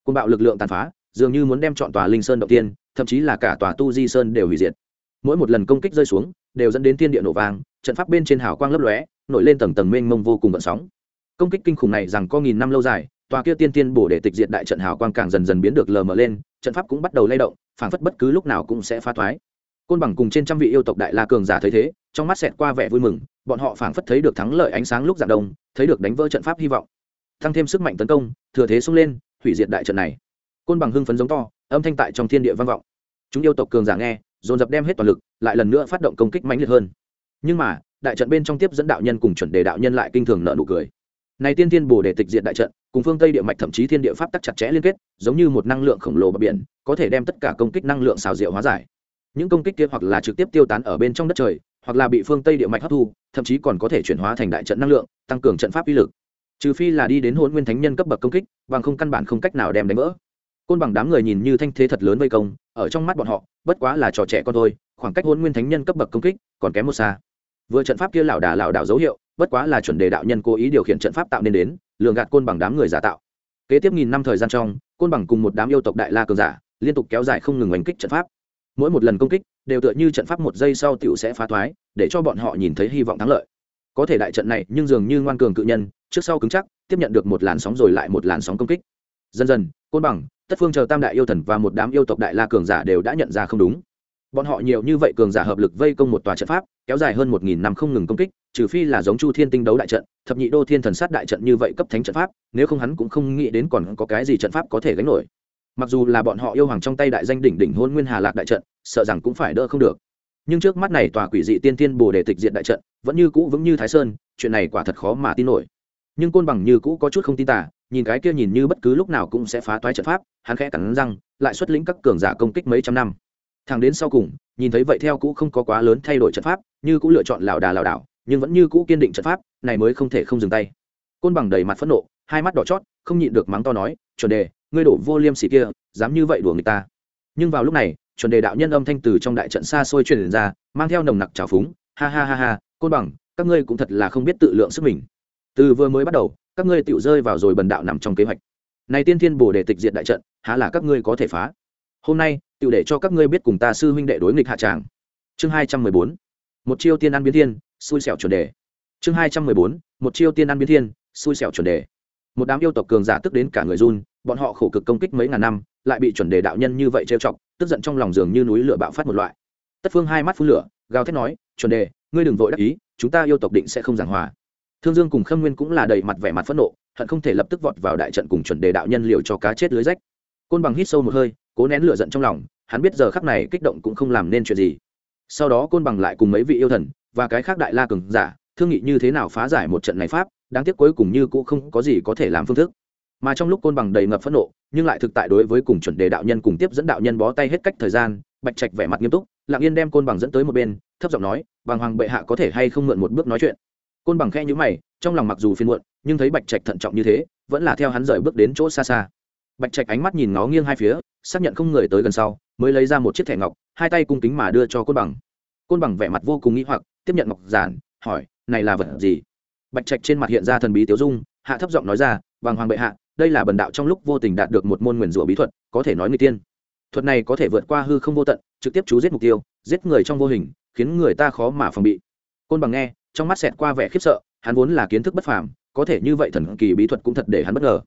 Speaker 1: Côn bạo lực lượng tàn phá, dường như muốn đem chọn tòa linh sơn động tiên, thậm chí là cả tòa tu di sơn đều hủy diệt. Mỗi một lần công kích rơi xuống, đều dẫn đến thiên địa nổ vang, trận pháp bên trên hào quang lấp lóe, nổi lên tầng tầng mênh mông vô cùng vận sóng. Công kích kinh khủng này rằng có nghìn năm lâu dài, tòa kia tiên tiên bổ để tịch diệt đại trận hào quang càng dần dần biến được lờ mờ lên, trận pháp cũng bắt đầu lay động, phảng phất bất cứ lúc nào cũng sẽ phá thoái côn bằng cùng trên trăm vị yêu tộc đại la cường giả thấy thế, trong mắt xẹt qua vẻ vui mừng, bọn họ phảng phất thấy được thắng lợi ánh sáng lúc dạng đông, thấy được đánh vỡ trận pháp hy vọng. Tăng thêm sức mạnh tấn công, thừa thế xông lên, hủy diệt đại trận này. Côn bằng hưng phấn giống to, âm thanh tại trong thiên địa vang vọng. Chúng yêu tộc cường giả nghe, dồn dập đem hết toàn lực, lại lần nữa phát động công kích mãnh liệt hơn. Nhưng mà, đại trận bên trong tiếp dẫn đạo nhân cùng chuẩn đề đạo nhân lại kinh thường nợ nụ cười. Này tiên tiên bồ để tịch diệt đại trận, cùng phương tây địa mạch thậm chí thiên địa pháp tắc chặt chẽ liên kết, giống như một năng lượng khổng lồ bờ biển, có thể đem tất cả công kích năng lượng xào diệu hóa giải những công kích kia hoặc là trực tiếp tiêu tán ở bên trong đất trời, hoặc là bị phương tây địa mạch hấp thu, thậm chí còn có thể chuyển hóa thành đại trận năng lượng, tăng cường trận pháp uy lực. Trừ phi là đi đến hôn nguyên thánh nhân cấp bậc công kích, bằng không căn bản không cách nào đem đánh vỡ. Côn bằng đám người nhìn như thanh thế thật lớn vây công, ở trong mắt bọn họ, bất quá là trò trẻ con thôi, khoảng cách hôn nguyên thánh nhân cấp bậc công kích còn kém một xa. Vừa trận pháp kia lảo đà lảo đảo dấu hiệu, bất quá là chuẩn đề đạo nhân cố ý điều khiển trận pháp tạo nên đến, lường gạt côn bằng đám người giả tạo. Kế tiếp nghìn năm thời gian trong, côn bằng cùng một đám yêu tộc đại la cường giả, liên tục kéo dài không ngừng oanh kích trận pháp mỗi một lần công kích đều tựa như trận pháp một giây sau tiểu sẽ phá thoái, để cho bọn họ nhìn thấy hy vọng thắng lợi. Có thể đại trận này nhưng dường như ngoan cường cự nhân, trước sau cứng chắc, tiếp nhận được một làn sóng rồi lại một làn sóng công kích. Dần dần, côn bằng, tất phương chờ tam đại yêu thần và một đám yêu tộc đại la cường giả đều đã nhận ra không đúng. Bọn họ nhiều như vậy cường giả hợp lực vây công một tòa trận pháp, kéo dài hơn một nghìn năm không ngừng công kích, trừ phi là giống chu thiên tinh đấu đại trận, thập nhị đô thiên thần sát đại trận như vậy cấp thánh trận pháp, nếu không hắn cũng không nghĩ đến còn có cái gì trận pháp có thể gánh nổi mặc dù là bọn họ yêu hoàng trong tay đại danh đỉnh đỉnh hôn nguyên hà lạc đại trận, sợ rằng cũng phải đỡ không được. Nhưng trước mắt này tòa quỷ dị tiên tiên bồ đề tịch diện đại trận, vẫn như cũ vững như thái sơn, chuyện này quả thật khó mà tin nổi. Nhưng côn bằng như cũ có chút không tin tả nhìn cái kia nhìn như bất cứ lúc nào cũng sẽ phá toái trận pháp, hắn khẽ cắn răng, lại xuất lĩnh các cường giả công kích mấy trăm năm. Thằng đến sau cùng, nhìn thấy vậy theo cũ không có quá lớn thay đổi trận pháp, như cũ lựa chọn lảo đà lảo đảo, nhưng vẫn như cũ kiên định trận pháp, này mới không thể không dừng tay. Côn bằng đầy mặt phẫn nộ, hai mắt đỏ chót, không nhịn được mắng to nói, chuẩn đề ngươi đổ vô liêm sỉ kia, dám như vậy đùa người ta. Nhưng vào lúc này, chuẩn đề đạo nhân âm thanh từ trong đại trận xa xôi truyền ra, mang theo nồng nặc trào phúng, ha ha ha ha, côn bằng, các ngươi cũng thật là không biết tự lượng sức mình. Từ vừa mới bắt đầu, các ngươi tự rơi vào rồi bần đạo nằm trong kế hoạch. Này tiên thiên bổ đề tịch diệt đại trận, há là các ngươi có thể phá? Hôm nay tự để cho các ngươi biết cùng ta sư huynh đệ đối nghịch hạ tràng. Chương hai trăm mười bốn, một chiêu tiên ăn biến thiên, xui xẻo chuẩn đề. Chương hai trăm mười bốn, một chiêu tiên ăn biến thiên, xui xẻo chuẩn đề. Một đám yêu tộc cường giả tức đến cả người run bọn họ khổ cực công kích mấy ngàn năm, lại bị chuẩn đề đạo nhân như vậy trêu chọc, tức giận trong lòng giường như núi lửa bạo phát một loại. Tất phương hai mắt phun lửa, gào thét nói, chuẩn đề, ngươi đừng vội đắc ý, chúng ta yêu tộc định sẽ không giảng hòa. Thương dương cùng khâm nguyên cũng là đầy mặt vẻ mặt phẫn nộ, hận không thể lập tức vọt vào đại trận cùng chuẩn đề đạo nhân liều cho cá chết lưới rách. Côn bằng hít sâu một hơi, cố nén lửa giận trong lòng, hắn biết giờ khắc này kích động cũng không làm nên chuyện gì. Sau đó côn bằng lại cùng mấy vị yêu thần và cái khác đại la cường giả, thương nghị như thế nào phá giải một trận này pháp, đáng tiếc cuối cùng như cũng không có gì có thể làm phương thức mà trong lúc côn bằng đầy ngập phẫn nộ, nhưng lại thực tại đối với cùng chuẩn đề đạo nhân cùng tiếp dẫn đạo nhân bó tay hết cách thời gian, bạch trạch vẻ mặt nghiêm túc, lặng yên đem côn bằng dẫn tới một bên, thấp giọng nói bằng hoàng bệ hạ có thể hay không mượn một bước nói chuyện? Côn bằng khe nhữ mày, trong lòng mặc dù phiên muộn, nhưng thấy bạch trạch thận trọng như thế, vẫn là theo hắn rời bước đến chỗ xa xa. Bạch trạch ánh mắt nhìn ngó nghiêng hai phía, xác nhận không người tới gần sau, mới lấy ra một chiếc thẻ ngọc, hai tay cung kính mà đưa cho côn bằng. Côn bằng vẻ mặt vô cùng nghĩ hoặc, tiếp nhận ngọc giản, hỏi, này là vật gì? Bạch trạch trên mặt hiện ra thần bí tiếu dung, hạ thấp giọng nói ra bằng hoàng bệ hạ, đây là bần đạo trong lúc vô tình đạt được một môn nguyền rủa bí thuật, có thể nói người tiên. Thuật này có thể vượt qua hư không vô tận, trực tiếp chú giết mục tiêu, giết người trong vô hình, khiến người ta khó mà phòng bị. Côn bằng nghe, trong mắt xẹt qua vẻ khiếp sợ, hắn vốn là kiến thức bất phàm, có thể như vậy thần kỳ bí thuật cũng thật để hắn bất ngờ.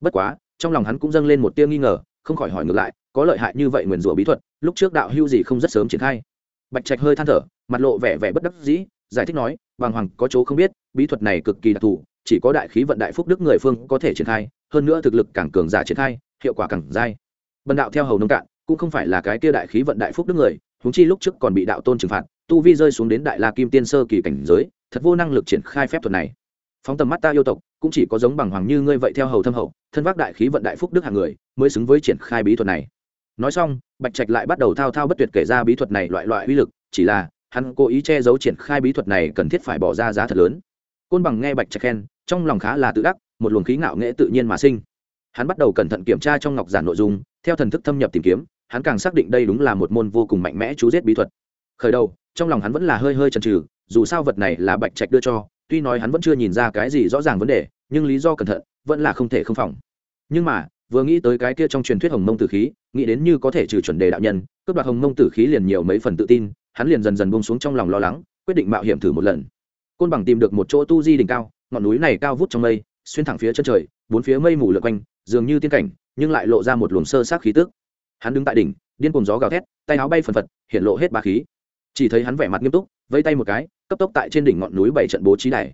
Speaker 1: Bất quá, trong lòng hắn cũng dâng lên một tia nghi ngờ, không khỏi hỏi ngược lại, có lợi hại như vậy nguyền rủa bí thuật, lúc trước đạo hưu gì không rất sớm triển khai? Bạch trạch hơi than thở, mặt lộ vẻ vẻ bất đắc dĩ, giải thích nói, bàng hoàng có chỗ không biết, bí thuật này cực kỳ đặc thù chỉ có đại khí vận đại phúc đức người phương có thể triển khai, hơn nữa thực lực càng cường giả triển khai, hiệu quả càng dai. Bần đạo theo hầu nông cạn, cũng không phải là cái kia đại khí vận đại phúc đức người húng chi lúc trước còn bị đạo tôn trừng phạt, tu vi rơi xuống đến đại la kim tiên sơ kỳ cảnh giới, thật vô năng lực triển khai phép thuật này. Phóng tầm mắt ta yêu tộc, cũng chỉ có giống bằng hoàng như ngươi vậy theo hầu thâm hậu, thân vác đại khí vận đại phúc đức hàng người, mới xứng với triển khai bí thuật này. Nói xong, bạch trạch lại bắt đầu thao thao bất tuyệt kể ra bí thuật này loại loại uy lực, chỉ là hắn cố ý che giấu triển khai bí thuật này cần thiết phải bỏ ra giá thật lớn. Côn bằng nghe bạch trạch khen trong lòng khá là tự đắc, một luồng khí ngạo nghệ tự nhiên mà sinh. Hắn bắt đầu cẩn thận kiểm tra trong ngọc giản nội dung, theo thần thức thâm nhập tìm kiếm, hắn càng xác định đây đúng là một môn vô cùng mạnh mẽ chú giết bí thuật. Khởi đầu, trong lòng hắn vẫn là hơi hơi chần chừ, dù sao vật này là bạch trạch đưa cho, tuy nói hắn vẫn chưa nhìn ra cái gì rõ ràng vấn đề, nhưng lý do cẩn thận vẫn là không thể không phòng. Nhưng mà, vừa nghĩ tới cái kia trong truyền thuyết hồng mông tử khí, nghĩ đến như có thể trừ chuẩn đề đạo nhân, cướp đoạt hồng mông tử khí liền nhiều mấy phần tự tin, hắn liền dần dần bông xuống trong lòng lo lắng, quyết định mạo hiểm thử một lần. Côn bằng tìm được một chỗ tu di đỉnh cao ngọn núi này cao vút trong mây, xuyên thẳng phía chân trời, bốn phía mây mù lượn quanh, dường như tiên cảnh, nhưng lại lộ ra một luồng sơ sát khí tức. Hắn đứng tại đỉnh, điên cùng gió gào thét, tay áo bay phần phật, hiện lộ hết ba khí. Chỉ thấy hắn vẻ mặt nghiêm túc vây tay một cái, cấp tốc tại trên đỉnh ngọn núi bảy trận bố trí đài.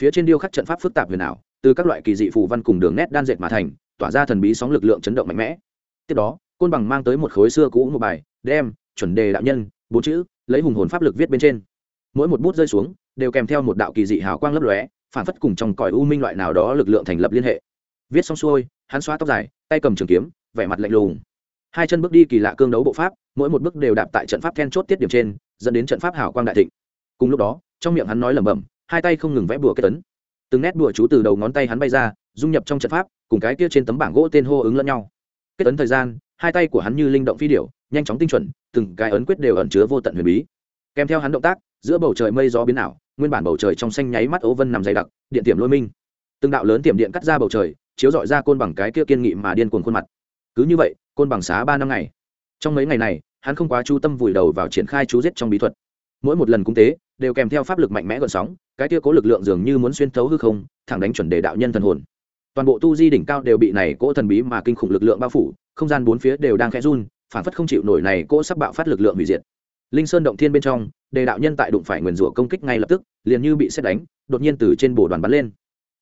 Speaker 1: Phía trên điêu khắc trận pháp phức tạp huyền ảo, từ các loại kỳ dị phù văn cùng đường nét đan dệt mà thành, tỏa ra thần bí sóng lực lượng chấn động mạnh mẽ. Tiếp đó, côn bằng mang tới một khối xưa cũ một bài, đem, chuẩn đề đạo nhân, bốn chữ, lấy hùng hồn pháp lực viết bên trên. Mỗi một bút rơi xuống, đều kèm theo một đạo kỳ dị hào quang lấp lóe phản phất cùng trong cõi u minh loại nào đó lực lượng thành lập liên hệ. Viết xong xuôi, hắn xóa tóc dài, tay cầm trường kiếm, vẻ mặt lạnh lùng. Hai chân bước đi kỳ lạ cương đấu bộ pháp, mỗi một bước đều đạp tại trận pháp then chốt tiết điểm trên, dẫn đến trận pháp hảo quang đại thịnh. Cùng lúc đó, trong miệng hắn nói lẩm bẩm, hai tay không ngừng vẽ bùa kết tấn. Từng nét bùa chú từ đầu ngón tay hắn bay ra, dung nhập trong trận pháp, cùng cái kia trên tấm bảng gỗ tên hô ứng lẫn nhau. Kết tấn thời gian, hai tay của hắn như linh động phi điểu, nhanh chóng tinh chuẩn, từng cái ấn quyết đều ẩn chứa vô tận huyền bí. Kèm theo hắn động tác, giữa bầu trời mây gió biến ảo nguyên bản bầu trời trong xanh nháy mắt ố vân nằm dày đặc, điện tiềm lôi minh. Từng đạo lớn tiềm điện cắt ra bầu trời, chiếu dọi ra côn bằng cái kia kiên nghị mà điên cuồng khuôn mặt. Cứ như vậy, côn bằng xá ba năm ngày. Trong mấy ngày này, hắn không quá chú tâm vùi đầu vào triển khai chú giết trong bí thuật. Mỗi một lần cung tế đều kèm theo pháp lực mạnh mẽ gợn sóng, cái kia cố lực lượng dường như muốn xuyên thấu hư không, thẳng đánh chuẩn đề đạo nhân thần hồn. Toàn bộ tu di đỉnh cao đều bị này cỗ thần bí mà kinh khủng lực lượng bao phủ, không gian bốn phía đều đang khẽ run, phản phất không chịu nổi này cỗ sắc bạo phát lực lượng hủy diệt linh sơn động thiên bên trong, đề đạo nhân tại đụng phải nguyền rủa công kích ngay lập tức, liền như bị xét đánh, đột nhiên từ trên bồ đoàn bắn lên.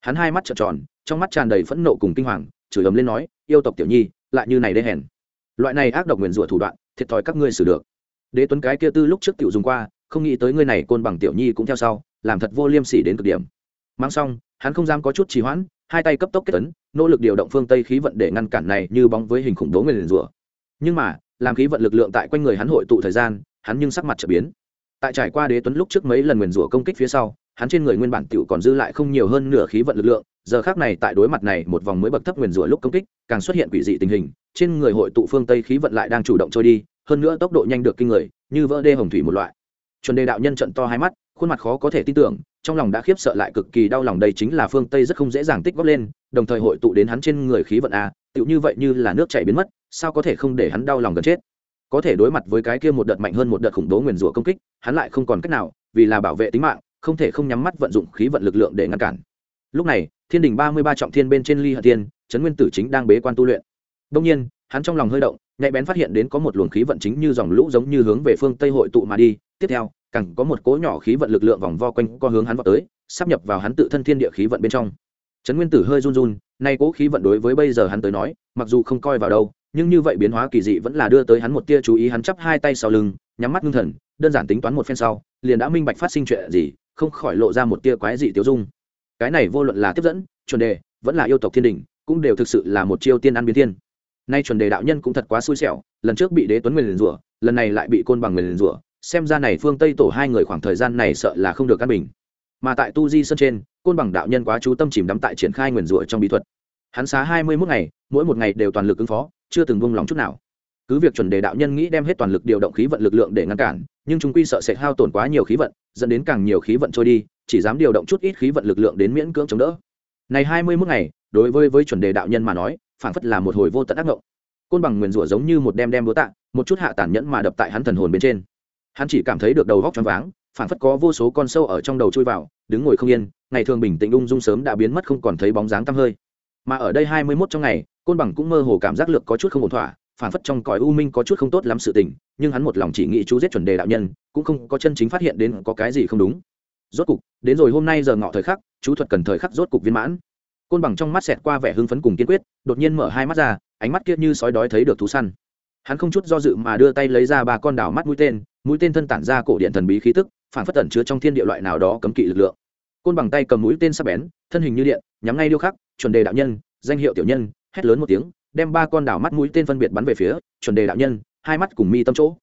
Speaker 1: Hắn hai mắt trợn tròn, trong mắt tràn đầy phẫn nộ cùng kinh hoàng, chửi ấm lên nói, yêu tộc tiểu nhi, lại như này đê hèn. Loại này ác độc nguyền rủa thủ đoạn, thiệt thòi các ngươi xử được. Đế tuấn cái kia tư lúc trước tiểu dùng qua, không nghĩ tới ngươi này côn bằng tiểu nhi cũng theo sau, làm thật vô liêm sỉ đến cực điểm. Mang xong, hắn không dám có chút trì hoãn, hai tay cấp tốc kết tấn nỗ lực điều động phương tây khí vận để ngăn cản này như bóng với hình khủng bố nguyền rủa. Nhưng mà, làm khí vận lực lượng tại quanh người hắn hội tụ thời gian hắn nhưng sắc mặt trở biến. Tại trải qua đế tuấn lúc trước mấy lần nguyền rủa công kích phía sau, hắn trên người nguyên bản tiểu còn dư lại không nhiều hơn nửa khí vận lực lượng, giờ khác này tại đối mặt này một vòng mới bậc thấp nguyền rủa lúc công kích, càng xuất hiện quỷ dị tình hình, trên người hội tụ phương tây khí vận lại đang chủ động trôi đi, hơn nữa tốc độ nhanh được kinh người, như vỡ đê hồng thủy một loại. Chuẩn đề đạo nhân trận to hai mắt, khuôn mặt khó có thể tin tưởng, trong lòng đã khiếp sợ lại cực kỳ đau lòng đây chính là phương tây rất không dễ dàng tích góp lên, đồng thời hội tụ đến hắn trên người khí vận a tựu như vậy như là nước chảy biến mất, sao có thể không để hắn đau lòng gần chết? Có thể đối mặt với cái kia một đợt mạnh hơn một đợt khủng bố nguyền rủa công kích, hắn lại không còn cách nào, vì là bảo vệ tính mạng, không thể không nhắm mắt vận dụng khí vận lực lượng để ngăn cản. Lúc này, thiên đình ba mươi ba trọng thiên bên trên ly hận thiên, trấn nguyên tử chính đang bế quan tu luyện. Đông nhiên, hắn trong lòng hơi động, nhạy bén phát hiện đến có một luồng khí vận chính như dòng lũ giống như hướng về phương tây hội tụ mà đi, tiếp theo, càng có một cỗ nhỏ khí vận lực lượng vòng vo quanh co hướng hắn vào tới, sắp nhập vào hắn tự thân thiên địa khí vận bên trong. Trấn nguyên tử hơi run run, nay cỗ khí vận đối với bây giờ hắn tới nói, mặc dù không coi vào đâu nhưng như vậy biến hóa kỳ dị vẫn là đưa tới hắn một tia chú ý, hắn chắp hai tay sau lưng, nhắm mắt ngưng thần, đơn giản tính toán một phen sau, liền đã minh bạch phát sinh chuyện gì, không khỏi lộ ra một tia quái dị tiêu dung. Cái này vô luận là tiếp dẫn, chuẩn đề, vẫn là yêu tộc thiên đình, cũng đều thực sự là một chiêu tiên ăn biến thiên. Nay chuẩn đề đạo nhân cũng thật quá xui xẻo, lần trước bị đế tuấn nguyền rủa, lần này lại bị côn bằng nguyền rủa, xem ra này phương tây tổ hai người khoảng thời gian này sợ là không được căn bình. Mà tại tu di sơn trên, côn bằng đạo nhân quá chú tâm chìm đắm tại triển khai nguyền rủa trong bí thuật. Hắn xá hai mươi mốt ngày mỗi một ngày đều toàn lực ứng phó, chưa từng buông lòng chút nào. Cứ việc chuẩn đề đạo nhân nghĩ đem hết toàn lực điều động khí vận lực lượng để ngăn cản, nhưng chúng quy sợ sẽ hao tổn quá nhiều khí vận, dẫn đến càng nhiều khí vận trôi đi, chỉ dám điều động chút ít khí vận lực lượng đến miễn cưỡng chống đỡ. Này hai mươi mức ngày, đối với với chuẩn đề đạo nhân mà nói, phảng phất là một hồi vô tận ác ngộng. Côn bằng nguyền rủa giống như một đem đem búa tạ, một chút hạ tàn nhẫn mà đập tại hắn thần hồn bên trên. Hắn chỉ cảm thấy được đầu góc choáng váng, phảng phất có vô số con sâu ở trong đầu chui vào, đứng ngồi không yên, ngày thường bình tĩnh ung dung sớm đã biến mất không còn thấy bóng dáng tăm hơi. Mà ở đây hai mươi mốt trong ngày côn bằng cũng mơ hồ cảm giác lực có chút không ổn thỏa, phản phất trong cõi u minh có chút không tốt lắm sự tình, nhưng hắn một lòng chỉ nghĩ chú giết chuẩn đề đạo nhân, cũng không có chân chính phát hiện đến có cái gì không đúng. Rốt cục, đến rồi hôm nay giờ ngọ thời khắc, chú thuật cần thời khắc rốt cục viên mãn. Côn bằng trong mắt xẹt qua vẻ hưng phấn cùng kiên quyết, đột nhiên mở hai mắt ra, ánh mắt kia như sói đói thấy được thú săn. Hắn không chút do dự mà đưa tay lấy ra ba con đảo mắt mũi tên mũi tên thân tản ra cổ điện thần bí khí tức, phản phất tẩn chứa trong thiên địa loại nào đó cấm kỵ lực lượng. Côn bằng tay cầm mũi tên sắc bén, thân hình như điện, nhắm ngay điêu khắc, chuẩn đề đạo nhân, danh hiệu tiểu nhân hét lớn một tiếng đem ba con đảo mắt mũi tên phân biệt bắn về phía chuẩn đề đạo nhân hai mắt cùng mi tâm chỗ.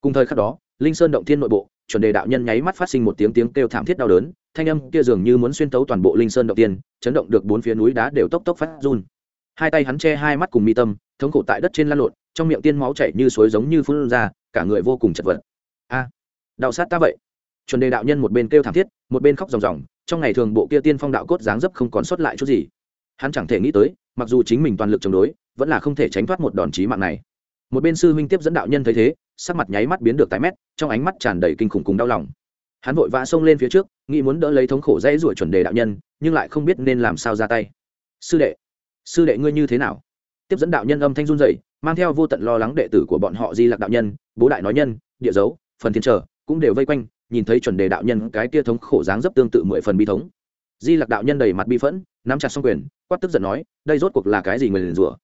Speaker 1: Cùng thời khắc đó linh sơn động thiên nội bộ chuẩn đề đạo nhân nháy mắt phát sinh một tiếng tiếng kêu thảm thiết đau đớn thanh âm kia dường như muốn xuyên tấu toàn bộ linh sơn động tiên chấn động được bốn phía núi đá đều tốc tốc phát run. Hai tay hắn che hai mắt cùng mi tâm thống khổ tại đất trên lăn lộn trong miệng tiên máu chảy như suối giống như phun ra cả người vô cùng chật vật. A à, đạo sát ta vậy. Chuẩn đề đạo nhân một bên kêu thảm thiết một bên khóc ròng ròng trong ngày thường bộ kia tiên phong đạo cốt dáng dấp không còn sót lại chút gì. Hắn chẳng thể nghĩ tới mặc dù chính mình toàn lực chống đối vẫn là không thể tránh thoát một đòn chí mạng này. Một bên sư huynh tiếp dẫn đạo nhân thấy thế sắc mặt nháy mắt biến được tái mét trong ánh mắt tràn đầy kinh khủng cùng đau lòng. Hắn vội vã xông lên phía trước nghĩ muốn đỡ lấy thống khổ dễ ruổi chuẩn đề đạo nhân nhưng lại không biết nên làm sao ra tay. Sư đệ sư đệ ngươi như thế nào? Tiếp dẫn đạo nhân âm thanh run rẩy, mang theo vô tận lo lắng đệ tử của bọn họ di lạc đạo nhân bố đại nói nhân địa dấu phần thiên trở cũng đều vây quanh nhìn thấy chuẩn đề đạo nhân cái kia thống khổ dáng dấp tương tự mười phần bi thống. Di lạc đạo nhân đầy mặt bi phẫn nắm chặt xong quyền, quát tức giận nói, đây rốt cuộc là cái gì người liền rủa?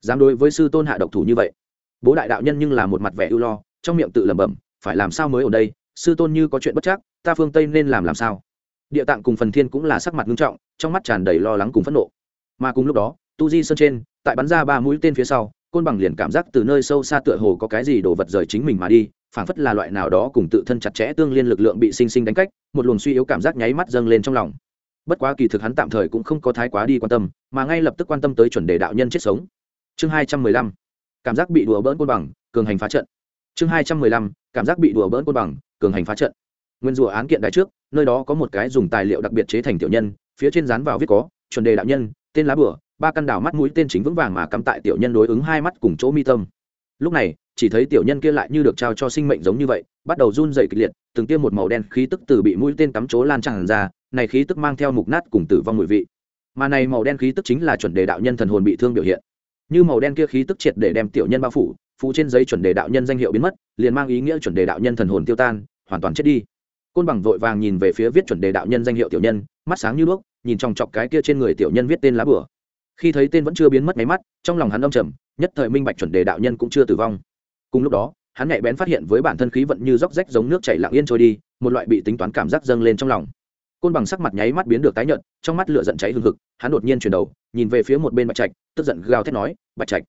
Speaker 1: Dám đối với sư tôn hạ độc thủ như vậy? Bố đại đạo nhân nhưng là một mặt vẻ ưu lo, trong miệng tự lẩm bẩm, phải làm sao mới ở đây? Sư tôn như có chuyện bất chắc, ta phương tây nên làm làm sao? Địa tạng cùng phần thiên cũng là sắc mặt nghiêm trọng, trong mắt tràn đầy lo lắng cùng phẫn nộ. Mà cùng lúc đó, tu di sơn trên, tại bắn ra ba mũi tên phía sau, côn bằng liền cảm giác từ nơi sâu xa tựa hồ có cái gì đồ vật rời chính mình mà đi, phảng phất là loại nào đó cùng tự thân chặt chẽ tương liên lực lượng bị sinh sinh đánh cách, một luồng suy yếu cảm giác nháy mắt dâng lên trong lòng bất quá kỳ thực hắn tạm thời cũng không có thái quá đi quan tâm, mà ngay lập tức quan tâm tới chuẩn đề đạo nhân chết sống. Chương hai trăm mười lăm, cảm giác bị đùa bỡn côn bằng, cường hành phá trận. Chương hai trăm mười lăm, cảm giác bị đùa bỡn côn bằng, cường hành phá trận. Nguyên rùa án kiện đại trước, nơi đó có một cái dùng tài liệu đặc biệt chế thành tiểu nhân, phía trên dán vào viết có, chuẩn đề đạo nhân, tên lá bửa, ba căn đảo mắt mũi tên chính vững vàng mà cắm tại tiểu nhân đối ứng hai mắt cùng chỗ mi tâm. Lúc này, chỉ thấy tiểu nhân kia lại như được trao cho sinh mệnh giống như vậy, bắt đầu run dày kịch liệt, từng tiêm một màu đen khí tức từ bị mũi tên cắm chỗ lan tràn ra này khí tức mang theo mục nát cùng tử vong mùi vị. Mà này màu đen khí tức chính là chuẩn đề đạo nhân thần hồn bị thương biểu hiện. Như màu đen kia khí tức triệt để đem tiểu nhân bao phủ phụ trên giấy chuẩn đề đạo nhân danh hiệu biến mất, liền mang ý nghĩa chuẩn đề đạo nhân thần hồn tiêu tan, hoàn toàn chết đi. Côn bằng vội vàng nhìn về phía viết chuẩn đề đạo nhân danh hiệu tiểu nhân, mắt sáng như đuốc, nhìn trong chọc cái kia trên người tiểu nhân viết tên lá bửa khi thấy tên vẫn chưa biến mất máy mắt, trong lòng hắn âm trầm, nhất thời minh bạch chuẩn đề đạo nhân cũng chưa tử vong. Cùng lúc đó, hắn nhạy bén phát hiện với bản thân khí vận như róc rách giống nước chảy lặng yên trôi đi, một loại bị tính toán cảm giác dâng lên trong lòng côn bằng sắc mặt nháy mắt biến được tái nhợt, trong mắt lửa giận cháy hừng hực, hắn đột nhiên chuyển đầu, nhìn về phía một bên bạch trạch, tức giận gào thét nói, bạch trạch,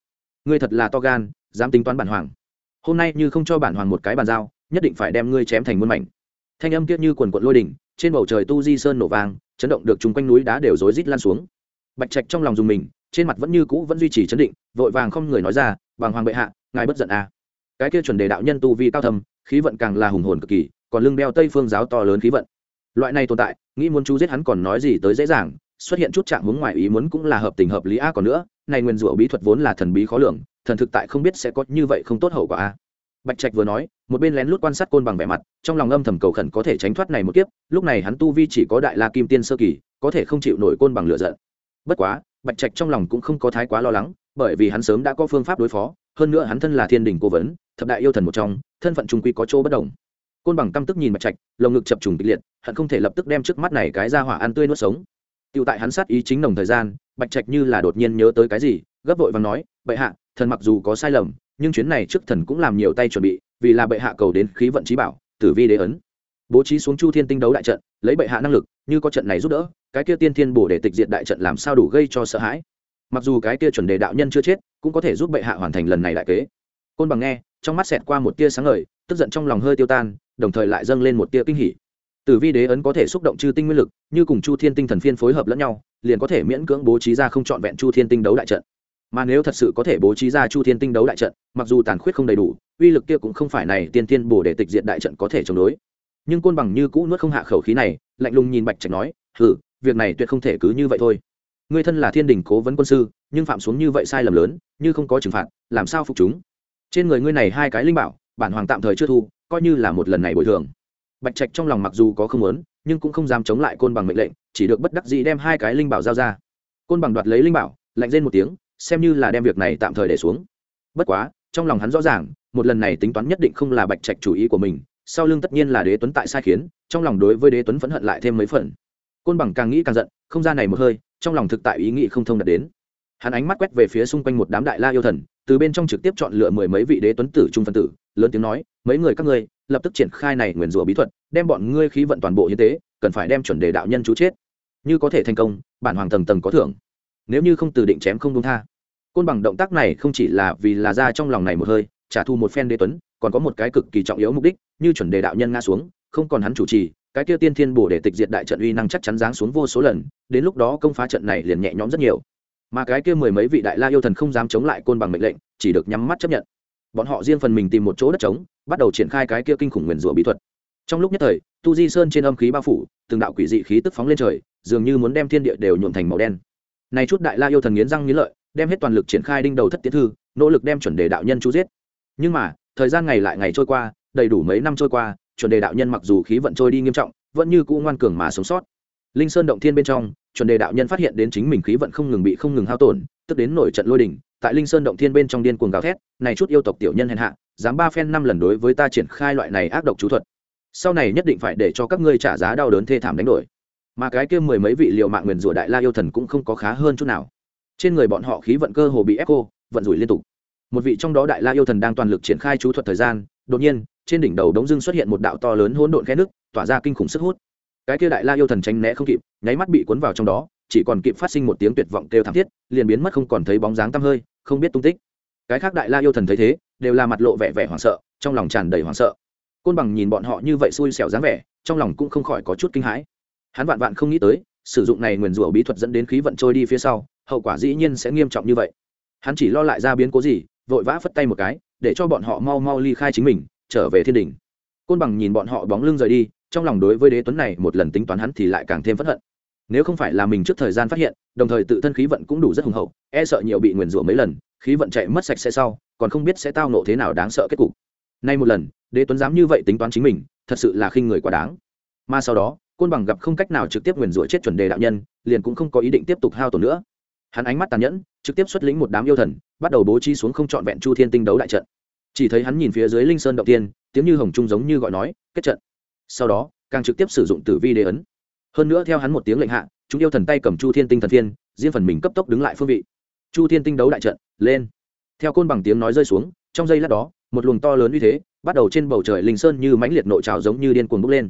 Speaker 1: ngươi thật là to gan, dám tính toán bản hoàng. Hôm nay như không cho bản hoàng một cái bàn giao, nhất định phải đem ngươi chém thành muôn mảnh. Thanh âm kiết như quần quận lôi đỉnh, trên bầu trời tu di sơn nổ vang, chấn động được chung quanh núi đá đều rối rít lan xuống. Bạch trạch trong lòng dùng mình, trên mặt vẫn như cũ vẫn duy trì chấn định, vội vàng không người nói ra bằng hoàng bệ hạ, ngài bất giận à. cái kia chuẩn đề đạo nhân tu vi cao thầm khí vận càng là hùng hồn cực kỳ, còn lưng đeo tây phương giáo to lớn khí vận loại này tồn tại, nghĩ muốn chú giết hắn còn nói gì tới dễ dàng, xuất hiện chút trạng hướng ngoài ý muốn cũng là hợp tình hợp lý a, còn nữa, này nguyên rủa bí thuật vốn là thần bí khó lường, thần thực tại không biết sẽ có như vậy không tốt hậu quả a. Bạch trạch vừa nói, một bên lén lút quan sát côn bằng vẻ mặt, trong lòng âm thầm cầu khẩn có thể tránh thoát này một kiếp, lúc này hắn tu vi chỉ có đại la kim tiên sơ kỳ, có thể không chịu nổi côn bằng lửa giận. Bất quá, bạch trạch trong lòng cũng không có thái quá lo lắng, bởi vì hắn sớm đã có phương pháp đối phó, hơn nữa hắn thân là thiên đình cố vấn, thập đại yêu thần một trong, thân phận trung quy có chỗ bất đồng. Côn bằng căm tức nhìn bạch trạch, lồng ngực chập trùng kịch liệt hận không thể lập tức đem trước mắt này cái ra hỏa ăn tươi nuốt sống. Tiểu tại hắn sát ý chính nồng thời gian, bạch trạch như là đột nhiên nhớ tới cái gì, gấp vội vàng nói, bệ hạ, thần mặc dù có sai lầm, nhưng chuyến này trước thần cũng làm nhiều tay chuẩn bị, vì là bệ hạ cầu đến khí vận trí bảo, tử vi đế ấn. Bố trí xuống chu thiên tinh đấu đại trận, lấy bệ hạ năng lực, như có trận này giúp đỡ, cái kia tiên thiên bổ để tịch diệt đại trận làm sao đủ gây cho sợ hãi. Mặc dù cái kia chuẩn đề đạo nhân chưa chết, cũng có thể giúp bệ hạ hoàn thành lần này đại kế. Côn bằng nghe, trong mắt xẹt qua một tia sáng ngời, tức giận trong lòng hơi tiêu tan, đồng thời lại dâng lên một tia kinh hỉ tử vi đế ấn có thể xúc động chư tinh nguyên lực như cùng chu thiên tinh thần phiên phối hợp lẫn nhau liền có thể miễn cưỡng bố trí ra không chọn vẹn chu thiên tinh đấu đại trận. Mà nếu thật sự có thể bố trí ra chu thiên tinh đấu đại trận mặc dù tàn khuyết không đầy đủ uy lực kia cũng không phải này tiên tiên bổ để tịch diện đại trận có thể chống đối. Nhưng côn bằng như cũ nuốt không hạ khẩu khí này lạnh lùng nhìn bạch trạch nói "Hừ, việc này tuyệt không thể cứ như vậy thôi. Ngươi thân là thiên đình cố vấn quân sư nhưng phạm xuống như vậy sai lầm lớn như không có trừng phạt làm sao phục chúng? Trên người ngươi này hai cái linh bảo bản hoàng tạm thời chưa thu coi như là một lần này bồi thường bạch trạch trong lòng mặc dù có không muốn, nhưng cũng không dám chống lại côn bằng mệnh lệnh, chỉ được bất đắc dĩ đem hai cái linh bảo giao ra. Côn bằng đoạt lấy linh bảo, lạnh lên một tiếng, xem như là đem việc này tạm thời để xuống. Bất quá, trong lòng hắn rõ ràng, một lần này tính toán nhất định không là bạch trạch chủ ý của mình, sau lưng tất nhiên là đế tuấn tại sai khiến, trong lòng đối với đế tuấn phẫn hận lại thêm mấy phần. Côn bằng càng nghĩ càng giận, không ra này một hơi, trong lòng thực tại ý nghĩ không thông đạt đến. Hắn ánh mắt quét về phía xung quanh một đám đại la yêu thần, từ bên trong trực tiếp chọn lựa mười mấy vị đế tuấn tử trung phân tử, lớn tiếng nói, mấy người các ngươi lập tức triển khai này nguyền rủa bí thuật, đem bọn ngươi khí vận toàn bộ như thế cần phải đem chuẩn đề đạo nhân chú chết. Như có thể thành công, bản hoàng tầng tầng có thưởng. Nếu như không từ định chém không đúng tha. Côn bằng động tác này không chỉ là vì là ra trong lòng này một hơi, trả thù một phen đế tuấn, còn có một cái cực kỳ trọng yếu mục đích, như chuẩn đề đạo nhân ngã xuống, không còn hắn chủ trì, cái kia tiên thiên bổ để tịch diệt đại trận uy năng chắc chắn giáng xuống vô số lần, đến lúc đó công phá trận này liền nhẹ nhõm rất nhiều. Mà cái kia mười mấy vị đại la yêu thần không dám chống lại côn bằng mệnh lệnh, chỉ được nhắm mắt chấp nhận. Bọn họ riêng phần mình tìm một chỗ đất trống bắt đầu triển khai cái kia kinh khủng nguyền rủa bí thuật. Trong lúc nhất thời, tu di sơn trên âm khí bao phủ, từng đạo quỷ dị khí tức phóng lên trời, dường như muốn đem thiên địa đều nhuộm thành màu đen. Này chút đại la yêu thần nghiến răng nghiến lợi, đem hết toàn lực triển khai đinh đầu thất tiến thư, nỗ lực đem chuẩn đề đạo nhân chú giết. Nhưng mà, thời gian ngày lại ngày trôi qua, đầy đủ mấy năm trôi qua, chuẩn đề đạo nhân mặc dù khí vận trôi đi nghiêm trọng, vẫn như cũ ngoan cường mà sống sót. Linh sơn động thiên bên trong, chuẩn đề đạo nhân phát hiện đến chính mình khí vận không ngừng bị không ngừng hao tổn tức đến nổi trận lôi đình, tại linh sơn động thiên bên trong điên cuồng gào thét, này chút yêu tộc tiểu nhân hèn hạ, dám ba phen năm lần đối với ta triển khai loại này ác độc chú thuật. Sau này nhất định phải để cho các ngươi trả giá đau đớn thê thảm đánh đổi. Mà cái kia mười mấy vị liệu mạng nguyền rủa đại la yêu thần cũng không có khá hơn chút nào. Trên người bọn họ khí vận cơ hồ bị ép cô, vận rủi liên tục. Một vị trong đó đại la yêu thần đang toàn lực triển khai chú thuật thời gian, đột nhiên, trên đỉnh đầu đống dưng xuất hiện một đạo to lớn hỗn độn khe nước tỏa ra kinh khủng sức hút cái kia đại la yêu thần tránh né không kịp, nháy mắt bị cuốn vào trong đó, chỉ còn kịp phát sinh một tiếng tuyệt vọng kêu thảm thiết, liền biến mất không còn thấy bóng dáng tăm hơi, không biết tung tích. Cái khác đại la yêu thần thấy thế, đều là mặt lộ vẻ vẻ hoảng sợ, trong lòng tràn đầy hoảng sợ. Côn bằng nhìn bọn họ như vậy xui xẻo dáng vẻ, trong lòng cũng không khỏi có chút kinh hãi. Hắn vạn vạn không nghĩ tới, sử dụng này nguyền rủa bí thuật dẫn đến khí vận trôi đi phía sau, hậu quả dĩ nhiên sẽ nghiêm trọng như vậy. Hắn chỉ lo lại ra biến cố gì, vội vã phất tay một cái, để cho bọn họ mau mau ly khai chính mình, trở về thiên đình. Côn bằng nhìn bọn họ bóng lưng rời đi trong lòng đối với đế tuấn này một lần tính toán hắn thì lại càng thêm phẫn hận. Nếu không phải là mình trước thời gian phát hiện, đồng thời tự thân khí vận cũng đủ rất hùng hậu e sợ nhiều bị nguyền rủa mấy lần, khí vận chạy mất sạch sẽ sau, còn không biết sẽ tao nộ thế nào đáng sợ kết cục. Nay một lần, đế tuấn dám như vậy tính toán chính mình, thật sự là khinh người quá đáng. Mà sau đó, côn bằng gặp không cách nào trực tiếp nguyền rủa chết chuẩn đề đạo nhân, liền cũng không có ý định tiếp tục hao tổn nữa. Hắn ánh mắt tàn nhẫn, trực tiếp xuất lĩnh một đám yêu thần, bắt đầu bố trí xuống không trọn vẹn chu thiên tinh đấu đại trận. Chỉ thấy hắn nhìn phía dưới linh sơn động tiên, tiếng như hồng trung giống như gọi nói, kết trận sau đó, càng trực tiếp sử dụng tử vi đế ấn. Hơn nữa theo hắn một tiếng lệnh hạ, chúng yêu thần tay cầm chu thiên tinh thần thiên, riêng phần mình cấp tốc đứng lại phương vị. Chu thiên tinh đấu đại trận, lên. Theo côn bằng tiếng nói rơi xuống, trong giây lát đó, một luồng to lớn uy thế, bắt đầu trên bầu trời linh sơn như mãnh liệt nội trào giống như điên cuồng bốc lên.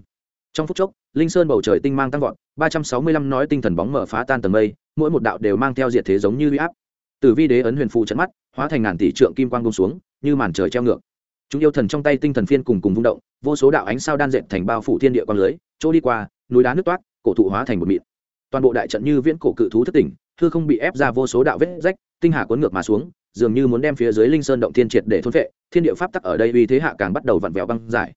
Speaker 1: Trong phút chốc, linh sơn bầu trời tinh mang tăng vọt, ba trăm sáu mươi lăm nói tinh thần bóng mở phá tan tầng mây, mỗi một đạo đều mang theo diệt thế giống như huy áp. Từ vi đế ấn huyền phụ trận mắt, hóa thành ngàn tỷ trượng kim quang bông xuống, như màn trời treo ngược chúng yêu thần trong tay tinh thần phiên cùng cùng vung động, vô số đạo ánh sao đan dệt thành bao phủ thiên địa quang lưới, chỗ đi qua, núi đá nước toát cổ thụ hóa thành một mịn. Toàn bộ đại trận như viễn cổ cự thú thất tỉnh thư không bị ép ra vô số đạo vết rách, tinh hà cuốn ngược mà xuống, dường như muốn đem phía dưới linh sơn động thiên triệt để thôn vệ thiên địa pháp tắc ở đây uy thế hạ càng bắt đầu vặn vẹo băng giải.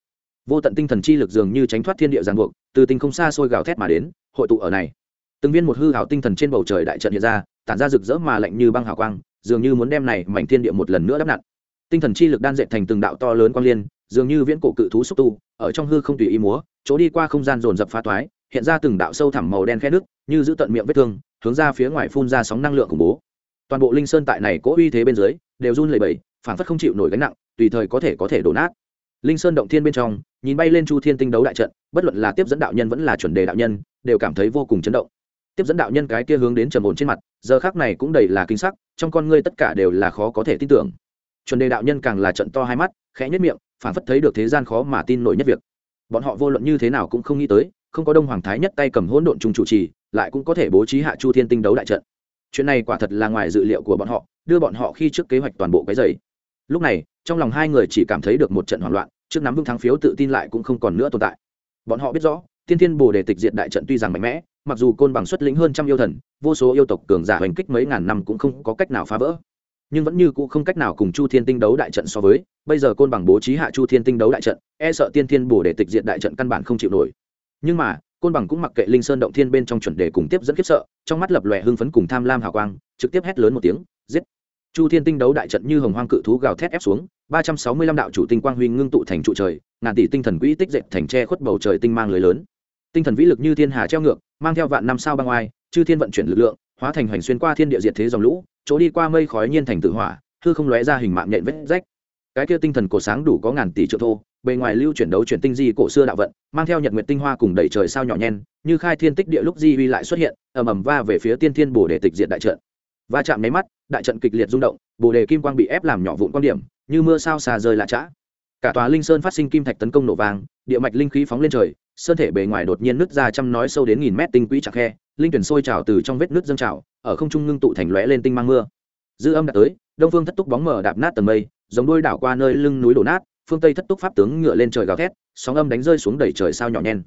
Speaker 1: Vô tận tinh thần chi lực dường như tránh thoát thiên địa giang buộc, từ tinh không xa xôi gào thét mà đến, hội tụ ở này. Từng viên một hư hào tinh thần trên bầu trời đại trận hiện ra, tản ra rực rỡ mà lạnh như băng hào quang, dường như muốn đem này mảnh thiên địa một lần nữa đắp nặn tinh thần chi lực đan dệt thành từng đạo to lớn quang liên, dường như viễn cổ cự thú xúc tu, ở trong hư không tùy ý múa, chỗ đi qua không gian dồn dập phá toái, hiện ra từng đạo sâu thẳm màu đen khe nước, như giữ tận miệng vết thương, hướng ra phía ngoài phun ra sóng năng lượng khủng bố. Toàn bộ linh sơn tại này cố uy thế bên dưới, đều run lẩy bẩy, phản phất không chịu nổi gánh nặng, tùy thời có thể có thể đổ nát. Linh sơn động thiên bên trong, nhìn bay lên chu thiên tinh đấu đại trận, bất luận là tiếp dẫn đạo nhân vẫn là chuẩn đề đạo nhân, đều cảm thấy vô cùng chấn động. Tiếp dẫn đạo nhân cái kia hướng đến trầm ổn trên mặt, giờ khác này cũng đầy là kinh sắc, trong con ngươi tất cả đều là khó có thể tin tưởng chuẩn đề đạo nhân càng là trận to hai mắt, khẽ nhất miệng phản phất thấy được thế gian khó mà tin nổi nhất việc. Bọn họ vô luận như thế nào cũng không nghĩ tới, không có đông hoàng thái nhất tay cầm hỗn độn trùng chủ trì, lại cũng có thể bố trí hạ chu thiên tinh đấu đại trận. Chuyện này quả thật là ngoài dự liệu của bọn họ, đưa bọn họ khi trước kế hoạch toàn bộ cái dày lúc này, trong lòng hai người chỉ cảm thấy được một trận hoảng loạn, trước nắm vững thắng phiếu tự tin lại cũng không còn nữa tồn tại. Bọn họ biết rõ, tiên thiên bồ đề tịch diệt đại trận tuy rằng mạnh mẽ, mặc dù côn bằng xuất lĩnh hơn trăm yêu thần, vô số yêu tộc cường giả hành kích mấy ngàn năm cũng không có cách nào phá vỡ nhưng vẫn như cũ không cách nào cùng chu thiên tinh đấu đại trận so với, bây giờ côn bằng bố trí hạ chu thiên tinh đấu đại trận e sợ tiên thiên bổ để tịch diệt đại trận căn bản không chịu nổi. Nhưng mà, côn bằng cũng mặc kệ linh sơn động thiên bên trong chuẩn đề cùng tiếp dẫn kiếp sợ, trong mắt lập lòe hưng phấn cùng tham lam hào quang, trực tiếp hét lớn một tiếng, giết. Chu thiên tinh đấu đại trận như hồng hoang cự thú gào thét ép xuống, ba trăm sáu mươi lăm đạo chủ tinh quang huy ngưng tụ thành trụ trời, ngàn tỷ tinh thần quỹ tích dệt thành tre khuất bầu trời tinh mang lưới lớn. Tinh thần vĩ lực như thiên hà treo ngược, mang theo vạn năm sao băng oai, chư thiên vận chuyển lực lượng, hóa thành hoành xuyên qua thiên địa diệt thế dòng lũ chỗ đi qua mây khói nhiên thành tự hỏa, hư không lóe ra hình mạng nhện vết rách. Cái kia tinh thần cổ sáng đủ có ngàn tỷ triệu thô, bề ngoài lưu chuyển đấu chuyển tinh di cổ xưa đạo vận, mang theo nhật nguyệt tinh hoa cùng đầy trời sao nhỏ nhen, như khai thiên tích địa lúc di huy lại xuất hiện, ầm ầm va về phía tiên thiên bồ đề tịch diệt đại trận. Va chạm nháy mắt, đại trận kịch liệt rung động, bồ đề kim quang bị ép làm nhỏ vụn quan điểm, như mưa sao xà rơi lạ chã cả tòa linh sơn phát sinh kim thạch tấn công nổ vàng địa mạch linh khí phóng lên trời, sơn thể bề ngoài đột nhiên nứt ra trăm nói sâu đến nghìn mét tinh quỹ chặt khe, linh tuyển sôi trào từ trong vết nứt dâng trào, ở không trung ngưng tụ thành lóe lên tinh mang mưa. Dư âm đã tới, đông phương thất túc bóng mở đạp nát tầng mây, giống đôi đảo qua nơi lưng núi đổ nát, phương tây thất túc pháp tướng ngựa lên trời gào thét, sóng âm đánh rơi xuống đẩy trời sao nhỏ nhen.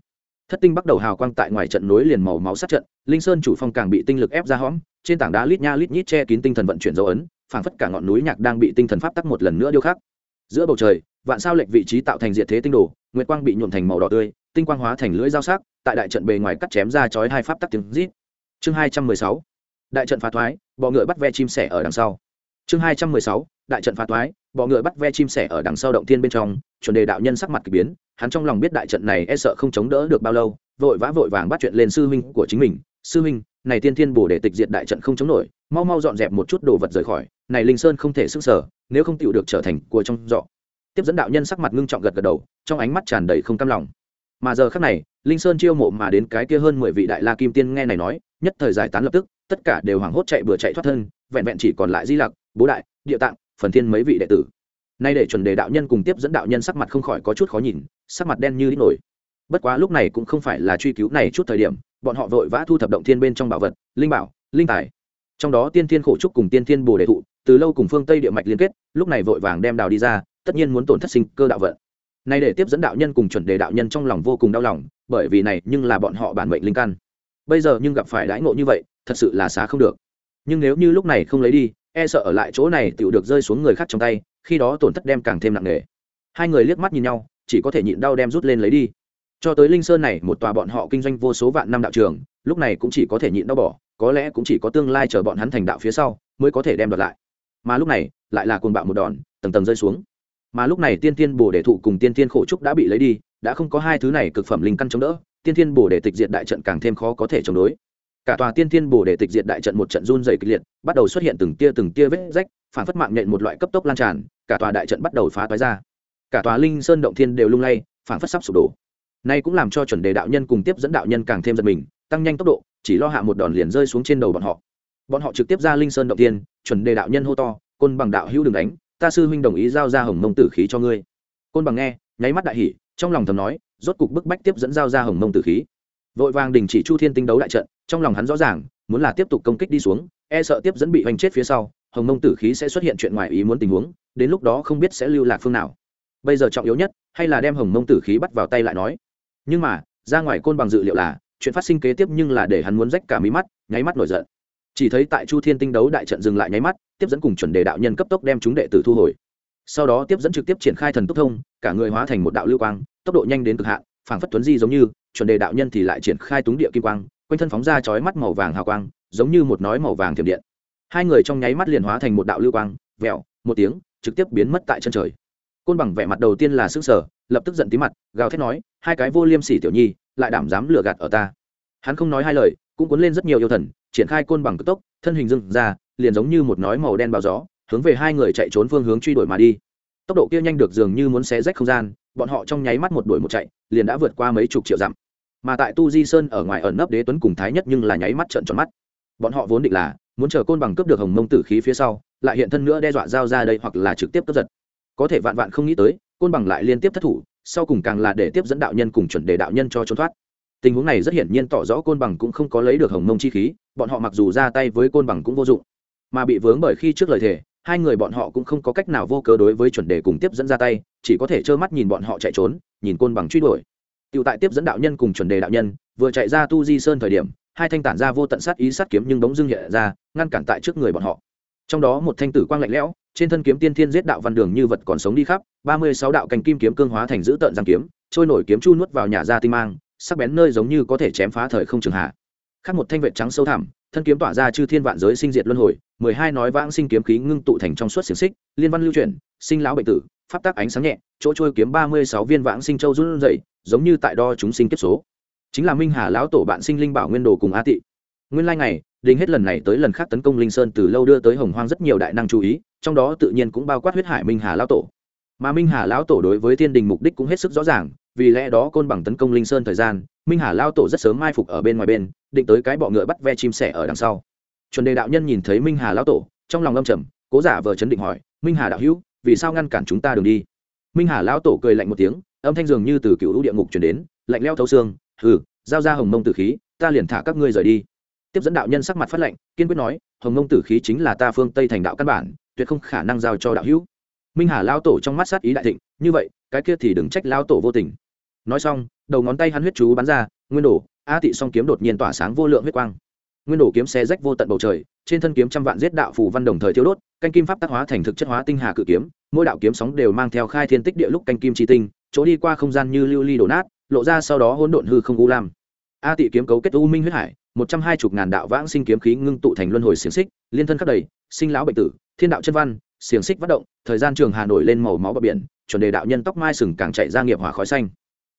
Speaker 1: Thất tinh bắt đầu hào quang tại ngoài trận nối liền màu máu sát trận, linh sơn chủ phong càng bị tinh lực ép ra hõm, trên tảng đá lít nha lít nhít che kín tinh thần vận chuyển dấu ấn, phảng phất cả ngọn núi nhạc đang bị tinh thần pháp tắc một lần nữa điêu khắc giữa bầu trời, vạn sao lệch vị trí tạo thành diệt thế tinh đồ, nguyệt quang bị nhuộm thành màu đỏ tươi, tinh quang hóa thành lưỡi dao sắc, tại đại trận bề ngoài cắt chém ra chói hai pháp tắc tiếng rít. Chương hai trăm mười sáu, đại trận phá thoái, bọ ngựa bắt ve chim sẻ ở đằng sau. Chương hai trăm mười sáu, đại trận phá thoái, bọ ngựa bắt ve chim sẻ ở đằng sau động thiên bên trong, chuẩn đề đạo nhân sắc mặt k ỳ biến, hắn trong lòng biết đại trận này e sợ không chống đỡ được bao lâu vội vã vội vàng bắt chuyện lên sư huynh của chính mình. Sư huynh, này tiên thiên bổ để tịch diệt đại trận không chống nổi, mau mau dọn dẹp một chút đồ vật rời khỏi. Này linh sơn không thể sức sở nếu không tựu được trở thành của trong dọ tiếp dẫn đạo nhân sắc mặt ngưng trọng gật gật đầu, trong ánh mắt tràn đầy không cam lòng. Mà giờ khác này, linh sơn chiêu mộ mà đến cái kia hơn mười vị đại la kim tiên nghe này nói, nhất thời giải tán lập tức, tất cả đều hoảng hốt chạy bừa chạy thoát thân, vẹn vẹn chỉ còn lại di lặc, bố đại, địa tạng, phần thiên mấy vị đệ tử. Nay để chuẩn đề đạo nhân cùng tiếp dẫn đạo nhân sắc mặt không khỏi có chút khó nhìn, sắc mặt đen như đít nổi bất quá lúc này cũng không phải là truy cứu này chút thời điểm, bọn họ vội vã thu thập động thiên bên trong bảo vật, linh bảo, linh tài. Trong đó tiên thiên khổ trúc cùng tiên thiên bồ đề thụ, từ lâu cùng phương tây địa mạch liên kết, lúc này vội vàng đem đào đi ra, tất nhiên muốn tổn thất sinh cơ đạo vận. Nay để tiếp dẫn đạo nhân cùng chuẩn đề đạo nhân trong lòng vô cùng đau lòng, bởi vì này nhưng là bọn họ bản mệnh linh căn. Bây giờ nhưng gặp phải đãi ngộ như vậy, thật sự là xá không được. Nhưng nếu như lúc này không lấy đi e sợ ở lại chỗ này tựu được rơi xuống người khác trong tay, khi đó tổn thất đem càng thêm nặng nề. Hai người liếc mắt nhìn nhau, chỉ có thể nhịn đau đem rút lên lấy đi cho tới linh sơn này, một tòa bọn họ kinh doanh vô số vạn năm đạo trường, lúc này cũng chỉ có thể nhịn đau bỏ, có lẽ cũng chỉ có tương lai chờ bọn hắn thành đạo phía sau, mới có thể đem đoạt lại. Mà lúc này, lại là cuồng bạo một đòn, tầng tầng rơi xuống. Mà lúc này tiên tiên bồ đề thụ cùng tiên tiên khổ trúc đã bị lấy đi, đã không có hai thứ này cực phẩm linh căn chống đỡ, tiên tiên bồ đề tịch diệt đại trận càng thêm khó có thể chống đối. Cả tòa tiên tiên bồ đề tịch diệt đại trận một trận run dày kịch liệt, bắt đầu xuất hiện từng tia từng tia vết rách, phản phất mạng nhện một loại cấp tốc lan tràn, cả tòa đại trận bắt đầu phá toái ra. Cả tòa linh sơn động thiên đều lung lay, phản phất sắp sụp đổ nay cũng làm cho chuẩn đề đạo nhân cùng tiếp dẫn đạo nhân càng thêm giật mình, tăng nhanh tốc độ, chỉ lo hạ một đòn liền rơi xuống trên đầu bọn họ. Bọn họ trực tiếp ra linh sơn động tiên, chuẩn đề đạo nhân hô to, côn bằng đạo hữu đừng đánh, ta sư huynh đồng ý giao ra hồng mông tử khí cho ngươi. Côn bằng nghe, nháy mắt đại hỉ, trong lòng thầm nói, rốt cục bức bách tiếp dẫn giao ra hồng mông tử khí. Vội vàng đình chỉ chu thiên tinh đấu đại trận, trong lòng hắn rõ ràng, muốn là tiếp tục công kích đi xuống e sợ tiếp dẫn bị hoành chết phía sau, hồng mông tử khí sẽ xuất hiện chuyện ngoài ý muốn tình huống, đến lúc đó không biết sẽ lưu lạc phương nào. Bây giờ trọng yếu nhất, hay là đem hồng mông tử khí bắt vào tay lại nói nhưng mà, ra ngoài côn bằng dự liệu là, chuyện phát sinh kế tiếp nhưng là để hắn muốn rách cả mí mắt, nháy mắt nổi giận. Chỉ thấy tại chu thiên tinh đấu đại trận dừng lại nháy mắt, tiếp dẫn cùng chuẩn đề đạo nhân cấp tốc đem chúng đệ tử thu hồi. Sau đó tiếp dẫn trực tiếp triển khai thần tốc thông, cả người hóa thành một đạo lưu quang, tốc độ nhanh đến cực hạn, phảng phất tuấn di giống như, chuẩn đề đạo nhân thì lại triển khai túng địa kim quang, quanh thân phóng ra chói mắt màu vàng hào quang, giống như một nói màu vàng thiểm điện. Hai người trong nháy mắt liền hóa thành một đạo lưu quang, vẹo, một tiếng, trực tiếp biến mất tại chân trời côn bằng vẻ mặt đầu tiên là sức sở lập tức giận tí mặt, gào thét nói, hai cái vô liêm sỉ tiểu nhi, lại đảm dám lừa gạt ở ta. Hắn không nói hai lời, cũng cuốn lên rất nhiều yêu thần, triển khai côn bằng cực tốc, thân hình dưng ra, liền giống như một nói màu đen bao gió, hướng về hai người chạy trốn phương hướng truy đuổi mà đi. Tốc độ kia nhanh được dường như muốn xé rách không gian, bọn họ trong nháy mắt một đuổi một chạy, liền đã vượt qua mấy chục triệu dặm. Mà tại tu di sơn ở ngoài ẩn nấp đế tuấn cùng thái nhất nhưng là nháy mắt trợn tròn mắt. Bọn họ vốn định là muốn chờ côn bằng cướp được hồng mông tử khí phía sau, lại hiện thân nữa đe dọa giao ra đây hoặc là trực tiếp cướp giật có thể vạn vạn không nghĩ tới, côn bằng lại liên tiếp thất thủ, sau cùng càng là để tiếp dẫn đạo nhân cùng chuẩn đề đạo nhân cho trốn thoát. Tình huống này rất hiển nhiên tỏ rõ côn bằng cũng không có lấy được hồng mông chi khí, bọn họ mặc dù ra tay với côn bằng cũng vô dụng. Mà bị vướng bởi khi trước lời thề, hai người bọn họ cũng không có cách nào vô cớ đối với chuẩn đề cùng tiếp dẫn ra tay, chỉ có thể trơ mắt nhìn bọn họ chạy trốn, nhìn côn bằng truy đuổi. Tiểu tại tiếp dẫn đạo nhân cùng chuẩn đề đạo nhân, vừa chạy ra tu di sơn thời điểm, hai thanh tản ra vô tận sát ý sát kiếm nhưng bỗng dưng hiện ra, ngăn cản tại trước người bọn họ. Trong đó một thanh tử quang lạnh lẽo trên thân kiếm tiên thiên giết đạo văn đường như vật còn sống đi khắp, ba mươi sáu đạo cành kim kiếm cương hóa thành giữ tợn giang kiếm, trôi nổi kiếm chu nuốt vào nhà ra tinh mang, sắc bén nơi giống như có thể chém phá thời không trường hạ. Khác một thanh vệ trắng sâu thẳm, thân kiếm tỏa ra chư thiên vạn giới sinh diệt luân hồi, mười hai nói vãng sinh kiếm khí ngưng tụ thành trong suốt xiềng xích, liên văn lưu chuyển, sinh lão bệnh tử, pháp tác ánh sáng nhẹ, chỗ trôi kiếm ba mươi sáu viên vãng sinh châu run dậy giống như tại đo chúng sinh kiếp số. Chính là minh hà lão tổ bạn sinh linh bảo nguyên đồ cùng a tị nguyên lai ngày, đình hết lần này tới lần khác tấn công linh sơn từ lâu đưa tới hồng hoang rất nhiều đại năng chú ý, trong đó tự nhiên cũng bao quát huyết hải minh hà lão tổ. Mà minh hà lão tổ đối với thiên đình mục đích cũng hết sức rõ ràng, vì lẽ đó côn bằng tấn công linh sơn thời gian, minh hà lão tổ rất sớm mai phục ở bên ngoài bên, định tới cái bọ ngựa bắt ve chim sẻ ở đằng sau. Chuẩn đề đạo nhân nhìn thấy minh hà lão tổ, trong lòng âm trầm, cố giả vờ chấn định hỏi, minh hà đạo hữu, vì sao ngăn cản chúng ta đường đi? Minh hà lão tổ cười lạnh một tiếng, âm thanh dường như từ cựu lũ địa ngục chuyển đến, lạnh leo thấu xương, hừ, giao ra hồng mông tử khí, ta liền thả các ngươi rời đi tiếp dẫn đạo nhân sắc mặt phát lệnh kiên quyết nói hồng mông tử khí chính là ta phương tây thành đạo căn bản tuyệt không khả năng giao cho đạo hữu. Minh hà lao tổ trong mắt sát ý đại thịnh như vậy cái kia thì đừng trách lao tổ vô tình. Nói xong đầu ngón tay hắn huyết chú bắn ra nguyên đổ, a tị song kiếm đột nhiên tỏa sáng vô lượng huyết quang. Nguyên đổ kiếm xe rách vô tận bầu trời trên thân kiếm trăm vạn giết đạo phù văn đồng thời thiếu đốt canh kim pháp tác hóa thành thực chất hóa tinh hà cự kiếm mỗi đạo kiếm sóng đều mang theo khai thiên tích địa lúc canh kim tri tinh chỗ đi qua không gian như lưu ly đổ nát lộ ra sau đó hỗn độn hư không u lam. A tị kiếm cấu kết u minh huyết hải một trăm hai chục ngàn đạo vãng sinh kiếm khí ngưng tụ thành luân hồi xiềng xích, liên thân khắc đầy, sinh lão bệnh tử, thiên đạo chân văn, xiềng xích vắt động, thời gian trường hà nổi lên màu máu bờ biển, chuẩn đề đạo nhân tóc mai sừng càng chạy ra nghiệp hỏa khói xanh.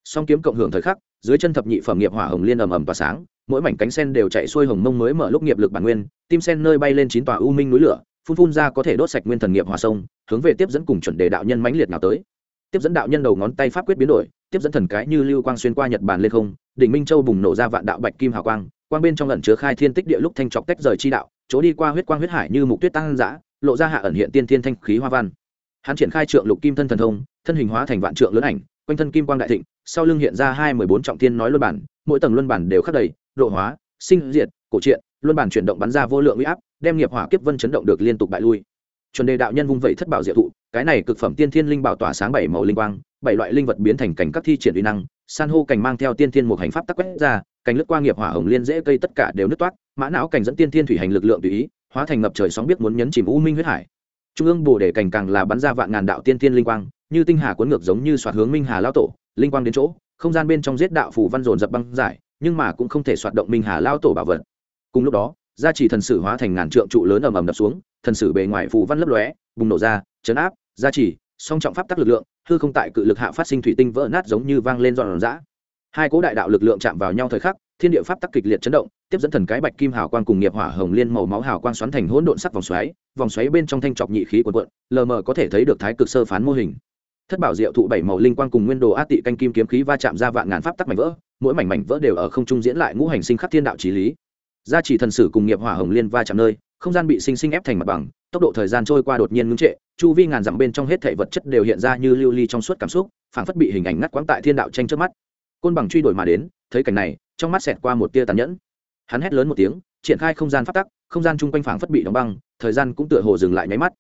Speaker 1: Song kiếm cộng hưởng thời khắc, dưới chân thập nhị phẩm nghiệp hỏa hồng liên ầm ầm tỏa sáng, mỗi mảnh cánh sen đều chạy xuôi hồng mông mới mở lúc nghiệp lực bản nguyên, tim sen nơi bay lên chín tòa u minh núi lửa, phun phun ra có thể đốt sạch nguyên thần nghiệp hỏa sông, hướng về tiếp dẫn cùng chuẩn đề đạo nhân mãnh liệt nào tới. Tiếp dẫn đạo nhân đầu ngón tay pháp quyết biến đổi, tiếp dẫn thần cái như lưu quang xuyên qua nhật bản lên không, đỉnh minh châu bùng nổ ra vạn đạo bạch kim hào quang quang bên trong lần chứa khai thiên tích địa lúc thanh trọc tách rời chi đạo, chỗ đi qua huyết quang huyết hải như mục tuyết tăng dã, lộ ra hạ ẩn hiện tiên thiên thanh khí hoa văn. Hắn triển khai trượng lục kim thân thần thông, thân hình hóa thành vạn trượng lớn ảnh, quanh thân kim quang đại thịnh, sau lưng hiện ra hai mười bốn trọng thiên nói luân bản, mỗi tầng luân bản đều khắc đầy, độ hóa, sinh, diệt, cổ triện, luân bản chuyển động bắn ra vô lượng uy áp, đem nghiệp hỏa kiếp vân chấn động được liên tục bại lui. Chuẩn đề đạo nhân vung vẩy thất bảo diệu thụ, cái này cực phẩm tiên thiên linh bảo tỏa sáng bảy màu linh quang, bảy loại linh vật biến thành cảnh các thi triển uy năng, san hô cảnh mang theo tiên thiên một hành pháp tắc quét ra cành lướt qua nghiệp hỏa hồng liên dễ cây tất cả đều nứt toát, mã não cảnh dẫn tiên thiên thủy hành lực lượng tùy ý, hóa thành ngập trời sóng biết muốn nhấn chìm u minh huyết hải. Trung ương bồ đề cảnh càng là bắn ra vạn ngàn đạo tiên thiên linh quang, như tinh hà cuốn ngược giống như soạt hướng minh hà lao tổ, linh quang đến chỗ, không gian bên trong giết đạo phủ văn dồn dập băng giải, nhưng mà cũng không thể soạt động minh hà lao tổ bảo vật. Cùng lúc đó, gia trì thần sử hóa thành ngàn trượng trụ lớn ầm ầm đập xuống, thần sử bề ngoài phủ văn lấp lóe, bùng nổ ra, chấn áp, gia trì, song trọng pháp tắc lực lượng, hư không tại cự lực hạ phát sinh thủy tinh vỡ nát giống như vang lên dọn dã hai cố đại đạo lực lượng chạm vào nhau thời khắc, thiên địa pháp tắc kịch liệt chấn động, tiếp dẫn thần cái bạch kim hào quang cùng nghiệp hỏa hồng liên màu máu hào quang xoắn thành hỗn độn sắc vòng xoáy vòng xoáy bên trong thanh trọc nhị khí quần quận, lờ mờ có thể thấy được thái cực sơ phán mô hình. Thất bảo diệu thụ bảy màu linh quang cùng nguyên đồ át tị canh kim kiếm khí va chạm ra vạn ngàn pháp tắc mảnh vỡ, mỗi mảnh mảnh vỡ đều ở không trung diễn lại ngũ hành sinh khắc thiên đạo trí lý. Gia chỉ thần sử cùng nghiệp hỏa hồng liên va chạm nơi, không gian bị sinh sinh ép thành mặt bằng, tốc độ thời gian trôi qua đột nhiên ngưng trệ, chu vi ngàn dặm bên trong hết thể vật chất đều hiện ra như lưu ly trong suốt cảm xúc, phảng phất bị hình ảnh ngắt quãng tại thiên đạo tranh trước mắt côn bằng truy đuổi mà đến, thấy cảnh này, trong mắt xẹt qua một tia tàn nhẫn. Hắn hét lớn một tiếng, triển khai không gian phát tắc, không gian chung quanh phảng phất bị đóng băng, thời gian cũng tựa hồ dừng lại nháy mắt.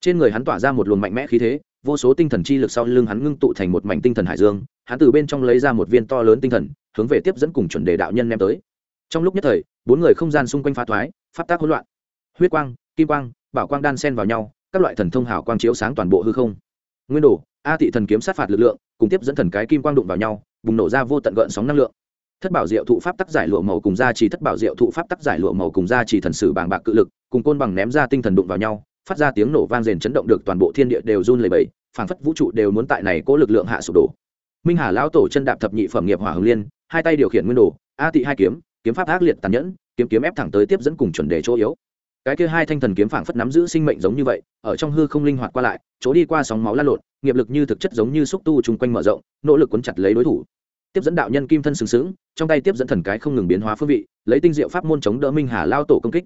Speaker 1: Trên người hắn tỏa ra một luồng mạnh mẽ khí thế, vô số tinh thần chi lực sau lưng hắn ngưng tụ thành một mảnh tinh thần hải dương, hắn từ bên trong lấy ra một viên to lớn tinh thần, hướng về tiếp dẫn cùng chuẩn đề đạo nhân đem tới. Trong lúc nhất thời, bốn người không gian xung quanh phá thoái phát tác hỗn loạn. Huyết quang, kim quang, bảo quang đan sen vào nhau, các loại thần thông hảo quang chiếu sáng toàn bộ hư không. Nguyên đồ a tị thần kiếm sát phạt lực lượng, cùng tiếp dẫn thần cái kim quang đụng vào nhau, bùng nổ ra vô tận gợn sóng năng lượng. Thất bảo diệu thụ pháp tắc giải lụa màu cùng ra chỉ thất bảo diệu thụ pháp tắc giải lụa màu cùng ra chỉ thần sử bàng bạc cự lực, cùng côn bằng ném ra tinh thần đụng vào nhau, phát ra tiếng nổ vang rền chấn động được toàn bộ thiên địa đều run lẩy bẩy, phảng phất vũ trụ đều muốn tại này cố lực lượng hạ sụp đổ. Minh hà lão tổ chân đạp thập nhị phẩm nghiệp hỏa hồng liên, hai tay điều khiển nguyên đồ, a tị hai kiếm kiếm pháp ác liệt tàn nhẫn, kiếm kiếm ép thẳng tới tiếp dẫn cùng chuẩn đề chỗ yếu cái kia hai thanh thần kiếm phảng phất nắm giữ sinh mệnh giống như vậy, ở trong hư không linh hoạt qua lại, chỗ đi qua sóng máu lan lộn, nghiệp lực như thực chất giống như xúc tu chung quanh mở rộng, nỗ lực cuốn chặt lấy đối thủ. Tiếp dẫn đạo nhân kim thân sừng sững, trong tay tiếp dẫn thần cái không ngừng biến hóa phương vị, lấy tinh diệu pháp môn chống đỡ minh hà lao tổ công kích.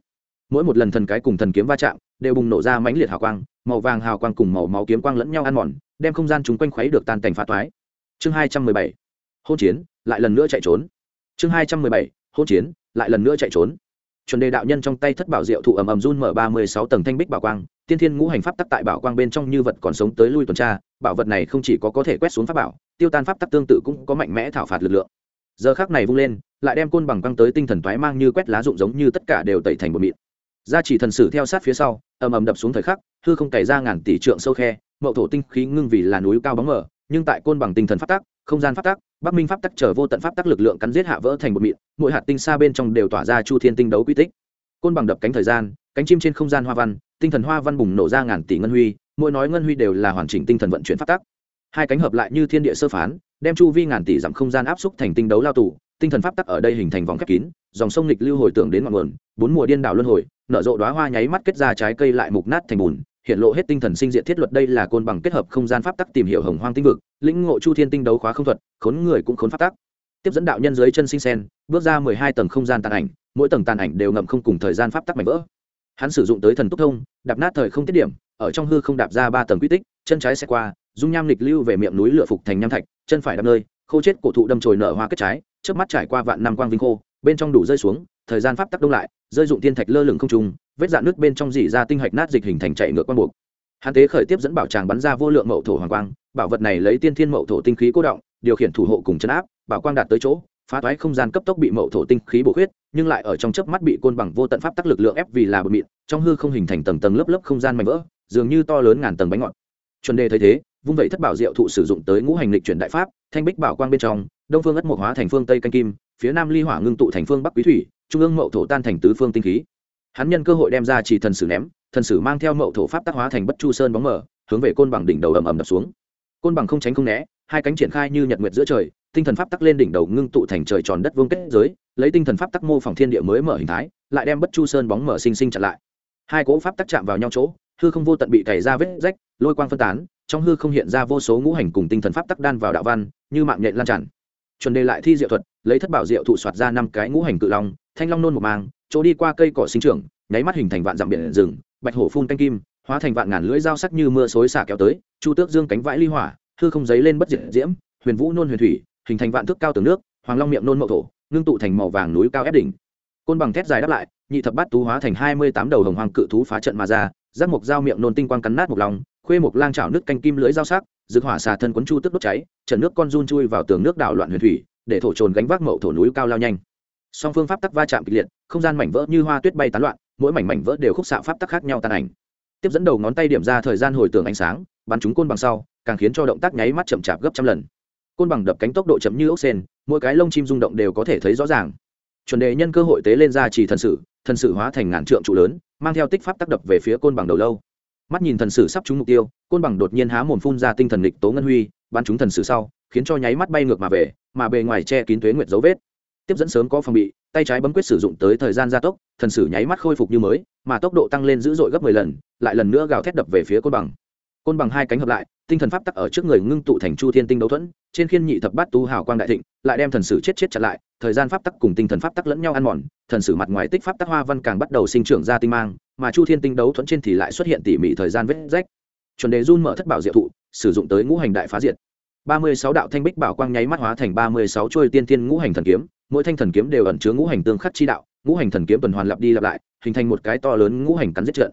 Speaker 1: Mỗi một lần thần cái cùng thần kiếm va chạm, đều bùng nổ ra mãnh liệt hào quang, màu vàng hào quang cùng màu máu kiếm quang lẫn nhau ăn mòn, đem không gian chúng quanh khuấy được tan cảnh phá toái. Chương hai trăm mười bảy. Hôn chiến, lại lần nữa chạy trốn. Chương hai trăm mười bảy. Hôn chiến, lại lần nữa chạy trốn chuẩn đề đạo nhân trong tay thất bảo diệu thụ ầm ầm run mở ba mươi sáu tầng thanh bích bảo quang, tiên thiên ngũ hành pháp tắc tại bảo quang bên trong như vật còn sống tới lui tuần tra, bảo vật này không chỉ có có thể quét xuống pháp bảo, tiêu tan pháp tắc tương tự cũng có mạnh mẽ thảo phạt lực lượng. Giờ khắc này vung lên, lại đem côn bằng quang tới tinh thần toái mang như quét lá rụng giống như tất cả đều tẩy thành một mịn. Gia chỉ thần sử theo sát phía sau, ầm ầm đập xuống thời khắc, hư không cày ra ngàn tỷ trượng sâu khe, mậu thổ tinh khí ngưng vì là núi cao bóng mở nhưng tại côn bằng tinh thần pháp tắc không gian pháp tắc, bắc minh pháp tắc trở vô tận pháp tắc lực lượng cắn giết hạ vỡ thành một mịn, mỗi hạt tinh xa bên trong đều tỏa ra chu thiên tinh đấu quy tích. Côn bằng đập cánh thời gian, cánh chim trên không gian hoa văn, tinh thần hoa văn bùng nổ ra ngàn tỷ ngân huy, mỗi nói ngân huy đều là hoàn chỉnh tinh thần vận chuyển pháp tắc. Hai cánh hợp lại như thiên địa sơ phán, đem chu vi ngàn tỷ dặm không gian áp xúc thành tinh đấu lao tù, tinh thần pháp tắc ở đây hình thành vòng khép kín, dòng sông lịch lưu hồi tưởng đến ngọn nguồn, bốn mùa điên đảo luân hồi, nở rộ đóa hoa nháy mắt kết ra trái cây lại mục nát thành bùn hiện lộ hết tinh thần sinh diện thiết luật đây là côn bằng kết hợp không gian pháp tắc tìm hiểu hồng hoang tinh vực, lĩnh ngộ chu thiên tinh đấu khóa không thuật, khốn người cũng khốn pháp tắc. Tiếp dẫn đạo nhân dưới chân sinh sen, bước ra mười hai tầng không gian tàn ảnh, mỗi tầng tàn ảnh đều ngậm không cùng thời gian pháp tắc mảnh vỡ. Hắn sử dụng tới thần túc thông, đạp nát thời không tiết điểm, ở trong hư không đạp ra ba tầng quy tích, chân trái xe qua, dung nham lịch lưu về miệng núi lửa phục thành nham thạch, chân phải đạp nơi, khô chết cổ thụ đâm trồi nở hoa kết trái trước mắt trải qua vạn năm quang vinh khô, bên trong đủ rơi xuống, thời gian pháp tắc đông lại rơi dụng thiên thạch lơ lửng không trung, vết dạn nước bên trong dỉ ra tinh hạch nát dịch hình thành chạy ngược quang buộc. Hắn tế khởi tiếp dẫn bảo tràng bắn ra vô lượng mậu thổ hoàng quang, bảo vật này lấy tiên thiên mậu thổ tinh khí cố động, điều khiển thủ hộ cùng chấn áp, bảo quang đạt tới chỗ, phá toái không gian cấp tốc bị mậu thổ tinh khí bổ khuyết, nhưng lại ở trong chớp mắt bị côn bằng vô tận pháp tắc lực lượng ép vì là bột mịn, trong hư không hình thành tầng tầng lớp lớp không gian mạnh vỡ, dường như to lớn ngàn tầng bánh ngọt. Chuẩn đề thấy thế, vung vậy thất bảo diệu thụ sử dụng tới ngũ hành lịch chuyển đại pháp, thanh bích bảo quang bên trong đông phương ất mộc hóa thành phương tây canh kim, phía nam ly hỏa ngưng tụ thành phương bắc quý thủy, trung ương mậu thổ tan thành tứ phương tinh khí. Hắn nhân cơ hội đem ra chỉ thần sử ném, thần sử mang theo mậu thổ pháp tác hóa thành bất chu sơn bóng mở hướng về côn bằng đỉnh đầu ầm ầm đập xuống. Côn bằng không tránh không né, hai cánh triển khai như nhật nguyệt giữa trời, tinh thần pháp tắc lên đỉnh đầu ngưng tụ thành trời tròn đất vương kết giới, lấy tinh thần pháp tắc mô phỏng thiên địa mới mở hình thái, lại đem bất chu sơn bóng mở sinh sinh chặn lại. Hai cỗ pháp tắc chạm vào nhau chỗ, hư không vô tận bị cày ra vết rách, lôi quang phân tán, trong hư không hiện ra vô số ngũ hành cùng tinh thần pháp tắc đan vào đạo văn, như mạng nhện lan tràn chuẩn đề lại thi diệu thuật, lấy thất bảo diệu thụ soạt ra năm cái ngũ hành cự long, thanh long nôn một mang, chỗ đi qua cây cỏ sinh trưởng, nháy mắt hình thành vạn dặm biển rừng, bạch hổ phun canh kim, hóa thành vạn ngàn lưỡi dao sắc như mưa xối xả kéo tới, chu tước dương cánh vãi ly hỏa thư không giấy lên bất diệt diễm, huyền vũ nôn huyền thủy, hình thành vạn thước cao tường nước, hoàng long miệng nôn mậu thổ, ngưng tụ thành màu vàng núi cao ép đỉnh. Côn bằng thét dài đáp lại, nhị thập bát tú hóa thành hai mươi tám đầu hồng hoàng cự thú phá trận mà ra giác mộc dao miệng nôn tinh quang cắn nát một lòng khuê mộc lang chảo nước canh kim lưỡi dao sắc dược hỏa xà thân quấn chu tức đốt cháy trận nước con run chui vào tường nước đảo loạn huyền thủy, để thổ trồn gánh vác mậu thổ núi cao lao nhanh. Song phương pháp tắc va chạm kịch liệt, không gian mảnh vỡ như hoa tuyết bay tán loạn, mỗi mảnh mảnh vỡ đều khúc xạ pháp tắc khác nhau tàn ảnh. Tiếp dẫn đầu ngón tay điểm ra thời gian hồi tưởng ánh sáng, bắn chúng côn bằng sau, càng khiến cho động tác nháy mắt chậm chạp gấp trăm lần. Côn bằng đập cánh tốc độ chậm như ốc sen mỗi cái lông chim rung động đều có thể thấy rõ ràng. Chuẩn đề nhân cơ hội tế lên ra chỉ thần sử thần sử hóa thành ngàn trượng trụ lớn, mang theo tích pháp tác đập về phía côn bằng đầu lâu mắt nhìn thần sử sắp trúng mục tiêu, côn bằng đột nhiên há mồm phun ra tinh thần lịch tố ngân huy, bắn trúng thần sử sau, khiến cho nháy mắt bay ngược mà về, mà bề ngoài che kín tuế nguyệt dấu vết. Tiếp dẫn sớm có phòng bị, tay trái bấm quyết sử dụng tới thời gian gia tốc, thần sử nháy mắt khôi phục như mới, mà tốc độ tăng lên dữ dội gấp mười lần, lại lần nữa gào thét đập về phía côn bằng. Côn bằng hai cánh hợp lại, tinh thần pháp tắc ở trước người ngưng tụ thành chu thiên tinh đấu thuẫn, trên khiên nhị thập bát tu hào quang đại thịnh, lại đem thần sử chết chết chặt lại, thời gian pháp tắc cùng tinh thần pháp tắc lẫn nhau ăn mòn, thần sử mặt ngoài tích pháp tắc hoa văn càng bắt đầu sinh trưởng ra tinh mang mà chu thiên tinh đấu thuẫn trên thì lại xuất hiện tỉ mỉ thời gian vết rách. Chuẩn đề run mở thất bảo diệu thụ, sử dụng tới ngũ hành đại phá diệt. Ba mươi sáu đạo thanh bích bảo quang nháy mắt hóa thành ba mươi sáu chuôi tiên tiên ngũ hành thần kiếm, mỗi thanh thần kiếm đều ẩn chứa ngũ hành tương khắc chi đạo, ngũ hành thần kiếm tuần hoàn lặp đi lặp lại, hình thành một cái to lớn ngũ hành cắn giết trận.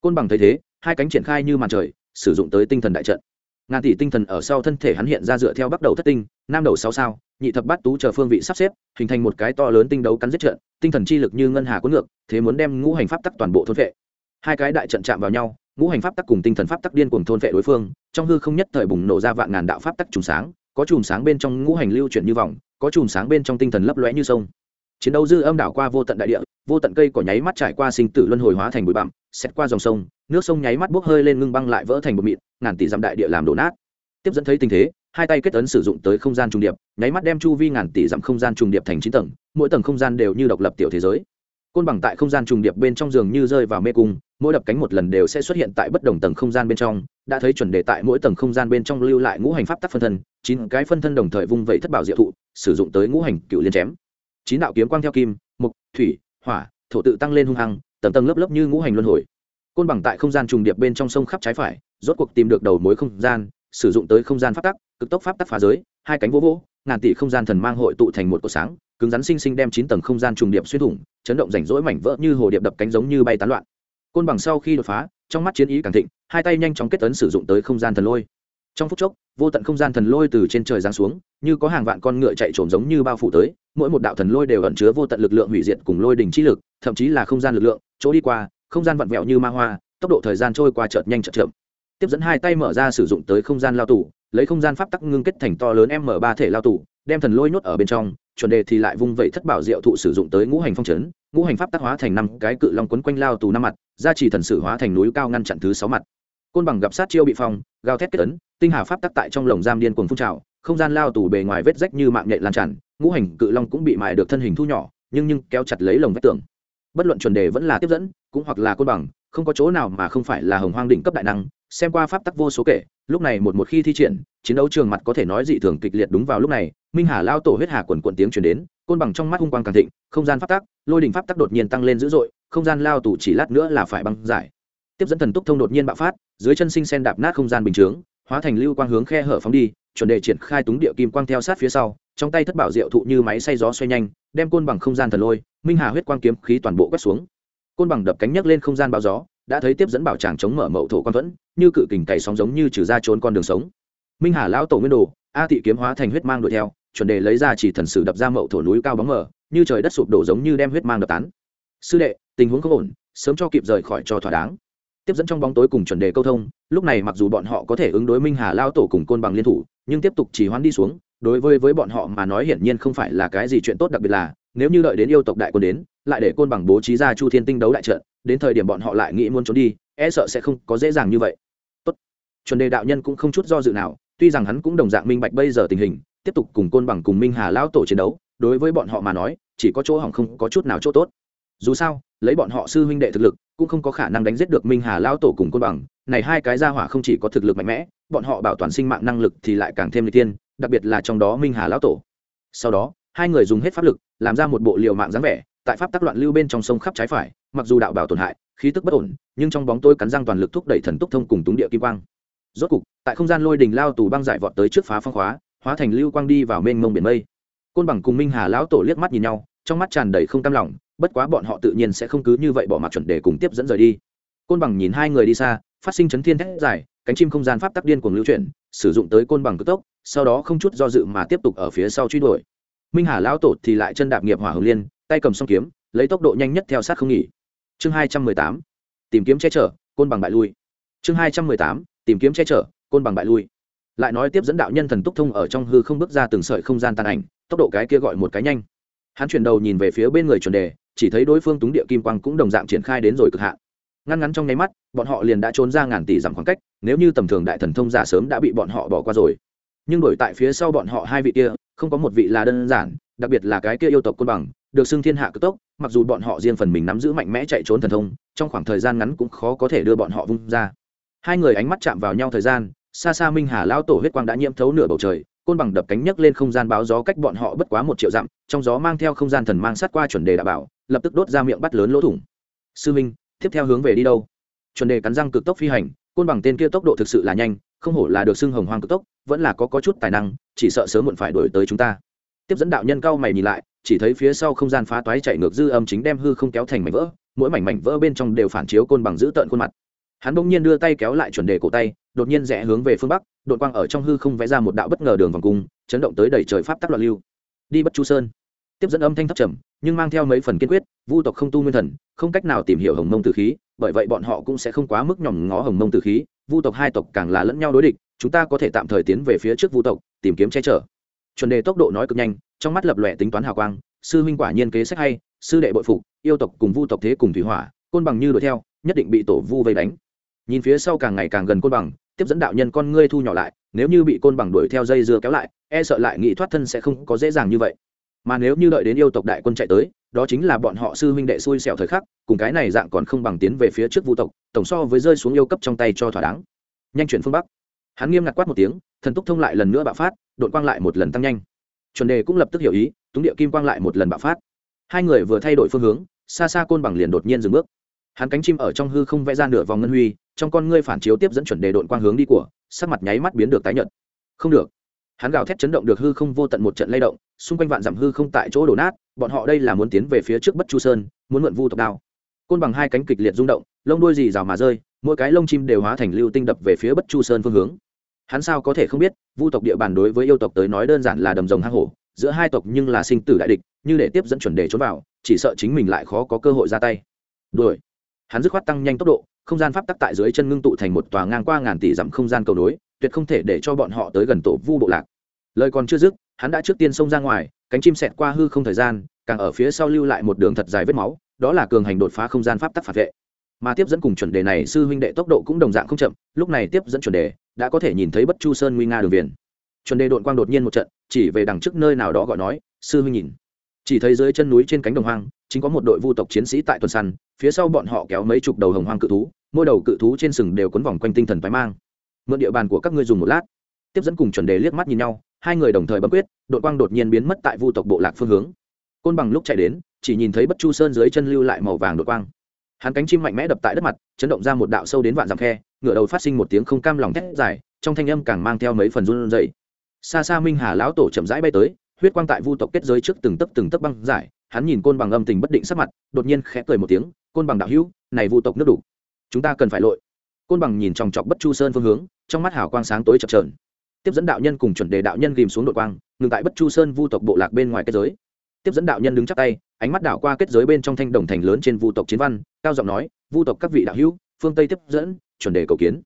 Speaker 1: Côn bằng thấy thế, hai cánh triển khai như màn trời, sử dụng tới tinh thần đại trận. Ngàn tỷ tinh thần ở sau thân thể hắn hiện ra dựa theo bắt đầu thất tinh nam đầu sáu sao, nhị thập bát tú chờ phương vị sắp xếp, hình thành một cái to lớn tinh đấu cắn giết trận, tinh thần chi lực như ngân hà cuốn ngược, thế muốn đem ngũ hành pháp tắc toàn bộ thôn vệ. Hai cái đại trận chạm vào nhau, ngũ hành pháp tắc cùng tinh thần pháp tắc điên cùng thôn vệ đối phương, trong hư không nhất thời bùng nổ ra vạn ngàn đạo pháp tắc trùng sáng, có chùm sáng bên trong ngũ hành lưu chuyển như vòng, có chùm sáng bên trong tinh thần lấp lóe như sông. Chiến đấu dư âm đảo qua vô tận đại địa, vô tận cây cỏ nháy mắt trải qua sinh tử luân hồi hóa thành bụi bặm xét qua dòng sông, nước sông nháy mắt bốc hơi lên ngưng băng lại vỡ thành bột mịn, ngàn tỷ dặm đại địa làm đổ nát tiếp dẫn thấy tình thế, hai tay kết ấn sử dụng tới không gian trùng điệp, nháy mắt đem chu vi ngàn tỷ dặm không gian trùng điệp thành chín tầng, mỗi tầng không gian đều như độc lập tiểu thế giới. Côn bằng tại không gian trùng điệp bên trong giường như rơi vào mê cung, mỗi đập cánh một lần đều sẽ xuất hiện tại bất đồng tầng không gian bên trong, đã thấy chuẩn đề tại mỗi tầng không gian bên trong lưu lại ngũ hành pháp tắc phân thân, chín cái phân thân đồng thời vung vẩy thất bảo diệu thụ, sử dụng tới ngũ hành cựu liên chém. Chín đạo kiếm quang theo kim mục thủy, hỏa, thổ tự tăng lên hung hăng, tầng tầng lớp lớp như ngũ hành luân hồi. Côn bằng tại không gian trùng điệp bên trong sông khắp trái phải, rốt cuộc tìm được đầu mối không gian sử dụng tới không gian pháp tắc, cực tốc pháp tắc phá giới, hai cánh vỗ vô ngàn tỷ không gian thần mang hội tụ thành một cột sáng, cứng rắn sinh sinh đem chín tầng không gian trùng điệp xuyên thủng, chấn động rảnh rỗi mảnh vỡ như hồ điệp đập cánh giống như bay tán loạn. Côn bằng sau khi đột phá, trong mắt chiến ý càng thịnh, hai tay nhanh chóng kết tấn sử dụng tới không gian thần lôi. Trong phút chốc, vô tận không gian thần lôi từ trên trời giáng xuống, như có hàng vạn con ngựa chạy trồm giống như bao phủ tới, mỗi một đạo thần lôi đều ẩn chứa vô tận lực lượng hủy diệt cùng lôi đình chi lực, thậm chí là không gian lực lượng, chỗ đi qua, không gian vặn vẹo như ma hoa, tốc độ thời gian trôi qua chợt nhanh chợt chậm tiếp dẫn hai tay mở ra sử dụng tới không gian lao tù, lấy không gian pháp tắc ngưng kết thành to lớn m ba thể lao tù, đem thần lôi nhốt ở bên trong, chuẩn đề thì lại vung vẩy thất bảo diệu thụ sử dụng tới ngũ hành phong trấn ngũ hành pháp tắc hóa thành năm cái cự long quấn quanh lao tù năm mặt, gia trì thần sử hóa thành núi cao ngăn chặn thứ sáu mặt. Côn bằng gặp sát chiêu bị phong, gào thét kết ấn, tinh hà pháp tắc tại trong lồng giam điên cuồng phun trào, không gian lao tù bề ngoài vết rách như mạng nhện lan tràn, ngũ hành cự long cũng bị mài được thân hình thu nhỏ, nhưng nhưng kéo chặt lấy lồng vách tường. Bất luận chuẩn đề vẫn là tiếp dẫn, cũng hoặc là côn bằng, không có chỗ nào mà không phải là hồng hoang đỉnh cấp đại năng xem qua pháp tắc vô số kể, lúc này một một khi thi triển, chiến đấu trường mặt có thể nói dị thường kịch liệt đúng vào lúc này, minh hà lao tổ huyết hà quần quận tiếng chuyển đến, côn bằng trong mắt hung quang càng thịnh, không gian pháp tắc, lôi đình pháp tắc đột nhiên tăng lên dữ dội, không gian lao tù chỉ lát nữa là phải băng giải. Tiếp dẫn thần túc thông đột nhiên bạo phát, dưới chân sinh sen đạp nát không gian bình chướng, hóa thành lưu quang hướng khe hở phóng đi, chuẩn đề triển khai túng địa kim quang theo sát phía sau, trong tay thất bảo diệu thụ như máy xay gió xoay nhanh, đem côn bằng không gian thần lôi, minh hà huyết quang kiếm khí toàn bộ quét xuống. Côn bằng đập cánh nhấc lên không gian bao gió, đã thấy tiếp dẫn bảo tràng chống mở mậu thổ quan thuẫn như cự kình cày sóng giống như trừ ra trốn con đường sống. Minh hà lão tổ nguyên đồ, a thị kiếm hóa thành huyết mang đuổi theo, chuẩn đề lấy ra chỉ thần sử đập ra mậu thổ núi cao bóng mờ, như trời đất sụp đổ giống như đem huyết mang đập tán. Sư đệ, tình huống không ổn, sớm cho kịp rời khỏi cho thỏa đáng. Tiếp dẫn trong bóng tối cùng chuẩn đề câu thông, lúc này mặc dù bọn họ có thể ứng đối minh hà lao tổ cùng côn bằng liên thủ, nhưng tiếp tục chỉ hoán đi xuống, đối với với bọn họ mà nói hiển nhiên không phải là cái gì chuyện tốt đặc biệt là, nếu như đợi đến yêu tộc đại quân đến, lại để côn bằng bố trí ra chu thiên tinh đấu đại trận, đến thời điểm bọn họ lại nghĩ muốn trốn đi e sợ sẽ không có dễ dàng như vậy chuẩn đề đạo nhân cũng không chút do dự nào, tuy rằng hắn cũng đồng dạng minh bạch bây giờ tình hình, tiếp tục cùng côn bằng cùng minh hà lão tổ chiến đấu, đối với bọn họ mà nói, chỉ có chỗ hỏng không có chút nào chỗ tốt. Dù sao, lấy bọn họ sư huynh đệ thực lực, cũng không có khả năng đánh giết được minh hà lão tổ cùng côn bằng, này hai cái gia hỏa không chỉ có thực lực mạnh mẽ, bọn họ bảo toàn sinh mạng năng lực thì lại càng thêm n tiên, đặc biệt là trong đó minh hà lão tổ. Sau đó, hai người dùng hết pháp lực, làm ra một bộ liều mạng dáng vẻ, tại pháp tắc loạn lưu bên trong sông khắp trái phải, mặc dù đạo bảo tổn hại, khí tức bất ổn, nhưng trong bóng tôi cắn răng toàn lực thúc đẩy thần túc thông cùng túng địa kim quang rốt cục, tại không gian lôi đình lao tù băng giải vọt tới trước phá phong khóa, hóa thành lưu quang đi vào mênh mông biển mây. Côn bằng cùng minh hà lão tổ liếc mắt nhìn nhau, trong mắt tràn đầy không cam lòng, bất quá bọn họ tự nhiên sẽ không cứ như vậy bỏ mặt chuẩn để cùng tiếp dẫn rời đi. Côn bằng nhìn hai người đi xa, phát sinh chấn thiên thét dài, cánh chim không gian pháp tắc điên cuồng lưu chuyển, sử dụng tới côn bằng cực tốc, sau đó không chút do dự mà tiếp tục ở phía sau truy đuổi. Minh hà lão tổ thì lại chân đạp nghiệp hỏa hồng liên, tay cầm song kiếm, lấy tốc độ nhanh nhất theo sát không nghỉ. Chương hai trăm mười tám, tìm kiếm che chở, côn bằng bại lui. Chương hai trăm mười tám tìm kiếm che chở, côn bằng bại lui. Lại nói tiếp dẫn đạo nhân thần túc thông ở trong hư không bước ra từng sợi không gian tàn ảnh, tốc độ cái kia gọi một cái nhanh. Hắn chuyển đầu nhìn về phía bên người chuẩn đề, chỉ thấy đối phương túng địa kim quang cũng đồng dạng triển khai đến rồi cực hạn. Ngăn ngắn trong nháy mắt, bọn họ liền đã trốn ra ngàn tỷ dặm khoảng cách, nếu như tầm thường đại thần thông giả sớm đã bị bọn họ bỏ qua rồi. Nhưng đổi tại phía sau bọn họ hai vị kia, không có một vị là đơn giản, đặc biệt là cái kia yêu tộc côn bằng, được xưng thiên hạ cực tốc, mặc dù bọn họ riêng phần mình nắm giữ mạnh mẽ chạy trốn thần thông, trong khoảng thời gian ngắn cũng khó có thể đưa bọn họ vung ra hai người ánh mắt chạm vào nhau thời gian, xa xa minh hà lao tổ huyết quang đã nhiễm thấu nửa bầu trời, côn bằng đập cánh nhấc lên không gian báo gió cách bọn họ bất quá một triệu dặm, trong gió mang theo không gian thần mang sát qua chuẩn đề đạo bảo, lập tức đốt ra miệng bắt lớn lỗ thủng. Sư minh, tiếp theo hướng về đi đâu? Chuẩn đề cắn răng cực tốc phi hành, côn bằng tên kia tốc độ thực sự là nhanh, không hổ là được xưng hồng hoang cực tốc, vẫn là có có chút tài năng, chỉ sợ sớm muộn phải đổi tới chúng ta. Tiếp dẫn đạo nhân cao mày nhìn lại, chỉ thấy phía sau không gian phá toái chạy ngược dư âm chính đem hư không kéo thành mảnh vỡ, mỗi mảnh mảnh vỡ bên trong đều phản chiếu côn bằng giữ tợn khuôn mặt hắn bỗng nhiên đưa tay kéo lại chuẩn đề cổ tay, đột nhiên rẽ hướng về phương bắc đội quang ở trong hư không vẽ ra một đạo bất ngờ đường vòng cung, chấn động tới đẩy trời pháp tắc loạn lưu. Đi bất chu sơn. Tiếp dẫn âm thanh thấp trầm, nhưng mang theo mấy phần kiên quyết, vu tộc không tu nguyên thần, không cách nào tìm hiểu hồng mông từ khí, bởi vậy bọn họ cũng sẽ không quá mức nhòm ngó hồng mông từ khí, vu tộc hai tộc càng là lẫn nhau đối địch, chúng ta có thể tạm thời tiến về phía trước vu tộc, tìm kiếm che chở. Chuẩn đề tốc độ nói cực nhanh, trong mắt lập lòe tính toán hào quang, sư huynh quả nhiên kế sách hay, sư đệ bội phục, yêu tộc cùng vu tộc thế cùng thủy hỏa, côn bằng như đuổi theo, nhất định bị tổ vu vây đánh nhìn phía sau càng ngày càng gần côn bằng, tiếp dẫn đạo nhân con ngươi thu nhỏ lại, nếu như bị côn bằng đuổi theo dây dưa kéo lại e sợ lại nghĩ thoát thân sẽ không có dễ dàng như vậy. Mà nếu như đợi đến yêu tộc đại quân chạy tới, đó chính là bọn họ sư huynh đệ xui xẻo thời khắc, cùng cái này dạng còn không bằng tiến về phía trước vu tộc, tổng so với rơi xuống yêu cấp trong tay cho thỏa đáng. Nhanh chuyển phương bắc. Hắn nghiêm ngặt quát một tiếng, thần túc thông lại lần nữa bạo phát đội quang lại một lần tăng nhanh. Chuẩn đề cũng lập tức hiểu ý, túng địa kim quang lại một lần bạo phát. Hai người vừa thay đổi phương hướng, xa xa côn bằng liền đột nhiên dừng bước. Hắn cánh chim ở trong hư không vẽ ra nửa vòng ngân huy trong con ngươi phản chiếu tiếp dẫn chuẩn đề độn quang hướng đi của, sắc mặt nháy mắt biến được tái nhợt. Không được. Hắn gào thét chấn động được hư không vô tận một trận lay động, xung quanh vạn dặm hư không tại chỗ đổ nát, bọn họ đây là muốn tiến về phía trước bất chu sơn, muốn mượn vu tộc đao. Côn bằng hai cánh kịch liệt rung động, lông đuôi dì rào mà rơi, mỗi cái lông chim đều hóa thành lưu tinh đập về phía bất chu sơn phương hướng. Hắn sao có thể không biết, vu tộc địa bàn đối với yêu tộc tới nói đơn giản là đầm rồng hang hổ, giữa hai tộc nhưng là sinh tử đại địch, như để tiếp dẫn chuẩn đề trốn vào, chỉ sợ chính mình lại khó có cơ hội ra tay. Đuổi. Hắn dứt khoát tăng nhanh tốc độ không gian pháp tắc tại dưới chân ngưng tụ thành một tòa ngang qua ngàn tỷ dặm không gian cầu nối, tuyệt không thể để cho bọn họ tới gần tổ vu bộ lạc. Lời còn chưa dứt, hắn đã trước tiên xông ra ngoài, cánh chim xẹt qua hư không thời gian, càng ở phía sau lưu lại một đường thật dài vết máu, đó là cường hành đột phá không gian pháp tắc phản vệ. Mà tiếp dẫn cùng chuẩn đề này, sư huynh đệ tốc độ cũng đồng dạng không chậm, lúc này tiếp dẫn chuẩn đề đã có thể nhìn thấy bất chu sơn nguy nga đường viền. Chuẩn đề đội quang đột nhiên một trận, chỉ về đằng trước nơi nào đó gọi nói, sư huynh nhìn. Chỉ thấy dưới chân núi trên cánh đồng hoang, chính có một đội vu tộc chiến sĩ tại tuần săn phía sau bọn họ kéo mấy chục đầu hồng hoang cự thú, mỗi đầu cự thú trên sừng đều quấn vòng quanh tinh thần phái mang. Mượn địa bàn của các ngươi dùng một lát. Tiếp dẫn cùng chuẩn đề liếc mắt nhìn nhau, hai người đồng thời bấm quyết đội quang đột nhiên biến mất tại vu tộc bộ lạc phương hướng. Côn bằng lúc chạy đến, chỉ nhìn thấy bất chu sơn dưới chân lưu lại màu vàng đội quang. Hắn cánh chim mạnh mẽ đập tại đất mặt, chấn động ra một đạo sâu đến vạn dặm khe ngựa đầu phát sinh một tiếng không cam lòng thét dài, trong thanh âm càng mang theo mấy phần run dậy xa xa minh hà lão tổ chậm rãi bay tới, huyết quang tại vu tộc kết giới trước từng tấc từng tấc băng giải, hắn nhìn côn bằng âm tình bất định sắc mặt, đột nhiên khẽ cười một tiếng côn bằng đạo hữu, này vu tộc nước đủ. Chúng ta cần phải lội. Côn bằng nhìn chòng chọc bất chu sơn phương hướng, trong mắt hào quang sáng tối chập trờn tiếp dẫn đạo nhân cùng chuẩn đề đạo nhân ghìm xuống đội quang, ngừng tại bất chu sơn vu tộc bộ lạc bên ngoài kết giới. Tiếp dẫn đạo nhân đứng chắc tay, ánh mắt đảo qua kết giới bên trong thanh đồng thành lớn trên vu tộc chiến văn, cao giọng nói, vu tộc các vị đạo hữu, phương tây tiếp dẫn, chuẩn đề cầu kiến.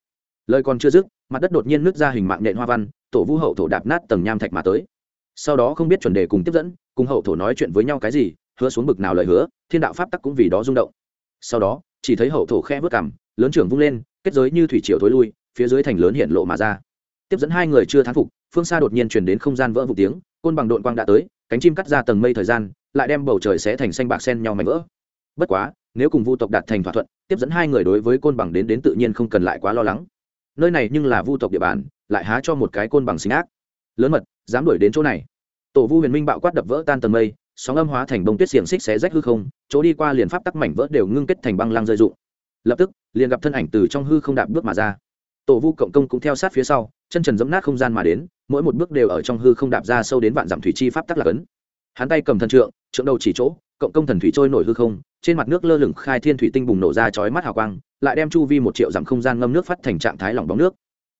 Speaker 1: Lời còn chưa dứt, mặt đất đột nhiên nứt ra hình mạng nện hoa văn, tổ vu hậu thổ đạp nát tầng nham thạch mà tới. Sau đó không biết chuẩn đề cùng tiếp dẫn, cùng hậu thổ nói chuyện với nhau cái gì, hứa xuống bực nào lời hứa, thiên đạo pháp tắc cũng vì đó rung động sau đó, chỉ thấy hậu thổ khe vớt cằm, lớn trưởng vung lên, kết giới như thủy triều thối lui, phía dưới thành lớn hiện lộ mà ra. Tiếp dẫn hai người chưa thán phục, phương xa đột nhiên chuyển đến không gian vỡ vụ tiếng, côn bằng đội quang đã tới, cánh chim cắt ra tầng mây thời gian, lại đem bầu trời sẽ thành xanh bạc sen nhau mảnh vỡ. Bất quá, nếu cùng vu tộc đạt thành thỏa thuận, tiếp dẫn hai người đối với côn bằng đến đến tự nhiên không cần lại quá lo lắng. Nơi này nhưng là vu tộc địa bàn, lại há cho một cái côn bằng sinh ác. Lớn mật, dám đuổi đến chỗ này. Tổ vu huyền minh bạo quát đập vỡ tan tầng mây sóng âm hóa thành bông tuyết xiềng xích xé rách hư không, chỗ đi qua liền pháp tắc mảnh vỡ đều ngưng kết thành băng lăng rơi rụng. Lập tức, liền gặp thân ảnh từ trong hư không đạp bước mà ra. Tổ vu cộng công cũng theo sát phía sau, chân trần dẫm nát không gian mà đến, mỗi một bước đều ở trong hư không đạp ra sâu đến vạn dặm thủy chi pháp tắc là cấn. Hắn tay cầm thần trượng trượng đầu chỉ chỗ, cộng công thần thủy trôi nổi hư không, trên mặt nước lơ lửng khai thiên thủy tinh bùng nổ ra chói mắt hào quang, lại đem chu vi một triệu dặm không gian ngâm nước phát thành trạng thái lỏng bóng nước.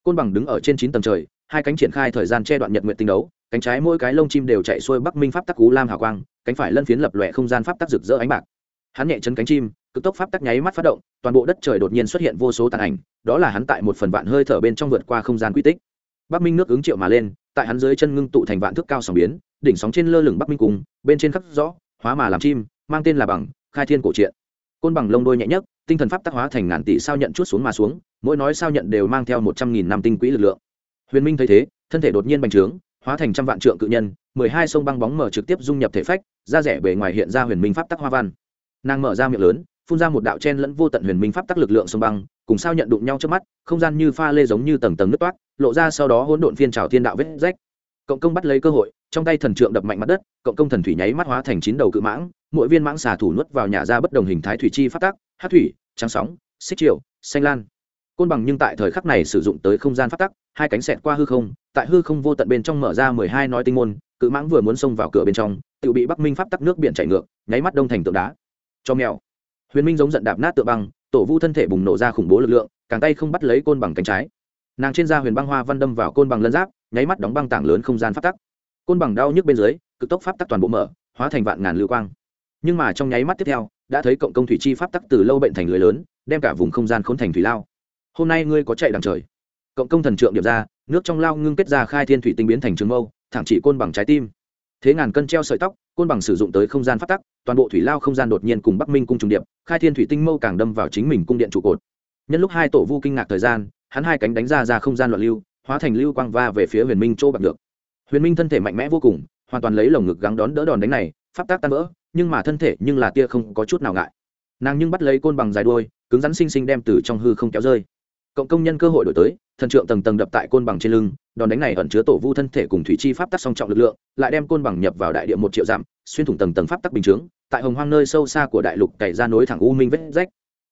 Speaker 1: Côn bằng đứng ở trên chín tầng trời hai cánh triển khai thời gian che đoạn nhật nguyện tinh đấu, cánh trái mỗi cái lông chim đều chạy xuôi bắc minh pháp tắc cú lam hào quang, cánh phải lân phiến lập lòe không gian pháp tắc rực rỡ ánh bạc. Hắn nhẹ chân cánh chim, cực tốc pháp tắc nháy mắt phát động, toàn bộ đất trời đột nhiên xuất hiện vô số tàn ảnh, đó là hắn tại một phần vạn hơi thở bên trong vượt qua không gian quy tích. Bắc minh nước ứng triệu mà lên, tại hắn dưới chân ngưng tụ thành vạn thước cao sóng biến, đỉnh sóng trên lơ lửng bắc minh cùng, bên trên khắc rõ, hóa mà làm chim, mang tên là bằng, khai thiên cổ truyện côn bằng lông đôi nhẹ nhất tinh thần pháp tác hóa thành ngàn tỷ sao nhận chút xuống mà xuống, mỗi nói sao nhận đều mang theo một trăm nghìn năm tinh quỹ lực lượng huyền minh thấy thế, thân thể đột nhiên bành trướng, hóa thành trăm vạn trượng cự nhân, mười hai sông băng bóng mở trực tiếp dung nhập thể phách, da rẻ bề ngoài hiện ra huyền minh pháp tắc hoa văn. Nàng mở ra miệng lớn, phun ra một đạo chen lẫn vô tận huyền minh pháp tắc lực lượng sông băng, cùng sao nhận đụng nhau trước mắt, không gian như pha lê giống như tầng tầng nước toát, lộ ra sau đó hỗn độn phiên trào thiên đạo vết rách. Cộng công bắt lấy cơ hội, trong tay thần trượng đập mạnh mặt đất, cộng công thần thủy nháy mắt hóa thành chín đầu cự mãng, mỗi viên mãng xà thủ nuốt vào nhà ra bất đồng hình thái thủy chi phát tác hát thủy, trắng sóng, xích triều, xanh lan côn bằng nhưng tại thời khắc này sử dụng tới không gian phát tắc, hai cánh xẹt qua hư không, tại hư không vô tận bên trong mở ra mười hai nói tinh môn, cự mãng vừa muốn xông vào cửa bên trong tự bị bắc minh pháp tắc nước biển chảy ngược, nháy mắt đông thành tượng đá. Cho mèo. Huyền minh giống giận đạp nát tượng băng, tổ vu thân thể bùng nổ ra khủng bố lực lượng, càng tay không bắt lấy côn bằng cánh trái. Nàng trên da huyền băng hoa văn đâm vào côn bằng lân giáp, nháy mắt đóng băng tảng lớn không gian pháp tắc. Côn bằng đau nhức bên dưới, cực tốc pháp tắc toàn bộ mở, hóa thành vạn ngàn lưu quang. Nhưng mà trong nháy mắt tiếp theo, đã thấy cộng công thủy chi pháp tắc từ lâu bệnh thành lưới lớn, đem cả vùng không gian khốn thành thủy lao hôm nay ngươi có chạy đằng trời. Cộng công thần trượng điệp ra, nước trong lao ngưng kết ra khai thiên thủy tinh biến thành trường mâu, thẳng chỉ côn bằng trái tim. Thế ngàn cân treo sợi tóc, côn bằng sử dụng tới không gian phát tắc, toàn bộ thủy lao không gian đột nhiên cùng bắc minh cung trùng điệp, khai thiên thủy tinh mâu càng đâm vào chính mình cung điện trụ cột. Nhân lúc hai tổ vu kinh ngạc thời gian, hắn hai cánh đánh ra ra không gian loạn lưu, hóa thành lưu quang va về phía huyền minh chỗ bạc được. Huyền minh thân thể mạnh mẽ vô cùng, hoàn toàn lấy lồng ngực gắng đón đỡ đòn đánh này, pháp tác tan vỡ, nhưng mà thân thể nhưng là tia không có chút nào ngại. Nàng nhưng bắt lấy côn bằng dài đuôi, cứng rắn xinh xinh đem từ trong hư không kéo rơi cộng công nhân cơ hội đổi tới, thần trượng tầng tầng đập tại côn bằng trên lưng, đòn đánh này ẩn chứa tổ vu thân thể cùng thủy chi pháp tắc song trọng lực lượng, lại đem côn bằng nhập vào đại địa một triệu dặm, xuyên thủng tầng tầng pháp tắc bình chướng, tại hồng hoang nơi sâu xa của đại lục cày ra nối thẳng u minh vết rách.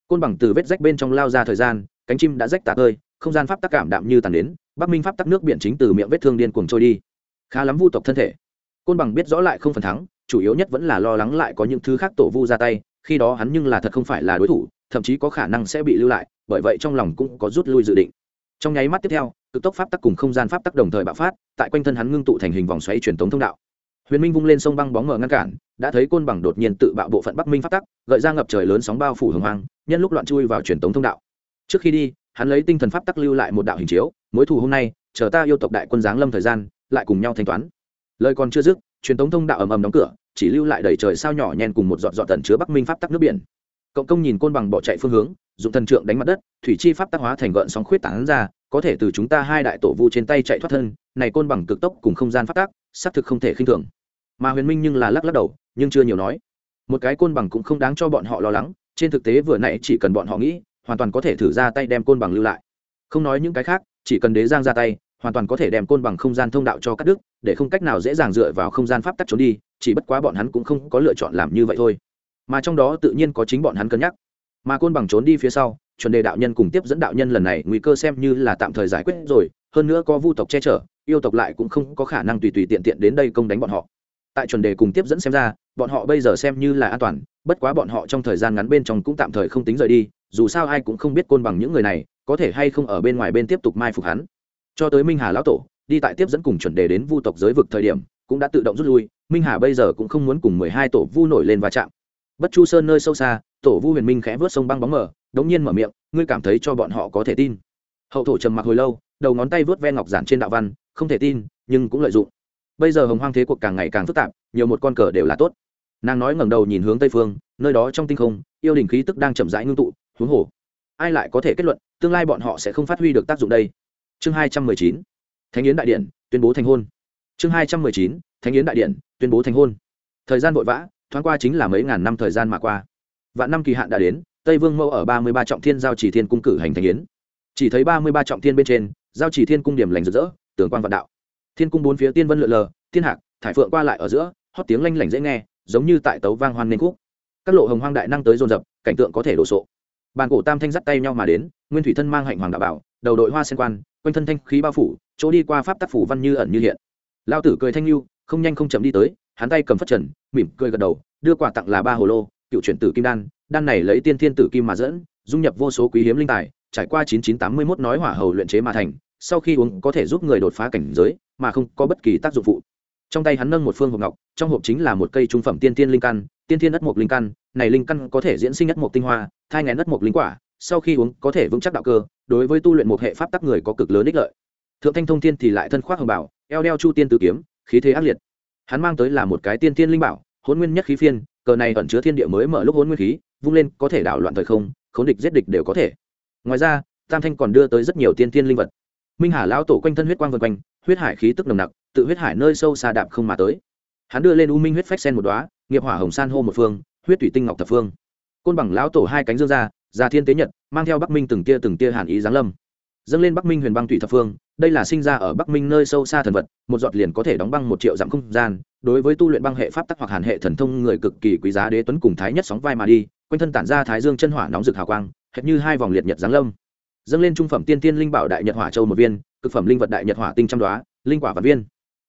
Speaker 1: Côn bằng từ vết rách bên trong lao ra thời gian, cánh chim đã rách tạc ơi không gian pháp tắc cảm đạm như tàn đến, bắc minh pháp tắc nước biển chính từ miệng vết thương điên cuồng trôi đi. Khá lắm vu tộc thân thể. Côn bằng biết rõ lại không phần thắng, chủ yếu nhất vẫn là lo lắng lại có những thứ khác tổ vu ra tay, khi đó hắn nhưng là thật không phải là đối thủ, thậm chí có khả năng sẽ bị lưu lại bởi vậy trong lòng cũng có rút lui dự định. Trong nháy mắt tiếp theo, cực tốc pháp tắc cùng không gian pháp tắc đồng thời bạo phát, tại quanh thân hắn ngưng tụ thành hình vòng xoáy truyền tống thông đạo. Huyền minh vung lên sông băng bóng mở ngăn cản, đã thấy côn bằng đột nhiên tự bạo bộ phận bắc minh pháp tắc, gợi ra ngập trời lớn sóng bao phủ hồng hoang, nhân lúc loạn chui vào truyền tống thông đạo. Trước khi đi, hắn lấy tinh thần pháp tắc lưu lại một đạo hình chiếu, mối thù hôm nay, chờ ta yêu tộc đại quân giáng lâm thời gian, lại cùng nhau thanh toán. Lời còn chưa dứt, truyền tống thông đạo ầm ầm đóng cửa, chỉ lưu lại đầy trời sao nhỏ nhen cùng một giọt giọt tần chứa bắc minh pháp tắc nước biển cộng công nhìn côn bằng bỏ chạy phương hướng dùng thần trượng đánh mặt đất, thủy chi pháp tác hóa thành gợn sóng khuyết tảng ra, có thể từ chúng ta hai đại tổ vu trên tay chạy thoát thân, này côn bằng cực tốc cùng không gian phát tác, xác thực không thể khinh thường. Mà huyền minh nhưng là lắc lắc đầu, nhưng chưa nhiều nói. Một cái côn bằng cũng không đáng cho bọn họ lo lắng, trên thực tế vừa nãy chỉ cần bọn họ nghĩ, hoàn toàn có thể thử ra tay đem côn bằng lưu lại. Không nói những cái khác, chỉ cần đế giang ra tay, hoàn toàn có thể đem côn bằng không gian thông đạo cho các đức để không cách nào dễ dàng dựa vào không gian pháp tắc trốn đi, chỉ bất quá bọn hắn cũng không có lựa chọn làm như vậy thôi mà trong đó tự nhiên có chính bọn hắn cân nhắc. Mà côn bằng trốn đi phía sau, chuẩn đề đạo nhân cùng tiếp dẫn đạo nhân lần này nguy cơ xem như là tạm thời giải quyết rồi, hơn nữa có vu tộc che chở, yêu tộc lại cũng không có khả năng tùy tùy tiện tiện đến đây công đánh bọn họ. Tại chuẩn đề cùng tiếp dẫn xem ra, bọn họ bây giờ xem như là an toàn, bất quá bọn họ trong thời gian ngắn bên trong cũng tạm thời không tính rời đi, dù sao ai cũng không biết côn bằng những người này có thể hay không ở bên ngoài bên tiếp tục mai phục hắn. Cho tới minh hà lão tổ, đi tại tiếp dẫn cùng chuẩn đề đến vu tộc giới vực thời điểm, cũng đã tự động rút lui, minh hà bây giờ cũng không muốn cùng mười hai tổ vu nổi lên va chạm bất chu sơn nơi sâu xa, tổ vu huyền minh khẽ vớt sông băng bóng mở đống nhiên mở miệng, ngươi cảm thấy cho bọn họ có thể tin? Hậu thổ trầm mặc hồi lâu, đầu ngón tay vớt ven ngọc giản trên đạo văn, không thể tin, nhưng cũng lợi dụng. Bây giờ hồng hoang thế cuộc càng ngày càng phức tạp, nhiều một con cờ đều là tốt. Nàng nói ngẩng đầu nhìn hướng tây phương, nơi đó trong tinh không, yêu đình khí tức đang chậm rãi ngưng tụ, huống hồ, ai lại có thể kết luận, tương lai bọn họ sẽ không phát huy được tác dụng đây? Chương hai trăm mười chín, thánh yến đại điện, tuyên bố thành hôn. Chương hai trăm mười chín, thánh yến đại điện, tuyên bố thành hôn. Thời gian vội vã thoáng qua chính là mấy ngàn năm thời gian mà qua. Vạn năm kỳ hạn đã đến, tây vương mẫu ở ba mươi ba trọng thiên giao chỉ thiên cung cử hành thành yến. Chỉ thấy ba mươi ba trọng thiên bên trên, giao chỉ thiên cung điểm lành rực rỡ, tường quan vạn đạo. Thiên cung bốn phía tiên vân lượn lờ thiên hạc, thải phượng qua lại ở giữa, hót tiếng lanh lảnh dễ nghe, giống như tại tấu vang hoan nên khúc. Các lộ hồng hoang đại năng tới dồn dập, cảnh tượng có thể đổ sộ. Bàn cổ tam thanh dắt tay nhau mà đến, nguyên thủy thân mang hạnh hoàng đạo bảo, đầu đội hoa sen quan, quanh thân thanh khí bao phủ, chỗ đi qua pháp tác phủ văn như ẩn như hiện. Lao tử cười thanh lưu, không nhanh không chậm đi tới hắn tay cầm phất trần, mỉm cười gật đầu, đưa quà tặng là ba hồ lô, cựu chuyển tử kim đan đan này lấy tiên thiên tử kim mà dẫn, dung nhập vô số quý hiếm linh tài, trải qua chín chín tám mươi mốt nói hỏa hầu luyện chế mà thành, sau khi uống có thể giúp người đột phá cảnh giới, mà không có bất kỳ tác dụng phụ. Trong tay hắn nâng một phương hộp ngọc, trong hộp chính là một cây trung phẩm tiên tiên linh căn, tiên thiên ất mộc linh căn, này linh căn có thể diễn sinh ất mộc tinh hoa, thai ngén ất mộc linh quả, sau khi uống có thể vững chắc đạo cơ, đối với tu luyện một hệ pháp tắc người có cực lớn ích lợi. Thượng thanh thông thiên thì lại thân khoác hồng bảo, eo đeo chu tiên tử kiếm, khí thế ác liệt hắn mang tới là một cái tiên tiên linh bảo hôn nguyên nhất khí phiên, cờ này ẩn chứa thiên địa mới mở lúc hôn nguyên khí, vung lên, có thể đảo loạn thời không, khốn địch giết địch đều có thể. Ngoài ra, tam thanh còn đưa tới rất nhiều tiên tiên linh vật. Minh hà lão tổ quanh thân huyết quang vân quanh, huyết hải khí tức nồng nặc, tự huyết hải nơi sâu xa đạp không mà tới. Hắn đưa lên u minh huyết phách sen một đoá nghiệp hỏa hồng san hô một phương, huyết thủy tinh ngọc thập phương. Côn bằng lão tổ hai cánh dương ra ra thiên tế nhật, mang theo bắc minh từng tia từng tia hàn ý giáng lâm dâng lên bắc minh huyền băng thủy thập phương, đây là sinh ra ở bắc minh nơi sâu xa thần vật, một giọt liền có thể đóng băng một triệu dặm không gian. Đối với tu luyện băng hệ pháp tắc hoặc hàn hệ thần thông người cực kỳ quý giá đế tuấn cùng thái nhất sóng vai mà đi, quanh thân tản ra thái dương chân hỏa nóng rực hào quang, hệt như hai vòng liệt nhật giáng lâm. Dâng lên trung phẩm tiên tiên linh bảo đại nhật hỏa châu một viên, cực phẩm linh vật đại nhật hỏa tinh trăm đoá, linh quả và viên.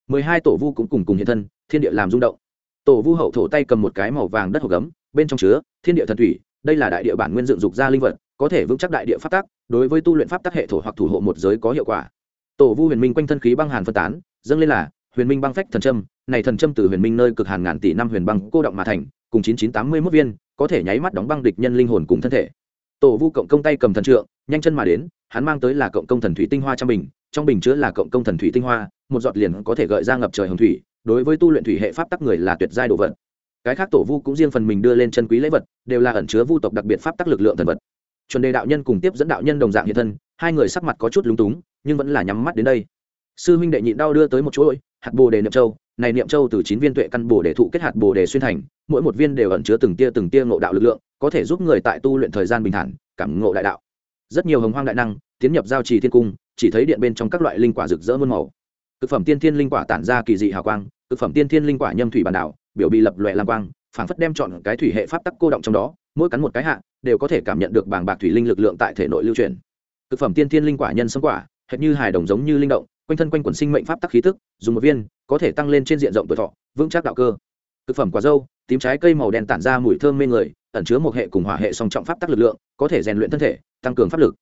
Speaker 1: Mười hai tổ vu cũng cùng cùng hiện thân, thiên địa làm rung động. Tổ vu hậu thổ tay cầm một cái màu vàng đất hộp gấm, bên trong chứa thiên địa thần thủy, đây là đại địa bản nguyên dựng dục ra linh vật có thể vững chắc đại địa pháp tắc, đối với tu luyện pháp tắc hệ thổ hoặc thủ hộ một giới có hiệu quả. Tổ vu huyền minh quanh thân khí băng hàn phân tán, dâng lên là huyền minh băng phách thần trâm này thần trâm từ huyền minh nơi cực hàn ngàn tỷ năm huyền băng cô động mà thành, cùng chín chín tám mươi mốt viên, có thể nháy mắt đóng băng địch nhân linh hồn cùng thân thể. Tổ vu cộng công tay cầm thần trượng, nhanh chân mà đến, hắn mang tới là cộng công thần thủy tinh hoa trong bình trong bình chứa là cộng công thần thủy tinh hoa, một giọt liền có thể gợi ra ngập trời hồng thủy, đối với tu luyện thủy hệ pháp tắc người là tuyệt giai đồ vật. Cái khác tổ vu cũng riêng phần mình đưa lên chân quý lễ vật, đều là ẩn chứa vu tộc đặc biệt pháp tắc lực lượng thần vật chuẩn đề đạo nhân cùng tiếp dẫn đạo nhân đồng dạng hiện thân, hai người sắc mặt có chút lúng túng, nhưng vẫn là nhắm mắt đến đây. Sư huynh đệ nhịn đau đưa tới một chuỗi, hạt bồ đề niệm châu. Này niệm châu từ chín viên tuệ căn bồ đề thụ kết hạt bồ đề xuyên thành, mỗi một viên đều ẩn chứa từng tia từng tia ngộ đạo lực lượng, có thể giúp người tại tu luyện thời gian bình thản, cảm ngộ đại đạo. Rất nhiều hồng hoang đại năng, tiến nhập giao trì thiên cung, chỉ thấy điện bên trong các loại linh quả rực rỡ muôn màu. Cực phẩm tiên thiên linh quả tản ra kỳ dị hào quang, cực phẩm tiên thiên linh quả nhâm thủy bản đảo, biểu bị lập loè lam quang, phảng phất đem chọn cái thủy hệ pháp tắc cô động trong đó, mỗi cắn một cái hạ đều có thể cảm nhận được bàng bạc thủy linh lực lượng tại thể nội lưu truyền. Thực phẩm tiên thiên linh quả nhân sâm quả, hệt như hài đồng giống như linh động, quanh thân quanh quần sinh mệnh pháp tắc khí tức, dùng một viên, có thể tăng lên trên diện rộng tuổi thọ, vững chắc đạo cơ. Thực phẩm quả dâu, tím trái cây màu đen tản ra mùi thơm mê người, ẩn chứa một hệ cùng hỏa hệ song trọng pháp tắc lực lượng, có thể rèn luyện thân thể, tăng cường pháp lực.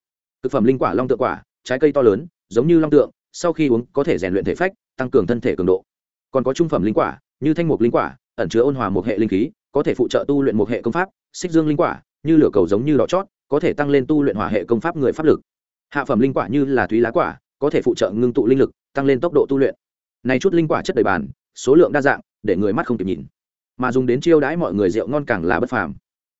Speaker 1: Thực phẩm linh quả long tượng quả, trái cây to lớn, giống như long tượng, sau khi uống có thể rèn luyện thể phách, tăng cường thân thể cường độ. Còn có trung phẩm linh quả, như thanh mục linh quả, ẩn chứa ôn hòa một hệ linh khí, có thể phụ trợ tu luyện một hệ công pháp, xích dương linh quả như lửa cầu giống như đỏ chót, có thể tăng lên tu luyện hỏa hệ công pháp người pháp lực. Hạ phẩm linh quả như là thúy lá quả, có thể phụ trợ ngưng tụ linh lực, tăng lên tốc độ tu luyện. Này chút linh quả chất đầy bàn, số lượng đa dạng, để người mắt không kịp nhìn. Mà dùng đến chiêu đãi mọi người rượu ngon càng là bất phàm.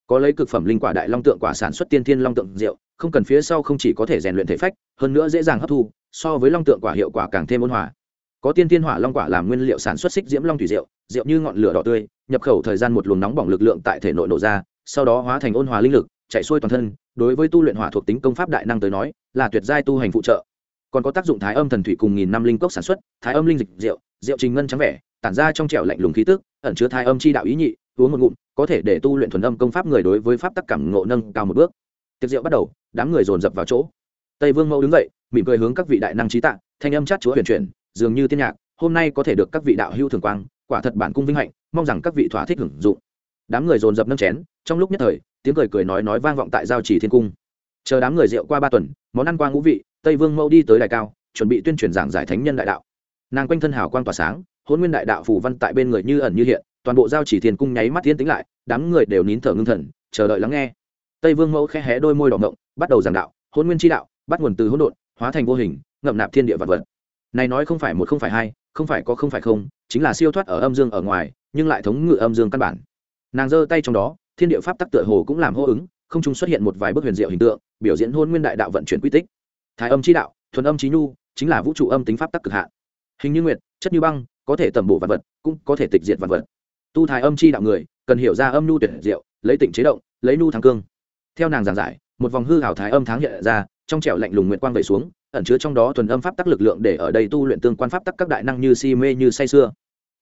Speaker 1: Có lấy cực phẩm linh quả đại long tượng quả sản xuất tiên thiên long tượng rượu, không cần phía sau không chỉ có thể rèn luyện thể phách, hơn nữa dễ dàng hấp thu, so với long tượng quả hiệu quả càng thêm ôn hòa. Có tiên thiên hỏa long quả làm nguyên liệu sản xuất xích diễm long thủy rượu rượu như ngọn lửa đỏ tươi, nhập khẩu thời gian một luồng nóng bỏng lực lượng tại thể nội nổ ra sau đó hóa thành ôn hòa linh lực, chạy xuôi toàn thân, đối với tu luyện hỏa thuộc tính công pháp đại năng tới nói, là tuyệt giai tu hành phụ trợ. Còn có tác dụng thái âm thần thủy cùng nghìn năm linh cốc sản xuất, thái âm linh dịch, rượu rượu trình ngân trắng vẻ, tản ra trong trẻo lạnh lùng khí tức, ẩn chứa thái âm chi đạo ý nhị, uống một ngụm, có thể để tu luyện thuần âm công pháp người đối với pháp tắc cảm ngộ nâng cao một bước. Tiệc rượu bắt đầu, đám người dồn dập vào chỗ. Tây vương mẫu đứng dậy, mỉm cười hướng các vị đại năng trí tạng thanh âm chát chúa huyền chuyển, dường như tiên nhạc, hôm nay có thể được các vị đạo hưu thường quang, quả thật bản cung vinh hạnh, mong rằng các vị thỏa thích hưởng dụng đám người dồn dập nâng chén, trong lúc nhất thời, tiếng cười cười nói nói vang vọng tại giao trì thiên cung. Chờ đám người rượu qua ba tuần, món ăn qua ngũ vị, tây vương mẫu đi tới đài cao, chuẩn bị tuyên truyền giảng giải thánh nhân đại đạo. Nàng quanh thân hào quang tỏa sáng, hôn nguyên đại đạo phù văn tại bên người như ẩn như hiện, toàn bộ giao chỉ thiên cung nháy mắt thiên tính lại, đám người đều nín thở ngưng thần, chờ đợi lắng nghe. Tây vương mẫu khẽ hé đôi môi đỏ ngộng bắt đầu giảng đạo, hôn nguyên tri đạo, bắt nguồn từ hỗn độn, hóa thành vô hình, ngậm nạp thiên địa vật vật. Này nói không phải một không phải hai, không phải có không phải không, chính là siêu thoát ở âm dương ở ngoài, nhưng lại thống ngự âm dương căn bản nàng giơ tay trong đó, thiên địa pháp tắc tựa hồ cũng làm hô ứng, không trung xuất hiện một vài bức huyền diệu hình tượng, biểu diễn hôn nguyên đại đạo vận chuyển quy tích. Thái âm chi đạo, thuần âm trí nhu, chính là vũ trụ âm tính pháp tắc cực hạn. Hình như nguyệt, chất như băng, có thể tẩm bổ vật vật, cũng có thể tịch diệt vật vật. Tu thái âm chi đạo người, cần hiểu ra âm nhu tuyệt diệu, lấy tịnh chế động, lấy nu thắng cương. Theo nàng giảng giải, một vòng hư hảo thái âm tháng hiện ra, trong trẻo lạnh lùng nguyệt quang vẩy xuống, ẩn chứa trong đó thuần âm pháp tắc lực lượng để ở đây tu luyện tương quan pháp tắc các đại năng như si mê như say xưa.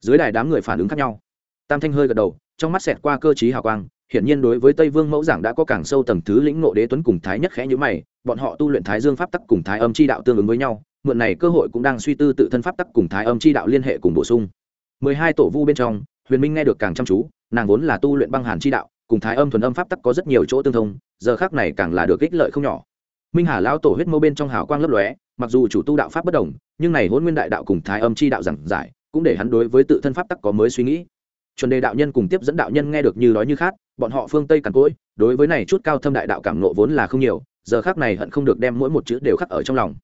Speaker 1: Dưới đài đám người phản ứng khác nhau tam thanh hơi gật đầu, trong mắt xẹt qua cơ trí hào quang, hiển nhiên đối với tây vương mẫu giảng đã có càng sâu tầng thứ lĩnh ngộ đế tuấn cùng thái nhất khẽ nhíu mày, bọn họ tu luyện thái dương pháp tắc cùng thái âm chi đạo tương ứng với nhau, mượn này cơ hội cũng đang suy tư tự thân pháp tắc cùng thái âm chi đạo liên hệ cùng bổ sung. Mười hai tổ vu bên trong, huyền minh nghe được càng chăm chú, nàng vốn là tu luyện băng hàn chi đạo, cùng thái âm thuần âm pháp tắc có rất nhiều chỗ tương thông, giờ khắc này càng là được ích lợi không nhỏ. Minh hà lao tổ huyết mâu bên trong hào quang lấp lóe, mặc dù chủ tu đạo pháp bất đồng, nhưng này Hỗn nguyên đại đạo cùng thái âm chi đạo giảng giải, cũng để hắn đối với tự thân pháp tắc có mới suy nghĩ chuẩn đề đạo nhân cùng tiếp dẫn đạo nhân nghe được như nói như khác, bọn họ phương tây cằn cỗi, đối với này chút cao thâm đại đạo cảm nộ vốn là không nhiều, giờ khác này hận không được đem mỗi một chữ đều khắc ở trong lòng.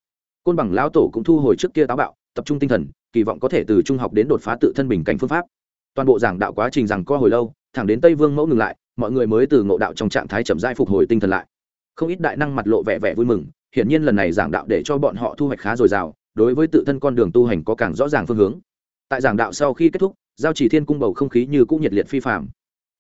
Speaker 1: Côn bằng lão tổ cũng thu hồi trước kia táo bạo, tập trung tinh thần, kỳ vọng có thể từ trung học đến đột phá tự thân bình cảnh phương pháp. Toàn bộ giảng đạo quá trình rằng co hồi lâu, thẳng đến tây vương mẫu ngừng lại, mọi người mới từ ngộ đạo trong trạng thái chậm rãi phục hồi tinh thần lại. Không ít đại năng mặt lộ vẻ vẻ vui mừng, hiển nhiên lần này giảng đạo để cho bọn họ thu hoạch khá dồi dào, đối với tự thân con đường tu hành có càng rõ ràng phương hướng. Tại giảng đạo sau khi kết thúc giao chỉ thiên cung bầu không khí như cũng nhiệt liệt phi phạm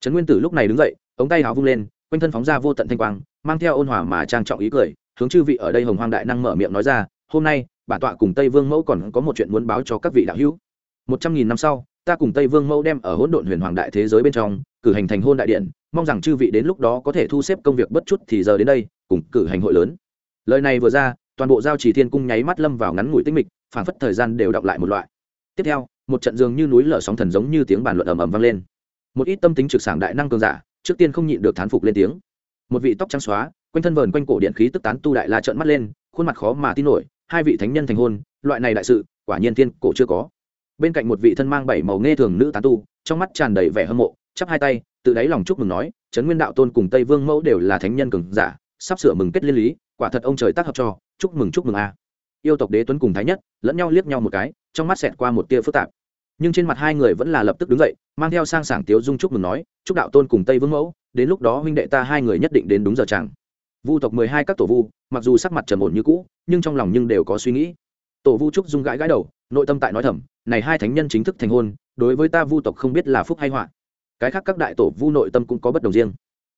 Speaker 1: trấn nguyên tử lúc này đứng dậy, ống tay áo vung lên, quanh thân phóng ra vô tận thanh quang, mang theo ôn hòa mà trang trọng ý cười, hướng chư vị ở đây hồng hoang đại năng mở miệng nói ra, hôm nay, bản tọa cùng tây vương mẫu còn có một chuyện muốn báo cho các vị đạo hữu. Một trăm nghìn năm sau, ta cùng tây vương mẫu đem ở hỗn độn huyền hoàng đại thế giới bên trong, cử hành thành hôn đại điện, mong rằng chư vị đến lúc đó có thể thu xếp công việc bất chút thì giờ đến đây, cùng cử hành hội lớn. Lời này vừa ra, toàn bộ giao trì thiên cung nháy mắt lâm vào ngắn ngủi tinh mịch, phảng phất thời gian đều đọng lại một loại. Tiếp theo một trận dường như núi lở sóng thần giống như tiếng bàn luận ầm ầm vang lên. Một ít tâm tính trực sảng đại năng cường giả, trước tiên không nhịn được thán phục lên tiếng. Một vị tóc trắng xóa, quanh thân vờn quanh cổ điện khí tức tán tu đại la trợn mắt lên, khuôn mặt khó mà tin nổi, hai vị thánh nhân thành hôn, loại này đại sự, quả nhiên thiên cổ chưa có. Bên cạnh một vị thân mang bảy màu nghe thường nữ tán tu, trong mắt tràn đầy vẻ hâm mộ, chắp hai tay, tự đáy lòng chúc mừng nói, trấn nguyên đạo tôn cùng tây vương mẫu đều là thánh nhân cường giả, sắp sửa mừng kết liên lý, quả thật ông trời tác hợp cho, chúc mừng chúc mừng a. Yêu tộc đế tuấn cùng thái nhất, lẫn nhau liếc nhau một cái, trong mắt xẹt qua một tia phức tạp nhưng trên mặt hai người vẫn là lập tức đứng dậy, mang theo sang sảng tiếu dung chúc mừng nói, chúc đạo tôn cùng tây vương mẫu, đến lúc đó huynh đệ ta hai người nhất định đến đúng giờ chẳng. Vu tộc mười hai các tổ vu, mặc dù sắc mặt trầm ổn như cũ, nhưng trong lòng nhưng đều có suy nghĩ. Tổ vu trúc dung gãi gãi đầu, nội tâm tại nói thầm, này hai thánh nhân chính thức thành hôn, đối với ta vu tộc không biết là phúc hay họa. Cái khác các đại tổ vu nội tâm cũng có bất đồng riêng.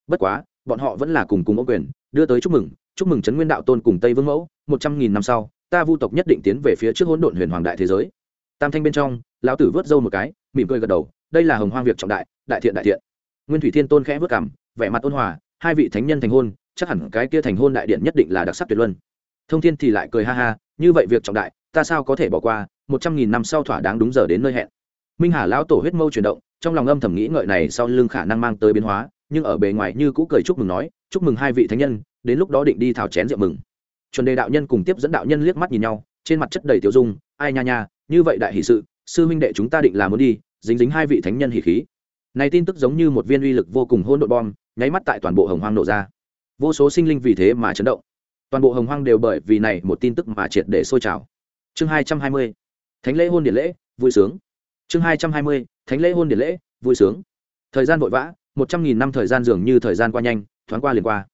Speaker 1: Bất quá, bọn họ vẫn là cùng cùng ông quyền, đưa tới chúc mừng chúc mừng trấn nguyên đạo tôn cùng tây vương mẫu, một trăm nghìn năm sau, ta vu tộc nhất định tiến về phía trước hỗn độn huyền hoàng đại thế giới tam thanh bên trong, lão tử vớt râu một cái, mỉm cười gật đầu, đây là hồng hoang việc trọng đại đại thiện đại thiện. Nguyên thủy thiên tôn khẽ vớt cảm vẻ mặt ôn hòa, hai vị thánh nhân thành hôn, chắc hẳn cái kia thành hôn đại điện nhất định là đặc sắc tuyệt luân. Thông thiên thì lại cười ha ha, như vậy việc trọng đại, ta sao có thể bỏ qua, một trăm nghìn năm sau thỏa đáng đúng giờ đến nơi hẹn. Minh hà lão tổ huyết mâu chuyển động, trong lòng âm thầm nghĩ ngợi này sau lưng khả năng mang tới biến hóa, nhưng ở bề ngoài như cũ cười chúc mừng nói, chúc mừng hai vị thánh nhân, đến lúc đó định đi thảo chén rượu mừng. Chuẩn đề đạo nhân cùng tiếp dẫn đạo nhân liếc mắt nhìn nhau, trên mặt chất đầy tiểu dung, ai nha nha như vậy đại hỷ sự, sư huynh đệ chúng ta định là muốn đi, dính dính hai vị thánh nhân hỷ khí. Này tin tức giống như một viên uy lực vô cùng hôn đội bom, nháy mắt tại toàn bộ hồng hoang nổ ra. Vô số sinh linh vì thế mà chấn động. Toàn bộ hồng hoang đều bởi vì này một tin tức mà triệt để sôi trào. Chương hai trăm hai mươi, thánh lễ hôn điển lễ, vui sướng. Chương hai trăm hai mươi, thánh lễ hôn điển lễ, vui sướng. Thời gian vội vã, một trăm nghìn năm thời gian dường như thời gian qua nhanh, thoáng qua liền qua.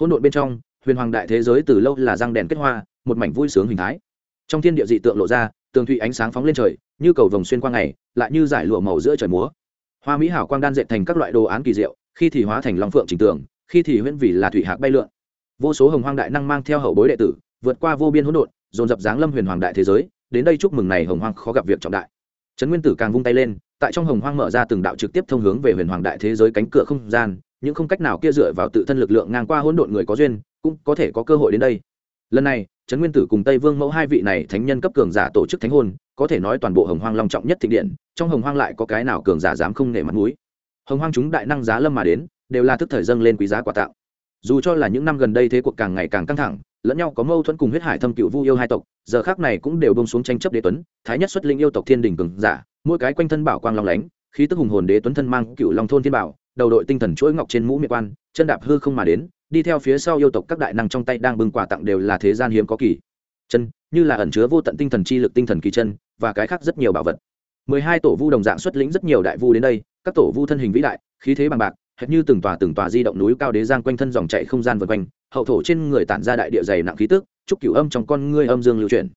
Speaker 1: Hôn đội bên trong, huyền hoàng đại thế giới từ lâu là răng đèn kết hoa, một mảnh vui sướng hình thái. Trong thiên địa dị tượng lộ ra tường thụy ánh sáng phóng lên trời, như cầu vồng xuyên qua ngày, lại như giải lụa màu giữa trời múa. Hoa mỹ hảo quang đan dệt thành các loại đồ án kỳ diệu, khi thì hóa thành long phượng trình tường, khi thì huyễn vì là thủy hạc bay lượn. Vô số hồng hoang đại năng mang theo hậu bối đệ tử, vượt qua vô biên hỗn độn, dồn dập dáng lâm huyền hoàng đại thế giới, đến đây chúc mừng này hồng hoang khó gặp việc trọng đại. Trấn nguyên tử càng vung tay lên, tại trong hồng hoang mở ra từng đạo trực tiếp thông hướng về huyền hoàng đại thế giới cánh cửa không gian những không cách nào kia dựa vào tự thân lực lượng ngang qua hỗn độn người có duyên, cũng có thể có cơ hội đến đây lần này, trấn nguyên tử cùng tây vương mẫu hai vị này thánh nhân cấp cường giả tổ chức thánh hôn, có thể nói toàn bộ hồng hoang long trọng nhất thịnh điện, trong hồng hoang lại có cái nào cường giả dám không nể mặt mũi. Hồng hoang chúng đại năng giá lâm mà đến, đều là thức thời dâng lên quý giá quà tặng. Dù cho là những năm gần đây thế cuộc càng ngày càng căng thẳng, lẫn nhau có mâu thuẫn cùng huyết hải thâm cựu vu yêu hai tộc, giờ khác này cũng đều bông xuống tranh chấp đế tuấn, thái nhất xuất linh yêu tộc thiên đình cường giả, mỗi cái quanh thân bảo quang long lánh, khí tức hùng hồn đế tuấn thân mang cựu long thôn thiên bảo, đầu đội tinh thần chuỗi ngọc trên mũ miệng quan, chân đạp hư không mà đến đi theo phía sau yêu tộc các đại năng trong tay đang bưng quà tặng đều là thế gian hiếm có kỳ. Chân, như là ẩn chứa vô tận tinh thần chi lực tinh thần kỳ chân, và cái khác rất nhiều bảo vật. Mười hai tổ vu đồng dạng xuất lĩnh rất nhiều đại vu đến đây, các tổ vu thân hình vĩ đại, khí thế bằng bạc, hệt như từng tòa từng tòa di động núi cao đế giang quanh thân dòng chạy không gian vượt quanh, hậu thổ trên người tản ra đại địa dày nặng khí tức trúc cửu âm trong con ngươi âm dương lưu chuyển.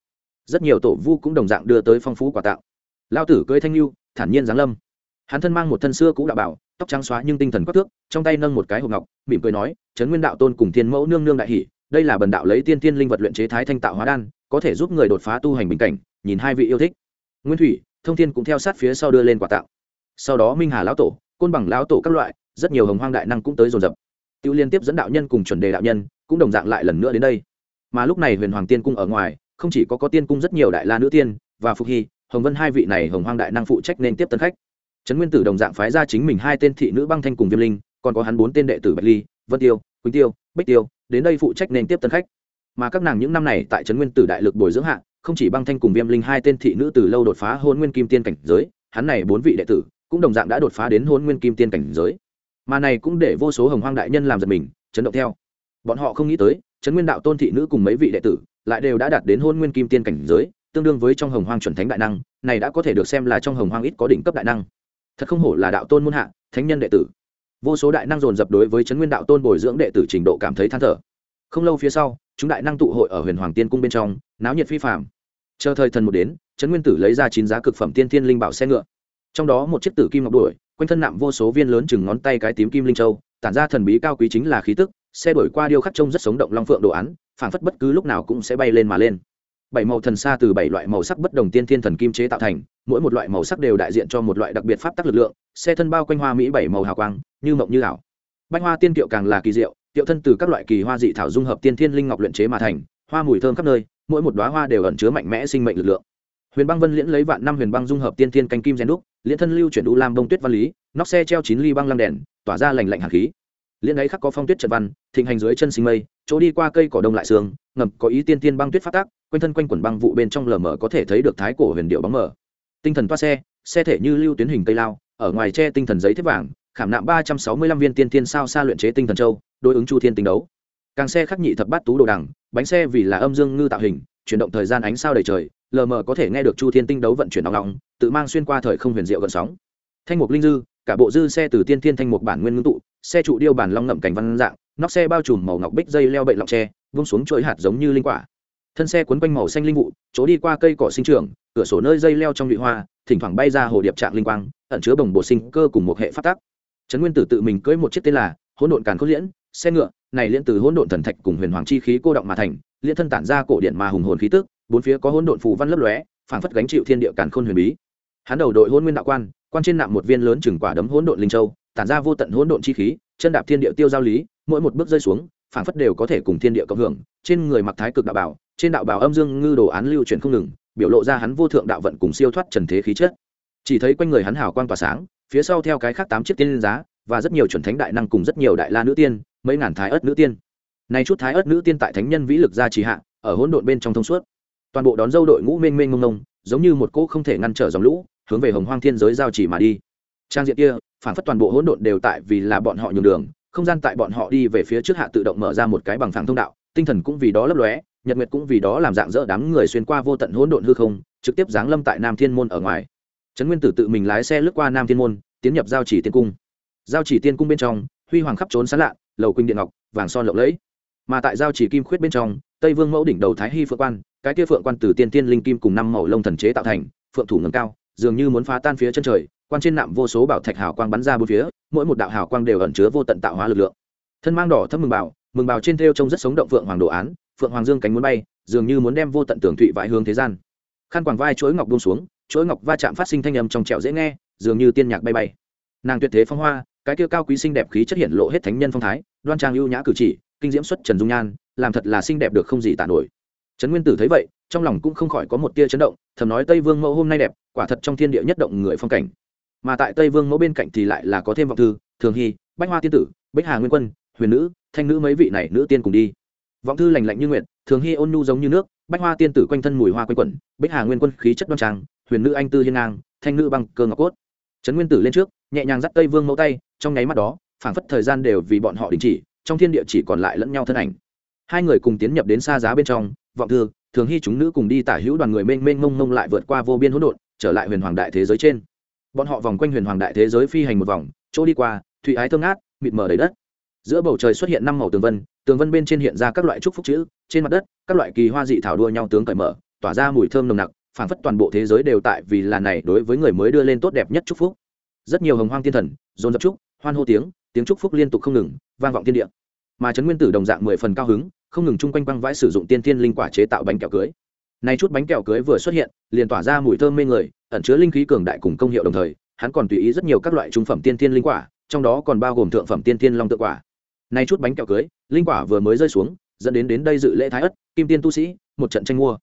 Speaker 1: Rất nhiều tổ vu cũng đồng dạng đưa tới phong phú quà tạo lao tử cưới thanh lưu thản nhiên giáng lâm. Hắn thân mang một thân xưa cũ đạo bảo tóc trắng xóa nhưng tinh thần quắc thước, trong tay nâng một cái hộp ngọc, mỉm cười nói, trấn nguyên đạo tôn cùng thiên mẫu nương nương đại hỷ, đây là bần đạo lấy tiên tiên linh vật luyện chế thái thanh tạo hóa đan, có thể giúp người đột phá tu hành bình cảnh, nhìn hai vị yêu thích. Nguyên thủy, thông thiên cũng theo sát phía sau đưa lên quà tặng. Sau đó minh hà lão tổ, côn bằng lão tổ các loại, rất nhiều hồng hoang đại năng cũng tới dồn dập. Tiêu liên tiếp dẫn đạo nhân cùng chuẩn đề đạo nhân, cũng đồng dạng lại lần nữa đến đây. Mà lúc này huyền hoàng tiên cung ở ngoài, không chỉ có có tiên cung rất nhiều đại la nữ tiên và phục hy, hồng vân hai vị này hồng hoang đại năng phụ trách nên tiếp tân khách trấn nguyên tử đồng dạng phái ra chính mình hai tên thị nữ băng thanh cùng viêm linh, còn có hắn bốn tên đệ tử bạch ly, vân tiêu, quỳnh tiêu, bích tiêu, đến đây phụ trách nên tiếp tân khách. Mà các nàng những năm này tại trấn nguyên tử đại lực bồi dưỡng hạng không chỉ băng thanh cùng viêm linh hai tên thị nữ từ lâu đột phá hôn nguyên kim tiên cảnh giới, hắn này bốn vị đệ tử cũng đồng dạng đã đột phá đến hôn nguyên kim tiên cảnh giới. Mà này cũng để vô số hồng hoang đại nhân làm giật mình, chấn động theo. Bọn họ không nghĩ tới, trấn nguyên đạo tôn thị nữ cùng mấy vị đệ tử lại đều đã đạt đến hôn nguyên kim tiên cảnh giới, tương đương với trong hồng hoang chuẩn thánh đại năng, này đã có thể được xem là trong hồng hoang ít có đỉnh cấp đại năng thật không hổ là đạo tôn muôn hạ, thánh nhân đệ tử. Vô số đại năng dồn dập đối với chấn nguyên đạo tôn bồi dưỡng đệ tử trình độ cảm thấy than thở. Không lâu phía sau, chúng đại năng tụ hội ở huyền hoàng tiên cung bên trong, náo nhiệt phi phạm chờ thời thần một đến, chấn nguyên tử lấy ra chín giá cực phẩm tiên thiên linh bảo xe ngựa. Trong đó một chiếc tử kim ngọc đuổi, quanh thân nạm vô số viên lớn chừng ngón tay cái tím kim linh châu, tản ra thần bí cao quý chính là khí tức, xe đổi qua điêu khắc trông rất sống động long phượng đồ án, phảng phất bất cứ lúc nào cũng sẽ bay lên mà lên bảy màu thần xa từ bảy loại màu sắc bất đồng tiên thiên thần kim chế tạo thành, mỗi một loại màu sắc đều đại diện cho một loại đặc biệt pháp tắc lực lượng, xe thân bao quanh hoa mỹ bảy màu hào quang, như mộng như ảo. Bách hoa tiên kiệu càng là kỳ diệu tiệu thân từ các loại kỳ hoa dị thảo dung hợp tiên thiên linh ngọc luyện chế mà thành, hoa mùi thơm khắp nơi, mỗi một đoá hoa đều ẩn chứa mạnh mẽ sinh mệnh lực lượng. Huyền băng vân liễn lấy vạn năm huyền băng dung hợp tiên thiên canh kim gen đúc, liễn thân lưu chuyển đu lam bông tuyết văn lý, nóc xe treo chín ly băng lăng đèn, tỏa ra lành lạnh hạt khí. Liễn ấy khắc có phong tuyết trật văn, thịnh hành dưới chân sinh mây, chỗ đi qua cây cỏ đông lại sương, ngầm có ý tiên tiên băng tuyết phát tác quanh thân quanh quẩn băng vụ bên trong lờ mờ có thể thấy được thái cổ huyền điệu bóng mờ. Tinh thần toa xe xe thể như lưu tuyến hình cây lao, ở ngoài tre tinh thần giấy thép vàng, khảm nạm ba trăm sáu mươi lăm viên tiên tiên sao xa luyện chế tinh thần châu, đối ứng chu thiên tinh đấu. Càng xe khắc nhị thập bát tú đồ đằng, bánh xe vì là âm dương ngư tạo hình, chuyển động thời gian ánh sao đầy trời, lờ mờ có thể nghe được chu thiên tinh đấu vận chuyển nóng lòng tự mang xuyên qua thời không huyền diệu gần sóng. Thanh mục linh dư, cả bộ dư xe từ tiên thiên thanh mục bản nguyên ngưng tụ, xe trụ điêu bản long ngậm cảnh văn dạng, nóc xe bao trùm màu ngọc bích dây leo bệnh lọc tre, vung xuống chuỗi hạt giống như linh quả thân xe quấn quanh màu xanh linh vụ, chỗ đi qua cây cỏ sinh trưởng, cửa sổ nơi dây leo trong nhụy hoa, thỉnh thoảng bay ra hồ điệp trạng linh quang, ẩn chứa bồng bộ sinh cơ cùng một hệ phát tác trấn nguyên tử tự mình cưỡi một chiếc tên là hỗn độn càn Cốt liễn, xe ngựa, này liên từ hỗn độn thần thạch cùng huyền hoàng chi khí cô động mà thành, liễn thân tản ra cổ điện mà hùng hồn khí tức, bốn phía có hỗn độn phù văn lấp lóe, phảng phất gánh chịu thiên địa càn khôn huyền bí. Hắn đầu đội hỗn nguyên đạo quan quan trên nạm một viên lớn chừng quả đấm hỗn độn linh châu, tản ra vô tận hỗn độn chi khí, chân đạp thiên địa tiêu giao lý, mỗi một bước rơi xuống, phảng phất đều có thể cùng thiên địa cộng hưởng, trên người mặc thái cực đạo bảo trên đạo bảo âm dương ngư đồ án lưu chuyển không ngừng, biểu lộ ra hắn vô thượng đạo vận cùng siêu thoát trần thế khí chất. Chỉ thấy quanh người hắn hào quang tỏa sáng, phía sau theo cái khác tám chiếc tiên giá, và rất nhiều chuẩn thánh đại năng cùng rất nhiều đại la nữ tiên, mấy ngàn thái ớt nữ tiên. Này chút thái ớt nữ tiên tại thánh nhân vĩ lực gia trì hạ, ở hỗn độn bên trong thông suốt. Toàn bộ đón dâu đội ngũ mênh mênh mông mông, giống như một cỗ không thể ngăn trở dòng lũ, hướng về hồng hoang thiên giới giao chỉ mà đi. Trang diện kia, phản phất toàn bộ hỗn độn đều tại vì là bọn họ nhường đường, không gian tại bọn họ đi về phía trước hạ tự động mở ra một cái bằng phẳng thông đạo, tinh thần cũng vì đó lấp lóe nhật nguyệt cũng vì đó làm dạng dỡ đám người xuyên qua vô tận hỗn độn hư không, trực tiếp giáng lâm tại nam thiên môn ở ngoài. Trấn nguyên tử tự mình lái xe lướt qua nam thiên môn, tiến nhập giao chỉ tiên cung. Giao chỉ tiên cung bên trong, huy hoàng khắp trốn sán lạ, lầu quỳnh điện ngọc, vàng son lộng lẫy. Mà tại giao chỉ kim khuyết bên trong, tây vương mẫu đỉnh đầu thái hy phượng quan, cái kia phượng quan từ tiên tiên linh kim cùng năm màu lông thần chế tạo thành, phượng thủ ngầm cao, dường như muốn phá tan phía chân trời, quan trên nạm vô số bảo thạch hào quang bắn ra bốn phía, mỗi một đạo hào quang đều ẩn chứa vô tận tạo hóa lực lượng. Thân mang đỏ thấp mừng bảo mừng bảo trên thêu trông rất sống động phượng hoàng đồ án phượng hoàng dương cánh muốn bay, dường như muốn đem vô tận tường thụy vãi hướng thế gian. Khăn quàng vai chuỗi ngọc buông xuống, chuỗi ngọc va chạm phát sinh thanh âm trong trẻo dễ nghe, dường như tiên nhạc bay bay. Nàng tuyệt thế phong hoa, cái kia cao quý xinh đẹp khí chất hiện lộ hết thánh nhân phong thái, đoan trang ưu nhã cử chỉ, kinh diễm xuất trần dung nhan, làm thật là xinh đẹp được không gì tả nổi. Trấn nguyên tử thấy vậy, trong lòng cũng không khỏi có một tia chấn động, thầm nói tây vương mẫu hôm nay đẹp, quả thật trong thiên địa nhất động người phong cảnh. Mà tại tây vương mẫu bên cạnh thì lại là có thêm vọng thư, thường hy, bách hoa tiên tử, bích hà nguyên quân, huyền nữ, thanh nữ mấy vị này nữ tiên cùng đi vọng thư lành lạnh như nguyện thường hy ôn nhu giống như nước, bách hoa tiên tử quanh thân mùi hoa quanh quẩn, bích hà nguyên quân khí chất đoan trang, huyền nữ anh tư hiên ngang, thanh nữ băng cơ ngọc cốt. Trấn nguyên tử lên trước, nhẹ nhàng dắt tây vương mẫu tay, trong nháy mắt đó, phảng phất thời gian đều vì bọn họ đình chỉ, trong thiên địa chỉ còn lại lẫn nhau thân ảnh. Hai người cùng tiến nhập đến xa giá bên trong, vọng thư, thường hy chúng nữ cùng đi tả hữu đoàn người mênh mênh mông mông lại vượt qua vô biên hỗn độn, trở lại huyền hoàng đại thế giới trên. Bọn họ vòng quanh huyền hoàng đại thế giới phi hành một vòng, chỗ đi qua thụy ái thơm ngát, mịt mờ đầy đất giữa bầu trời xuất hiện năm màu tường vân tường vân bên trên hiện ra các loại trúc phúc chữ, trên mặt đất, các loại kỳ hoa dị thảo đua nhau tướng cởi mở, tỏa ra mùi thơm nồng nặc, phảng phất toàn bộ thế giới đều tại vì là này đối với người mới đưa lên tốt đẹp nhất chúc phúc. Rất nhiều hồng hoang thiên thần, dồn dập chúc, hoan hô tiếng tiếng chúc phúc liên tục không ngừng, vang vọng thiên địa. Mà trấn nguyên tử đồng dạng mười phần cao hứng, không ngừng chung quanh quăng vãi sử dụng tiên thiên linh quả chế tạo bánh kẹo cưới. Nay chút bánh kẹo cưới vừa xuất hiện, liền tỏa ra mùi thơm mê người, ẩn chứa linh khí cường đại cùng công hiệu đồng thời, hắn còn tùy ý rất nhiều các loại trung phẩm tiên thiên linh quả, trong đó còn bao gồm thượng phẩm tiên thiên long tự quả nay chút bánh kẹo cưới, linh quả vừa mới rơi xuống, dẫn đến đến đây dự lễ thái ất, kim tiên tu sĩ, một trận tranh mua.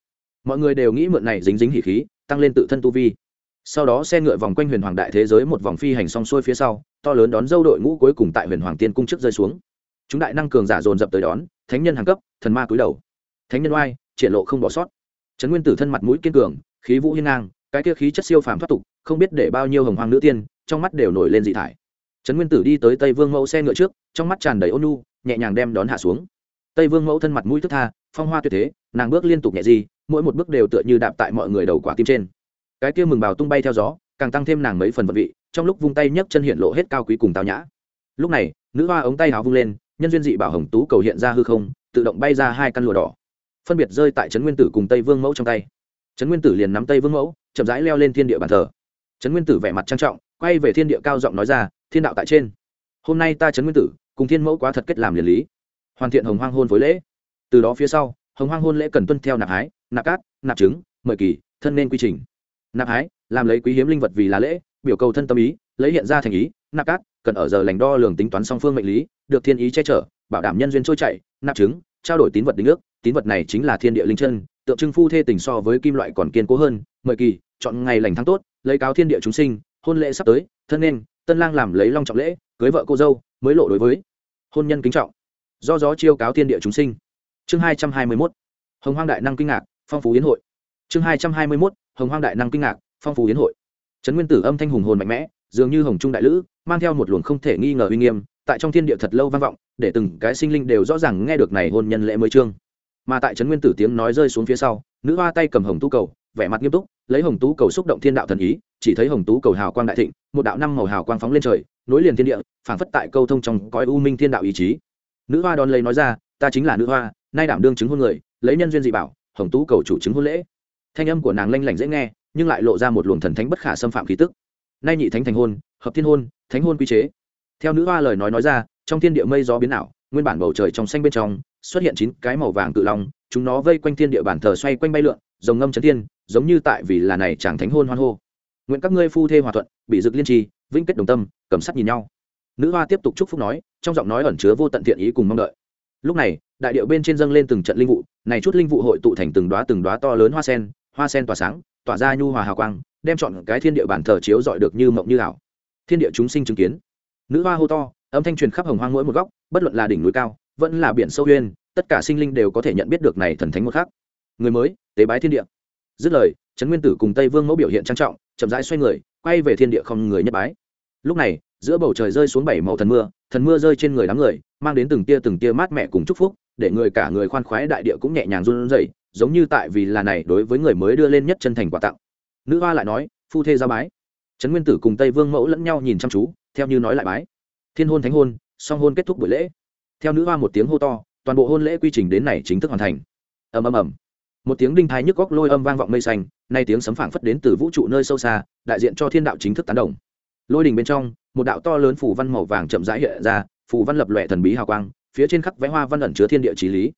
Speaker 1: Mọi người đều nghĩ mượn này dính dính hỉ khí, tăng lên tự thân tu vi. Sau đó xe ngựa vòng quanh huyền hoàng đại thế giới một vòng phi hành song xuôi phía sau, to lớn đón dâu đội ngũ cuối cùng tại huyền hoàng tiên cung trước rơi xuống. Chúng đại năng cường giả dồn dập tới đón, thánh nhân hàng cấp, thần ma cúi đầu. Thánh nhân oai, triển lộ không bỏ sót. Trấn nguyên tử thân mặt mũi kiên cường, khí vũ hiên ngang, cái kia khí chất siêu phàm thoát tục, không biết để bao nhiêu hồng hoàng nữ tiên, trong mắt đều nổi lên dị thải trấn nguyên tử đi tới tây vương mẫu xe ngựa trước, trong mắt tràn đầy ôn nhu, nhẹ nhàng đem đón hạ xuống. Tây vương mẫu thân mặt mũi thức tha, phong hoa tuyệt thế, nàng bước liên tục nhẹ di mỗi một bước đều tựa như đạp tại mọi người đầu quả tim trên. Cái kia mừng bào tung bay theo gió, càng tăng thêm nàng mấy phần vật vị, trong lúc vung tay nhấc chân hiện lộ hết cao quý cùng tao nhã. Lúc này, nữ hoa ống tay áo vung lên, nhân duyên dị bảo hồng tú cầu hiện ra hư không, tự động bay ra hai căn lụa đỏ. Phân biệt rơi tại trấn nguyên tử cùng tây vương mẫu trong tay. Trấn nguyên tử liền nắm tây vương mẫu, chậm rãi leo lên thiên địa bàn thờ. Trấn nguyên tử vẻ mặt trang trọng, quay về thiên địa cao giọng nói ra thiên đạo tại trên. Hôm nay ta trấn nguyên tử, cùng thiên mẫu quá thật kết làm liền lý. Hoàn thiện hồng hoang hôn với lễ. Từ đó phía sau, hồng hoang hôn lễ cần tuân theo nạp hái, nạp cát, nạp trứng, mời kỳ, thân nên quy trình. Nạp hái, làm lấy quý hiếm linh vật vì là lễ, biểu cầu thân tâm ý, lấy hiện ra thành ý, nạp cát, cần ở giờ lành đo lường tính toán song phương mệnh lý, được thiên ý che chở, bảo đảm nhân duyên trôi chảy, nạp trứng, trao đổi tín vật đính ước, tín vật này chính là thiên địa linh chân, tượng trưng phu thê tình so với kim loại còn kiên cố hơn, mời kỳ, chọn ngày lành tháng tốt, lấy cáo thiên địa chúng sinh, hôn lễ sắp tới, thân nên tân lang làm lấy long trọng lễ, cưới vợ cô dâu, mới lộ đối với. Hôn nhân kính trọng. Do gió chiêu cáo thiên địa chúng sinh. Chương hai trăm hai mươi mốt. Hồng hoang đại năng kinh ngạc, phong phú yến hội. Chương hai trăm hai mươi mốt. Hồng hoang đại năng kinh ngạc, phong phú yến hội. Trấn nguyên tử âm thanh hùng hồn mạnh mẽ, dường như hồng trung đại lữ, mang theo một luồng không thể nghi ngờ uy nghiêm, tại trong thiên địa thật lâu vang vọng, để từng cái sinh linh đều rõ ràng nghe được này hôn nhân lễ mới trương. Mà tại trấn nguyên tử tiếng nói rơi xuống phía sau, nữ hoa tay cầm hồng tú cầu, vẻ mặt nghiêm túc, lấy hồng tú cầu xúc động thiên đạo thần ý chỉ thấy hồng tú cầu hào quang đại thịnh, một đạo năm màu hào quang phóng lên trời, nối liền thiên địa, phảng phất tại câu thông trong cõi u minh thiên đạo ý chí. Nữ hoa đón lấy nói ra, ta chính là nữ hoa, nay đảm đương chứng hôn người, lấy nhân duyên dị bảo, hồng tú cầu chủ chứng hôn lễ. Thanh âm của nàng lanh lảnh dễ nghe, nhưng lại lộ ra một luồng thần thánh bất khả xâm phạm khí tức. Nay nhị thánh thành hôn, hợp thiên hôn, thánh hôn quy chế. Theo nữ hoa lời nói nói ra, trong thiên địa mây gió biến ảo, nguyên bản bầu trời trong xanh bên trong, xuất hiện chín cái màu vàng cự long, chúng nó vây quanh thiên địa bản thờ xoay quanh bay lượn, rồng ngâm chấn thiên, giống như tại vì là này chàng thánh hôn hoan hô nguyện các ngươi phu thê hòa thuận, bị dực liên trì vĩnh kết đồng tâm, cầm sắt nhìn nhau. Nữ hoa tiếp tục chúc phúc nói, trong giọng nói ẩn chứa vô tận thiện ý cùng mong đợi. Lúc này, đại điệu bên trên dâng lên từng trận linh vụ, này chút linh vụ hội tụ thành từng đoá từng đoá to lớn hoa sen hoa sen tỏa sáng, tỏa ra nhu hòa hào quang, đem chọn cái thiên địa bản thờ chiếu dọi được như mộng như ảo. Thiên địa chúng sinh chứng kiến. Nữ hoa hô to, âm thanh truyền khắp hồng hoang mỗi một góc, bất luận là đỉnh núi cao, vẫn là biển sâu huyên, tất cả sinh linh đều có thể nhận biết được này thần thánh một khác người mới, tế bái thiên địa. Dứt lời trấn nguyên tử cùng tây vương mẫu biểu hiện trang trọng, chậm rãi xoay người, quay về thiên địa không người nhất bái. Lúc này, giữa bầu trời rơi xuống bảy màu thần mưa thần mưa rơi trên người đám người, mang đến từng tia từng tia mát mẻ cùng chúc phúc, để người cả người khoan khoái đại địa cũng nhẹ nhàng run rẩy, giống như tại vì là này đối với người mới đưa lên nhất chân thành quà tặng. Nữ hoa lại nói, phu thê ra bái. Trấn nguyên tử cùng tây vương mẫu lẫn nhau nhìn chăm chú, theo như nói lại bái. Thiên hôn thánh hôn, song hôn kết thúc buổi lễ. Theo nữ hoa một tiếng hô to, toàn bộ hôn lễ quy trình đến này chính thức hoàn thành. Ầm ầm ầm. Một tiếng đinh thái nhức góc lôi âm vang vọng mây xanh nay tiếng sấm phảng phất đến từ vũ trụ nơi sâu xa, đại diện cho thiên đạo chính thức tán đồng. Lôi đình bên trong, một đạo to lớn phủ văn màu vàng chậm rãi hiện ra, phù văn lập lòe thần bí hào quang, phía trên khắc vẽ hoa văn ẩn chứa thiên địa trí lý.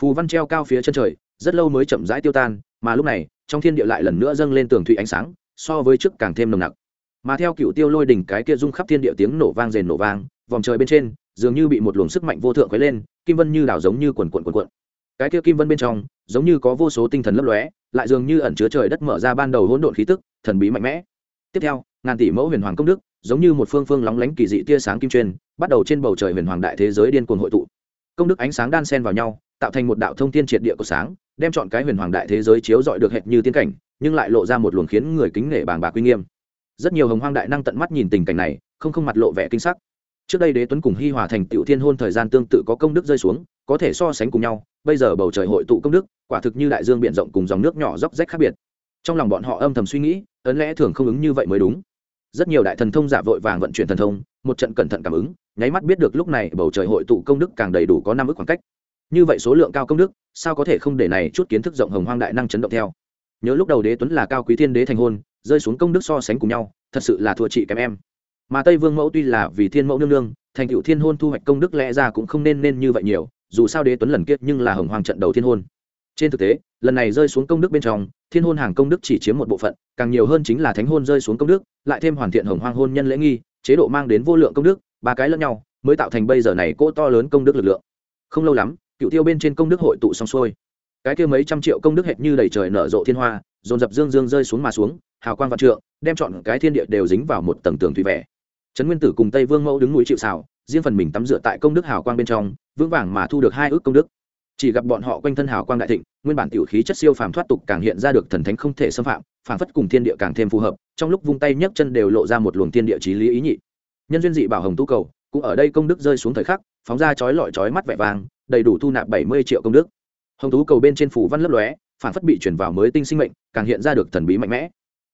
Speaker 1: Phù văn treo cao phía chân trời, rất lâu mới chậm rãi tiêu tan, mà lúc này, trong thiên địa lại lần nữa dâng lên tường thủy ánh sáng, so với trước càng thêm nồng nặc. Mà theo cựu tiêu lôi đỉnh cái kia rung khắp thiên địa tiếng nổ vang rền nổ vang, vòng trời bên trên, dường như bị một luồng sức mạnh vô thượng quấy lên, kim vân như đảo giống như quần quần quần quần. Cái kia kim vân bên trong, giống như có vô số tinh thần lấp lóe lại dường như ẩn chứa trời đất mở ra ban đầu hỗn độn khí tức, thần bí mạnh mẽ. Tiếp theo, ngàn tỷ mẫu huyền hoàng công đức, giống như một phương phương lóng lánh kỳ dị tia sáng kim truyền, bắt đầu trên bầu trời huyền hoàng đại thế giới điên cuồng hội tụ. Công đức ánh sáng đan sen vào nhau, tạo thành một đạo thông thiên triệt địa của sáng, đem chọn cái huyền hoàng đại thế giới chiếu rọi được hệt như tiên cảnh, nhưng lại lộ ra một luồng khiến người kính nể bàng bạc uy nghiêm. Rất nhiều hồng hoang đại năng tận mắt nhìn tình cảnh này, không không mặt lộ vẻ kinh sắc trước đây đế tuấn cùng hi hòa thành tiểu thiên hôn thời gian tương tự có công đức rơi xuống, có thể so sánh cùng nhau, bây giờ bầu trời hội tụ công đức, quả thực như đại dương biển rộng cùng dòng nước nhỏ róc rách khác biệt. Trong lòng bọn họ âm thầm suy nghĩ, ấn lẽ thường không ứng như vậy mới đúng. Rất nhiều đại thần thông giả vội vàng vận chuyển thần thông, một trận cẩn thận cảm ứng, nháy mắt biết được lúc này bầu trời hội tụ công đức càng đầy đủ có năm ước khoảng cách. Như vậy số lượng cao công đức, sao có thể không để này chút kiến thức rộng hồng hoang đại năng chấn động theo? Nhớ lúc đầu đế tuấn là cao quý thiên đế thành hôn, rơi xuống công đức so sánh cùng nhau, thật sự là thua chị kém em mà tây vương mẫu tuy là vì thiên mẫu nương nương, thành cựu thiên hôn thu hoạch công đức lẽ ra cũng không nên nên như vậy nhiều, dù sao đế tuấn lần kiết nhưng là hồng hoàng trận đầu thiên hôn. Trên thực tế, lần này rơi xuống công đức bên trong, thiên hôn hàng công đức chỉ chiếm một bộ phận, càng nhiều hơn chính là thánh hôn rơi xuống công đức, lại thêm hoàn thiện hồng hoàng hôn nhân lễ nghi, chế độ mang đến vô lượng công đức, ba cái lẫn nhau, mới tạo thành bây giờ này cỗ to lớn công đức lực lượng. Không lâu lắm, cựu tiêu bên trên công đức hội tụ xong xuôi. Cái kia mấy trăm triệu công đức hệt như đầy trời nở rộ thiên hoa, dồn dập dương dương rơi xuống mà xuống, hào quang vạn trượng, đem chọn cái thiên địa đều dính vào một tầng tường thủy vẻ trấn nguyên tử cùng tây vương mẫu đứng núi chịu xảo riêng phần mình tắm rửa tại công đức hào quang bên trong, vững vàng mà thu được hai ước công đức. Chỉ gặp bọn họ quanh thân hào quang đại thịnh, nguyên bản tiểu khí chất siêu phàm thoát tục càng hiện ra được thần thánh không thể xâm phạm phản phất cùng thiên địa càng thêm phù hợp, trong lúc vung tay nhấc chân đều lộ ra một luồng thiên địa trí lý ý nhị. Nhân duyên dị bảo hồng tu cầu, cũng ở đây công đức rơi xuống thời khắc, phóng ra chói lọi chói mắt vẻ vàng, đầy đủ thu nạp bảy mươi triệu công đức. Hồng tú cầu bên trên phủ văn lấp lóe phản phất bị chuyển vào mới tinh sinh mệnh, càng hiện ra được thần bí mạnh mẽ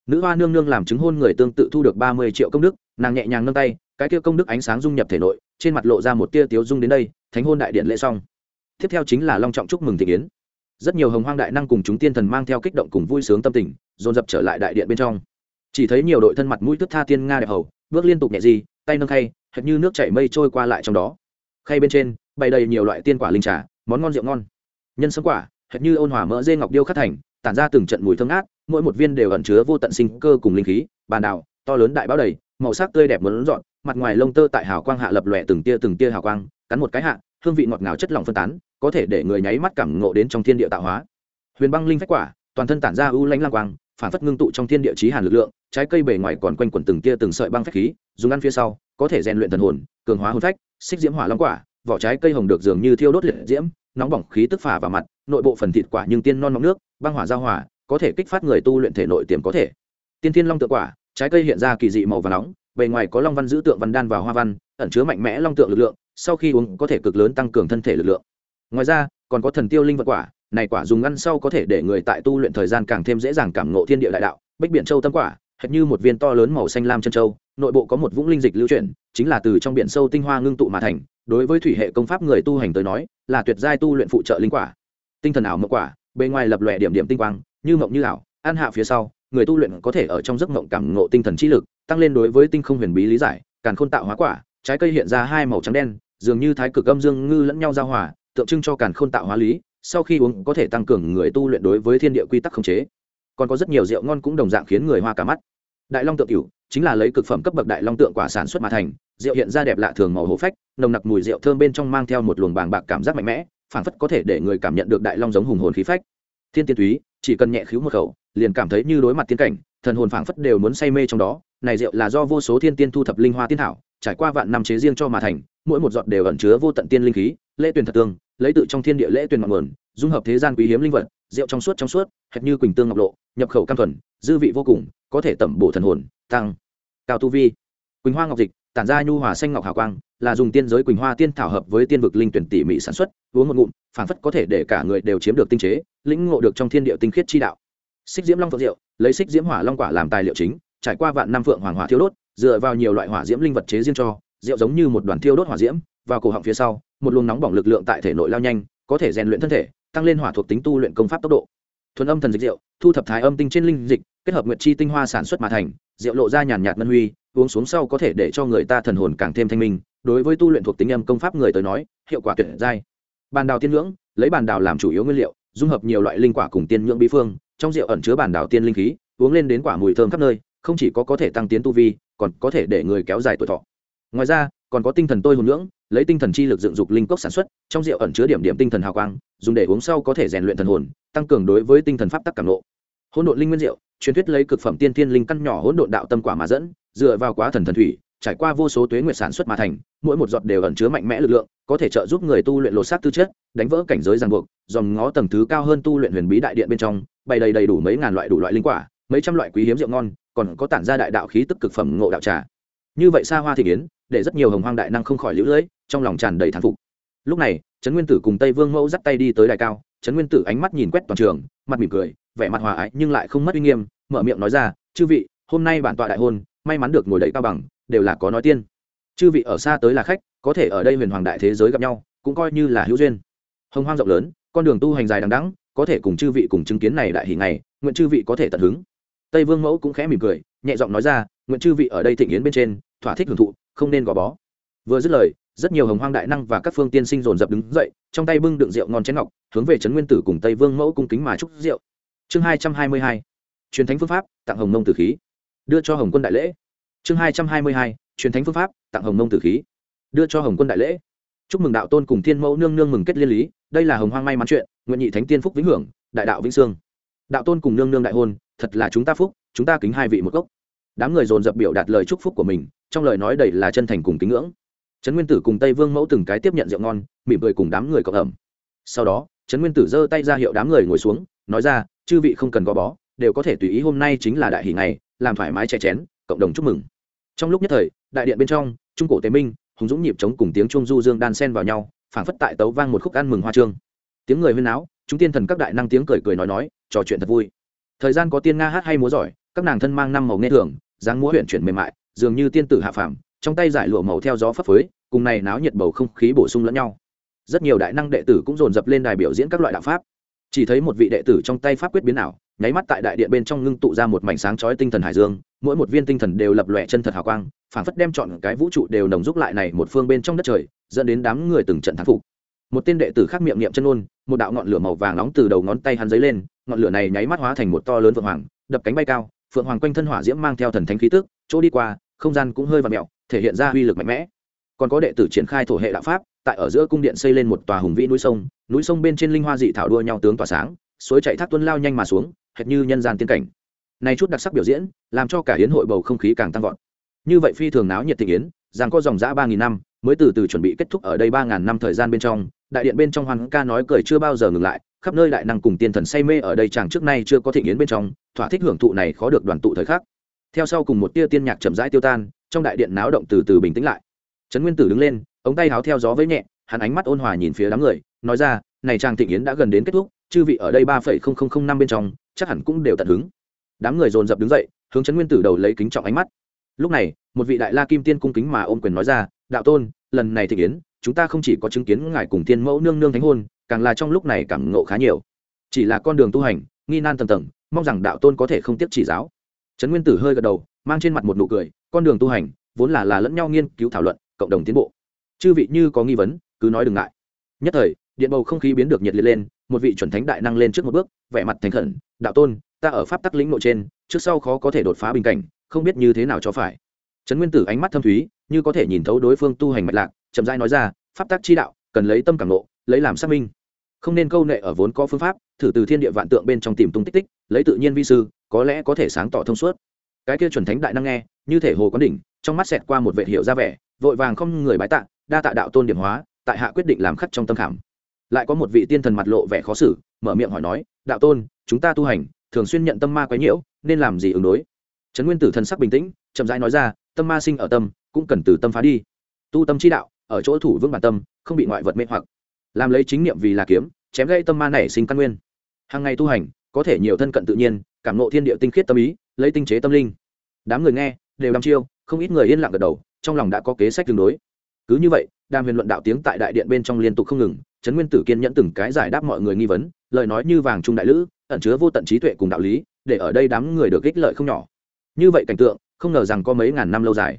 Speaker 1: nữ hoa nương nương làm chứng hôn người tương tự thu được ba mươi triệu công đức, nàng nhẹ nhàng nâng tay, cái kia công đức ánh sáng dung nhập thể nội, trên mặt lộ ra một tia tiếu dung đến đây, thánh hôn đại điện lễ xong. Tiếp theo chính là long trọng chúc mừng thị kiến. Rất nhiều hồng hoang đại năng cùng chúng tiên thần mang theo kích động cùng vui sướng tâm tình, dồn dập trở lại đại điện bên trong. Chỉ thấy nhiều đội thân mặt mũi thức tha tiên nga đẹp hầu, bước liên tục nhẹ gì, tay nâng khay, hệt như nước chảy mây trôi qua lại trong đó. Khay bên trên, bày đầy nhiều loại tiên quả linh trà, món ngon rượu ngon. Nhân sâm quả, hệt như ôn hòa mỡ dê ngọc điêu khắc thành tản ra từng trận mùi thơm ngát, mỗi một viên đều ẩn chứa vô tận sinh cơ cùng linh khí, bàn đảo, to lớn đại báo đầy, màu sắc tươi đẹp muốn dọn mặt ngoài lông tơ tại hào quang hạ lập lòe từng tia từng tia hào quang, cắn một cái hạ, hương vị ngọt ngào chất lỏng phân tán, có thể để người nháy mắt cảm ngộ đến trong thiên địa tạo hóa. Huyền băng linh phách quả, toàn thân tản ra u lãnh lang quang, phản phất ngưng tụ trong thiên địa chí hàn lực lượng, trái cây bề ngoài còn quanh quẩn từng tia từng sợi băng phách khí, dùng ăn phía sau, có thể rèn luyện thần hồn, cường hóa hồn phách, xích diễm hỏa long quả, vỏ trái cây hồng được dường như thiêu đốt liệt diễm, nóng bỏng khí tức phả vào mặt, nội bộ phần thịt quả nhưng tiên non nóng nước băng hỏa giao hỏa, có thể kích phát người tu luyện thể nội tiềm có thể. Tiên thiên long tượng quả, trái cây hiện ra kỳ dị màu và nóng, bề ngoài có long văn giữ tượng văn đan và hoa văn, ẩn chứa mạnh mẽ long tượng lực lượng, sau khi uống có thể cực lớn tăng cường thân thể lực lượng. Ngoài ra, còn có thần tiêu linh vật quả, này quả dùng ăn sau có thể để người tại tu luyện thời gian càng thêm dễ dàng cảm ngộ thiên địa đại đạo. Bích biển châu tâm quả, hệt như một viên to lớn màu xanh lam chân châu, nội bộ có một vũng linh dịch lưu chuyển, chính là từ trong biển sâu tinh hoa ngưng tụ mà thành. Đối với thủy hệ công pháp người tu hành tới nói, là tuyệt giai tu luyện phụ trợ linh quả. Tinh thần ảo mộng quả bề ngoài lập lòe điểm điểm tinh quang, như mộng như ảo, an hạ phía sau, người tu luyện có thể ở trong giấc mộng cảm ngộ tinh thần trí lực, tăng lên đối với tinh không huyền bí lý giải, càn khôn tạo hóa quả, trái cây hiện ra hai màu trắng đen, dường như thái cực âm dương ngư lẫn nhau giao hòa, tượng trưng cho càn khôn tạo hóa lý, sau khi uống có thể tăng cường người tu luyện đối với thiên địa quy tắc khống chế. Còn có rất nhiều rượu ngon cũng đồng dạng khiến người hoa cả mắt. Đại long tượng cửu, chính là lấy cực phẩm cấp bậc đại long tượng quả sản xuất mà thành, rượu hiện ra đẹp lạ thường màu hổ phách, nồng nặc mùi rượu thơm bên trong mang theo một luồng bàng bạc cảm giác mạnh mẽ phảng phất có thể để người cảm nhận được đại long giống hùng hồn khí phách. Thiên tiên túy, chỉ cần nhẹ khíu một khẩu, liền cảm thấy như đối mặt tiên cảnh, thần hồn phảng phất đều muốn say mê trong đó. Này rượu là do vô số thiên tiên thu thập linh hoa tiên thảo, trải qua vạn năm chế riêng cho mà thành, mỗi một giọt đều ẩn chứa vô tận tiên linh khí, lễ tuyển thật tương, lấy tự trong thiên địa lễ tuyển ngọn nguồn, dung hợp thế gian quý hiếm linh vật, rượu trong suốt trong suốt, hệt như quỳnh tương ngọc lộ, nhập khẩu cam thuần, dư vị vô cùng, có thể tẩm bổ thần hồn, tăng, cao tu vi. Quỳnh hoa ngọc dịch tản ra nhu hòa xanh ngọc hào quang, là dùng tiên giới quỳnh hoa tiên thảo hợp với tiên vực linh tuyển tỉ mỉ sản xuất, uống một ngụm phản phất có thể để cả người đều chiếm được tinh chế, lĩnh ngộ được trong thiên địa tinh khiết chi đạo. Xích diễm long phượng rượu lấy xích diễm hỏa long quả làm tài liệu chính, trải qua vạn năm phượng hoàng hỏa thiêu đốt, dựa vào nhiều loại hỏa diễm linh vật chế riêng cho, rượu giống như một đoàn thiêu đốt hỏa diễm, vào cổ họng phía sau, một luồng nóng bỏng lực lượng tại thể nội lao nhanh, có thể rèn luyện thân thể, tăng lên hỏa thuộc tính tu luyện công pháp tốc độ. Thuần âm thần dịch rượu thu thập thái âm tinh trên linh dịch, kết hợp nguyệt chi tinh hoa sản xuất mà thành, rượu lộ ra nhàn nhạt ngân huy uống xuống sau có thể để cho người ta thần hồn càng thêm thanh minh, đối với tu luyện thuộc tính âm công pháp người tới nói, hiệu quả tuyệt dai. bàn đào tiên ngưỡng, lấy bàn đào làm chủ yếu nguyên liệu, dung hợp nhiều loại linh quả cùng tiên nhưỡng bí phương, trong rượu ẩn chứa bàn đào tiên linh khí, uống lên đến quả mùi thơm khắp nơi, không chỉ có có thể tăng tiến tu vi, còn có thể để người kéo dài tuổi thọ ngoài ra, còn có tinh thần tôi hồn nhưỡng lấy tinh thần chi lực dựng dục linh cốc sản xuất, trong rượu ẩn chứa điểm điểm tinh thần hào quang, dùng để uống sau có thể rèn luyện thần hồn, tăng cường đối với tinh thần pháp tắc cảm lộ hỗn độn linh nguyên rượu, truyền thuyết lấy cực phẩm tiên thiên linh căn nhỏ hỗn độn đạo tâm quả mà dẫn dựa vào quá thần thần thủy, trải qua vô số tuế nguyệt sản xuất mà thành, mỗi một giọt đều ẩn chứa mạnh mẽ lực lượng, có thể trợ giúp người tu luyện lột xác tư chất, đánh vỡ cảnh giới ràng buộc dòm ngó tầng thứ cao hơn tu luyện huyền bí đại điện bên trong, bày đầy đầy đủ mấy ngàn loại đủ loại linh quả, mấy trăm loại quý hiếm rượu ngon, còn có tản ra đại đạo khí tức cực phẩm ngộ đạo trà. Như vậy xa hoa thị kiến để rất nhiều hồng hoang đại năng không khỏi lũ lưỡi trong lòng tràn đầy thán phục. Lúc này, trấn nguyên tử cùng tây vương mẫu dắt tay đi tới đài cao, trấn nguyên tử ánh mắt nhìn quét toàn trường, mặt mỉm cười, vẻ mặt hòa ái nhưng lại không mất uy nghiêm, mở miệng nói ra, chư vị, hôm nay bản tọa đại hôn may mắn được ngồi đẩy cao bằng, đều là có nói tiên. Chư vị ở xa tới là khách, có thể ở đây huyền hoàng đại thế giới gặp nhau, cũng coi như là hữu duyên. Hồng hoang rộng lớn, con đường tu hành dài đằng đẵng, có thể cùng chư vị cùng chứng kiến này đại hỷ ngày, nguyện chư vị có thể tận hứng. Tây vương mẫu cũng khẽ mỉm cười, nhẹ giọng nói ra, nguyện chư vị ở đây thịnh yến bên trên, thỏa thích hưởng thụ, không nên gò bó. Vừa dứt lời, rất nhiều hồng hoang đại năng và các phương tiên sinh dồn dập đứng dậy, trong tay bưng đựng rượu ngon chén ngọc, hướng về trấn nguyên tử cùng tây vương mẫu cung kính mà chúc rượu. Chương hai trăm hai mươi hai. Truyền thánh phương pháp, tặng hồng mông tử khí đưa cho hồng quân đại lễ. Chương hai trăm hai mươi hai, truyền thánh phương pháp, tặng hồng mông tử khí. Đưa cho hồng quân đại lễ. Chúc mừng đạo tôn cùng thiên mẫu nương nương mừng kết liên lý, đây là hồng hoang may mắn chuyện, nguyện nhị thánh tiên phúc vĩnh hưởng, đại đạo vĩnh sương. Đạo tôn cùng nương nương đại hôn, thật là chúng ta phúc, chúng ta kính hai vị một gốc. Đám người dồn dập biểu đạt lời chúc phúc của mình, trong lời nói đầy là chân thành cùng kính ngưỡng. Trấn nguyên tử cùng tây vương mẫu từng cái tiếp nhận rượu ngon, mỉm cười cùng đám người cộng ẩm. Sau đó, trấn nguyên tử giơ tay ra hiệu đám người ngồi xuống, nói ra, chư vị không cần gò bó, đều có thể tùy ý hôm nay chính là đại hỷ ngày làm thoải mái chè chén, cộng đồng chúc mừng. Trong lúc nhất thời, đại điện bên trong, trung cổ tế minh, hùng dũng nhịp chống cùng tiếng trung du dương đan sen vào nhau, phảng phất tại tấu vang một khúc ăn mừng hoa trương. Tiếng người huyên áo chúng tiên thần các đại năng tiếng cười cười nói nói, trò chuyện thật vui. Thời gian có tiên nga hát hay múa giỏi, các nàng thân mang năm màu nghe thường, dáng múa huyện chuyển mềm mại, dường như tiên tử hạ phàm, trong tay giải lụa màu theo gió phấp phới, cùng này náo nhiệt bầu không khí bổ sung lẫn nhau. Rất nhiều đại năng đệ tử cũng dồn dập lên đài biểu diễn các loại đạo pháp chỉ thấy một vị đệ tử trong tay pháp quyết biến ảo, nháy mắt tại đại điện bên trong ngưng tụ ra một mảnh sáng chói tinh thần hải dương, mỗi một viên tinh thần đều lập lòe chân thật hào quang phảng phất đem chọn cái vũ trụ đều nồng giúp lại này một phương bên trong đất trời, dẫn đến đám người từng trận thắng phục. Một tên đệ tử khác miệng niệm chân ôn, một đạo ngọn lửa màu vàng nóng từ đầu ngón tay hắn dấy lên, ngọn lửa này nháy mắt hóa thành một to lớn phượng hoàng, đập cánh bay cao, phượng hoàng quanh thân hỏa diễm mang theo thần thánh khí tức, chỗ đi qua, không gian cũng hơi và mẹo, thể hiện ra uy lực mạnh mẽ. Còn có đệ tử triển khai thổ hệ đạo pháp, tại ở giữa cung điện xây lên một tòa hùng vĩ núi sông núi sông bên trên linh hoa dị thảo đua nhau tướng tỏa sáng, suối chạy thác tuân lao nhanh mà xuống, hệt như nhân gian tiên cảnh. Này chút đặc sắc biểu diễn, làm cho cả hiến hội bầu không khí càng tăng vọt. Như vậy phi thường náo nhiệt tình yến, rằng có dòng giã ba nghìn năm, mới từ từ chuẩn bị kết thúc ở đây ba ngàn năm thời gian bên trong, đại điện bên trong hoàng ca nói cười chưa bao giờ ngừng lại, khắp nơi đại năng cùng tiên thần say mê ở đây chẳng trước nay chưa có thịnh yến bên trong, thỏa thích hưởng thụ này khó được đoàn tụ thời khắc. Theo sau cùng một tia tiên nhạc chậm rãi tiêu tan, trong đại điện náo động từ từ bình tĩnh lại. Trấn nguyên tử đứng lên, ống tay háo theo gió với nhẹ hắn ánh mắt ôn hòa nhìn phía đám người, nói ra, này trang thịnh yến đã gần đến kết thúc, chư vị ở đây ba phẩy không không không năm bên trong, chắc hẳn cũng đều tận hứng. Đám người dồn dập đứng dậy, hướng trấn nguyên tử đầu lấy kính trọng ánh mắt. Lúc này, một vị đại la kim tiên cung kính mà ôm quyền nói ra, đạo tôn, lần này thịnh yến, chúng ta không chỉ có chứng kiến ngài cùng tiên mẫu nương nương thánh hôn, càng là trong lúc này cảm ngộ khá nhiều. Chỉ là con đường tu hành, nghi nan tầng tầng, mong rằng đạo tôn có thể không tiếp chỉ giáo. Trấn nguyên tử hơi gật đầu, mang trên mặt một nụ cười, con đường tu hành, vốn là là lẫn nhau nghiên cứu thảo luận, cộng đồng tiến bộ. Chư vị như có nghi vấn cứ nói đừng ngại. Nhất thời, điện bầu không khí biến được nhiệt liệt lên, một vị chuẩn thánh đại năng lên trước một bước, vẻ mặt thành khẩn, đạo tôn, ta ở pháp tắc lĩnh nội trên, trước sau khó có thể đột phá bình cảnh, không biết như thế nào cho phải. Trấn nguyên tử ánh mắt thâm thúy, như có thể nhìn thấu đối phương tu hành mạch lạc, chậm rãi nói ra, pháp tắc chi đạo, cần lấy tâm cảm nộ lấy làm xác minh. Không nên câu nệ ở vốn có phương pháp, thử từ thiên địa vạn tượng bên trong tìm tung tích tích, lấy tự nhiên vi sư, có lẽ có thể sáng tỏ thông suốt. Cái kia chuẩn thánh đại năng nghe, như thể hồ quán đỉnh, trong mắt xẹt qua một vệ hiệu ra vẻ, vội vàng không người bái tạ, đa tạ đạo tôn điểm hóa tại hạ quyết định làm khắc trong tâm khảm. Lại có một vị tiên thần mặt lộ vẻ khó xử, mở miệng hỏi nói, đạo tôn, chúng ta tu hành, thường xuyên nhận tâm ma quấy nhiễu, nên làm gì ứng đối? Trấn nguyên tử thần sắc bình tĩnh, chậm rãi nói ra, tâm ma sinh ở tâm, cũng cần từ tâm phá đi. Tu tâm chi đạo, ở chỗ thủ vững bản tâm, không bị ngoại vật mê hoặc. Làm lấy chính niệm vì là kiếm, chém gây tâm ma nảy sinh căn nguyên. Hàng ngày tu hành, có thể nhiều thân cận tự nhiên, cảm nộ thiên địa tinh khiết tâm ý, lấy tinh chế tâm linh. Đám người nghe, đều đăm chiêu, không ít người yên lặng gật đầu, trong lòng đã có kế sách tương đối cứ như vậy, đàm huyền luận đạo tiếng tại đại điện bên trong liên tục không ngừng, trấn nguyên tử kiên nhẫn từng cái giải đáp mọi người nghi vấn, lời nói như vàng trung đại lữ, ẩn chứa vô tận trí tuệ cùng đạo lý, để ở đây đám người được ích lợi không nhỏ. Như vậy cảnh tượng, không ngờ rằng có mấy ngàn năm lâu dài.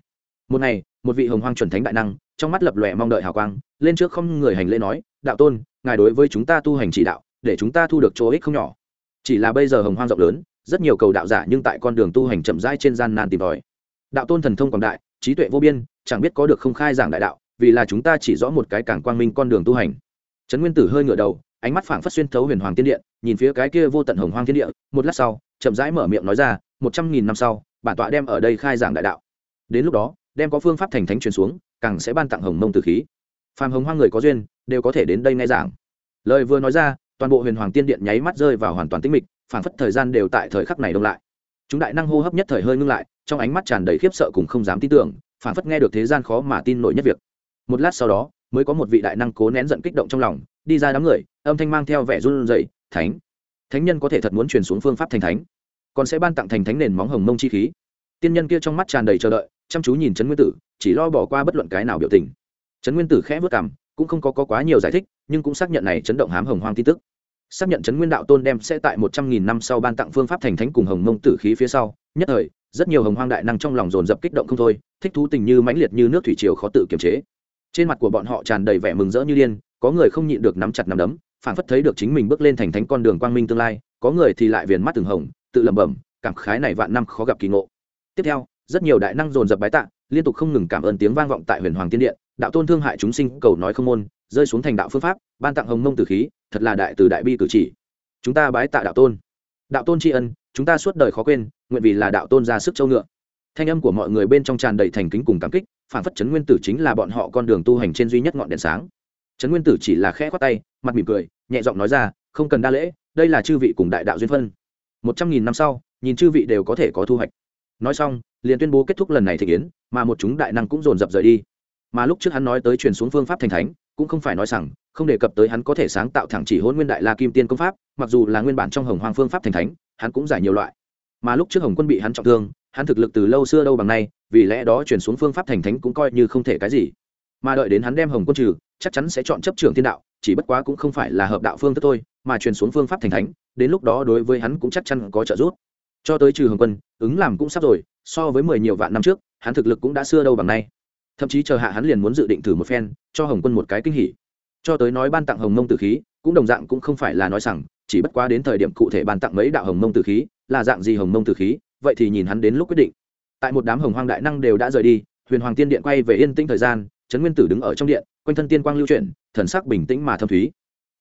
Speaker 1: Một ngày, một vị hồng hoang chuẩn thánh đại năng, trong mắt lập lòe mong đợi hào quang, lên trước không người hành lễ nói, đạo tôn, ngài đối với chúng ta tu hành chỉ đạo, để chúng ta thu được chỗ ích không nhỏ. Chỉ là bây giờ hồng hoang rộng lớn, rất nhiều cầu đạo giả nhưng tại con đường tu hành chậm rãi trên gian nan tìm tòi. Đạo tôn thần thông quảng đại, trí tuệ vô biên chẳng biết có được không khai giảng đại đạo, vì là chúng ta chỉ rõ một cái càng quang minh con đường tu hành. Trấn nguyên tử hơi ngửa đầu, ánh mắt phảng phất xuyên thấu huyền hoàng tiên điện nhìn phía cái kia vô tận hồng hoang thiên địa, một lát sau, chậm rãi mở miệng nói ra, một trăm nghìn năm sau, bản tọa đem ở đây khai giảng đại đạo. Đến lúc đó, đem có phương pháp thành thánh truyền xuống, càng sẽ ban tặng hồng mông tử khí. Phàm hồng hoang người có duyên, đều có thể đến đây nghe giảng. Lời vừa nói ra, toàn bộ huyền hoàng tiên điện nháy mắt rơi vào hoàn toàn tĩnh mịch, phảng phất thời gian đều tại thời khắc này đông lại. Chúng đại năng hô hấp nhất thời hơi ngưng lại, trong ánh mắt tràn đầy khiếp sợ cùng không dám tin tưởng phản phất nghe được thế gian khó mà tin nổi nhất việc. Một lát sau đó mới có một vị đại năng cố nén giận kích động trong lòng đi ra đám người âm thanh mang theo vẻ run rẩy thánh thánh nhân có thể thật muốn truyền xuống phương pháp thành thánh còn sẽ ban tặng thành thánh nền móng hồng mông chi khí. Tiên nhân kia trong mắt tràn đầy chờ đợi chăm chú nhìn trấn nguyên tử chỉ lo bỏ qua bất luận cái nào biểu tình. Trấn nguyên tử khẽ vất cảm cũng không có, có quá nhiều giải thích nhưng cũng xác nhận này chấn động hám hồng hoang tin tức. Xác nhận trấn nguyên đạo tôn đem sẽ tại một trăm nghìn năm sau ban tặng phương pháp thành thánh cùng hồng mông tử khí phía sau nhất thời rất nhiều hồng hoang đại năng trong lòng dồn dập kích động không thôi, thích thú tình như mãnh liệt như nước thủy triều khó tự kiềm chế. Trên mặt của bọn họ tràn đầy vẻ mừng rỡ như điên, có người không nhịn được nắm chặt nắm đấm, phản phất thấy được chính mình bước lên thành thánh con đường quang minh tương lai, có người thì lại viền mắt từng hồng, tự lẩm bẩm, cảm khái này vạn năm khó gặp kỳ ngộ. Tiếp theo, rất nhiều đại năng dồn dập bái tạ, liên tục không ngừng cảm ơn tiếng vang vọng tại huyền hoàng tiên điện, đạo tôn thương hại chúng sinh cầu nói không môn, rơi xuống thành đạo phương pháp, ban tặng hồng mông tử khí, thật là đại từ đại bi cử chỉ. Chúng ta bái tạ đạo tôn. Đạo tôn tri ân chúng ta suốt đời khó quên, nguyện vì là đạo tôn ra sức châu ngựa. Thanh âm của mọi người bên trong tràn đầy thành kính cùng cảm kích phản phất chấn nguyên tử chính là bọn họ con đường tu hành trên duy nhất ngọn đèn sáng. Trấn nguyên tử chỉ là khẽ khoát tay, mặt mỉm cười, nhẹ giọng nói ra, không cần đa lễ, đây là chư vị cùng đại đạo duyên phân. Một trăm nghìn năm sau, nhìn chư vị đều có thể có thu hoạch. Nói xong, liền tuyên bố kết thúc lần này thể kiến, mà một chúng đại năng cũng dồn dập rời đi. Mà lúc trước hắn nói tới truyền xuống phương pháp thành thánh, cũng không phải nói rằng, không đề cập tới hắn có thể sáng tạo thẳng chỉ hôn nguyên đại la kim tiên công pháp, mặc dù là nguyên bản trong hồng hoàng phương pháp thành thánh hắn cũng giải nhiều loại. Mà lúc trước hồng quân bị hắn trọng thương, hắn thực lực từ lâu xưa đâu bằng nay, vì lẽ đó chuyển xuống phương pháp thành thánh cũng coi như không thể cái gì. Mà đợi đến hắn đem hồng quân trừ, chắc chắn sẽ chọn chấp trưởng thiên đạo, chỉ bất quá cũng không phải là hợp đạo phương thức thôi, mà truyền xuống phương pháp thành thánh, đến lúc đó đối với hắn cũng chắc chắn có trợ giúp. Cho tới trừ hồng quân, ứng làm cũng sắp rồi, so với mười nhiều vạn năm trước, hắn thực lực cũng đã xưa đâu bằng nay. Thậm chí chờ hạ hắn liền muốn dự định thử một phen, cho hồng quân một cái kinh hỉ. Cho tới nói ban tặng hồng mông tử khí, cũng đồng dạng cũng không phải là nói rằng chỉ bất quá đến thời điểm cụ thể bàn tặng mấy đạo hồng mông tử khí, là dạng gì hồng mông tử khí, vậy thì nhìn hắn đến lúc quyết định. Tại một đám hồng hoang đại năng đều đã rời đi, huyền hoàng tiên điện quay về yên tĩnh thời gian, trấn nguyên tử đứng ở trong điện, quanh thân tiên quang lưu chuyển, thần sắc bình tĩnh mà thâm thúy.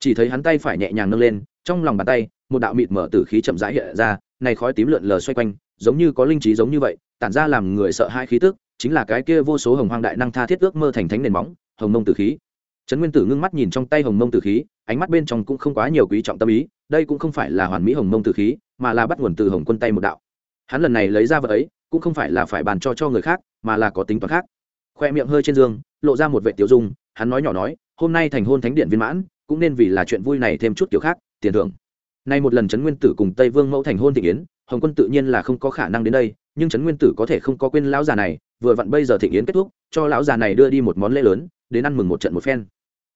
Speaker 1: Chỉ thấy hắn tay phải nhẹ nhàng nâng lên, trong lòng bàn tay, một đạo mịt mở tử khí chậm rãi hiện ra, này khói tím lượn lờ xoay quanh, giống như có linh trí giống như vậy, tản ra làm người sợ hai khí tức, chính là cái kia vô số hồng hoang đại năng tha thiết ước mơ thành thánh nền móng, hồng mông tử khí trấn nguyên tử ngưng mắt nhìn trong tay hồng mông tử khí, ánh mắt bên trong cũng không quá nhiều quý trọng tâm ý, đây cũng không phải là hoàn mỹ hồng mông tử khí, mà là bắt nguồn từ hồng quân tay một đạo. Hắn lần này lấy ra vật ấy, cũng không phải là phải bàn cho cho người khác, mà là có tính toán khác. Khoe miệng hơi trên giường lộ ra một vệ tiểu dung, hắn nói nhỏ nói, hôm nay thành hôn thánh điện viên mãn, cũng nên vì là chuyện vui này thêm chút kiểu khác, tiền thưởng. Nay một lần trấn nguyên tử cùng tây vương mẫu thành hôn thịnh yến, hồng quân tự nhiên là không có khả năng đến đây, nhưng trấn nguyên tử có thể không có quên lão già này, vừa vặn bây giờ thịnh yến kết thúc, cho lão già này đưa đi một món lễ lớn, đến ăn mừng một trận một phen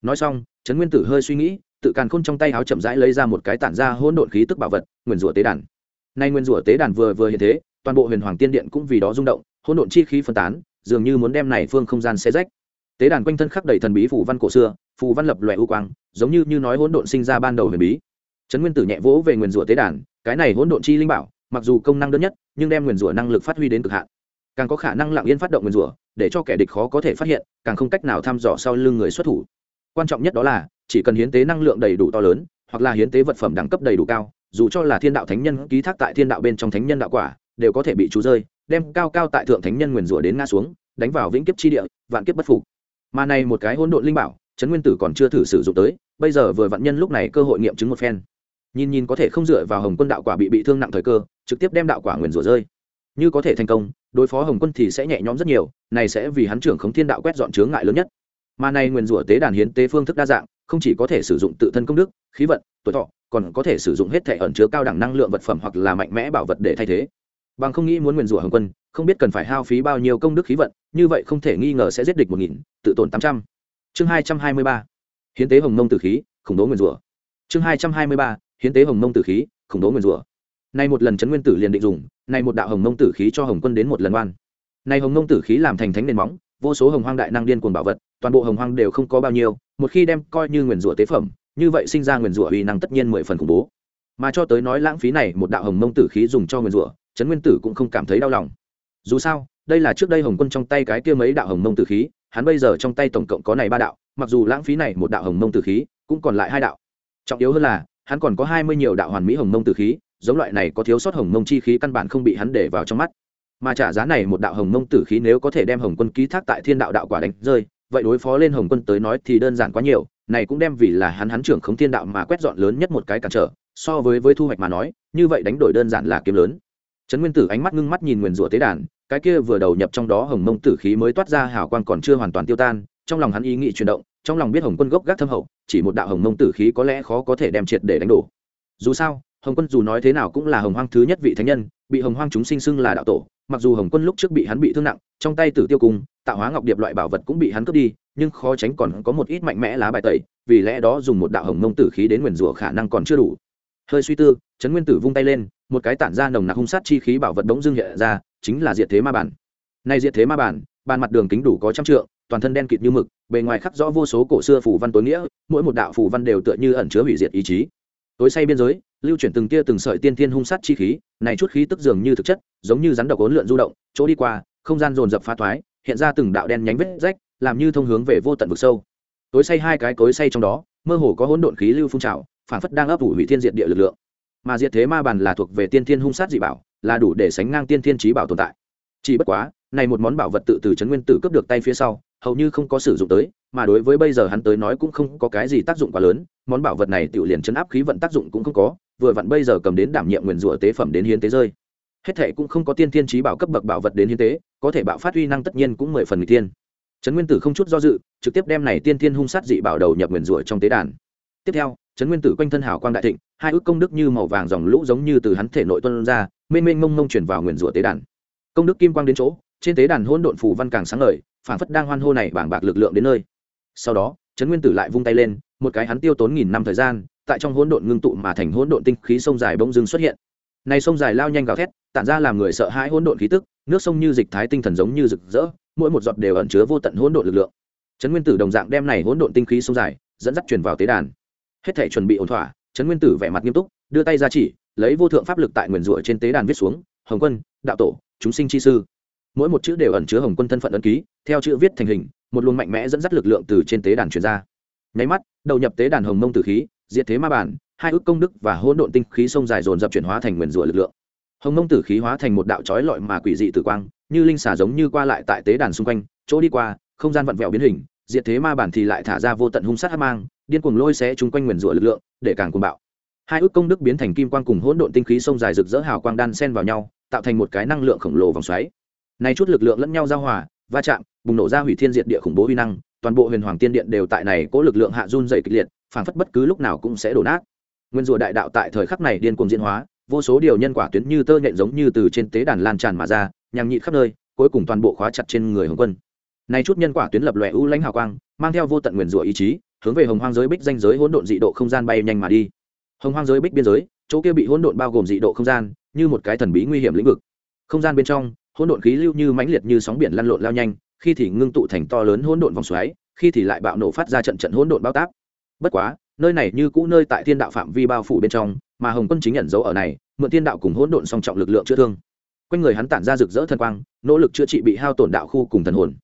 Speaker 1: nói xong, trấn nguyên tử hơi suy nghĩ, tự càn khôn trong tay áo chậm rãi lấy ra một cái tản ra hỗn độn khí tức bảo vật nguyền rủa tế đàn. Nay nguyên rủa tế đàn vừa vừa hiện thế, toàn bộ huyền hoàng tiên điện cũng vì đó rung động, hỗn độn chi khí phân tán, dường như muốn đem này phương không gian xé rách. Tế đàn quanh thân khắc đầy thần bí phù văn cổ xưa, phù văn lập loè u quang, giống như như nói hỗn độn sinh ra ban đầu huyền bí. Trấn nguyên tử nhẹ vỗ về nguyền rủa tế đàn, cái này hỗn độn chi linh bảo, mặc dù công năng đơn nhất, nhưng đem nguyền rủa năng lực phát huy đến cực hạn. Càng có khả năng lặng yên phát động nguyền rủa, để cho kẻ địch khó có thể phát hiện, càng không cách nào thăm dò sau lưng người xuất thủ quan trọng nhất đó là, chỉ cần hiến tế năng lượng đầy đủ to lớn, hoặc là hiến tế vật phẩm đẳng cấp đầy đủ cao, dù cho là thiên đạo thánh nhân, ký thác tại thiên đạo bên trong thánh nhân đạo quả, đều có thể bị chú rơi, đem cao cao tại thượng thánh nhân nguyền rủa đến ngã xuống, đánh vào vĩnh kiếp chi địa, vạn kiếp bất phục. Mà này một cái hỗn độn linh bảo, trấn nguyên tử còn chưa thử sử dụng tới, bây giờ vừa vạn nhân lúc này cơ hội nghiệm chứng một phen. Nhìn nhìn có thể không dựa vào hồng quân đạo quả bị bị thương nặng thời cơ, trực tiếp đem đạo quả nguyền rủa rơi. Như có thể thành công, đối phó hồng quân thì sẽ nhẹ nhõm rất nhiều, này sẽ vì hắn trưởng khống thiên đạo quét dọn chướng ngại lớn nhất mà này nguyền rủa tế đàn hiến tế phương thức đa dạng, không chỉ có thể sử dụng tự thân công đức, khí vận, tuổi thọ, còn có thể sử dụng hết thể ẩn chứa cao đẳng năng lượng vật phẩm hoặc là mạnh mẽ bảo vật để thay thế. Bằng không nghĩ muốn nguyền rủa hồng quân, không biết cần phải hao phí bao nhiêu công đức khí vận, như vậy không thể nghi ngờ sẽ giết địch một nghìn, tự tổn tám trăm. Chương hai trăm hai mươi ba. Hiến tế hồng mông tử khí, khủng bố nguyền rủa. Chương hai trăm hai mươi ba. Hiến tế hồng mông tử khí, khủng bố nguyền rủa. Nay một lần chấn nguyên tử liền định dùng, nay một đạo hồng mông tử khí cho hồng quân đến một lần oan. Nay hồng mông tử khí làm thành thánh nền móng, vô số hồng hoang đại năng điên cuồng bảo vật toàn bộ hồng hoang đều không có bao nhiêu, một khi đem coi như nguyền rủa tế phẩm, như vậy sinh ra nguyền rủa uy năng tất nhiên mười phần khủng bố. Mà cho tới nói lãng phí này, một đạo hồng mông tử khí dùng cho nguyền rủa, trấn nguyên tử cũng không cảm thấy đau lòng. Dù sao, đây là trước đây hồng quân trong tay cái kia mấy đạo hồng mông tử khí, hắn bây giờ trong tay tổng cộng có này ba đạo, mặc dù lãng phí này một đạo hồng mông tử khí, cũng còn lại hai đạo. Trọng yếu hơn là, hắn còn có hai mươi nhiều đạo hoàn mỹ hồng mông tử khí, giống loại này có thiếu sót hồng mông chi khí căn bản không bị hắn để vào trong mắt. Mà trả giá này một đạo hồng mông tử khí nếu có thể đem hồng quân ký thác tại thiên đạo đạo quả đánh rơi vậy đối phó lên hồng quân tới nói thì đơn giản quá nhiều, này cũng đem vì là hắn hắn trưởng khống thiên đạo mà quét dọn lớn nhất một cái cản trở, so với với thu hoạch mà nói, như vậy đánh đổi đơn giản là kiếm lớn. Trấn nguyên tử ánh mắt ngưng mắt nhìn nguyền rủa tế đàn, cái kia vừa đầu nhập trong đó hồng mông tử khí mới toát ra hào quang còn chưa hoàn toàn tiêu tan, trong lòng hắn ý nghĩ chuyển động, trong lòng biết hồng quân gốc gác thâm hậu, chỉ một đạo hồng mông tử khí có lẽ khó có thể đem triệt để đánh đổ. Dù sao, hồng quân dù nói thế nào cũng là hồng hoang thứ nhất vị thánh nhân, bị hồng hoang chúng sinh xưng là đạo tổ mặc dù hồng quân lúc trước bị hắn bị thương nặng, trong tay tử tiêu cung tạo hóa ngọc điệp loại bảo vật cũng bị hắn cướp đi, nhưng khó tránh còn có một ít mạnh mẽ lá bài tẩy, vì lẽ đó dùng một đạo hồng mông tử khí đến nguyền rủa khả năng còn chưa đủ. Hơi suy tư, trấn nguyên tử vung tay lên, một cái tản ra nồng nặc hung sát chi khí bảo vật bỗng dưng hiện ra, chính là diệt thế ma bản. Nay diệt thế ma bản bàn mặt đường kính đủ có trăm trượng, toàn thân đen kịt như mực, bề ngoài khắc rõ vô số cổ xưa phủ văn tối nghĩa, mỗi một đạo phủ văn đều tựa như ẩn chứa hủy diệt ý chí. Tối say biên giới lưu chuyển từng tia từng sợi tiên thiên hung sát chi khí, này chút khí tức dường như thực chất, giống như rắn độc ốn lượn du động, chỗ đi qua, không gian dồn dập phá thoái, hiện ra từng đạo đen nhánh vết rách, làm như thông hướng về vô tận vực sâu. Tối say hai cái cối say trong đó, mơ hồ có hỗn độn khí lưu phun trào, phản phất đang ấp ủ hủy thiên diệt địa lực lượng. Mà diệt thế ma bàn là thuộc về tiên thiên hung sát dị bảo, là đủ để sánh ngang tiên thiên trí bảo tồn tại. Chỉ bất quá, này một món bảo vật tự từ trấn nguyên tử cướp được tay phía sau, hầu như không có sử dụng tới, mà đối với bây giờ hắn tới nói cũng không có cái gì tác dụng quá lớn, món bảo vật này tự liền chấn áp khí vận tác dụng cũng không có vừa vặn bây giờ cầm đến đảm nhiệm nguyền rủa tế phẩm đến hiến tế rơi. Hết thệ cũng không có tiên thiên trí bảo cấp bậc bảo vật đến hiến tế, có thể bạo phát uy năng tất nhiên cũng mười phần người tiên trấn nguyên tử không chút do dự, trực tiếp đem này tiên thiên hung sát dị bảo đầu nhập nguyền rủa trong tế đàn. Tiếp theo, trấn nguyên tử quanh thân hào quang đại thịnh, hai ước công đức như màu vàng dòng lũ giống như từ hắn thể nội tuân ra, mênh mênh mông mông chuyển vào nguyền rủa tế đàn. Công đức kim quang đến chỗ, trên tế đàn hỗn độn phủ văn càng sáng ngời phản phất đang hoan hô này bảng bạc lực lượng đến nơi. Sau đó, trấn nguyên tử lại vung tay lên, một cái hắn tiêu tốn nghìn năm thời gian tại trong hỗn độn ngưng tụ mà thành hỗn độn tinh khí sông dài bỗng dưng xuất hiện. Này sông dài lao nhanh gào thét, tản ra làm người sợ hãi hỗn độn khí tức, nước sông như dịch thái tinh thần giống như rực rỡ, mỗi một giọt đều ẩn chứa vô tận hỗn độn lực lượng. Trấn nguyên tử đồng dạng đem này hỗn độn tinh khí sông dài dẫn dắt truyền vào tế đàn. Hết thể chuẩn bị ổn thỏa trấn nguyên tử vẻ mặt nghiêm túc, đưa tay ra chỉ, lấy vô thượng pháp lực tại nguyền rủa trên tế đàn viết xuống, hồng quân, đạo tổ, chúng sinh chi sư. Mỗi một chữ đều ẩn chứa hồng quân thân phận ấn ký, theo chữ viết thành hình, một luồng mạnh mẽ dẫn dắt lực lượng từ trên tế đàn truyền ra. Nháy mắt, đầu nhập tế đàn hồng mông tử khí diệt thế ma bản, hai ước công đức và hỗn độn tinh khí sông dài dồn dập chuyển hóa thành nguyền rủa lực lượng. Hồng mông tử khí hóa thành một đạo trói lọi mà quỷ dị tử quang, như linh xà giống như qua lại tại tế đàn xung quanh, chỗ đi qua, không gian vặn vẹo biến hình, diệt thế ma bản thì lại thả ra vô tận hung sát hát mang, điên cuồng lôi xé chung quanh nguyền rủa lực lượng, để càng cuồng bạo. Hai ước công đức biến thành kim quang cùng hỗn độn tinh khí sông dài rực rỡ hào quang đan xen vào nhau, tạo thành một cái năng lượng khổng lồ vòng xoáy. Này chút lực lượng lẫn nhau giao hòa, va chạm, bùng nổ ra hủy thiên diệt địa khủng bố uy năng, toàn bộ huyền hoàng tiên điện đều tại này cố lực lượng hạ run dày kịch liệt phảng phất bất cứ lúc nào cũng sẽ đổ nát. Nguyên rùa đại đạo tại thời khắc này điên cuồng diễn hóa, vô số điều nhân quả tuyến như tơ nhện giống như từ trên tế đàn lan tràn mà ra, nhằng nhịn khắp nơi, cuối cùng toàn bộ khóa chặt trên người hồng quân. Này chút nhân quả tuyến lập lòe u lãnh hào quang, mang theo vô tận nguyên rủa ý chí, hướng về hồng hoang giới bích danh giới hỗn độn dị độ không gian bay nhanh mà đi. Hồng hoang giới bích biên giới, chỗ kia bị hỗn độn bao gồm dị độ không gian, như một cái thần bí nguy hiểm lĩnh vực. Không gian bên trong, hỗn độn khí lưu như mãnh liệt như sóng biển lăn lộn lao nhanh, khi thì ngưng tụ thành to lớn hỗn độn vòng xoáy, khi thì lại bạo nổ phát ra trận trận hỗn độn bao táp bất quá, nơi này như cũ nơi tại thiên đạo phạm vi bao phủ bên trong, mà hồng quân chính nhận dấu ở này, mượn thiên đạo cùng hỗn độn song trọng lực lượng chữa thương. Quanh người hắn tản ra rực rỡ thần quang, nỗ lực chữa trị bị hao tổn đạo khu cùng thần hồn.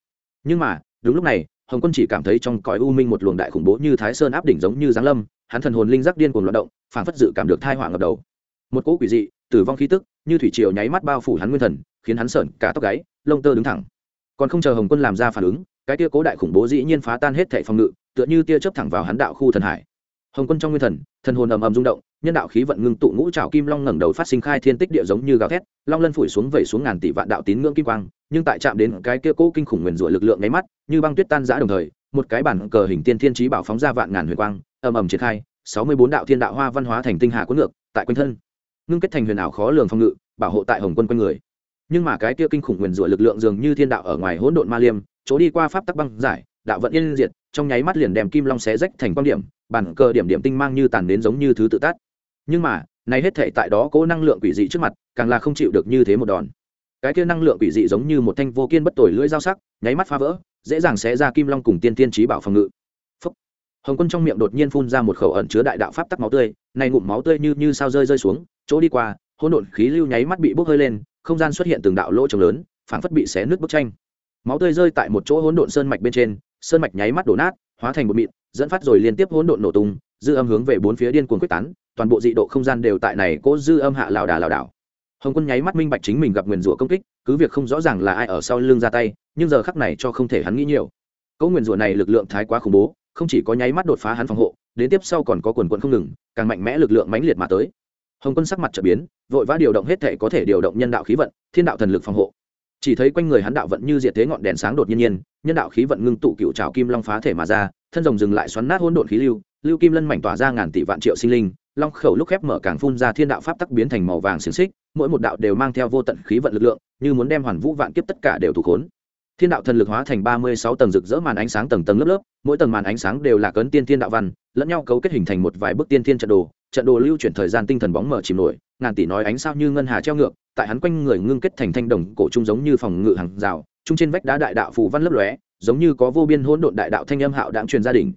Speaker 1: Nhưng mà, đúng lúc này, hồng quân chỉ cảm thấy trong cõi u minh một luồng đại khủng bố như thái sơn áp đỉnh giống như giáng lâm, hắn thần hồn linh giác điên cuồng loạt động, phảng phất dự cảm được thai hỏa ngập đầu. Một cỗ quỷ dị, tử vong khí tức, như thủy triều nháy mắt bao phủ hắn nguyên thần, khiến hắn sợn cả tóc gáy, lông tơ đứng thẳng. Còn không chờ hồng quân làm ra phản ứng, cái tia cố đại khủng bố dĩ nhiên phá tan hết thệ phòng ngự tựa như tia chớp thẳng vào hắn đạo khu thần hải. Hồng quân trong nguyên thần thần hồn ầm ầm rung động, nhân đạo khí vận ngưng tụ ngũ trào kim long ngẩng đầu phát sinh khai thiên tích địa giống như gào thét, long lân phủi xuống vẩy xuống ngàn tỷ vạn đạo tín ngưỡng kim quang, nhưng tại chạm đến cái kia cố kinh khủng nguyền rủa lực lượng nháy mắt, như băng tuyết tan rã đồng thời, một cái bản cờ hình tiên thiên trí bảo phóng ra vạn ngàn huyền quang, ầm ầm triển khai, sáu mươi bốn đạo thiên đạo hoa văn hóa thành tinh hà cuốn ngược, tại quanh thân. Ngưng kết thành huyền ảo khó lường phòng ngự, bảo hộ tại hồng quân quanh người. Nhưng mà cái kia kinh khủng nguyền rủa lực lượng dường như thiên đạo ở ngoài hỗn độn ma liêm, chỗ đi qua pháp tắc băng giải đạo vận yên diệt, trong nháy mắt liền đem kim long xé rách thành quan điểm bản cờ điểm điểm tinh mang như tàn đến giống như thứ tự tát. Nhưng mà, này hết thể tại đó cố năng lượng quỷ dị trước mặt, càng là không chịu được như thế một đòn. Cái kia năng lượng quỷ dị giống như một thanh vô kiên bất tồi lưỡi dao sắc, nháy mắt phá vỡ, dễ dàng xé ra kim long cùng tiên tiên trí bảo phòng ngự. Phúc. hồng quân trong miệng đột nhiên phun ra một khẩu ẩn chứa đại đạo pháp tắc máu tươi, này ngụm máu tươi như như sao rơi rơi xuống, chỗ đi qua, hỗn độn khí lưu nháy mắt bị bốc hơi lên, không gian xuất hiện từng đạo lỗ trống lớn, phảng phất bị xé nứt bức tranh. Máu tươi rơi tại một chỗ hỗn độn sơn mạch bên trên sơn mạch nháy mắt đổ nát, hóa thành một mịn, dẫn phát rồi liên tiếp hỗn độn nổ tung, dư âm hướng về bốn phía điên cuồng quyết tán, toàn bộ dị độ không gian đều tại này cố dư âm hạ lảo đà lảo đảo. Hồng quân nháy mắt minh bạch chính mình gặp nguyền rủa công kích, cứ việc không rõ ràng là ai ở sau lưng ra tay, nhưng giờ khắc này cho không thể hắn nghĩ nhiều. Cấu nguyền rủa này lực lượng thái quá khủng bố, không chỉ có nháy mắt đột phá hắn phòng hộ, đến tiếp sau còn có quần quận không ngừng, càng mạnh mẽ lực lượng mãnh liệt mà tới. Hồng quân sắc mặt trở biến, vội vã điều động hết thể có thể điều động nhân đạo khí vận, thiên đạo thần lực phòng hộ. Chỉ thấy quanh người hắn đạo vận như diệt thế ngọn đèn sáng đột nhiên nhiên nhân đạo khí vận ngưng tụ cựu trào kim long phá thể mà ra, thân rồng dừng lại xoắn nát hỗn độn khí lưu lưu kim lân mảnh tỏa ra ngàn tỷ vạn triệu sinh linh, long khẩu lúc khép mở càng phun ra thiên đạo pháp tắc biến thành màu vàng xiềng xích, mỗi một đạo đều mang theo vô tận khí vận lực lượng, như muốn đem hoàn vũ vạn kiếp tất cả đều thủ khốn. Thiên đạo thần lực hóa thành ba mươi sáu tầng rực rỡ màn ánh sáng tầng tầng lớp lớp, mỗi tầng màn ánh sáng đều là cấn tiên thiên đạo văn, lẫn nhau cấu kết hình thành một vài bức tiên thiên trận đồ trận đồ lưu chuyển thời gian tinh thần bóng mở chìm nổi, ngàn tỷ nói ánh sao như ngân hà treo ngược, tại hắn quanh người ngưng kết thành thanh đồng cổ trung giống như phòng ngự hàng rào trung trên vách đá đại đạo phù văn lấp lóe, giống như có vô biên hỗn độn đại đạo thanh âm hạo đạm truyền gia đình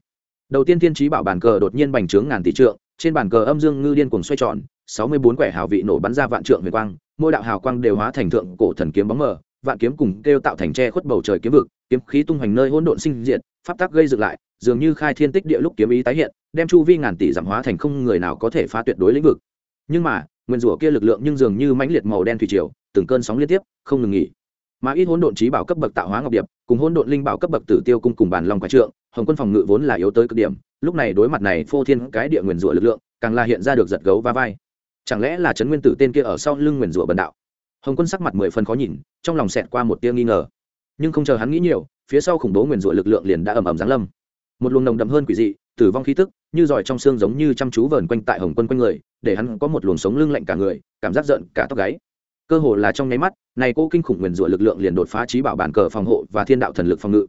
Speaker 1: đầu tiên thiên trí bảo bàn cờ đột nhiên bành trướng ngàn tỷ trượng, trên bàn cờ âm dương ngư điên cuồng xoay tròn, sáu mươi bốn quẻ hào vị nổ bắn ra vạn trượng huyền quang, mỗi đạo hào quang đều hóa thành thượng cổ thần kiếm bóng mờ, vạn kiếm cùng kêu tạo thành tre khuất bầu trời kiếm vực, kiếm khí tung hoành nơi hỗn độn sinh diệt, pháp tắc gây dựng lại, dường như khai thiên tích địa lúc kiếm ý tái hiện, đem chu vi ngàn tỷ giảm hóa thành không người nào có thể phá tuyệt đối lĩnh vực. Nhưng mà, nguyên rủa kia lực lượng nhưng dường như mãnh liệt màu đen thủy triều, từng cơn sóng liên tiếp, không ngừng nghỉ mà ít hỗn độn trí bảo cấp bậc tạo hóa ngọc điệp, cùng hỗn độn linh bảo cấp bậc tử tiêu cung cùng bàn long quái trượng, hồng quân phòng ngự vốn là yếu tới cực điểm, lúc này đối mặt này phô thiên cái địa nguyên rủa lực lượng, càng là hiện ra được giật gấu va vai. Chẳng lẽ là trấn nguyên tử tên kia ở sau lưng nguyên rủa bần đạo? Hồng quân sắc mặt mười phần khó nhìn, trong lòng xẹt qua một tia nghi ngờ. Nhưng không chờ hắn nghĩ nhiều, phía sau khủng bố nguyên rủa lực lượng liền đã ầm ầm giáng lâm. Một luồng nồng đậm hơn quỷ dị, tử vong khí tức, như giỏi trong xương giống như chăm chú vờn quanh tại hồng quân quanh người, để hắn có một luồng sống lưng lạnh cả người, cảm giác giận cả tóc gáy cơ hồ là trong nháy mắt, này cô kinh khủng nguyền rủa lực lượng liền đột phá trí bảo bản cờ phòng hộ và thiên đạo thần lực phòng ngự.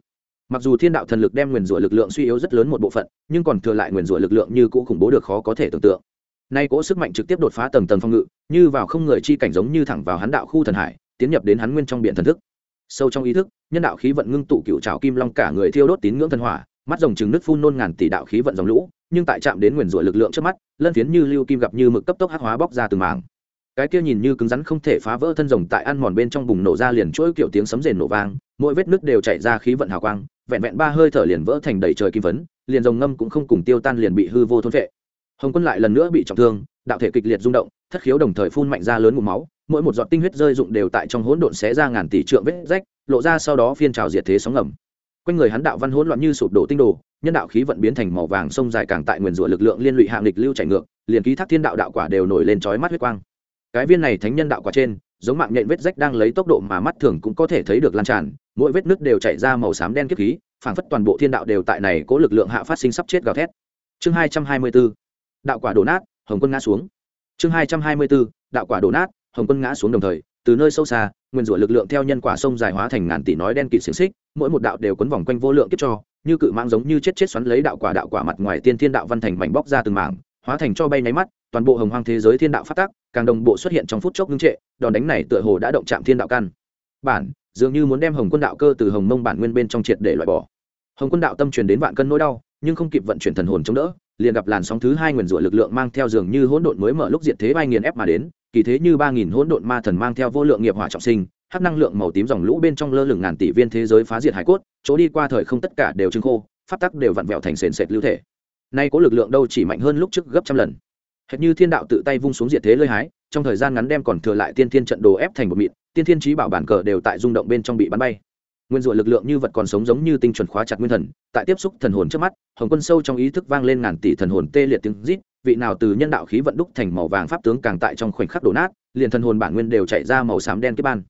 Speaker 1: Mặc dù thiên đạo thần lực đem nguyền rủa lực lượng suy yếu rất lớn một bộ phận, nhưng còn thừa lại nguyền rủa lực lượng như cũ khủng bố được khó có thể tưởng tượng. Nay cỗ sức mạnh trực tiếp đột phá tầng tầng phòng ngự, như vào không người chi cảnh giống như thẳng vào hắn đạo khu thần hải, tiến nhập đến hắn nguyên trong biển thần thức. Sâu trong ý thức, nhân đạo khí vận ngưng tụ cựu trào kim long cả người thiêu đốt tín ngưỡng thần hỏa, mắt rồng trừng nước phun nôn ngàn tỷ đạo khí vận dòng lũ, nhưng tại chạm đến nguyền rủa lực lượng trước mắt, lân phiến như lưu kim gặp như mực cấp tốc hắc hóa bóc ra từng mảng cái kia nhìn như cứng rắn không thể phá vỡ thân rồng tại ăn mòn bên trong bùng nổ ra liền chuỗi kiểu tiếng sấm rền nổ vang mỗi vết nứt đều chảy ra khí vận hào quang vẹn vẹn ba hơi thở liền vỡ thành đầy trời kim vấn, liền rồng ngâm cũng không cùng tiêu tan liền bị hư vô thôn vệ hồng quân lại lần nữa bị trọng thương đạo thể kịch liệt rung động thất khiếu đồng thời phun mạnh ra lớn ngụm máu mỗi một giọt tinh huyết rơi rụng đều tại trong hỗn độn xé ra ngàn tỷ trượng vết rách lộ ra sau đó phiên trào diệt thế sóng ngầm. Quanh người hắn đạo văn hỗn loạn như sụp đổ tinh đồ nhân đạo khí vận biến thành màu vàng sông dài càng tại nguyền rủa lực lượng liên lụy hạng lịch lưu chảy ngược liền ký thác thiên đạo đạo quả đều nổi lên chói mắt huyết quang cái viên này thánh nhân đạo quả trên, giống mạng nhện vết rách đang lấy tốc độ mà mắt thường cũng có thể thấy được lan tràn, mỗi vết nứt đều chảy ra màu xám đen kiếp khí, phảng phất toàn bộ thiên đạo đều tại này cố lực lượng hạ phát sinh sắp chết gào thét. Chương hai trăm hai mươi b đạo quả đổ nát, hồng quân ngã xuống. Chương hai trăm hai mươi b đạo quả đổ nát, hồng quân ngã xuống đồng thời, từ nơi sâu xa, nguyên rủa lực lượng theo nhân quả sông dài hóa thành ngàn tỷ nói đen kịt xiềng xích, mỗi một đạo đều quấn vòng quanh vô lượng kiếp cho, như cự mang giống như chết chết xoắn lấy đạo quả đạo quả mặt ngoài tiên thiên đạo văn thành mảnh bóc ra từng mảng, hóa thành cho bay nháy mắt toàn bộ hồng hoang thế giới thiên đạo phát tác, càng đồng bộ xuất hiện trong phút chốc ngưng trệ, đòn đánh này tựa hồ đã động chạm thiên đạo căn. Bản, dường như muốn đem hồng quân đạo cơ từ hồng mông bản nguyên bên trong triệt để loại bỏ. Hồng quân đạo tâm truyền đến vạn cân nỗi đau, nhưng không kịp vận chuyển thần hồn chống đỡ, liền gặp làn sóng thứ hai nguyền rủa lực lượng mang theo dường như hỗn độn mới mở lúc diện thế bay nghiền ép mà đến, kỳ thế như ba nghìn hỗn độn ma thần mang theo vô lượng nghiệp hỏa trọng sinh, hắc năng lượng màu tím dòng lũ bên trong lơ lửng ngàn tỷ viên thế giới phá diệt hải cốt, chỗ đi qua thời không tất cả đều trưng khô phát tắc đều vặn vẹo thành sền sệt lưu thể. Nay có lực lượng đâu chỉ mạnh hơn lúc trước gấp trăm lần hệt như thiên đạo tự tay vung xuống diệt thế lơi hái, trong thời gian ngắn đem còn thừa lại tiên thiên trận đồ ép thành một mịn, tiên thiên trí bảo bản cờ đều tại rung động bên trong bị bắn bay. Nguyên rủa lực lượng như vật còn sống giống như tinh chuẩn khóa chặt nguyên thần, tại tiếp xúc thần hồn trước mắt, hồng quân sâu trong ý thức vang lên ngàn tỷ thần hồn tê liệt tiếng rít, vị nào từ nhân đạo khí vận đúc thành màu vàng pháp tướng càng tại trong khoảnh khắc đổ nát, liền thần hồn bản nguyên đều chạy ra màu xám đen kết ban.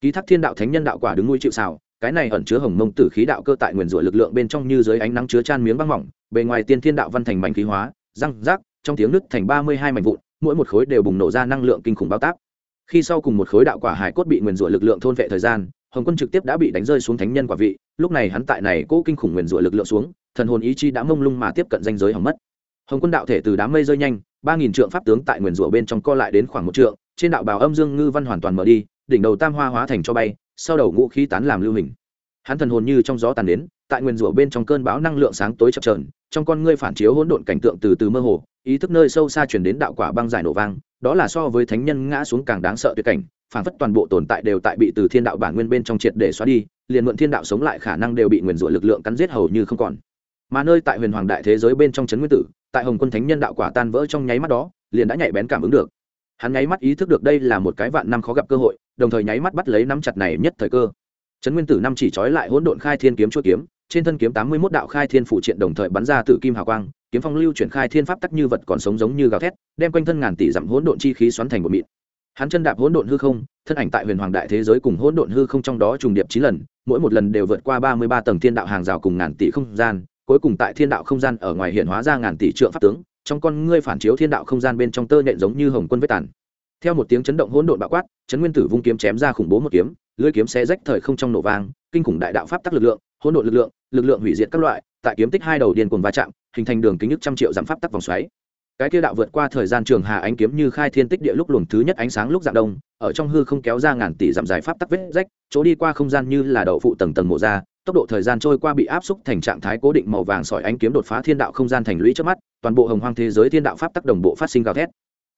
Speaker 1: Ký thác thiên đạo thánh nhân đạo quả đứng nuôi chịu xào cái này ẩn chứa hồng mông tử khí đạo cơ tại nguyên rủa lực lượng bên trong như dưới ánh nắng chứa chan miếng băng mỏng, bề ngoài tiên thiên đạo văn thành mảnh khí hóa, răng rác trong tiếng nứt thành ba mươi hai mảnh vụn, mỗi một khối đều bùng nổ ra năng lượng kinh khủng bao tác khi sau cùng một khối đạo quả hải cốt bị nguyên rủa lực lượng thôn vệ thời gian, hồng quân trực tiếp đã bị đánh rơi xuống thánh nhân quả vị, lúc này hắn tại này cố kinh khủng nguyên rủa lực lượng xuống, thần hồn ý chí đã mông lung mà tiếp cận danh giới hỏng mất. Hồng quân đạo thể từ đám mây rơi nhanh, ba nghìn trượng pháp tướng tại nguyên rủa bên trong co lại đến khoảng một trượng, trên đạo bào âm dương ngư văn hoàn toàn mở đi, đỉnh đầu tam hoa hóa thành cho bay, sau đầu ngũ khí tán làm lưu hình. Hắn thần hồn như trong gió tàn đến tại nguyên rủa bên trong cơn bão năng lượng sáng tối chập trờn trong con ngươi phản chiếu hỗn độn cảnh tượng từ từ mơ hồ, ý thức nơi sâu xa chuyển đến đạo quả băng giải nổ vang, đó là so với thánh nhân ngã xuống càng đáng sợ tuyệt cảnh, phản phất toàn bộ tồn tại đều tại bị từ thiên đạo bản nguyên bên trong triệt để xóa đi, liền mượn thiên đạo sống lại khả năng đều bị nguyền rủa lực lượng cắn giết hầu như không còn. Mà nơi tại huyền hoàng đại thế giới bên trong trấn nguyên tử, tại hồng quân thánh nhân đạo quả tan vỡ trong nháy mắt đó, liền đã nhạy bén cảm ứng được. Hắn nháy mắt ý thức được đây là một cái vạn năm khó gặp cơ hội, đồng thời nháy mắt bắt lấy nắm chặt này nhất thời cơ. Trấn nguyên tử năm chỉ trói lại hỗn độn khai thiên kiếm chuỗi kiếm trên thân kiếm tám mươi mốt đạo khai thiên phụ triện đồng thời bắn ra tử kim hào quang, kiếm phong lưu chuyển khai thiên pháp tắc như vật còn sống giống như gào thét, đem quanh thân ngàn tỷ dặm hỗn độn chi khí xoắn thành một mịn. Hắn chân đạp hỗn độn hư không, thân ảnh tại huyền hoàng đại thế giới cùng hỗn độn hư không trong đó trùng điệp chín lần, mỗi một lần đều vượt qua ba mươi ba tầng thiên đạo hàng rào cùng ngàn tỷ không gian, cuối cùng tại thiên đạo không gian ở ngoài hiện hóa ra ngàn tỷ trượng pháp tướng, trong con ngươi phản chiếu thiên đạo không gian bên trong tơ nện giống như hồng quân vết tàn. Theo một tiếng chấn động hỗn độn bạo quát chấn nguyên tử vung kiếm chém ra khủng bố một kiếm, lưỡi kiếm xé rách thời không trong nổ vang, kinh khủng đại đạo pháp tắc lực lượng hỗn độn lực lượng lực lượng hủy diệt các loại, tại kiếm tích hai đầu điên cuồng va chạm, hình thành đường kính nhức trăm triệu giảm pháp tắc vòng xoáy. Cái kia đạo vượt qua thời gian trường hà ánh kiếm như khai thiên tích địa lúc luồng thứ nhất ánh sáng lúc dạng đông, ở trong hư không kéo ra ngàn tỷ dặm dài pháp tắc vết rách, chỗ đi qua không gian như là đậu phụ tầng tầng mộ ra, tốc độ thời gian trôi qua bị áp xúc thành trạng thái cố định màu vàng sỏi ánh kiếm đột phá thiên đạo không gian thành lũy trước mắt, toàn bộ hồng hoang thế giới thiên đạo pháp tắc đồng bộ phát sinh gào thét.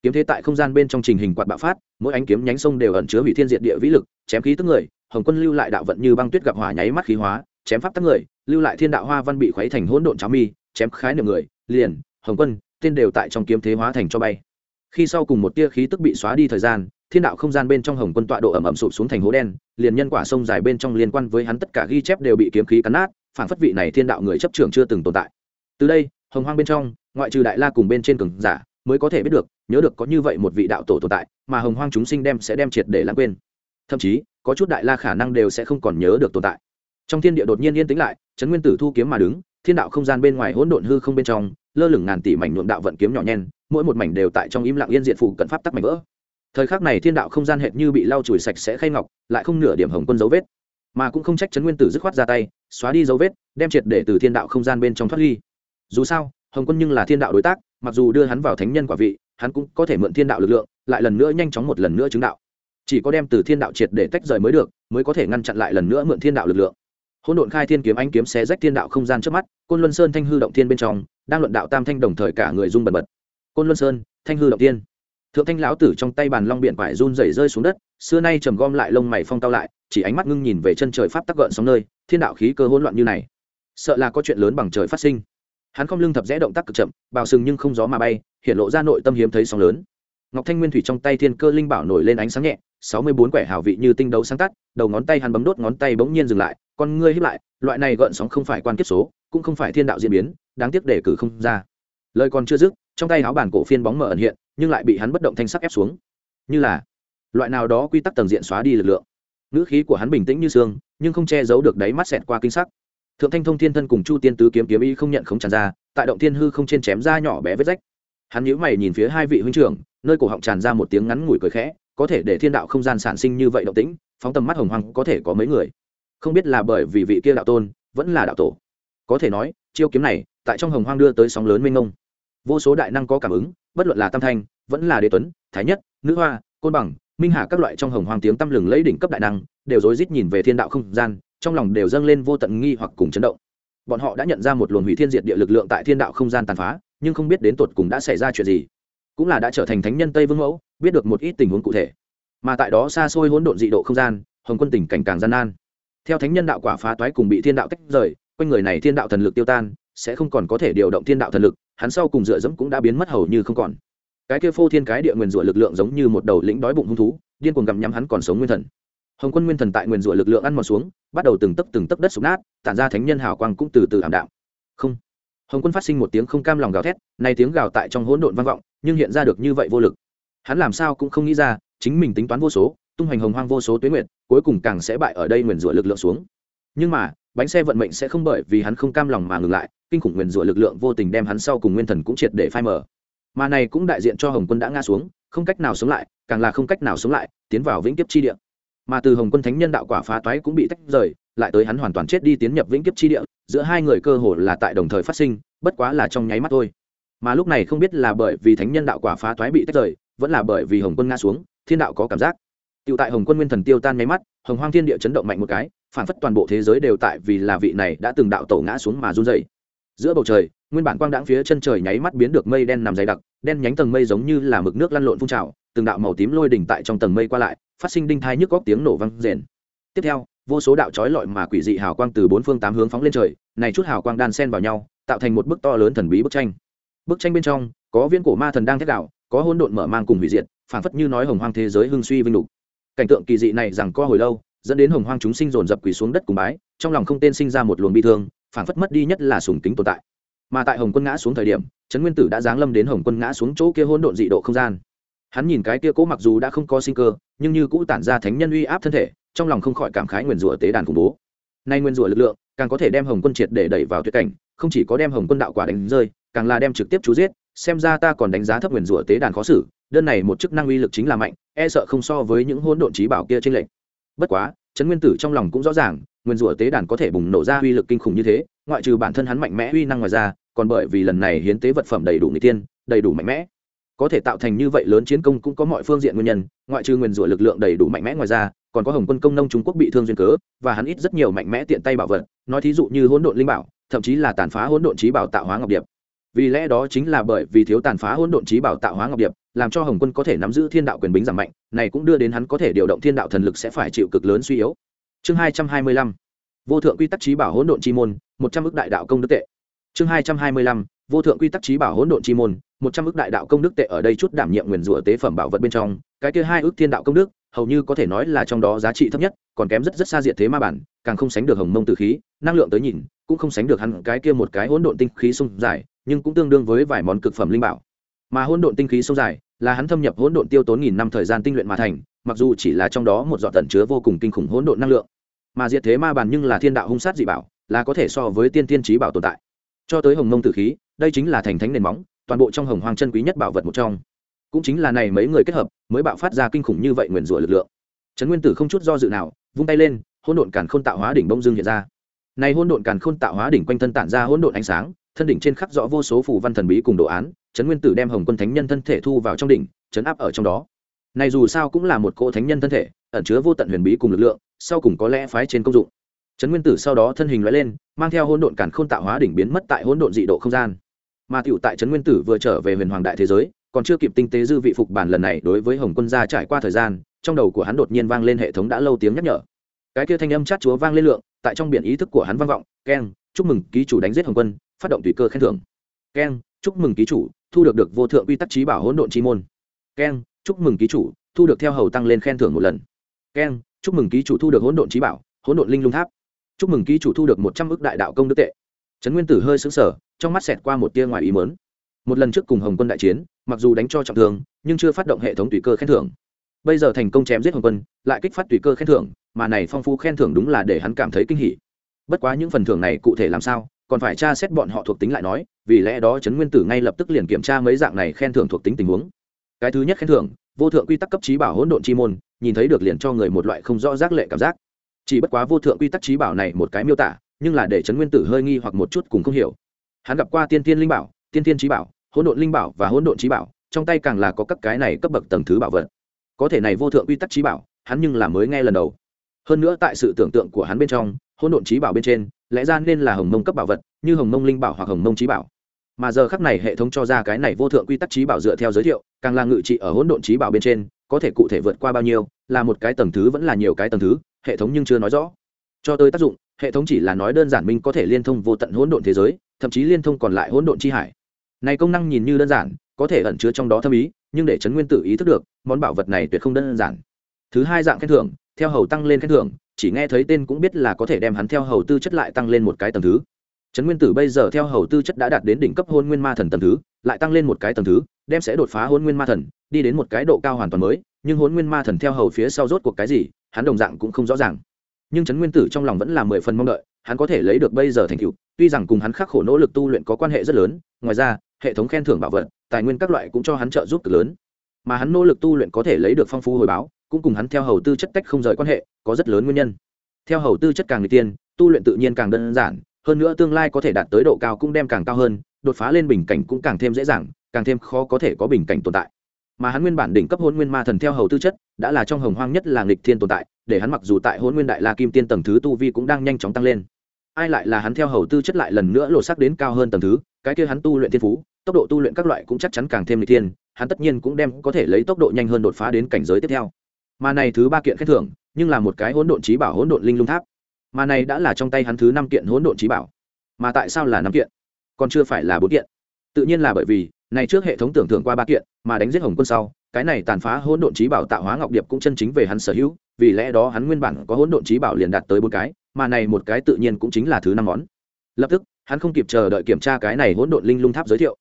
Speaker 1: Kiếm thế tại không gian bên trong trình hình quạt bạo phát, mỗi ánh kiếm nhánh sông đều ẩn chứa hủy thiên diệt địa vĩ lực, chém khí tức người, hồng quân lưu lại đạo vận như băng tuyết gặp hỏa nháy mắt khí hóa chém pháp tắc người, lưu lại thiên đạo hoa văn bị khuấy thành hỗn độn cháo mi, chém khái niệm người, liền, hồng quân, tên đều tại trong kiếm thế hóa thành cho bay. Khi sau cùng một tia khí tức bị xóa đi thời gian, thiên đạo không gian bên trong hồng quân tọa độ ẩm ẩm sụp xuống thành hố đen, liền nhân quả sông dài bên trong liên quan với hắn tất cả ghi chép đều bị kiếm khí cắn nát, phản phất vị này thiên đạo người chấp trưởng chưa từng tồn tại. Từ đây, hồng hoang bên trong, ngoại trừ đại la cùng bên trên cường giả, mới có thể biết được, nhớ được có như vậy một vị đạo tổ tồn tại, mà hồng hoang chúng sinh đem sẽ đem triệt để lãng quên. Thậm chí, có chút đại la khả năng đều sẽ không còn nhớ được tồn tại trong thiên địa đột nhiên yên tĩnh lại, trấn nguyên tử thu kiếm mà đứng, thiên đạo không gian bên ngoài hỗn độn hư không bên trong, lơ lửng ngàn tỷ mảnh nhuộm đạo vận kiếm nhỏ nhen, mỗi một mảnh đều tại trong im lặng yên diện phụ cận pháp tắc mảnh vỡ. Thời khắc này thiên đạo không gian hệt như bị lau chùi sạch sẽ khay ngọc, lại không nửa điểm hồng quân dấu vết. Mà cũng không trách trấn nguyên tử dứt khoát ra tay, xóa đi dấu vết, đem triệt để từ thiên đạo không gian bên trong thoát ly. Dù sao, hồng quân nhưng là thiên đạo đối tác, mặc dù đưa hắn vào thánh nhân quả vị, hắn cũng có thể mượn thiên đạo lực lượng, lại lần nữa nhanh chóng một lần nữa chứng đạo. Chỉ có đem từ thiên đạo triệt để tách rời mới được, mới có thể ngăn chặn lại lần nữa mượn thiên đạo lực lượng hỗn độn khai thiên kiếm anh kiếm xé rách thiên đạo không gian trước mắt, côn luân sơn thanh hư động thiên bên trong, đang luận đạo tam thanh đồng thời cả người rung bần bật. Côn luân sơn, thanh hư động thiên. Thượng thanh lão tử trong tay bàn long biển vải run rẩy rơi xuống đất, xưa nay trầm gom lại lông mày phong cao lại, chỉ ánh mắt ngưng nhìn về chân trời pháp tắc gợn sóng nơi, thiên đạo khí cơ hỗn loạn như này. Sợ là có chuyện lớn bằng trời phát sinh. Hắn không lưng thập rẽ động tác cực chậm, bào sừng nhưng không gió mà bay, hiện lộ ra nội tâm hiếm thấy sóng lớn. Ngọc thanh nguyên thủy trong tay thiên cơ linh bảo nổi lên ánh sáng nhẹ sáu mươi bốn quẻ hào vị như tinh đấu sáng tắt đầu ngón tay hắn bấm đốt ngón tay bỗng nhiên dừng lại, con ngươi hiếp lại, loại này gợn sóng không phải quan kiếp số, cũng không phải thiên đạo diễn biến, đáng tiếc để cử không ra. Lời còn chưa dứt, trong tay áo bản cổ phiên bóng mở ẩn hiện, nhưng lại bị hắn bất động thanh sắc ép xuống. Như là, loại nào đó quy tắc tầng diện xóa đi lực lượng. Ngữ khí của hắn bình tĩnh như xương, nhưng không che giấu được đáy mắt xẹt qua kinh sắc. Thượng thanh thông thiên thân cùng chu tiên tứ kiếm kiếm y không nhận không tràn ra, tại động thiên hư không trên chém ra nhỏ bé vết rách. Hắn nhíu mày nhìn phía hai vị huynh trưởng, nơi cổ họng tràn ra một tiếng ngắn ngủi cười khẽ có thể để thiên đạo không gian sản sinh như vậy động tĩnh, phóng tầm mắt hồng hoàng có thể có mấy người. Không biết là bởi vì vị kia đạo tôn vẫn là đạo tổ. Có thể nói, chiêu kiếm này tại trong hồng hoang đưa tới sóng lớn mênh mông. Vô số đại năng có cảm ứng, bất luận là tam thanh, vẫn là đế tuấn, thái nhất, nữ hoa, côn bằng, minh hà các loại trong hồng hoang tiếng tăm lừng lấy đỉnh cấp đại năng, đều rối rít nhìn về thiên đạo không gian, trong lòng đều dâng lên vô tận nghi hoặc cùng chấn động. Bọn họ đã nhận ra một luồng hủy thiên diệt địa lực lượng tại thiên đạo không gian tàn phá, nhưng không biết đến tột cùng đã xảy ra chuyện gì. Cũng là đã trở thành thánh nhân tây vương mẫu biết được một ít tình huống cụ thể. Mà tại đó xa xôi hỗn độn dị độ không gian, hồng quân tình cảnh càng gian nan. Theo thánh nhân đạo quả phá toái cùng bị thiên đạo tách rời, quanh người này thiên đạo thần lực tiêu tan, sẽ không còn có thể điều động thiên đạo thần lực, hắn sau cùng dựa dẫm cũng đã biến mất hầu như không còn. Cái kia phô thiên cái địa nguyền rủa lực lượng giống như một đầu lĩnh đói bụng hung thú, điên cuồng gặm nhắm hắn còn sống nguyên thần. Hồng quân nguyên thần tại nguyền rủa lực lượng ăn mòn xuống, bắt đầu từng tấc từng tấc đất sụp nát, tản ra thánh nhân hào quang cũng từ từ ảm đạm. Không. Hồng quân phát sinh một tiếng không cam lòng gào thét, nay tiếng gào tại trong hỗn độn vang vọng, nhưng hiện ra được như vậy vô lực hắn làm sao cũng không nghĩ ra, chính mình tính toán vô số, tung hoành hồng hoang vô số tuyến nguyện cuối cùng càng sẽ bại ở đây nguyền rủa lực lượng xuống. Nhưng mà, bánh xe vận mệnh sẽ không bởi vì hắn không cam lòng mà ngừng lại, kinh khủng nguyền rủa lực lượng vô tình đem hắn sau cùng nguyên thần cũng triệt để phai mở mà này cũng đại diện cho hồng quân đã ngã xuống, không cách nào sống lại, càng là không cách nào sống lại, tiến vào vĩnh kiếp chi địa. Mà từ hồng quân thánh nhân đạo quả phá toái cũng bị tách rời, lại tới hắn hoàn toàn chết đi tiến nhập vĩnh kiếp chi địa, giữa hai người cơ hồ là tại đồng thời phát sinh, bất quá là trong nháy mắt thôi mà lúc này không biết là bởi vì thánh nhân đạo quả phá toái bị tách rời vẫn là bởi vì hồng quân ngã xuống thiên đạo có cảm giác tựu tại Hồng Quân Nguyên Thần tiêu tan nháy mắt, Hồng Hoang Thiên Địa chấn động mạnh một cái, phản phất toàn bộ thế giới đều tại vì là vị này đã từng đạo tổ ngã xuống mà run rẩy. Giữa bầu trời, nguyên bản quang đãng phía chân trời nháy mắt biến được mây đen nằm dày đặc, đen nhánh tầng mây giống như là mực nước lăn lộn phun trào, từng đạo màu tím lôi đỉnh tại trong tầng mây qua lại, phát sinh đinh thai nhức góc tiếng nổ vang rền. Tiếp theo, vô số đạo chói lọi mà quỷ dị hào quang từ bốn phương tám hướng phóng lên trời, này chút hào quang đan xen vào nhau, tạo thành một bức to lớn thần bí bức tranh. Bức tranh bên trong, có viên cổ ma thần đang thét đạo, có hôn độn mở mang cùng hủy diệt, phảng phất như nói hồng hoang thế giới hưng suy vinh lục. Cảnh tượng kỳ dị này rằng co hồi lâu dẫn đến hồng hoang chúng sinh dồn dập quỳ xuống đất cùng bái trong lòng không tên sinh ra một luồng bi thương phảng phất mất đi nhất là sùng kính tồn tại. Mà tại hồng quân ngã xuống thời điểm trấn nguyên tử đã giáng lâm đến hồng quân ngã xuống chỗ kia hôn độn dị độ không gian. Hắn nhìn cái kia cố mặc dù đã không có sinh cơ nhưng như cũ tản ra thánh nhân uy áp thân thể trong lòng không khỏi cảm khái nguyền rủa tế đàn khủng bố. Nay nguyên rủa lực lượng càng có thể đem hồng quân triệt để đẩy vào tuyệt cảnh không chỉ có đem hồng quân đạo quả đánh rơi càng là đem trực tiếp chú giết, xem ra ta còn đánh giá thấp nguyền rủa tế đàn khó xử, đơn này một chức năng uy lực chính là mạnh e sợ không so với những hỗn độn trí bảo kia trên lệnh bất quá, trấn nguyên tử trong lòng cũng rõ ràng nguyên rủa tế đàn có thể bùng nổ ra uy lực kinh khủng như thế, ngoại trừ bản thân hắn mạnh mẽ uy năng ngoài ra, còn bởi vì lần này hiến tế vật phẩm đầy đủ người tiên đầy đủ mạnh mẽ. Có thể tạo thành như vậy lớn chiến công cũng có mọi phương diện nguyên nhân, ngoại trừ nguyên rủa lực lượng đầy đủ mạnh mẽ ngoài ra, còn có hồng quân công nông trung quốc bị thương duyên cớ, và hắn ít rất nhiều mạnh mẽ tiện tay bảo vật, nói thí dụ như hỗn độn linh bảo, thậm chí là tàn phá hỗn độn trí bảo tạo hóa ngọc điệp vì lẽ đó chính là bởi vì thiếu tàn phá hỗn độn trí bảo tạo hóa ngọc điệp, làm cho hồng quân có thể nắm giữ thiên đạo quyền bính giảm mạnh, này cũng đưa đến hắn có thể điều động thiên đạo thần lực sẽ phải chịu cực lớn suy yếu. Chương hai trăm hai mươi lăm, vô thượng quy tắc trí bảo hỗn độn chi môn, một trăm ước đại đạo công đức tệ. Chương hai trăm hai mươi lăm, vô thượng quy tắc trí bảo hỗn độn chi môn, một trăm ước đại đạo công đức tệ ở đây chút đảm nhiệm nguyền rủa tế phẩm bảo vật bên trong, cái kia hai ước thiên đạo công đức, hầu như có thể nói là trong đó giá trị thấp nhất, còn kém rất rất xa diện thế ma bản, càng không sánh được hồng mông từ khí, năng lượng tới nhìn, cũng không sánh được hắn cái kia một cái hỗn độn tinh khí sung dài nhưng cũng tương đương với vài món cực phẩm linh bảo. Mà hỗn độn tinh khí sông dài, là hắn thâm nhập hỗn độn tiêu tốn nghìn năm thời gian tinh luyện mà thành, mặc dù chỉ là trong đó một giọt tận chứa vô cùng kinh khủng hỗn độn năng lượng. Mà diệt thế ma bàn nhưng là thiên đạo hung sát dị bảo, là có thể so với tiên tiên trí bảo tồn tại. Cho tới hồng mông tử khí, đây chính là thành thánh nền móng, toàn bộ trong hồng hoàng chân quý nhất bảo vật một trong. Cũng chính là này mấy người kết hợp, mới bạo phát ra kinh khủng như vậy nguyền rủa lực lượng. Trấn nguyên tử không chút do dự nào, vung tay lên, hỗn độn càn khôn tạo hóa đỉnh bông dương hiện ra. Này hỗn độn càn khôn tạo hóa đỉnh quanh thân tản ra hỗn độn ánh sáng thân đỉnh trên khắc rõ vô số phù văn thần bí cùng đồ án, trấn nguyên tử đem hồng quân thánh nhân thân thể thu vào trong đỉnh chấn áp ở trong đó. Này dù sao cũng là một cỗ thánh nhân thân thể, ẩn chứa vô tận huyền bí cùng lực lượng, sau cùng có lẽ phái trên công dụng. Trấn nguyên tử sau đó thân hình loại lên, mang theo hỗn độn càn khôn tạo hóa đỉnh biến mất tại hỗn độn dị độ không gian. Mà tiểu tại trấn nguyên tử vừa trở về huyền hoàng đại thế giới, còn chưa kịp tinh tế dư vị phục bản lần này đối với hồng quân gia trải qua thời gian, trong đầu của hắn đột nhiên vang lên hệ thống đã lâu tiếng nhắc nhở. Cái kia thanh âm chát chúa vang lên lượng, tại trong biển ý thức của hắn vang vọng, keng, chúc mừng, ký chủ đánh giết hồng quân phát động tùy cơ khen thưởng. Keng chúc mừng ký chủ, thu được được vô thượng quy tắc trí bảo hỗn độn chi môn. Keng chúc mừng ký chủ, thu được theo hầu tăng lên khen thưởng một lần. Keng chúc mừng ký chủ thu được hỗn độn trí bảo, hỗn độn linh lung tháp. Chúc mừng ký chủ thu được một trăm ước đại đạo công đức tệ. Trấn nguyên tử hơi xứng sở trong mắt xẹt qua một tia ngoài ý mớn một lần trước cùng hồng quân đại chiến, mặc dù đánh cho trọng thương, nhưng chưa phát động hệ thống tùy cơ khen thưởng. Bây giờ thành công chém giết hồng quân, lại kích phát tùy cơ khen thưởng, mà này phong phú khen thưởng đúng là để hắn cảm thấy kinh hỉ. Bất quá những phần thưởng này cụ thể làm sao còn phải tra xét bọn họ thuộc tính lại nói, vì lẽ đó trấn nguyên tử ngay lập tức liền kiểm tra mấy dạng này khen thưởng thuộc tính tình huống. Cái thứ nhất khen thưởng, vô thượng quy tắc cấp trí bảo hỗn độn chi môn, nhìn thấy được liền cho người một loại không rõ giác lệ cảm giác. Chỉ bất quá vô thượng quy tắc trí bảo này một cái miêu tả, nhưng là để trấn nguyên tử hơi nghi hoặc một chút cùng không hiểu. Hắn gặp qua tiên tiên linh bảo, tiên tiên trí bảo, hỗn độn linh bảo và hỗn độn trí bảo, trong tay càng là có các cái này cấp bậc tầng thứ bảo vật. Có thể này vô thượng quy tắc trí bảo, hắn nhưng là mới nghe lần đầu. Hơn nữa tại sự tưởng tượng của hắn bên trong hỗn độn trí bảo bên trên, lẽ ra nên là hồng mông cấp bảo vật, như hồng mông linh bảo hoặc hồng mông trí bảo. Mà giờ khắc này hệ thống cho ra cái này vô thượng quy tắc trí bảo dựa theo giới thiệu, càng là ngự trị ở hỗn độn trí bảo bên trên, có thể cụ thể vượt qua bao nhiêu, là một cái tầng thứ vẫn là nhiều cái tầng thứ, hệ thống nhưng chưa nói rõ. Cho tới tác dụng, hệ thống chỉ là nói đơn giản minh có thể liên thông vô tận hỗn độn thế giới, thậm chí liên thông còn lại hỗn độn chi hải. Này công năng nhìn như đơn giản, có thể ẩn chứa trong đó thâm ý, nhưng để chấn nguyên tử ý thức được, món bảo vật này tuyệt không đơn giản. Thứ hai dạng khen thưởng, theo hầu tăng lên khen thưởng chỉ nghe thấy tên cũng biết là có thể đem hắn theo hầu tư chất lại tăng lên một cái tầng thứ. Trấn nguyên tử bây giờ theo hầu tư chất đã đạt đến đỉnh cấp hôn nguyên ma thần tầng thứ, lại tăng lên một cái tầng thứ, đem sẽ đột phá hôn nguyên ma thần, đi đến một cái độ cao hoàn toàn mới, nhưng hôn nguyên ma thần theo hầu phía sau rốt cuộc cái gì, hắn đồng dạng cũng không rõ ràng. Nhưng trấn nguyên tử trong lòng vẫn là mười phần mong đợi, hắn có thể lấy được bây giờ thành tựu, tuy rằng cùng hắn khắc khổ nỗ lực tu luyện có quan hệ rất lớn, ngoài ra, hệ thống khen thưởng bảo vật, tài nguyên các loại cũng cho hắn trợ giúp cực lớn. Mà hắn nỗ lực tu luyện có thể lấy được phong phú hồi báo cũng cùng hắn theo hầu tư chất tách không rời quan hệ, có rất lớn nguyên nhân. Theo hầu tư chất càng người tiên, tu luyện tự nhiên càng đơn giản, hơn nữa tương lai có thể đạt tới độ cao cũng đem càng cao hơn, đột phá lên bình cảnh cũng càng thêm dễ dàng, càng thêm khó có thể có bình cảnh tồn tại. Mà hắn nguyên bản đỉnh cấp hôn nguyên ma thần theo hầu tư chất, đã là trong hồng hoang nhất là nghịch thiên tồn tại, để hắn mặc dù tại hôn nguyên đại la kim tiên tầng thứ tu vi cũng đang nhanh chóng tăng lên. Ai lại là hắn theo hầu tư chất lại lần nữa lột sắc đến cao hơn tầng thứ, cái kia hắn tu luyện thiên phú, tốc độ tu luyện các loại cũng chắc chắn càng thêm lịch thiên, hắn tất nhiên cũng đem có thể lấy tốc độ nhanh hơn đột phá đến cảnh giới tiếp theo mà này thứ ba kiện khen thưởng, nhưng là một cái hỗn độn trí bảo hỗn độn linh lung tháp. Mà này đã là trong tay hắn thứ năm kiện hỗn độn trí bảo. Mà tại sao là năm kiện? Còn chưa phải là bốn kiện. Tự nhiên là bởi vì, này trước hệ thống tưởng tượng qua ba kiện, mà đánh giết hồng quân sau, cái này tàn phá hỗn độn trí bảo tạo hóa ngọc điệp cũng chân chính về hắn sở hữu, vì lẽ đó hắn nguyên bản có hỗn độn trí bảo liền đạt tới bốn cái, mà này một cái tự nhiên cũng chính là thứ năm món. Lập tức, hắn không kịp chờ đợi kiểm tra cái này hỗn độn linh lung tháp giới thiệu.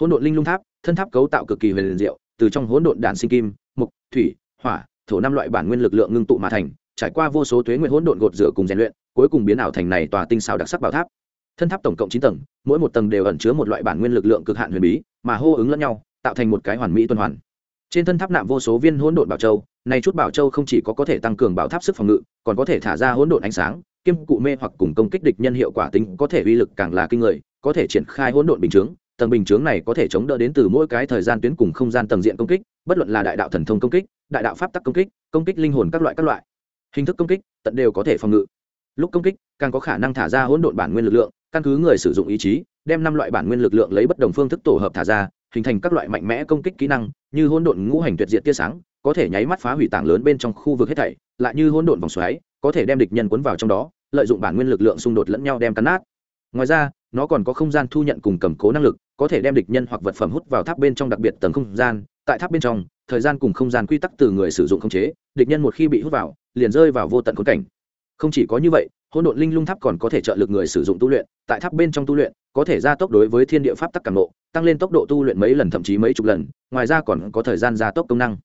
Speaker 1: Hỗn độn linh lung tháp, thân tháp cấu tạo cực kỳ huyền diệu, từ trong hỗn độn đạn sinh kim mục thủy, hỏa thổ năm loại bản nguyên lực lượng ngưng tụ mà thành, trải qua vô số tuế nguyện hỗn độn gột rửa cùng rèn luyện, cuối cùng biến ảo thành này tòa tinh xào đặc sắc bảo tháp. Thân tháp tổng cộng chín tầng, mỗi một tầng đều ẩn chứa một loại bản nguyên lực lượng cực hạn huyền bí, mà hô ứng lẫn nhau, tạo thành một cái hoàn mỹ tuần hoàn. Trên thân tháp nạm vô số viên hỗn độn bảo châu này chút bảo châu không chỉ có có thể tăng cường bảo tháp sức phòng ngự, còn có thể thả ra hỗn độn ánh sáng, kiêm cụ mê hoặc cùng công kích địch nhân hiệu quả tính có thể uy lực càng là kinh người, có thể triển khai hỗn độn bình chướng tầng bình chướng này có thể chống đỡ đến từ mỗi cái thời gian tuyến cùng không gian tầng diện công kích, bất luận là đại đạo thần thông công kích, đại đạo pháp tắc công kích công kích linh hồn các loại các loại. Hình thức công kích, tận đều có thể phòng ngự. Lúc công kích, càng có khả năng thả ra hỗn độn bản nguyên lực lượng, căn cứ người sử dụng ý chí, đem năm loại bản nguyên lực lượng lấy bất đồng phương thức tổ hợp thả ra, hình thành các loại mạnh mẽ công kích kỹ năng, như hỗn độn ngũ hành tuyệt diệt tia sáng, có thể nháy mắt phá hủy tảng lớn bên trong khu vực hết thảy, lại như hỗn độn vòng xoáy, có thể đem địch nhân cuốn vào trong đó, lợi dụng bản nguyên lực lượng xung đột lẫn nhau đem cắn nát ngoài ra, nó còn có không gian thu nhận cùng cầm cố năng lực, có thể đem địch nhân hoặc vật phẩm hút vào tháp bên trong đặc biệt tầng không gian. Tại tháp bên trong, thời gian cùng không gian quy tắc từ người sử dụng không chế, địch nhân một khi bị hút vào, liền rơi vào vô tận khốn cảnh. Không chỉ có như vậy, hỗn độn linh lung tháp còn có thể trợ lực người sử dụng tu luyện. Tại tháp bên trong tu luyện, có thể gia tốc đối với thiên địa pháp tắc càng lộ tăng lên tốc độ tu luyện mấy lần thậm chí mấy chục lần, ngoài ra còn có thời gian gia tốc công năng.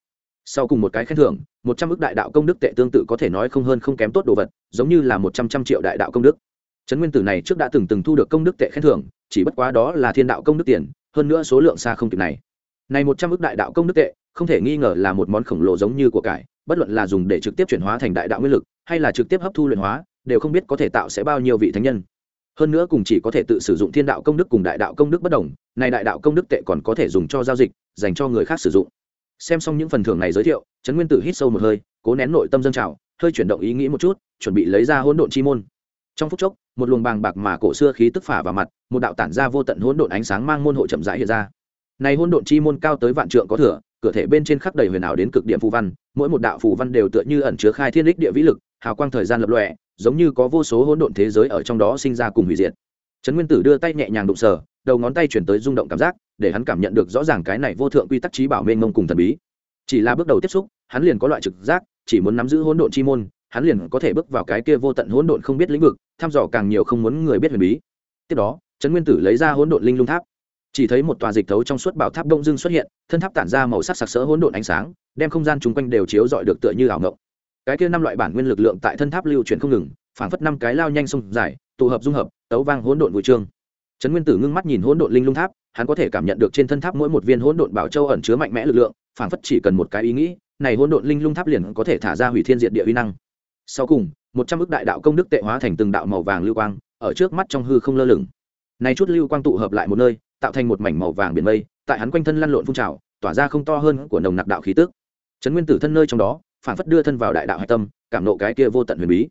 Speaker 1: Sau cùng một cái khen thưởng, một trăm ước đại đạo công đức tệ tương tự có thể nói không hơn không kém tốt đồ vật, giống như là một trăm trăm triệu đại đạo công đức trấn nguyên tử này trước đã từng từng thu được công đức tệ khen thưởng, chỉ bất quá đó là thiên đạo công đức tiền, hơn nữa số lượng xa không kịp này. Này một trăm ước đại đạo công đức tệ, không thể nghi ngờ là một món khổng lồ giống như của cải, bất luận là dùng để trực tiếp chuyển hóa thành đại đạo nguyên lực, hay là trực tiếp hấp thu luyện hóa, đều không biết có thể tạo sẽ bao nhiêu vị thánh nhân. Hơn nữa cùng chỉ có thể tự sử dụng thiên đạo công đức cùng đại đạo công đức bất đồng, này đại đạo công đức tệ còn có thể dùng cho giao dịch, dành cho người khác sử dụng. Xem xong những phần thưởng này giới thiệu, trấn nguyên tử hít sâu một hơi, cố nén nội tâm dân trào, hơi chuyển động ý nghĩ một chút, chuẩn bị lấy ra hỗn độn chi môn trong phút chốc, một luồng bàng bạc mà cổ xưa khí tức phả vào mặt, một đạo tản ra vô tận hỗn độn ánh sáng mang môn hộ chậm rãi hiện ra. Này hỗn độn chi môn cao tới vạn trượng có thừa, cửa thể bên trên khắc đầy huyền ảo đến cực điểm phù văn, mỗi một đạo phù văn đều tựa như ẩn chứa khai thiên đích địa vĩ lực, hào quang thời gian lập lòe, giống như có vô số hỗn độn thế giới ở trong đó sinh ra cùng hủy diệt. Trấn nguyên tử đưa tay nhẹ nhàng đụng sờ, đầu ngón tay chuyển tới rung động cảm giác, để hắn cảm nhận được rõ ràng cái này vô thượng quy tắc trí bảo mênh mông cùng thần bí. Chỉ là bước đầu tiếp xúc, hắn liền có loại trực giác, chỉ muốn nắm giữ hỗn độn chi môn hắn liền có thể bước vào cái kia vô tận hỗn độn không biết lĩnh vực, thăm dò càng nhiều không muốn người biết huyền bí. Tiếp đó, trấn nguyên tử lấy ra hỗn độn linh lung tháp. Chỉ thấy một tòa dịch thấu trong suốt bảo tháp đông dương xuất hiện, thân tháp tản ra màu sắc sặc sỡ hỗn độn ánh sáng, đem không gian chung quanh đều chiếu rọi được tựa như ảo ngộng. Cái kia năm loại bản nguyên lực lượng tại thân tháp lưu chuyển không ngừng, phảng phất năm cái lao nhanh sông dài, tụ hợp dung hợp, tấu vang hỗn độn vui trương trấn nguyên tử ngưng mắt nhìn hỗn độn linh lung tháp, hắn có thể cảm nhận được trên thân tháp mỗi một viên hỗn độn bảo châu ẩn chứa mạnh mẽ lực lượng, phảng phất chỉ cần một cái ý nghĩ, này hỗn độn linh lung tháp liền có thể thả ra hủy thiên diệt địa uy năng sau cùng, một trăm ước đại đạo công đức tệ hóa thành từng đạo màu vàng lưu quang, ở trước mắt trong hư không lơ lửng. Nay chút lưu quang tụ hợp lại một nơi, tạo thành một mảnh màu vàng biển mây, tại hắn quanh thân lăn lộn phun trào, tỏa ra không to hơn của nồng nặc đạo khí tức. Trấn nguyên tử thân nơi trong đó, phản phất đưa thân vào đại đạo hạch tâm, cảm nộ cái kia vô tận huyền bí.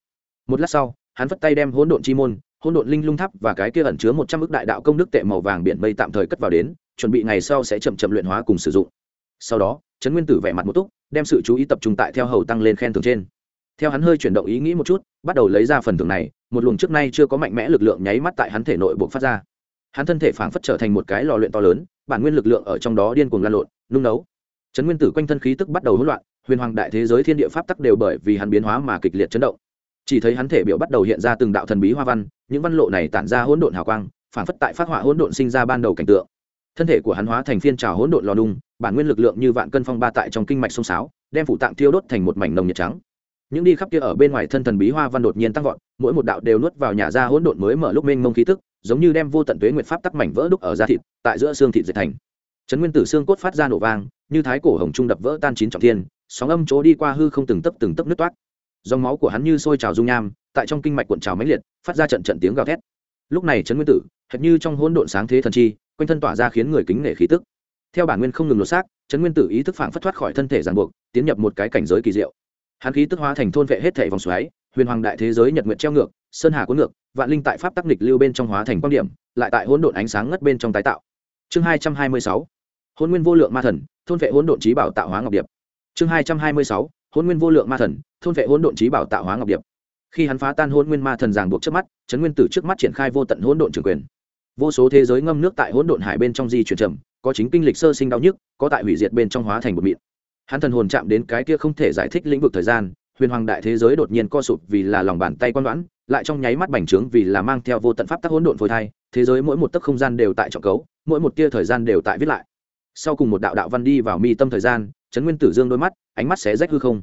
Speaker 1: Một lát sau, hắn phất tay đem hỗn độn chi môn, hỗn độn linh lung tháp và cái kia ẩn chứa một trăm ước đại đạo công đức tệ màu vàng biển mây tạm thời cất vào đến, chuẩn bị ngày sau sẽ chậm chậm luyện hóa cùng sử dụng. Sau đó trấn nguyên tử vẻ mặt một túc, đem sự chú ý tập trung tại theo hầu tăng lên khen thưởng trên theo hắn hơi chuyển động ý nghĩ một chút, bắt đầu lấy ra phần thưởng này, một luồng trước nay chưa có mạnh mẽ lực lượng nháy mắt tại hắn thể nội buộc phát ra. Hắn thân thể phảng phất trở thành một cái lò luyện to lớn, bản nguyên lực lượng ở trong đó điên cuồng lan lộn, nung nấu. Trấn nguyên tử quanh thân khí tức bắt đầu hỗn loạn, huyền hoàng đại thế giới thiên địa pháp tắc đều bởi vì hắn biến hóa mà kịch liệt chấn động. Chỉ thấy hắn thể biểu bắt đầu hiện ra từng đạo thần bí hoa văn, những văn lộ này tản ra hỗn độn hào quang, phảng phất tại phát họa hỗn độn sinh ra ban đầu cảnh tượng. Thân thể của hắn hóa thành phiên trào hỗn độn lò nung bản nguyên lực lượng như vạn cân phong ba tại trong kinh mạch sông sáo, đem phủ tạng thiêu đốt thành một mảnh nồng nhiệt trắng những đi khắp kia ở bên ngoài thân thần bí hoa văn đột nhiên tăng vọt, mỗi một đạo đều nuốt vào nhà ra hỗn độn mới mở lúc mênh mông khí tức, giống như đem vô tận tuế nguyệt pháp tắc mảnh vỡ đúc ở da thịt, tại giữa xương thịt dệt thành. Trấn nguyên tử xương cốt phát ra nổ vang, như thái cổ hồng trung đập vỡ tan chín trọng thiên, sóng âm chỗ đi qua hư không từng tấp từng tấp nứt toát. Dòng máu của hắn như sôi trào dung nham, tại trong kinh mạch cuộn trào mãnh liệt, phát ra trận trận tiếng gào thét. Lúc này trấn nguyên tử, hệt như trong hỗn độn sáng thế thần chi, quanh thân tỏa ra khiến người kính nể khí tức. Theo bản nguyên không ngừng lột xác trấn nguyên tử ý thức phản phất thoát khỏi thân thể ràng buộc, tiến nhập một cái cảnh giới kỳ diệu hắn khí tức hóa thành thôn vệ hết thể vòng xoáy, huyền hoàng đại thế giới nhật nguyện treo ngược, sơn hà cuốn ngược, vạn linh tại pháp tắc nịch lưu bên trong hóa thành quan điểm, lại tại hỗn độn ánh sáng ngất bên trong tái tạo. Chương hai trăm hai mươi sáu hôn nguyên vô lượng ma thần, thôn vệ hỗn độn trí bảo tạo hóa ngọc điệp. Chương hai trăm hai mươi sáu hôn nguyên vô lượng ma thần, thôn vệ hỗn độn trí bảo tạo hóa ngọc điệp. Khi hắn phá tan hôn nguyên ma thần ràng buộc trước mắt, chấn nguyên tử trước mắt triển khai vô tận hỗn độn trường quyền. Vô số thế giới ngâm nước tại hỗn độn hải bên trong di chuyển trầm có chính kinh lịch sơ sinh đau nhức, có tại hủy diệt bên trong hóa thành một mịn hắn thần hồn chạm đến cái kia không thể giải thích lĩnh vực thời gian, huyền hoàng đại thế giới đột nhiên co sụp vì là lòng bàn tay quan đoán, lại trong nháy mắt bành trướng vì là mang theo vô tận pháp tắc hỗn độn phôi thai, thế giới mỗi một tấc không gian đều tại trọng cấu, mỗi một tia thời gian đều tại viết lại. Sau cùng một đạo đạo văn đi vào mi tâm thời gian chấn nguyên tử dương đôi mắt, ánh mắt xé rách hư không.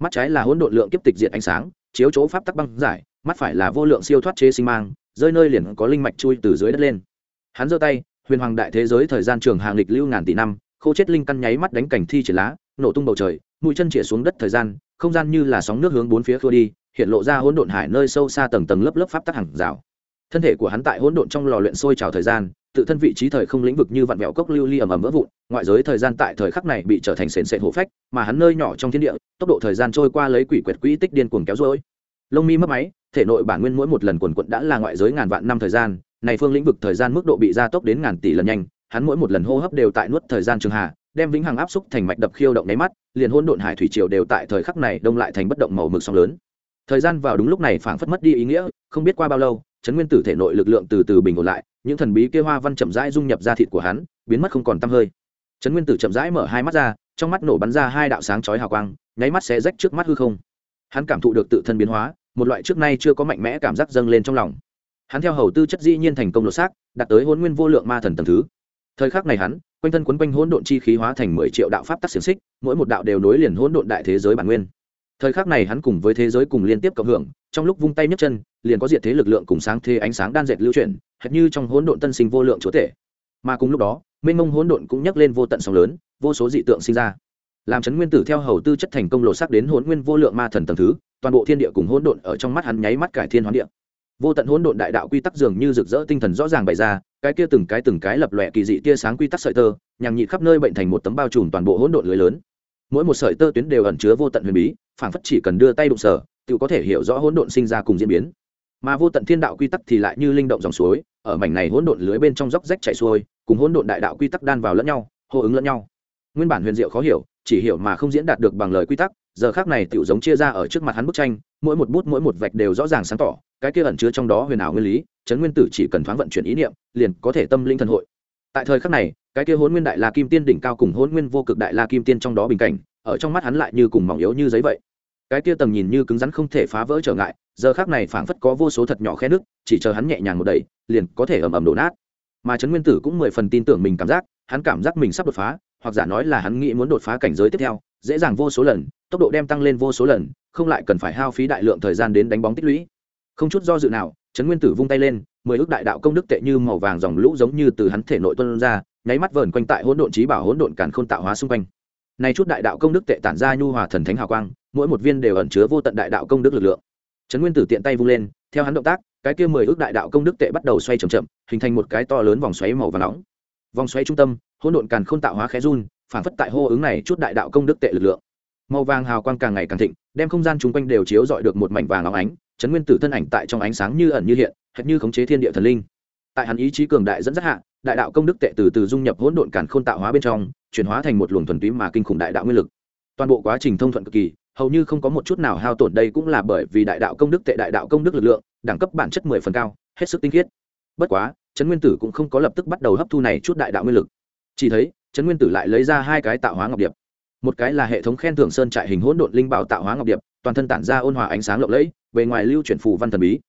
Speaker 1: Mắt trái là hỗn độn lượng kiếp tịch diện ánh sáng, chiếu chỗ pháp tắc băng giải, mắt phải là vô lượng siêu thoát chế sinh mang, rơi nơi liền có linh mạch chui từ dưới đất lên. Hắn giơ tay, huyền hoàng đại thế giới thời gian trường hàng lịch lưu ngàn tỷ năm, khô chết linh căn nháy mắt đánh cảnh thi triển lá nổ tung bầu trời, mũi chân chĩa xuống đất thời gian, không gian như là sóng nước hướng bốn phía khua đi, hiện lộ ra hỗn độn hải nơi sâu xa tầng tầng lớp lớp pháp tắc hàng rào thân thể của hắn tại hỗn độn trong lò luyện sôi trào thời gian, tự thân vị trí thời không lĩnh vực như vạn vẹo cốc lưu ly ầm ầm vỡ vụn, ngoại giới thời gian tại thời khắc này bị trở thành sền sệt hổ phách, mà hắn nơi nhỏ trong thiên địa, tốc độ thời gian trôi qua lấy quỷ quyệt quỹ tích điên cuồng kéo rối lông mi mất máy, thể nội bản nguyên mỗi một lần quần quận đã là ngoại giới ngàn vạn năm thời gian, này phương lĩnh vực thời gian mức độ bị gia tốc đến ngàn tỷ lần nhanh, hắn mỗi một lần hô hấp đều tại nuốt thời gian trường hạ đem vĩnh hằng áp xúc thành mạch đập khiêu động nháy mắt, liền hôn độn hải thủy triều đều tại thời khắc này đông lại thành bất động màu mực sóng lớn. Thời gian vào đúng lúc này phảng phất mất đi ý nghĩa, không biết qua bao lâu chấn nguyên tử thể nội lực lượng từ từ bình ổn lại, những thần bí kia hoa văn chậm rãi dung nhập ra thịt của hắn, biến mất không còn tăm hơi. Chấn nguyên tử chậm rãi mở hai mắt ra, trong mắt nổ bắn ra hai đạo sáng chói hào quang, nháy mắt sẽ rách trước mắt hư không. Hắn cảm thụ được tự thân biến hóa, một loại trước nay chưa có mạnh mẽ cảm giác dâng lên trong lòng. Hắn theo hầu tư chất dĩ nhiên thành công lột xác, đạt tới hôn nguyên vô lượng ma thần tầm thứ. Thời khắc này hắn quanh thân quấn quanh hỗn độn chi khí hóa thành mười triệu đạo pháp tắc xiềng xích, mỗi một đạo đều nối liền hỗn độn đại thế giới bản nguyên. Thời khắc này hắn cùng với thế giới cùng liên tiếp cộng hưởng, trong lúc vung tay nhấc chân, liền có diệt thế lực lượng cùng sáng thế ánh sáng đan dệt lưu chuyển, hệt như trong hỗn độn tân sinh vô lượng chúa thể mà cùng lúc đó, mênh mông hỗn độn cũng nhấc lên vô tận sóng lớn, vô số dị tượng sinh ra. Làm chấn nguyên tử theo hầu tư chất thành công lộ sắc đến hỗn nguyên vô lượng ma thần tầng thứ, toàn bộ thiên địa cùng hỗn độn ở trong mắt hắn nháy mắt cải thiên hoán địa. Vô tận hỗn độn đại đạo quy tắc dường như rực rỡ tinh thần rõ ràng bày ra cái kia từng cái từng cái lập lòe kỳ dị tia sáng quy tắc sợi tơ, nhằng nhị khắp nơi bệnh thành một tấm bao trùm toàn bộ hỗn độn lưới lớn. Mỗi một sợi tơ tuyến đều ẩn chứa vô tận huyền bí, phảng phất chỉ cần đưa tay đụng sở, tự có thể hiểu rõ hỗn độn sinh ra cùng diễn biến. Mà vô tận thiên đạo quy tắc thì lại như linh động dòng suối, ở mảnh này hỗn độn lưới bên trong dốc rách chảy xuôi, cùng hỗn độn đại đạo quy tắc đan vào lẫn nhau, hô ứng lẫn nhau. Nguyên bản huyền diệu khó hiểu, chỉ hiểu mà không diễn đạt được bằng lời quy tắc, giờ khác này tiểu giống chia ra ở trước mặt hắn bức tranh, mỗi một bút mỗi một vạch đều rõ ràng sáng tỏ, cái kia ẩn chứa trong đó huyền ảo nguyên lý chấn nguyên tử chỉ cần thoáng vận chuyển ý niệm, liền có thể tâm linh thần hội. Tại thời khắc này, cái kia hôn nguyên đại la kim tiên đỉnh cao cùng hôn nguyên vô cực đại la kim tiên trong đó bình cảnh, ở trong mắt hắn lại như cùng mỏng yếu như giấy vậy. Cái kia tầm nhìn như cứng rắn không thể phá vỡ trở ngại, giờ khác này phảng phất có vô số thật nhỏ khe nước, chỉ chờ hắn nhẹ nhàng một đẩy, liền có thể ầm ầm đổ nát. Mà trấn nguyên tử cũng mười phần tin tưởng mình cảm giác, hắn cảm giác mình sắp đột phá, hoặc giả nói là hắn nghĩ muốn đột phá cảnh giới tiếp theo, dễ dàng vô số lần, tốc độ đem tăng lên vô số lần, không lại cần phải hao phí đại lượng thời gian đến đánh bóng tích lũy. Không chút do dự nào trấn nguyên tử vung tay lên, mười ước đại đạo công đức tệ như màu vàng dòng lũ giống như từ hắn thể nội tuân ra, nháy mắt vờn quanh tại hỗn độn trí bảo hỗn độn càn khôn tạo hóa xung quanh. Này chút đại đạo công đức tệ tản ra nhu hòa thần thánh hào quang, mỗi một viên đều ẩn chứa vô tận đại đạo công đức lực lượng. Trấn nguyên tử tiện tay vung lên, theo hắn động tác, cái kia mười ước đại đạo công đức tệ bắt đầu xoay chậm chậm, hình thành một cái to lớn vòng xoáy màu và nóng. Vòng xoáy trung tâm, hỗn độn càn khôn tạo hóa khẽ run, phản phất tại hô ứng này chút đại đạo công đức tệ lực lượng. Màu vàng hào quang càng ngày càng thịnh, đem không gian chung quanh đều chiếu dọi được một mảnh vàng óng ánh chấn nguyên tử thân ảnh tại trong ánh sáng như ẩn như hiện, hệt như khống chế thiên địa thần linh. Tại hắn ý chí cường đại dẫn dắt hạ, đại đạo công đức tệ từ từ dung nhập hỗn độn càn khôn tạo hóa bên trong, chuyển hóa thành một luồng thuần túy mà kinh khủng đại đạo nguyên lực. Toàn bộ quá trình thông thuận cực kỳ, hầu như không có một chút nào hao tổn đây cũng là bởi vì đại đạo công đức tệ đại đạo công đức lực lượng, đẳng cấp bản chất mười phần cao, hết sức tinh khiết. Bất quá, trấn nguyên tử cũng không có lập tức bắt đầu hấp thu này chút đại đạo nguyên lực. Chỉ thấy, trấn nguyên tử lại lấy ra hai cái tạo hóa ngọc điệp. Một cái là hệ thống khen thưởng sơn trại hình hỗn độn linh bảo tạo hóa ngọc điệp, toàn thân tản ra ôn hòa ánh sáng lộng lẫy bề ngoài lưu chuyển phù văn thần bí.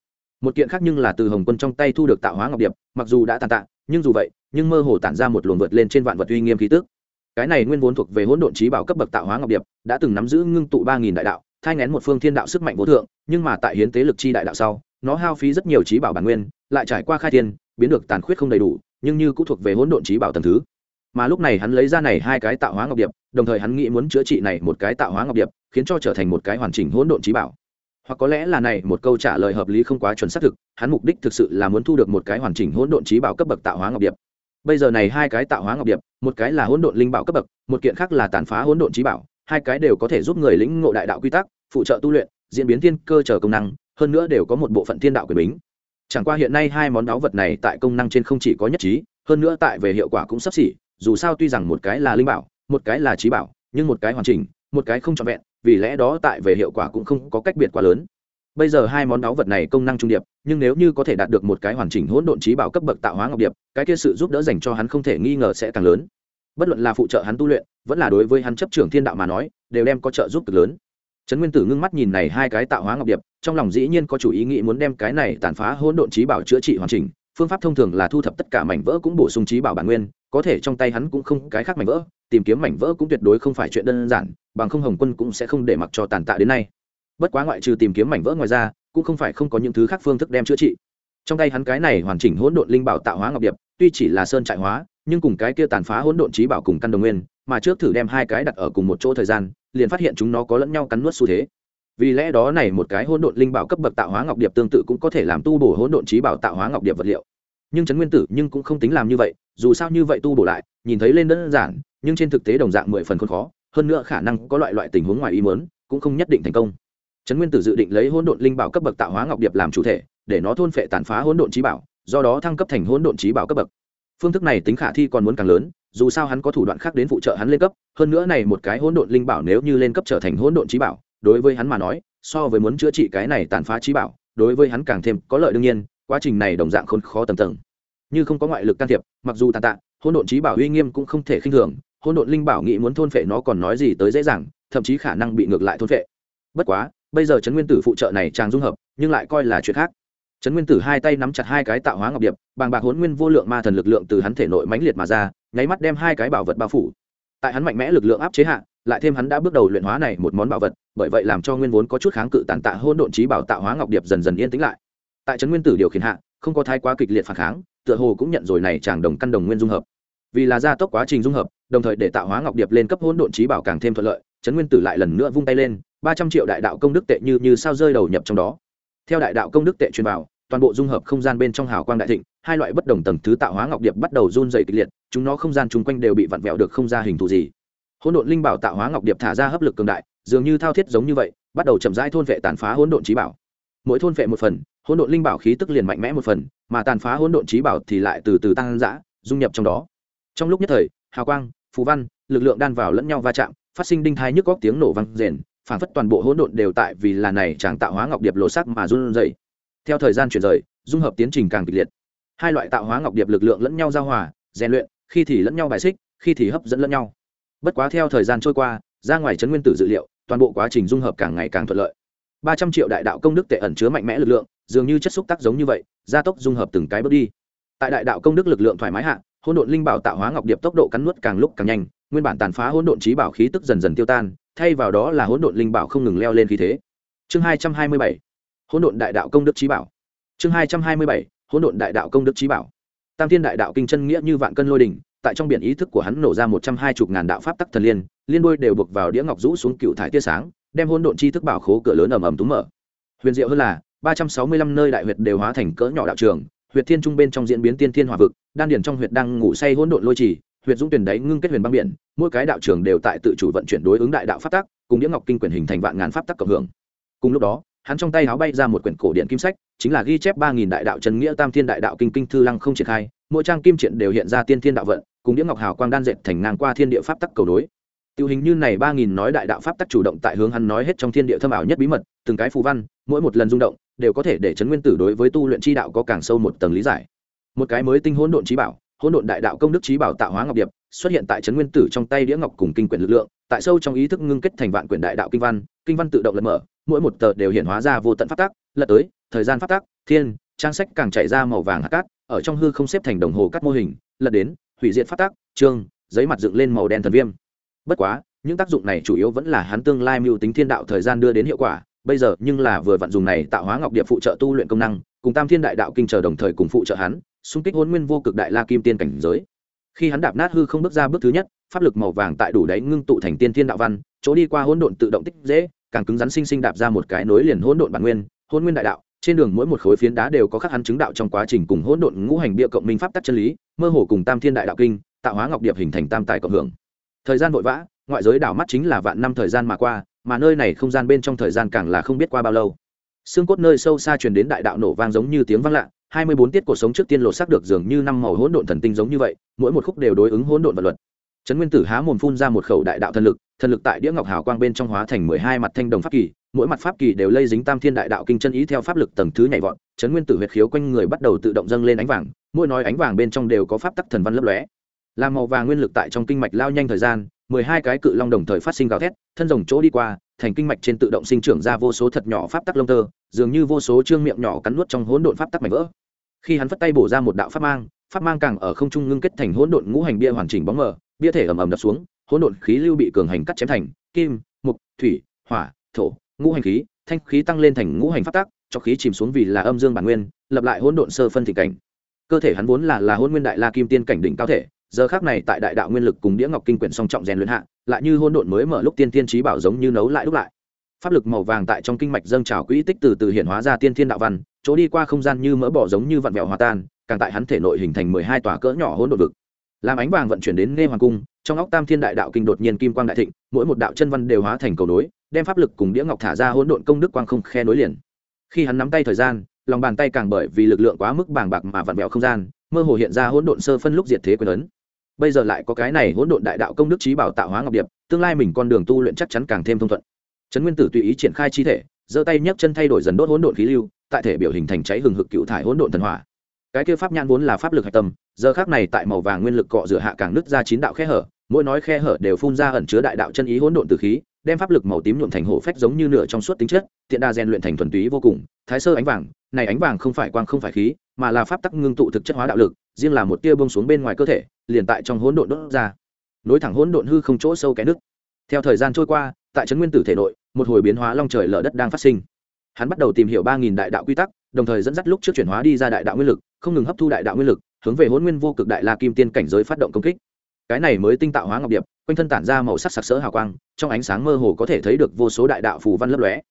Speaker 1: Một kiện khác nhưng là từ hồng quân trong tay thu được tạo hóa ngọc điệp, mặc dù đã tàn tạ, nhưng dù vậy, nhưng mơ hồ tản ra một luồng vượt lên trên vạn vật uy nghiêm khí tức. Cái này nguyên vốn thuộc về hỗn độn trí bảo cấp bậc tạo hóa ngọc điệp, đã từng nắm giữ ngưng tụ ba nghìn đại đạo, thai ngén một phương thiên đạo sức mạnh vô thượng, nhưng mà tại hiến tế lực chi đại đạo sau, nó hao phí rất nhiều trí bảo bản nguyên, lại trải qua khai thiên, biến được tàn khuyết không đầy đủ, nhưng như cũng thuộc về hỗn độn trí bảo tầm thứ. Mà lúc này hắn lấy ra này hai cái tạo hóa ngọc điệp, đồng thời hắn nghĩ muốn chữa trị này một cái tạo hóa ngọc điệp, khiến cho trở thành một cái hoàn chỉnh hỗn độn trí bảo hoặc có lẽ là này một câu trả lời hợp lý không quá chuẩn xác thực, hắn mục đích thực sự là muốn thu được một cái hoàn chỉnh hỗn độn trí bảo cấp bậc tạo hóa ngọc điệp. Bây giờ này hai cái tạo hóa ngọc điệp, một cái là hỗn độn linh bảo cấp bậc, một kiện khác là tàn phá hỗn độn trí bảo, hai cái đều có thể giúp người lĩnh ngộ đại đạo quy tắc, phụ trợ tu luyện, diễn biến thiên cơ chờ công năng, hơn nữa đều có một bộ phận thiên đạo quyền bính. Chẳng qua hiện nay hai món đáo vật này tại công năng trên không chỉ có nhất trí, hơn nữa tại về hiệu quả cũng sắp xỉ, dù sao tuy rằng một cái là linh bảo, một cái là trí bảo, nhưng một cái hoàn chỉnh, một cái không trọn vẹn vì lẽ đó tại về hiệu quả cũng không có cách biệt quá lớn. Bây giờ hai món đáo vật này công năng trung điệp, nhưng nếu như có thể đạt được một cái hoàn chỉnh hỗn độn trí bảo cấp bậc tạo hóa ngọc điệp, cái kia sự giúp đỡ dành cho hắn không thể nghi ngờ sẽ càng lớn. Bất luận là phụ trợ hắn tu luyện, vẫn là đối với hắn chấp trưởng thiên đạo mà nói, đều đem có trợ giúp cực lớn. Trấn nguyên tử ngưng mắt nhìn này hai cái tạo hóa ngọc điệp, trong lòng dĩ nhiên có chủ ý nghĩ muốn đem cái này tàn phá hỗn độn trí bảo chữa trị hoàn chỉnh phương pháp thông thường là thu thập tất cả mảnh vỡ cũng bổ sung trí bảo bản nguyên, có thể trong tay hắn cũng không cái khác mảnh vỡ, tìm kiếm mảnh vỡ cũng tuyệt đối không phải chuyện đơn giản, bằng không hồng quân cũng sẽ không để mặc cho tàn tạ đến nay. Bất quá ngoại trừ tìm kiếm mảnh vỡ ngoài ra, cũng không phải không có những thứ khác phương thức đem chữa trị. Trong tay hắn cái này hoàn chỉnh hỗn độn linh bảo tạo hóa ngọc điệp, tuy chỉ là sơn trại hóa, nhưng cùng cái kia tàn phá hỗn độn trí bảo cùng căn đồng nguyên, mà trước thử đem hai cái đặt ở cùng một chỗ thời gian, liền phát hiện chúng nó có lẫn nhau cắn nuốt xu thế vì lẽ đó này một cái hỗn độn linh bảo cấp bậc tạo hóa ngọc điệp tương tự cũng có thể làm tu bổ hỗn độn trí bảo tạo hóa ngọc điệp vật liệu. Nhưng trấn nguyên tử nhưng cũng không tính làm như vậy, dù sao như vậy tu bổ lại, nhìn thấy lên đơn giản, nhưng trên thực tế đồng dạng mười phần khốn khó, hơn nữa khả năng có loại loại tình huống ngoài ý muốn, cũng không nhất định thành công. Trấn nguyên tử dự định lấy hỗn độn linh bảo cấp bậc tạo hóa ngọc điệp làm chủ thể, để nó thôn phệ tàn phá hỗn độn trí bảo, do đó thăng cấp thành hỗn độn trí bảo cấp bậc. Phương thức này tính khả thi còn muốn càng lớn, dù sao hắn có thủ đoạn khác đến phụ trợ hắn lên cấp, hơn nữa này một cái hỗn độn linh bảo nếu như lên cấp trở thành hỗn độn trí bảo đối với hắn mà nói, so với muốn chữa trị cái này tàn phá trí bảo, đối với hắn càng thêm có lợi đương nhiên, quá trình này đồng dạng khốn khó tầng tầng. Như không có ngoại lực can thiệp, mặc dù tàn tạ, hỗn độn trí bảo uy nghiêm cũng không thể khinh thường, hỗn độn linh bảo nghĩ muốn thôn phệ nó còn nói gì tới dễ dàng, thậm chí khả năng bị ngược lại thôn phệ. Bất quá, bây giờ trấn nguyên tử phụ trợ này tràng dung hợp, nhưng lại coi là chuyện khác. Trấn nguyên tử hai tay nắm chặt hai cái tạo hóa ngọc điệp, bàng bạc hỗn nguyên vô lượng ma thần lực lượng từ hắn thể nội mãnh liệt mà ra, nháy mắt đem hai cái bảo vật bao phủ. Tại hắn mạnh mẽ lực lượng áp chế hạ lại thêm hắn đã bước đầu luyện hóa này một món bảo vật, bởi vậy làm cho nguyên vốn có chút kháng cự tàn tạ hôn độn trí bảo tạo hóa ngọc điệp dần dần yên tĩnh lại. Tại trấn nguyên tử điều khiển hạ, không có thái quá kịch liệt phản kháng, tựa hồ cũng nhận rồi này chàng đồng căn đồng nguyên dung hợp. Vì là gia tốc quá trình dung hợp, đồng thời để tạo hóa ngọc điệp lên cấp hỗn độn trí bảo càng thêm thuận lợi, trấn nguyên tử lại lần nữa vung tay lên, ba trăm triệu đại đạo công đức tệ như như sao rơi đầu nhập trong đó. Theo đại đạo công đức tệ truyền vào, toàn bộ dung hợp không gian bên trong hào quang đại thịnh, hai loại bất đồng tầng thứ tạo hóa ngọc điệp bắt đầu run dày kịch liệt, chúng nó không gian chung quanh đều bị vặn vẹo được không ra hình thù gì hỗn độn linh bảo tạo hóa ngọc điệp thả ra hấp lực cường đại, dường như thao thiết giống như vậy, bắt đầu chậm rãi thôn vệ tàn phá hỗn độn trí bảo. Mỗi thôn vệ một phần, hỗn độn linh bảo khí tức liền mạnh mẽ một phần, mà tàn phá hỗn độn trí bảo thì lại từ từ tăng dã, dung nhập trong đó. Trong lúc nhất thời, hào quang, phù văn, lực lượng đan vào lẫn nhau va chạm, phát sinh đinh thai nhức góc tiếng nổ vang rền phảng phất toàn bộ hỗn độn đều tại vì là này chàng tạo hóa ngọc điệp lộ sắc mà run rẩy. Theo thời gian chuyển rời, dung hợp tiến trình càng kịch liệt. Hai loại tạo hóa ngọc điệp lực lượng lẫn nhau giao hòa, rèn luyện, khi thì lẫn nhau bài xích, khi thì hấp dẫn lẫn nhau bất quá theo thời gian trôi qua, ra ngoài chấn nguyên tử dự liệu, toàn bộ quá trình dung hợp càng ngày càng thuận lợi. Ba trăm triệu đại đạo công đức tệ ẩn chứa mạnh mẽ lực lượng, dường như chất xúc tác giống như vậy, gia tốc dung hợp từng cái bước đi. Tại đại đạo công đức lực lượng thoải mái hạ, hỗn độn linh bảo tạo hóa ngọc điệp tốc độ cắn nuốt càng lúc càng nhanh, nguyên bản tàn phá hỗn độn trí bảo khí tức dần dần tiêu tan, thay vào đó là hỗn độn linh bảo không ngừng leo lên khí thế. Chương hai trăm hai mươi bảy, hỗn độn đại đạo công đức trí bảo. Chương hai trăm hai mươi bảy, hỗn độn đại đạo công đức trí bảo. Tam thiên đại đạo kinh chân nghĩa như vạn cân lôi đỉnh tại trong biển ý thức của hắn nổ ra một trăm hai mươi ngàn đạo pháp tắc thần liên liên đôi đều buộc vào đĩa ngọc rũ xuống cựu thải tia sáng, đem hỗn độn chi thức bảo khố cửa lớn ầm ầm túm mở. Huyền diệu hơn là, ba trăm sáu mươi lăm nơi đại huyệt đều hóa thành cỡ nhỏ đạo trường, huyệt thiên trung bên trong diễn biến tiên thiên hòa vực, đan điển trong huyệt đang ngủ say hỗn độn lôi trì, huyệt dũng tuyển đáy ngưng kết huyền băng biển, mỗi cái đạo trường đều tại tự chủ vận chuyển đối ứng đại đạo pháp tắc, cùng đĩa ngọc kinh quyển hình thành vạn ngàn pháp tắc cộng hưởng. Cùng lúc đó, hắn trong tay háo bay ra một quyển cổ điện kim sách, chính là ghi chép ba nghìn đại đạo trần nghĩa tam thiên đại đạo kinh kinh thư lăng không triển khai, mỗi trang kim triện đều hiện ra tiên thiên đạo vận cùng đĩa ngọc hào quang đan dệt thành ngang qua thiên địa pháp tắc cầu đối Tiêu hình như này ba nghìn nói đại đạo pháp tắc chủ động tại hướng hắn nói hết trong thiên địa thâm ảo nhất bí mật, từng cái phù văn, mỗi một lần rung động, đều có thể để chấn nguyên tử đối với tu luyện chi đạo có càng sâu một tầng lý giải. Một cái mới tinh hỗn độn chí bảo, hỗn độn đại đạo công đức chí bảo tạo hóa ngọc điệp, xuất hiện tại chấn nguyên tử trong tay đĩa ngọc cùng kinh quyển lực lượng, tại sâu trong ý thức ngưng kết thành vạn quyển đại đạo kinh văn, kinh văn tự động lật mở, mỗi một tờ đều hiện hóa ra vô tận pháp tắc, lật tới, thời gian pháp tắc, thiên, trang sách càng chạy ra màu vàng hạt cát, ở trong hư không xếp thành đồng hồ cắt mô hình, lật đến, hủy diệt phát tác, trương, giấy mặt dựng lên màu đen thần viêm. Bất quá, những tác dụng này chủ yếu vẫn là hắn tương lai mưu tính thiên đạo thời gian đưa đến hiệu quả bây giờ nhưng là vừa vận dùng này tạo hóa ngọc điệp phụ trợ tu luyện công năng cùng tam thiên đại đạo kinh chờ đồng thời cùng phụ trợ hắn xung kích hôn nguyên vô cực đại la kim tiên cảnh giới khi hắn đạp nát hư không bước ra bước thứ nhất pháp lực màu vàng tại đủ đáy ngưng tụ thành tiên thiên đạo văn chỗ đi qua hỗn độn tự động tích dễ càng cứng rắn sinh sinh đạp ra một cái nối liền hỗn độn bản nguyên hỗn nguyên đại đạo trên đường mỗi một khối phiến đá đều có khắc hắn chứng đạo trong quá trình cùng hỗn độn ngũ hành bia cộng minh pháp tắc chân lý mơ hồ cùng tam thiên đại đạo kinh, tạo hóa ngọc điệp hình thành tam tài cộng hưởng. Thời gian vội vã, ngoại giới đảo mắt chính là vạn năm thời gian mà qua, mà nơi này không gian bên trong thời gian càng là không biết qua bao lâu. Xương cốt nơi sâu xa truyền đến đại đạo nổ vang giống như tiếng vang lạ, hai mươi bốn tiết cuộc sống trước tiên lột xác được dường như năm màu hỗn độn thần tinh giống như vậy, mỗi một khúc đều đối ứng hỗn độn vật luật. Trấn nguyên tử há mồm phun ra một khẩu đại đạo thần lực thần lực tại đĩa ngọc hào quang bên trong hóa thành mười hai mặt thanh đồng pháp kỳ mỗi mặt pháp kỳ đều lây dính tam thiên đại đạo kinh chân ý theo pháp lực tầng thứ nhảy vọt, chấn nguyên tử huyệt khiếu quanh người bắt đầu tự động dâng lên ánh vàng, mỗi nói ánh vàng bên trong đều có pháp tắc thần văn lấp lóe. Làm màu vàng nguyên lực tại trong kinh mạch lao nhanh thời gian, mười hai cái cự long đồng thời phát sinh gào thét, thân rồng chỗ đi qua, thành kinh mạch trên tự động sinh trưởng ra vô số thật nhỏ pháp tắc lông tơ, dường như vô số trương miệng nhỏ cắn nuốt trong hỗn độn pháp tắc mảnh vỡ. Khi hắn phất tay bổ ra một đạo pháp mang pháp mang càng ở không trung ngưng kết thành hỗn độn ngũ hành bia hoàn chỉnh bóng mờ, bia thể ầm ầm đập xuống, hỗn độn khí lưu bị cường hành cắt chém thành, kim, mục, thủy, hỏa, thổ ngũ hành khí, thanh khí tăng lên thành ngũ hành pháp tắc, cho khí chìm xuống vì là âm dương bản nguyên, lập lại hỗn độn sơ phân thị cảnh. Cơ thể hắn vốn là là hôn nguyên đại la kim tiên cảnh đỉnh cao thể, giờ khác này tại đại đạo nguyên lực cùng đĩa ngọc kinh quyển song trọng rèn luyện hạ, lại như hôn độn mới mở lúc tiên tiên trí bảo giống như nấu lại đúc lại. Pháp lực màu vàng tại trong kinh mạch dâng trào quỹ tích từ từ hiện hóa ra tiên thiên đạo văn, chỗ đi qua không gian như mỡ bỏ giống như vặn vẹo hòa tan, càng tại hắn thể nội hình thành mười hai tòa cỡ nhỏ hỗn độn vực. Làm ánh vàng vận chuyển đến nghe hoàng cung, trong óc tam thiên đại đạo kinh đột nhiên kim quang đại thịnh, mỗi một đạo chân văn đều hóa thành cầu nối đem pháp lực cùng đĩa ngọc thả ra hỗn độn công đức quang không khe nối liền. Khi hắn nắm tay thời gian, lòng bàn tay càng bởi vì lực lượng quá mức bàng bạc mà vặn vẹo không gian, mơ hồ hiện ra hỗn độn sơ phân lúc diệt thế quyền ấn. Bây giờ lại có cái này hỗn độn đại đạo công đức trí bảo tạo hóa ngọc điệp, tương lai mình con đường tu luyện chắc chắn càng thêm thông thuận. Trấn nguyên tử tùy ý triển khai chi thể, giơ tay nhấc chân thay đổi dần đốt hỗn độn khí lưu, tại thể biểu hình thành cháy hừng hực cựu thải hỗn độn thần hỏa. Cái kia pháp nhãn vốn là pháp lực hạch tâm, giờ khác này tại màu vàng nguyên lực cọ rửa hạ càng nứt ra chín đạo khe hở, mỗi nói khe hở đều phun ra ẩn chứa đại đạo chân ý hỗn độn từ khí đem pháp lực màu tím nhuộm thành hổ phách giống như nửa trong suốt tính chất, tiện đa rèn luyện thành thuần túy vô cùng, thái sơ ánh vàng, này ánh vàng không phải quang không phải khí, mà là pháp tắc ngưng tụ thực chất hóa đạo lực, riêng là một tia bông xuống bên ngoài cơ thể, liền tại trong hỗn độn đốt ra. Nối thẳng hỗn độn hư không chỗ sâu cái nước theo thời gian trôi qua, tại trấn nguyên tử thể nội, một hồi biến hóa long trời lở đất đang phát sinh. Hắn bắt đầu tìm hiểu ba nghìn đại đạo quy tắc, đồng thời dẫn dắt lúc trước chuyển hóa đi ra đại đạo nguyên lực, không ngừng hấp thu đại đạo nguyên lực, hướng về hỗn nguyên vô cực đại la kim tiên cảnh giới phát động công kích cái này mới tinh tạo hóa ngọc điệp, quanh thân tản ra màu sắc sặc sỡ hào quang, trong ánh sáng mơ hồ có thể thấy được vô số đại đạo phù văn lấp lóe.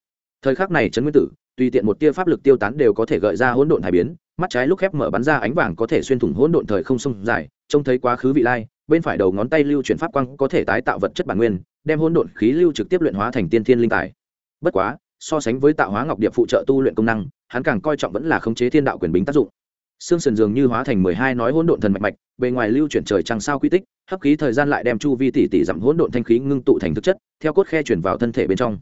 Speaker 1: Thời khắc này trấn nguyên tử, tùy tiện một tia pháp lực tiêu tán đều có thể gợi ra hỗn độn hải biến, mắt trái lúc khép mở bắn ra ánh vàng có thể xuyên thủng hỗn độn thời không sông dài, trông thấy quá khứ vị lai, bên phải đầu ngón tay lưu chuyển pháp quang có thể tái tạo vật chất bản nguyên, đem hỗn độn khí lưu trực tiếp luyện hóa thành tiên thiên linh tài. Bất quá, so sánh với tạo hóa ngọc điệp phụ trợ tu luyện công năng, hắn càng coi trọng vẫn là khống chế thiên đạo quyền bính tác dụng xương sườn dường như hóa thành mười hai nói hỗn độn thần mạch mạch, bề ngoài lưu chuyển trời trăng sao quy tích, hấp khí thời gian lại đem chu vi tỷ tỷ dặm hỗn độn thanh khí ngưng tụ thành thực chất, theo cốt khe chuyển vào thân thể bên trong.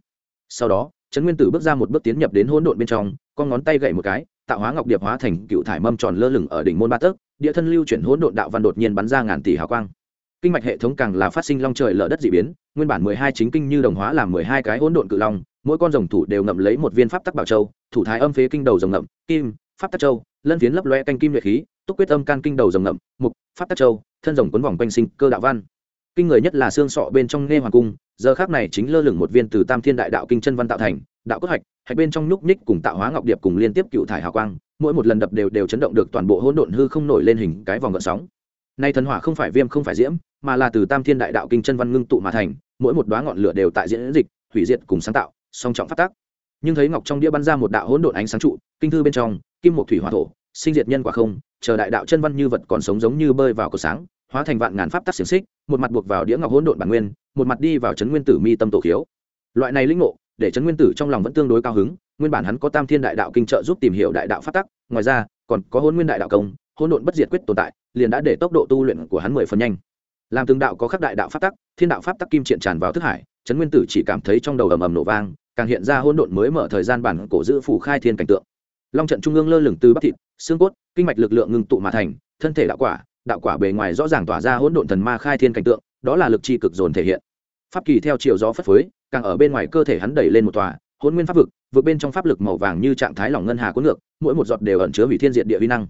Speaker 1: Sau đó, trấn nguyên tử bước ra một bước tiến nhập đến hỗn độn bên trong, con ngón tay gậy một cái, tạo hóa ngọc điệp hóa thành cựu thải mâm tròn lơ lửng ở đỉnh môn ba tấc, địa thân lưu chuyển hỗn độn đạo văn đột nhiên bắn ra ngàn tỷ hào quang. Kinh mạch hệ thống càng là phát sinh long trời lở đất dị biến, nguyên bản mười hai chính kinh như đồng hóa làm mười hai cái hỗn độn cự long, mỗi con rồng thủ đều ngậm lấy một viên pháp tắc bảo châu, thủ thái âm phế kinh đầu rồng ngậm, kim, pháp tắc châu lân phiến lấp loe canh kim luyện khí, túc quyết âm can kinh đầu rồng ngậm, mục, pháp tắc châu, thân rồng quấn vòng quanh sinh cơ đạo văn. Kinh người nhất là xương sọ bên trong nghe hoàng cung, giờ khác này chính lơ lửng một viên từ tam thiên đại đạo kinh chân văn tạo thành, đạo cốt hạch hạch bên trong nhúc nhích cùng tạo hóa ngọc điệp cùng liên tiếp cựu thải hào quang, mỗi một lần đập đều đều chấn động được toàn bộ hỗn độn hư không nổi lên hình cái vòng gợn sóng. Nay thần hỏa không phải viêm không phải diễm, mà là từ tam thiên đại đạo kinh chân văn ngưng tụ mà thành, mỗi một đoá ngọn lửa đều tại diễn dịch, hủy diệt cùng sáng tạo, song trọng phát tác. Nhưng thấy ngọc trong đĩa bắn ra một đạo hỗn độn ánh sáng trụ, kinh thư bên trong kim một thủy hỏa thổ, sinh diệt nhân quả không, chờ đại đạo chân văn như vật còn sống giống như bơi vào cổ sáng, hóa thành vạn ngàn pháp tắc xiềng xích, một mặt buộc vào đĩa ngọc hỗn độn bản nguyên, một mặt đi vào chấn nguyên tử mi tâm tổ khiếu. Loại này linh ngộ, để chấn nguyên tử trong lòng vẫn tương đối cao hứng, nguyên bản hắn có tam thiên đại đạo kinh trợ giúp tìm hiểu đại đạo pháp tắc, ngoài ra, còn có hôn nguyên đại đạo công, hỗn độn bất diệt quyết tồn tại, liền đã để tốc độ tu luyện của hắn mười phần nhanh. Làm từng đạo có khắc đại đạo pháp tắc, thiên đạo pháp tắc kim triện tràn vào thức hải, chấn nguyên tử chỉ cảm thấy trong đầu ầm ầm nổ vang, càng hiện ra hỗn độn mới mở thời gian bản cổ giữ phủ khai thiên cảnh tượng long trận trung ương lơ lửng từ bắp thịt, xương cốt, kinh mạch lực lượng ngưng tụ mà thành, thân thể đạo quả đạo quả bề ngoài rõ ràng tỏa ra hỗn độn thần ma khai thiên cảnh tượng, đó là lực chi cực dồn thể hiện. Pháp kỳ theo chiều gió phất phới, càng ở bên ngoài cơ thể hắn đẩy lên một tòa hôn nguyên pháp vực vượt bên trong pháp lực màu vàng như trạng thái lỏng ngân hà cuốn ngược, mỗi một giọt đều ẩn chứa hủy thiên diện địa vi năng.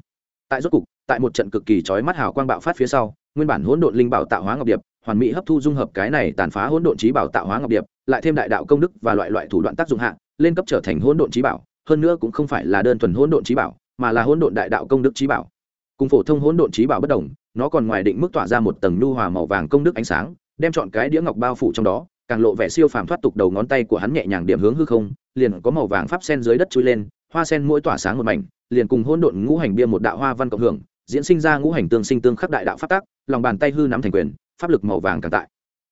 Speaker 1: Tại rốt cục, tại một trận cực kỳ chói mắt hào quang bạo phát phía sau, nguyên bản hỗn độn linh bảo tạo hóa ngọc điệp, hoàn mỹ hấp thu dung hợp cái này tàn phá hỗn độn trí bảo tạo hóa ngọc điệp, lại thêm đại đạo công đức và loại loại thủ đoạn tác dụng hạ, lên cấp trở thành hỗn độn trí bảo hơn nữa cũng không phải là đơn thuần hỗn độn trí bảo, mà là hỗn độn đại đạo công đức trí bảo. Cùng phổ thông hỗn độn trí bảo bất đồng, nó còn ngoài định mức tỏa ra một tầng nhu hòa màu vàng công đức ánh sáng, đem chọn cái đĩa ngọc bao phủ trong đó, càng lộ vẻ siêu phàm thoát tục đầu ngón tay của hắn nhẹ nhàng điểm hướng hư không, liền có màu vàng pháp sen dưới đất chui lên, hoa sen mỗi tỏa sáng một mảnh, liền cùng hỗn độn ngũ hành bia một đạo hoa văn cộng hưởng, diễn sinh ra ngũ hành tương sinh tương khắc đại đạo pháp tác lòng bàn tay hư nắm thành quyền, pháp lực màu vàng càng tại.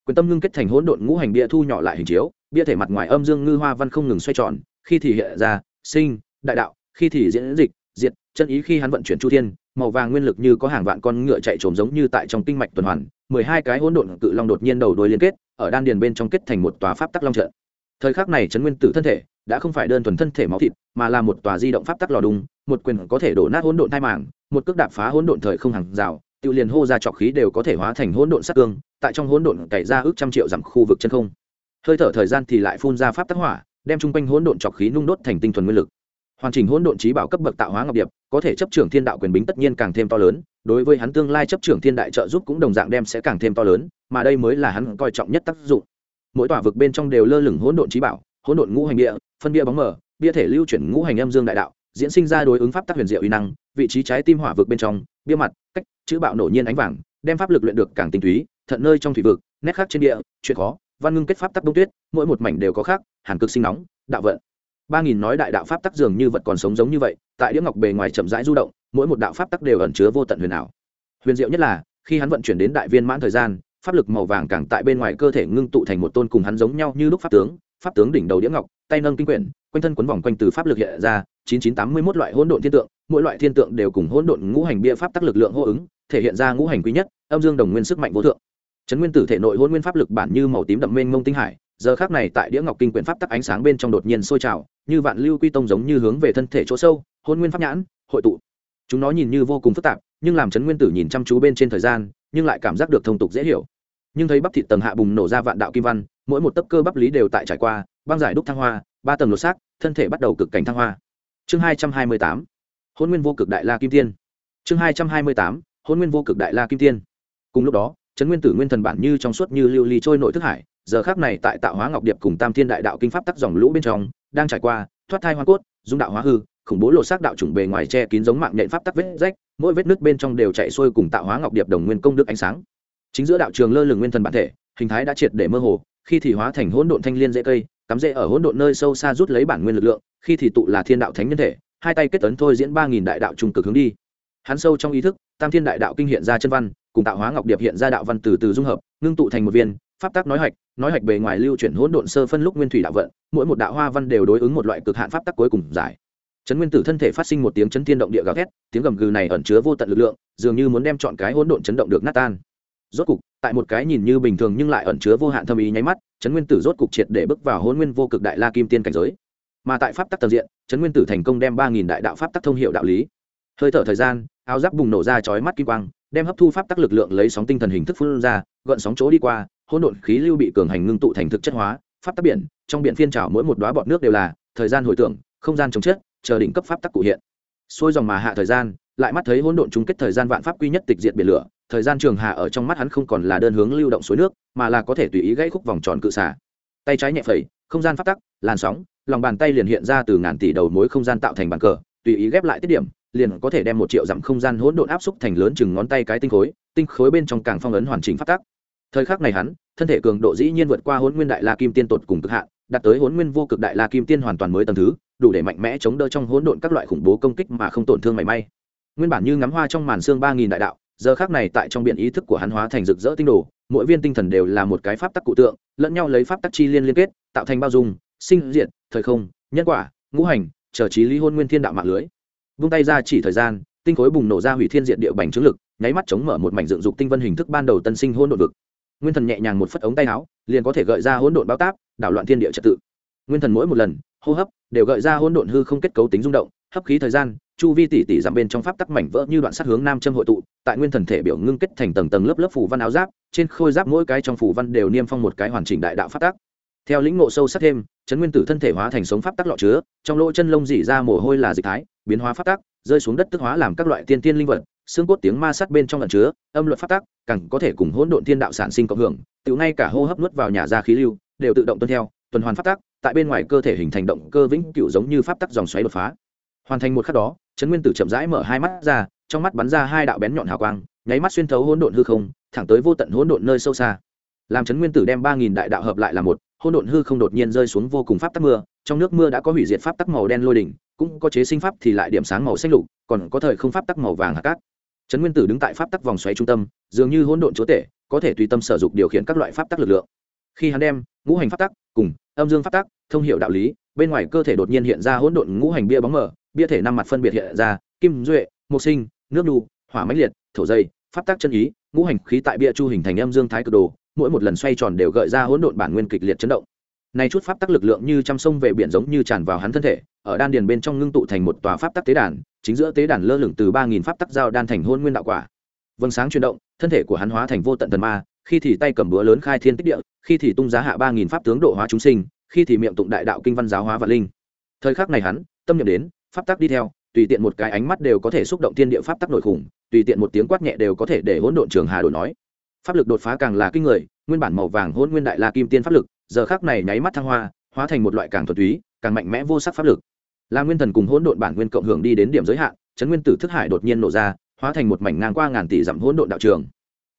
Speaker 1: Quyền tâm ngưng kết thành hỗn độn ngũ hành bia thu nhỏ lại hình chiếu, bia thể mặt ngoài âm dương ngư hoa văn không ngừng xoay tròn, khi thì hiện ra sinh, đại đạo, khi thì diễn dịch, diệt, chân ý khi hắn vận chuyển chu thiên, màu vàng nguyên lực như có hàng vạn con ngựa chạy trồm giống như tại trong kinh mạch tuần hoàn, mười hai cái hỗn độn cự long đột nhiên đầu đuôi liên kết, ở đan điền bên trong kết thành một tòa pháp tắc long trận. Thời khắc này chấn nguyên tử thân thể đã không phải đơn thuần thân thể máu thịt, mà là một tòa di động pháp tắc lò đùng, một quyền có thể đổ nát hỗn độn thai màng, một cước đạp phá hỗn độn thời không hàng rào tự liền hô ra trọc khí đều có thể hóa thành hỗn độn sát cương, tại trong hỗn độn cày ra ước trăm triệu dặm khu vực chân không. Hơi thở thời gian thì lại phun ra pháp tắc hỏa đem chung quanh hỗn độn trọc khí nung đốt thành tinh thuần nguyên lực. Hoàn chỉnh hỗn độn trí bảo cấp bậc tạo hóa ngọc điệp, có thể chấp trưởng thiên đạo quyền bính tất nhiên càng thêm to lớn, đối với hắn tương lai chấp trưởng thiên đại trợ giúp cũng đồng dạng đem sẽ càng thêm to lớn, mà đây mới là hắn coi trọng nhất tác dụng. Mỗi tòa vực bên trong đều lơ lửng hỗn độn trí bảo, hỗn độn ngũ hành địa, phân bia bóng mờ, bia thể lưu chuyển ngũ hành âm dương đại đạo, diễn sinh ra đối ứng pháp tắc huyền diệu uy năng, vị trí trái tim hỏa vực bên trong, bia mặt, cách chữ bạo nổ nhiên ánh vàng, đem pháp lực luyện được càng tinh túy, thận nơi trong thủy vực, nét khác trên địa, chuyện khó văn ngưng kết pháp tắc đông tuyết, mỗi một mảnh đều có khác, hàn cực sinh nóng, đạo vận. Ba nghìn nói đại đạo pháp tắc dường như vật còn sống giống như vậy, tại đĩa ngọc bề ngoài chậm rãi du động, mỗi một đạo pháp tắc đều ẩn chứa vô tận huyền ảo. Huyền diệu nhất là, khi hắn vận chuyển đến đại viên mãn thời gian, pháp lực màu vàng càng tại bên ngoài cơ thể ngưng tụ thành một tôn cùng hắn giống nhau như lúc pháp tướng pháp tướng đỉnh đầu đĩa ngọc, tay nâng kinh quyển, quanh thân quấn vòng quanh từ pháp lực hiện ra, chín chín tám mươi mốt loại hỗn độn thiên tượng, mỗi loại thiên tượng đều cùng hỗn độn ngũ hành bia pháp tắc lực lượng hô ứng, thể hiện ra ngũ hành quý nhất, âm dương đồng nguyên sức mạnh vô thượng trấn nguyên tử thể nội hôn nguyên pháp lực bản như màu tím đậm mênh mông tinh hải, giờ khác này tại đĩa ngọc kinh quyển pháp tắc ánh sáng bên trong đột nhiên sôi trào, như vạn lưu quy tông giống như hướng về thân thể chỗ sâu, hôn nguyên pháp nhãn, hội tụ. Chúng nó nhìn như vô cùng phức tạp, nhưng làm trấn nguyên tử nhìn chăm chú bên trên thời gian, nhưng lại cảm giác được thông tục dễ hiểu. Nhưng thấy bắp thịt tầng hạ bùng nổ ra vạn đạo kim văn, mỗi một tấc cơ bắp lý đều tại trải qua, băng giải đúc thăng hoa, ba tầng lột xác, thân thể bắt đầu cực cảnh thăng hoa. Chương hai trăm hai mươi tám, hôn nguyên vô cực đại la kim tiên. Chương hai trăm hai mươi tám, hôn nguyên vô cực đại la kim tiên. Cùng lúc đó trấn nguyên tử nguyên thần bản như trong suốt như lưu ly trôi nội thức hải, giờ khác này tại tạo hóa ngọc điệp cùng tam thiên đại đạo kinh pháp tắc dòng lũ bên trong, đang trải qua, thoát thai hoa cốt, dung đạo hóa hư, khủng bố lột xác đạo chủng bề ngoài che kín giống mạng nhện pháp tắc vết rách, mỗi vết nước bên trong đều chạy xuôi cùng tạo hóa ngọc điệp đồng nguyên công đức ánh sáng. Chính giữa đạo trường lơ lửng nguyên thần bản thể, hình thái đã triệt để mơ hồ, khi thì hóa thành hỗn độn thanh liên dễ cây, cắm rễ ở hỗn độn nơi sâu xa rút lấy bản nguyên lực lượng, khi thì tụ là thiên đạo thánh nhân thể, hai tay kết tấn thôi diễn ba nghìn đại đạo trung cực hướng đi. Hắn sâu trong ý thức, tam thiên đại đạo kinh hiện ra chân văn cùng tạo hóa ngọc điệp hiện ra đạo văn từ từ dung hợp, ngưng tụ thành một viên, pháp tắc nói hạch nói hạch bề ngoài lưu chuyển hỗn độn sơ phân lúc nguyên thủy đạo vận, mỗi một đạo hoa văn đều đối ứng một loại cực hạn pháp tắc cuối cùng giải. Chấn nguyên tử thân thể phát sinh một tiếng chấn thiên động địa gào thét, tiếng gầm gừ này ẩn chứa vô tận lực lượng, dường như muốn đem chọn cái hỗn độn chấn động được nát tan. Rốt cục, tại một cái nhìn như bình thường nhưng lại ẩn chứa vô hạn thâm ý nháy mắt, chấn nguyên tử rốt cục triệt để bước vào hỗn nguyên vô cực đại la kim tiên cảnh giới. Mà tại pháp tắc tầng diện, chấn nguyên tử thành công đem ba nghìn đại đạo pháp tắc thông hiệu đạo lý. Hơi thở thời gian, áo giáp bùng nổ ra chói mắt kim quang đem hấp thu pháp tắc lực lượng lấy sóng tinh thần hình thức phun ra, gợn sóng chỗ đi qua, hỗn độn khí lưu bị cường hành ngưng tụ thành thực chất hóa, pháp tắc biển, trong biển phiên trào mỗi một đóa bọt nước đều là, thời gian hồi tưởng, không gian chống chết, chờ đỉnh cấp pháp tắc cụ hiện. Xuôi dòng mà hạ thời gian, lại mắt thấy hỗn độn chung kết thời gian vạn pháp quy nhất tịch diệt biển lửa, thời gian trường hạ ở trong mắt hắn không còn là đơn hướng lưu động suối nước, mà là có thể tùy ý gãy khúc vòng tròn cự xả. Tay trái nhẹ phẩy, không gian pháp tắc, làn sóng, lòng bàn tay liền hiện ra từ ngàn tỷ đầu mối không gian tạo thành bàn cờ, tùy ý ghép lại tiết điểm liền có thể đem một triệu dặm không gian hỗn độn áp xúc thành lớn chừng ngón tay cái tinh khối tinh khối bên trong càng phong ấn hoàn chỉnh pháp tắc thời khắc này hắn, thân thể cường độ dĩ nhiên vượt qua hỗn nguyên đại la kim tiên tột cùng cực hạn, đạt tới hỗn nguyên vô cực đại la kim tiên hoàn toàn mới tầm thứ, đủ để mạnh mẽ chống đỡ trong hỗn độn các loại khủng bố công kích mà không tổn thương mảy may. Nguyên bản như ngắm hoa trong màn xương ba nghìn đại đạo, giờ khác này tại trong biển ý thức của hắn hóa thành rực rỡ tinh đồ, mỗi viên tinh thần đều là một cái pháp tắc cụ tượng, lẫn nhau lấy pháp tắc chi liên liên kết, tạo thành bao dung, sinh diện thời không, nhân quả, ngũ hành, chờ trí lý hôn nguyên thiên đạo mạng lưới vung tay ra chỉ thời gian, tinh khối bùng nổ ra hủy thiên diện địa bành trướng lực, nháy mắt chống mở một mảnh dựng dục tinh vân hình thức ban đầu tân sinh hỗn độn vực. Nguyên thần nhẹ nhàng một phất ống tay áo, liền có thể gợi ra hỗn độn bao táp, đảo loạn thiên địa trật tự. Nguyên thần mỗi một lần, hô hấp, đều gợi ra hỗn độn hư không kết cấu tính rung động, hấp khí thời gian, chu vi tỷ tỷ giảm bên trong pháp tắc mảnh vỡ như đoạn sát hướng nam châm hội tụ, tại nguyên thần thể biểu ngưng kết thành tầng tầng lớp lớp phủ văn áo giáp, trên khôi giáp mỗi cái trong phủ văn đều niêm phong một cái hoàn chỉnh đại đạo pháp tắc theo lĩnh ngộ sâu sắc thêm, chấn nguyên tử thân thể hóa thành sống pháp tắc lọ chứa, trong lỗ chân lông dỉ ra mồ hôi là dịch thái, biến hóa pháp tắc, rơi xuống đất tức hóa làm các loại tiên tiên linh vật, xương cốt tiếng ma sát bên trong lẩn chứa, âm luật pháp tắc, càng có thể cùng hỗn độn thiên đạo sản sinh cộng hưởng, tự ngay cả hô hấp nuốt vào nhà ra khí lưu, đều tự động tuân theo, tuần hoàn pháp tắc, tại bên ngoài cơ thể hình thành động cơ vĩnh cựu giống như pháp tắc dòng xoáy đột phá. Hoàn thành một khắc đó, chấn nguyên tử chậm rãi mở hai mắt ra, trong mắt bắn ra hai đạo bén nhọn hào quang, nháy mắt xuyên thấu hỗn độn hư không, thẳng tới vô tận hỗn độn nơi sâu xa làm trấn nguyên tử đem ba nghìn đại đạo hợp lại là một, hỗn độn hư không đột nhiên rơi xuống vô cùng pháp tắc mưa, trong nước mưa đã có hủy diệt pháp tắc màu đen lôi đỉnh, cũng có chế sinh pháp thì lại điểm sáng màu xanh lục, còn có thời không pháp tắc màu vàng hạt cát. Trấn nguyên tử đứng tại pháp tắc vòng xoáy trung tâm, dường như hỗn độn chúa tể, có thể tùy tâm sở dụng điều khiển các loại pháp tắc lực lượng. Khi hắn đem ngũ hành pháp tắc cùng âm dương pháp tắc thông hiệu đạo lý, bên ngoài cơ thể đột nhiên hiện ra hỗn độn ngũ hành bia bóng mờ, bia thể năm mặt phân biệt hiện ra, kim, duệ, mộc sinh, nước đu, hỏa mãnh liệt, thổ dây, pháp tắc chân ý, ngũ hành khí tại bia chu hình thành âm dương thái cực đồ mỗi một lần xoay tròn đều gợi ra hỗn độn bản nguyên kịch liệt chấn động. Này chút pháp tắc lực lượng như trăm sông về biển giống như tràn vào hắn thân thể, ở đan điền bên trong ngưng tụ thành một tòa pháp tắc tế đàn, chính giữa tế đàn lơ lửng từ ba nghìn pháp tắc giao đan thành hôn nguyên đạo quả. Vâng sáng chuyển động, thân thể của hắn hóa thành vô tận thần ma, khi thì tay cầm búa lớn khai thiên tích địa, khi thì tung giá hạ ba nghìn pháp tướng độ hóa chúng sinh, khi thì miệng tụng đại đạo kinh văn giáo hóa và linh. Thời khắc này hắn, tâm niệm đến, pháp tắc đi theo, tùy tiện một cái ánh mắt đều có thể xúc động thiên địa pháp tắc nội khủng, tùy tiện một tiếng quát nhẹ đều có thể để hỗn độn trường hà đổi nói pháp lực đột phá càng là kinh người, nguyên bản màu vàng hôn nguyên đại la kim tiên pháp lực, giờ khắc này nháy mắt thăng hoa, hóa thành một loại càng thuật túy, càng mạnh mẽ vô sắc pháp lực. Là nguyên thần cùng hỗn độn bản nguyên cộng hưởng đi đến điểm giới hạn, chấn nguyên tử thức hải đột nhiên nổ ra, hóa thành một mảnh ngang qua ngàn tỷ dặm hỗn độn đạo trường.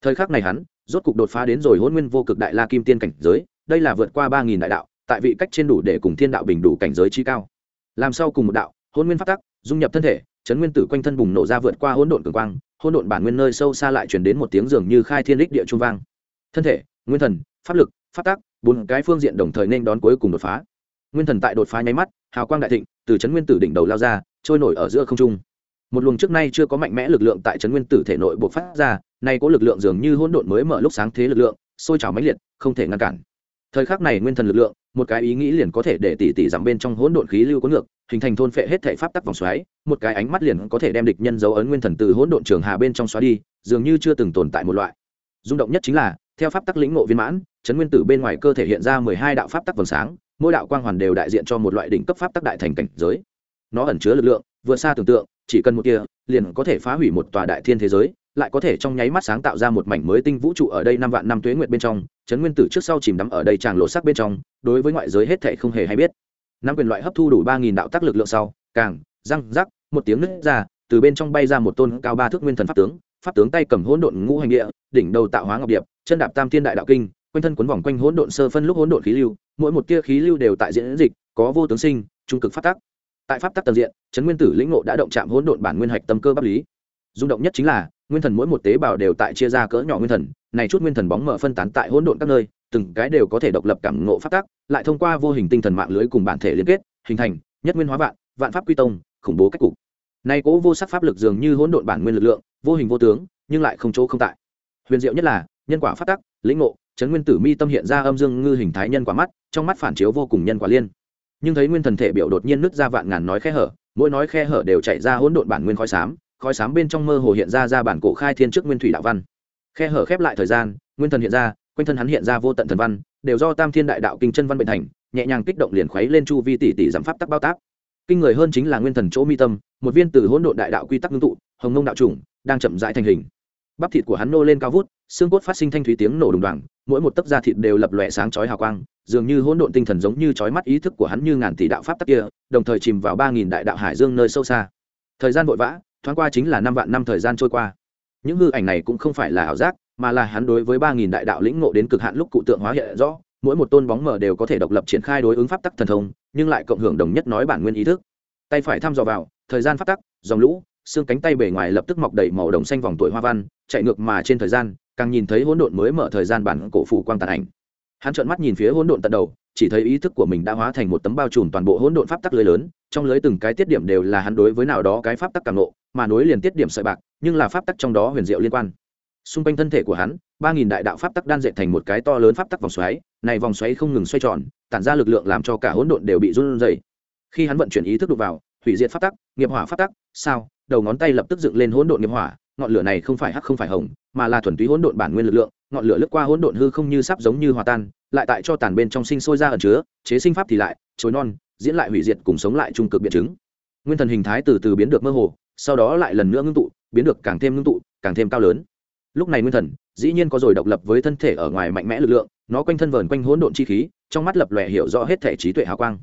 Speaker 1: Thời khắc này hắn, rốt cục đột phá đến rồi hỗn nguyên vô cực đại la kim tiên cảnh giới, đây là vượt qua ba nghìn đại đạo, tại vị cách trên đủ để cùng thiên đạo bình đủ cảnh giới chi cao. Làm sau cùng một đạo hôn nguyên phát tắc, dung nhập thân thể, chấn nguyên tử quanh thân bùng nổ ra vượt qua hỗn độn cường quang hỗn độn bản nguyên nơi sâu xa lại truyền đến một tiếng dường như khai thiên đích địa trung vang. Thân thể, nguyên thần, pháp lực, pháp tắc, bốn cái phương diện đồng thời nên đón cuối cùng đột phá. Nguyên thần tại đột phá nháy mắt, hào quang đại thịnh, từ chấn nguyên tử đỉnh đầu lao ra, trôi nổi ở giữa không trung. Một luồng trước nay chưa có mạnh mẽ lực lượng tại chấn nguyên tử thể nội bộc phát ra, nay có lực lượng dường như hỗn độn mới mở lúc sáng thế lực lượng, sôi trào mãnh liệt, không thể ngăn cản. Thời khắc này nguyên thần lực lượng một cái ý nghĩ liền có thể để tỷ tỷ giảm bên trong hỗn độn khí lưu cuốn ngược, hình thành thôn phệ hết thể pháp tắc vòng xoáy, một cái ánh mắt liền có thể đem địch nhân dấu ấn nguyên thần từ hỗn độn trường hà bên trong xóa đi, dường như chưa từng tồn tại một loại. Dung động nhất chính là, theo pháp tắc lĩnh ngộ viên mãn, chấn nguyên tử bên ngoài cơ thể hiện ra mười hai đạo pháp tắc vầng sáng, mỗi đạo quang hoàn đều đại diện cho một loại đỉnh cấp pháp tắc đại thành cảnh giới. Nó ẩn chứa lực lượng, vượt xa tưởng tượng, chỉ cần một kia liền có thể phá hủy một tòa đại thiên thế giới lại có thể trong nháy mắt sáng tạo ra một mảnh mới tinh vũ trụ ở đây năm vạn năm tuế nguyệt bên trong chấn nguyên tử trước sau chìm đắm ở đây tràng lộ sắc bên trong, đối với ngoại giới hết thể không hề hay biết. Năm quyền loại hấp thu đủ ba nghìn đạo tác lực lượng sau, càng, răng, rắc, một tiếng nứt ra, từ bên trong bay ra một tôn cao ba thước nguyên thần pháp tướng pháp tướng tay cầm hỗn độn ngũ hành địa, đỉnh đầu tạo hóa ngọc điệp, chân đạp tam thiên đại đạo kinh, quanh thân quấn vòng quanh hỗn độn sơ phân lúc hỗn độn khí lưu, mỗi một tia khí lưu đều tại diễn dịch, có vô tướng sinh, trung cực pháp tắc. Tại pháp tắc tầng diện chấn nguyên tử lĩnh ngộ đã động chạm hỗn độn bản nguyên hạch tâm cơ pháp lý. Rung động nhất chính là nguyên thần mỗi một tế bào đều tại chia ra cỡ nhỏ nguyên thần này chút nguyên thần bóng mở phân tán tại hỗn độn các nơi từng cái đều có thể độc lập cảm ngộ phát tác, lại thông qua vô hình tinh thần mạng lưới cùng bản thể liên kết hình thành nhất nguyên hóa vạn vạn pháp quy tông khủng bố cách cục. Nay cố vô sắc pháp lực dường như hỗn độn bản nguyên lực lượng vô hình vô tướng nhưng lại không chỗ không tại. Huyền diệu nhất là nhân quả phát tác, lĩnh ngộ chấn nguyên tử mi tâm hiện ra âm dương ngư hình thái nhân quả mắt trong mắt phản chiếu vô cùng nhân quả liên. Nhưng thấy nguyên thần thể biểu đột nhiên nứt ra vạn ngàn nói khe hở mỗi nói khe hở đều chạy ra hỗn độn bản nguyên khói xám khói sám bên trong mơ hồ hiện ra ra bản cổ khai thiên trước nguyên thủy đạo văn. Khe hở khép lại thời gian, nguyên thần hiện ra, quanh thân hắn hiện ra vô tận thần văn, đều do tam thiên đại đạo kinh chân văn bệnh thành, nhẹ nhàng kích động liền khuấy lên chu vi tỷ tỷ giảm pháp tắc bao tác. Kinh người hơn chính là nguyên thần chỗ mi tâm, một viên từ hỗn độn đại đạo quy tắc ngưng tụ, hồng ngông đạo trùng đang chậm rãi thành hình. Bắp thịt của hắn nô lên cao vút, xương cốt phát sinh thanh thúy tiếng nổ đùng đoàng, mỗi một tấc da thịt đều lập lòe sáng chói hào quang, dường như hỗn độn tinh thần giống như chói mắt ý thức của hắn như ngàn tỷ đạo pháp tắc kia, đồng thời chìm vào ba nghìn đại đạo hải dương nơi sâu xa. Thời gian vội vã thoáng qua chính là năm vạn năm thời gian trôi qua. Những hư ảnh này cũng không phải là ảo giác, mà là hắn đối với ba nghìn đại đạo lĩnh ngộ đến cực hạn lúc cụ tượng hóa hiện rõ, mỗi một tôn bóng mờ đều có thể độc lập triển khai đối ứng pháp tắc thần thông, nhưng lại cộng hưởng đồng nhất nói bản nguyên ý thức. Tay phải thăm dò vào, thời gian pháp tắc, dòng lũ, xương cánh tay bề ngoài lập tức mọc đầy màu đồng xanh vòng tuổi hoa văn, chạy ngược mà trên thời gian, càng nhìn thấy hỗn độn mới mở thời gian bản cổ phủ quang tàn ảnh. Hắn trợn mắt nhìn phía hỗn độn tận đầu, chỉ thấy ý thức của mình đã hóa thành một tấm bao trùm toàn bộ hỗn độn pháp tắc lưới lớn, trong lưới từng cái tiết điểm đều là hắn đối với nào đó cái pháp tắc càng nộ mà nối liền tiết điểm sợi bạc, nhưng là pháp tắc trong đó huyền diệu liên quan. Xung quanh thân thể của hắn, ba nghìn đại đạo pháp tắc đan dệt thành một cái to lớn pháp tắc vòng xoáy, này vòng xoáy không ngừng xoay tròn, tản ra lực lượng làm cho cả hỗn độn đều bị run rẩy. Khi hắn vận chuyển ý thức đục vào, hủy diệt pháp tắc, nghiệp hỏa pháp tắc, sao, đầu ngón tay lập tức dựng lên hỗn độn nghiệp hỏa, ngọn lửa này không phải hắc không phải hồng, mà là thuần túy hỗn độn bản nguyên lực lượng, ngọn lửa lướt qua hỗn độn hư không như sắp giống như hòa tan, lại tại cho tàn bên trong sinh sôi ra ẩn chứa, chế sinh pháp thì lại, chối non, diễn lại hủy diệt cùng sống lại trung cực biện chứng. Nguyên thần hình thái từ từ biến được mơ hồ sau đó lại lần nữa ngưng tụ, biến được càng thêm ngưng tụ, càng thêm cao lớn. Lúc này nguyên thần, dĩ nhiên có rồi độc lập với thân thể ở ngoài mạnh mẽ lực lượng, nó quanh thân vờn quanh hỗn độn chi khí, trong mắt lập lòe hiểu rõ hết thể trí tuệ hào quang.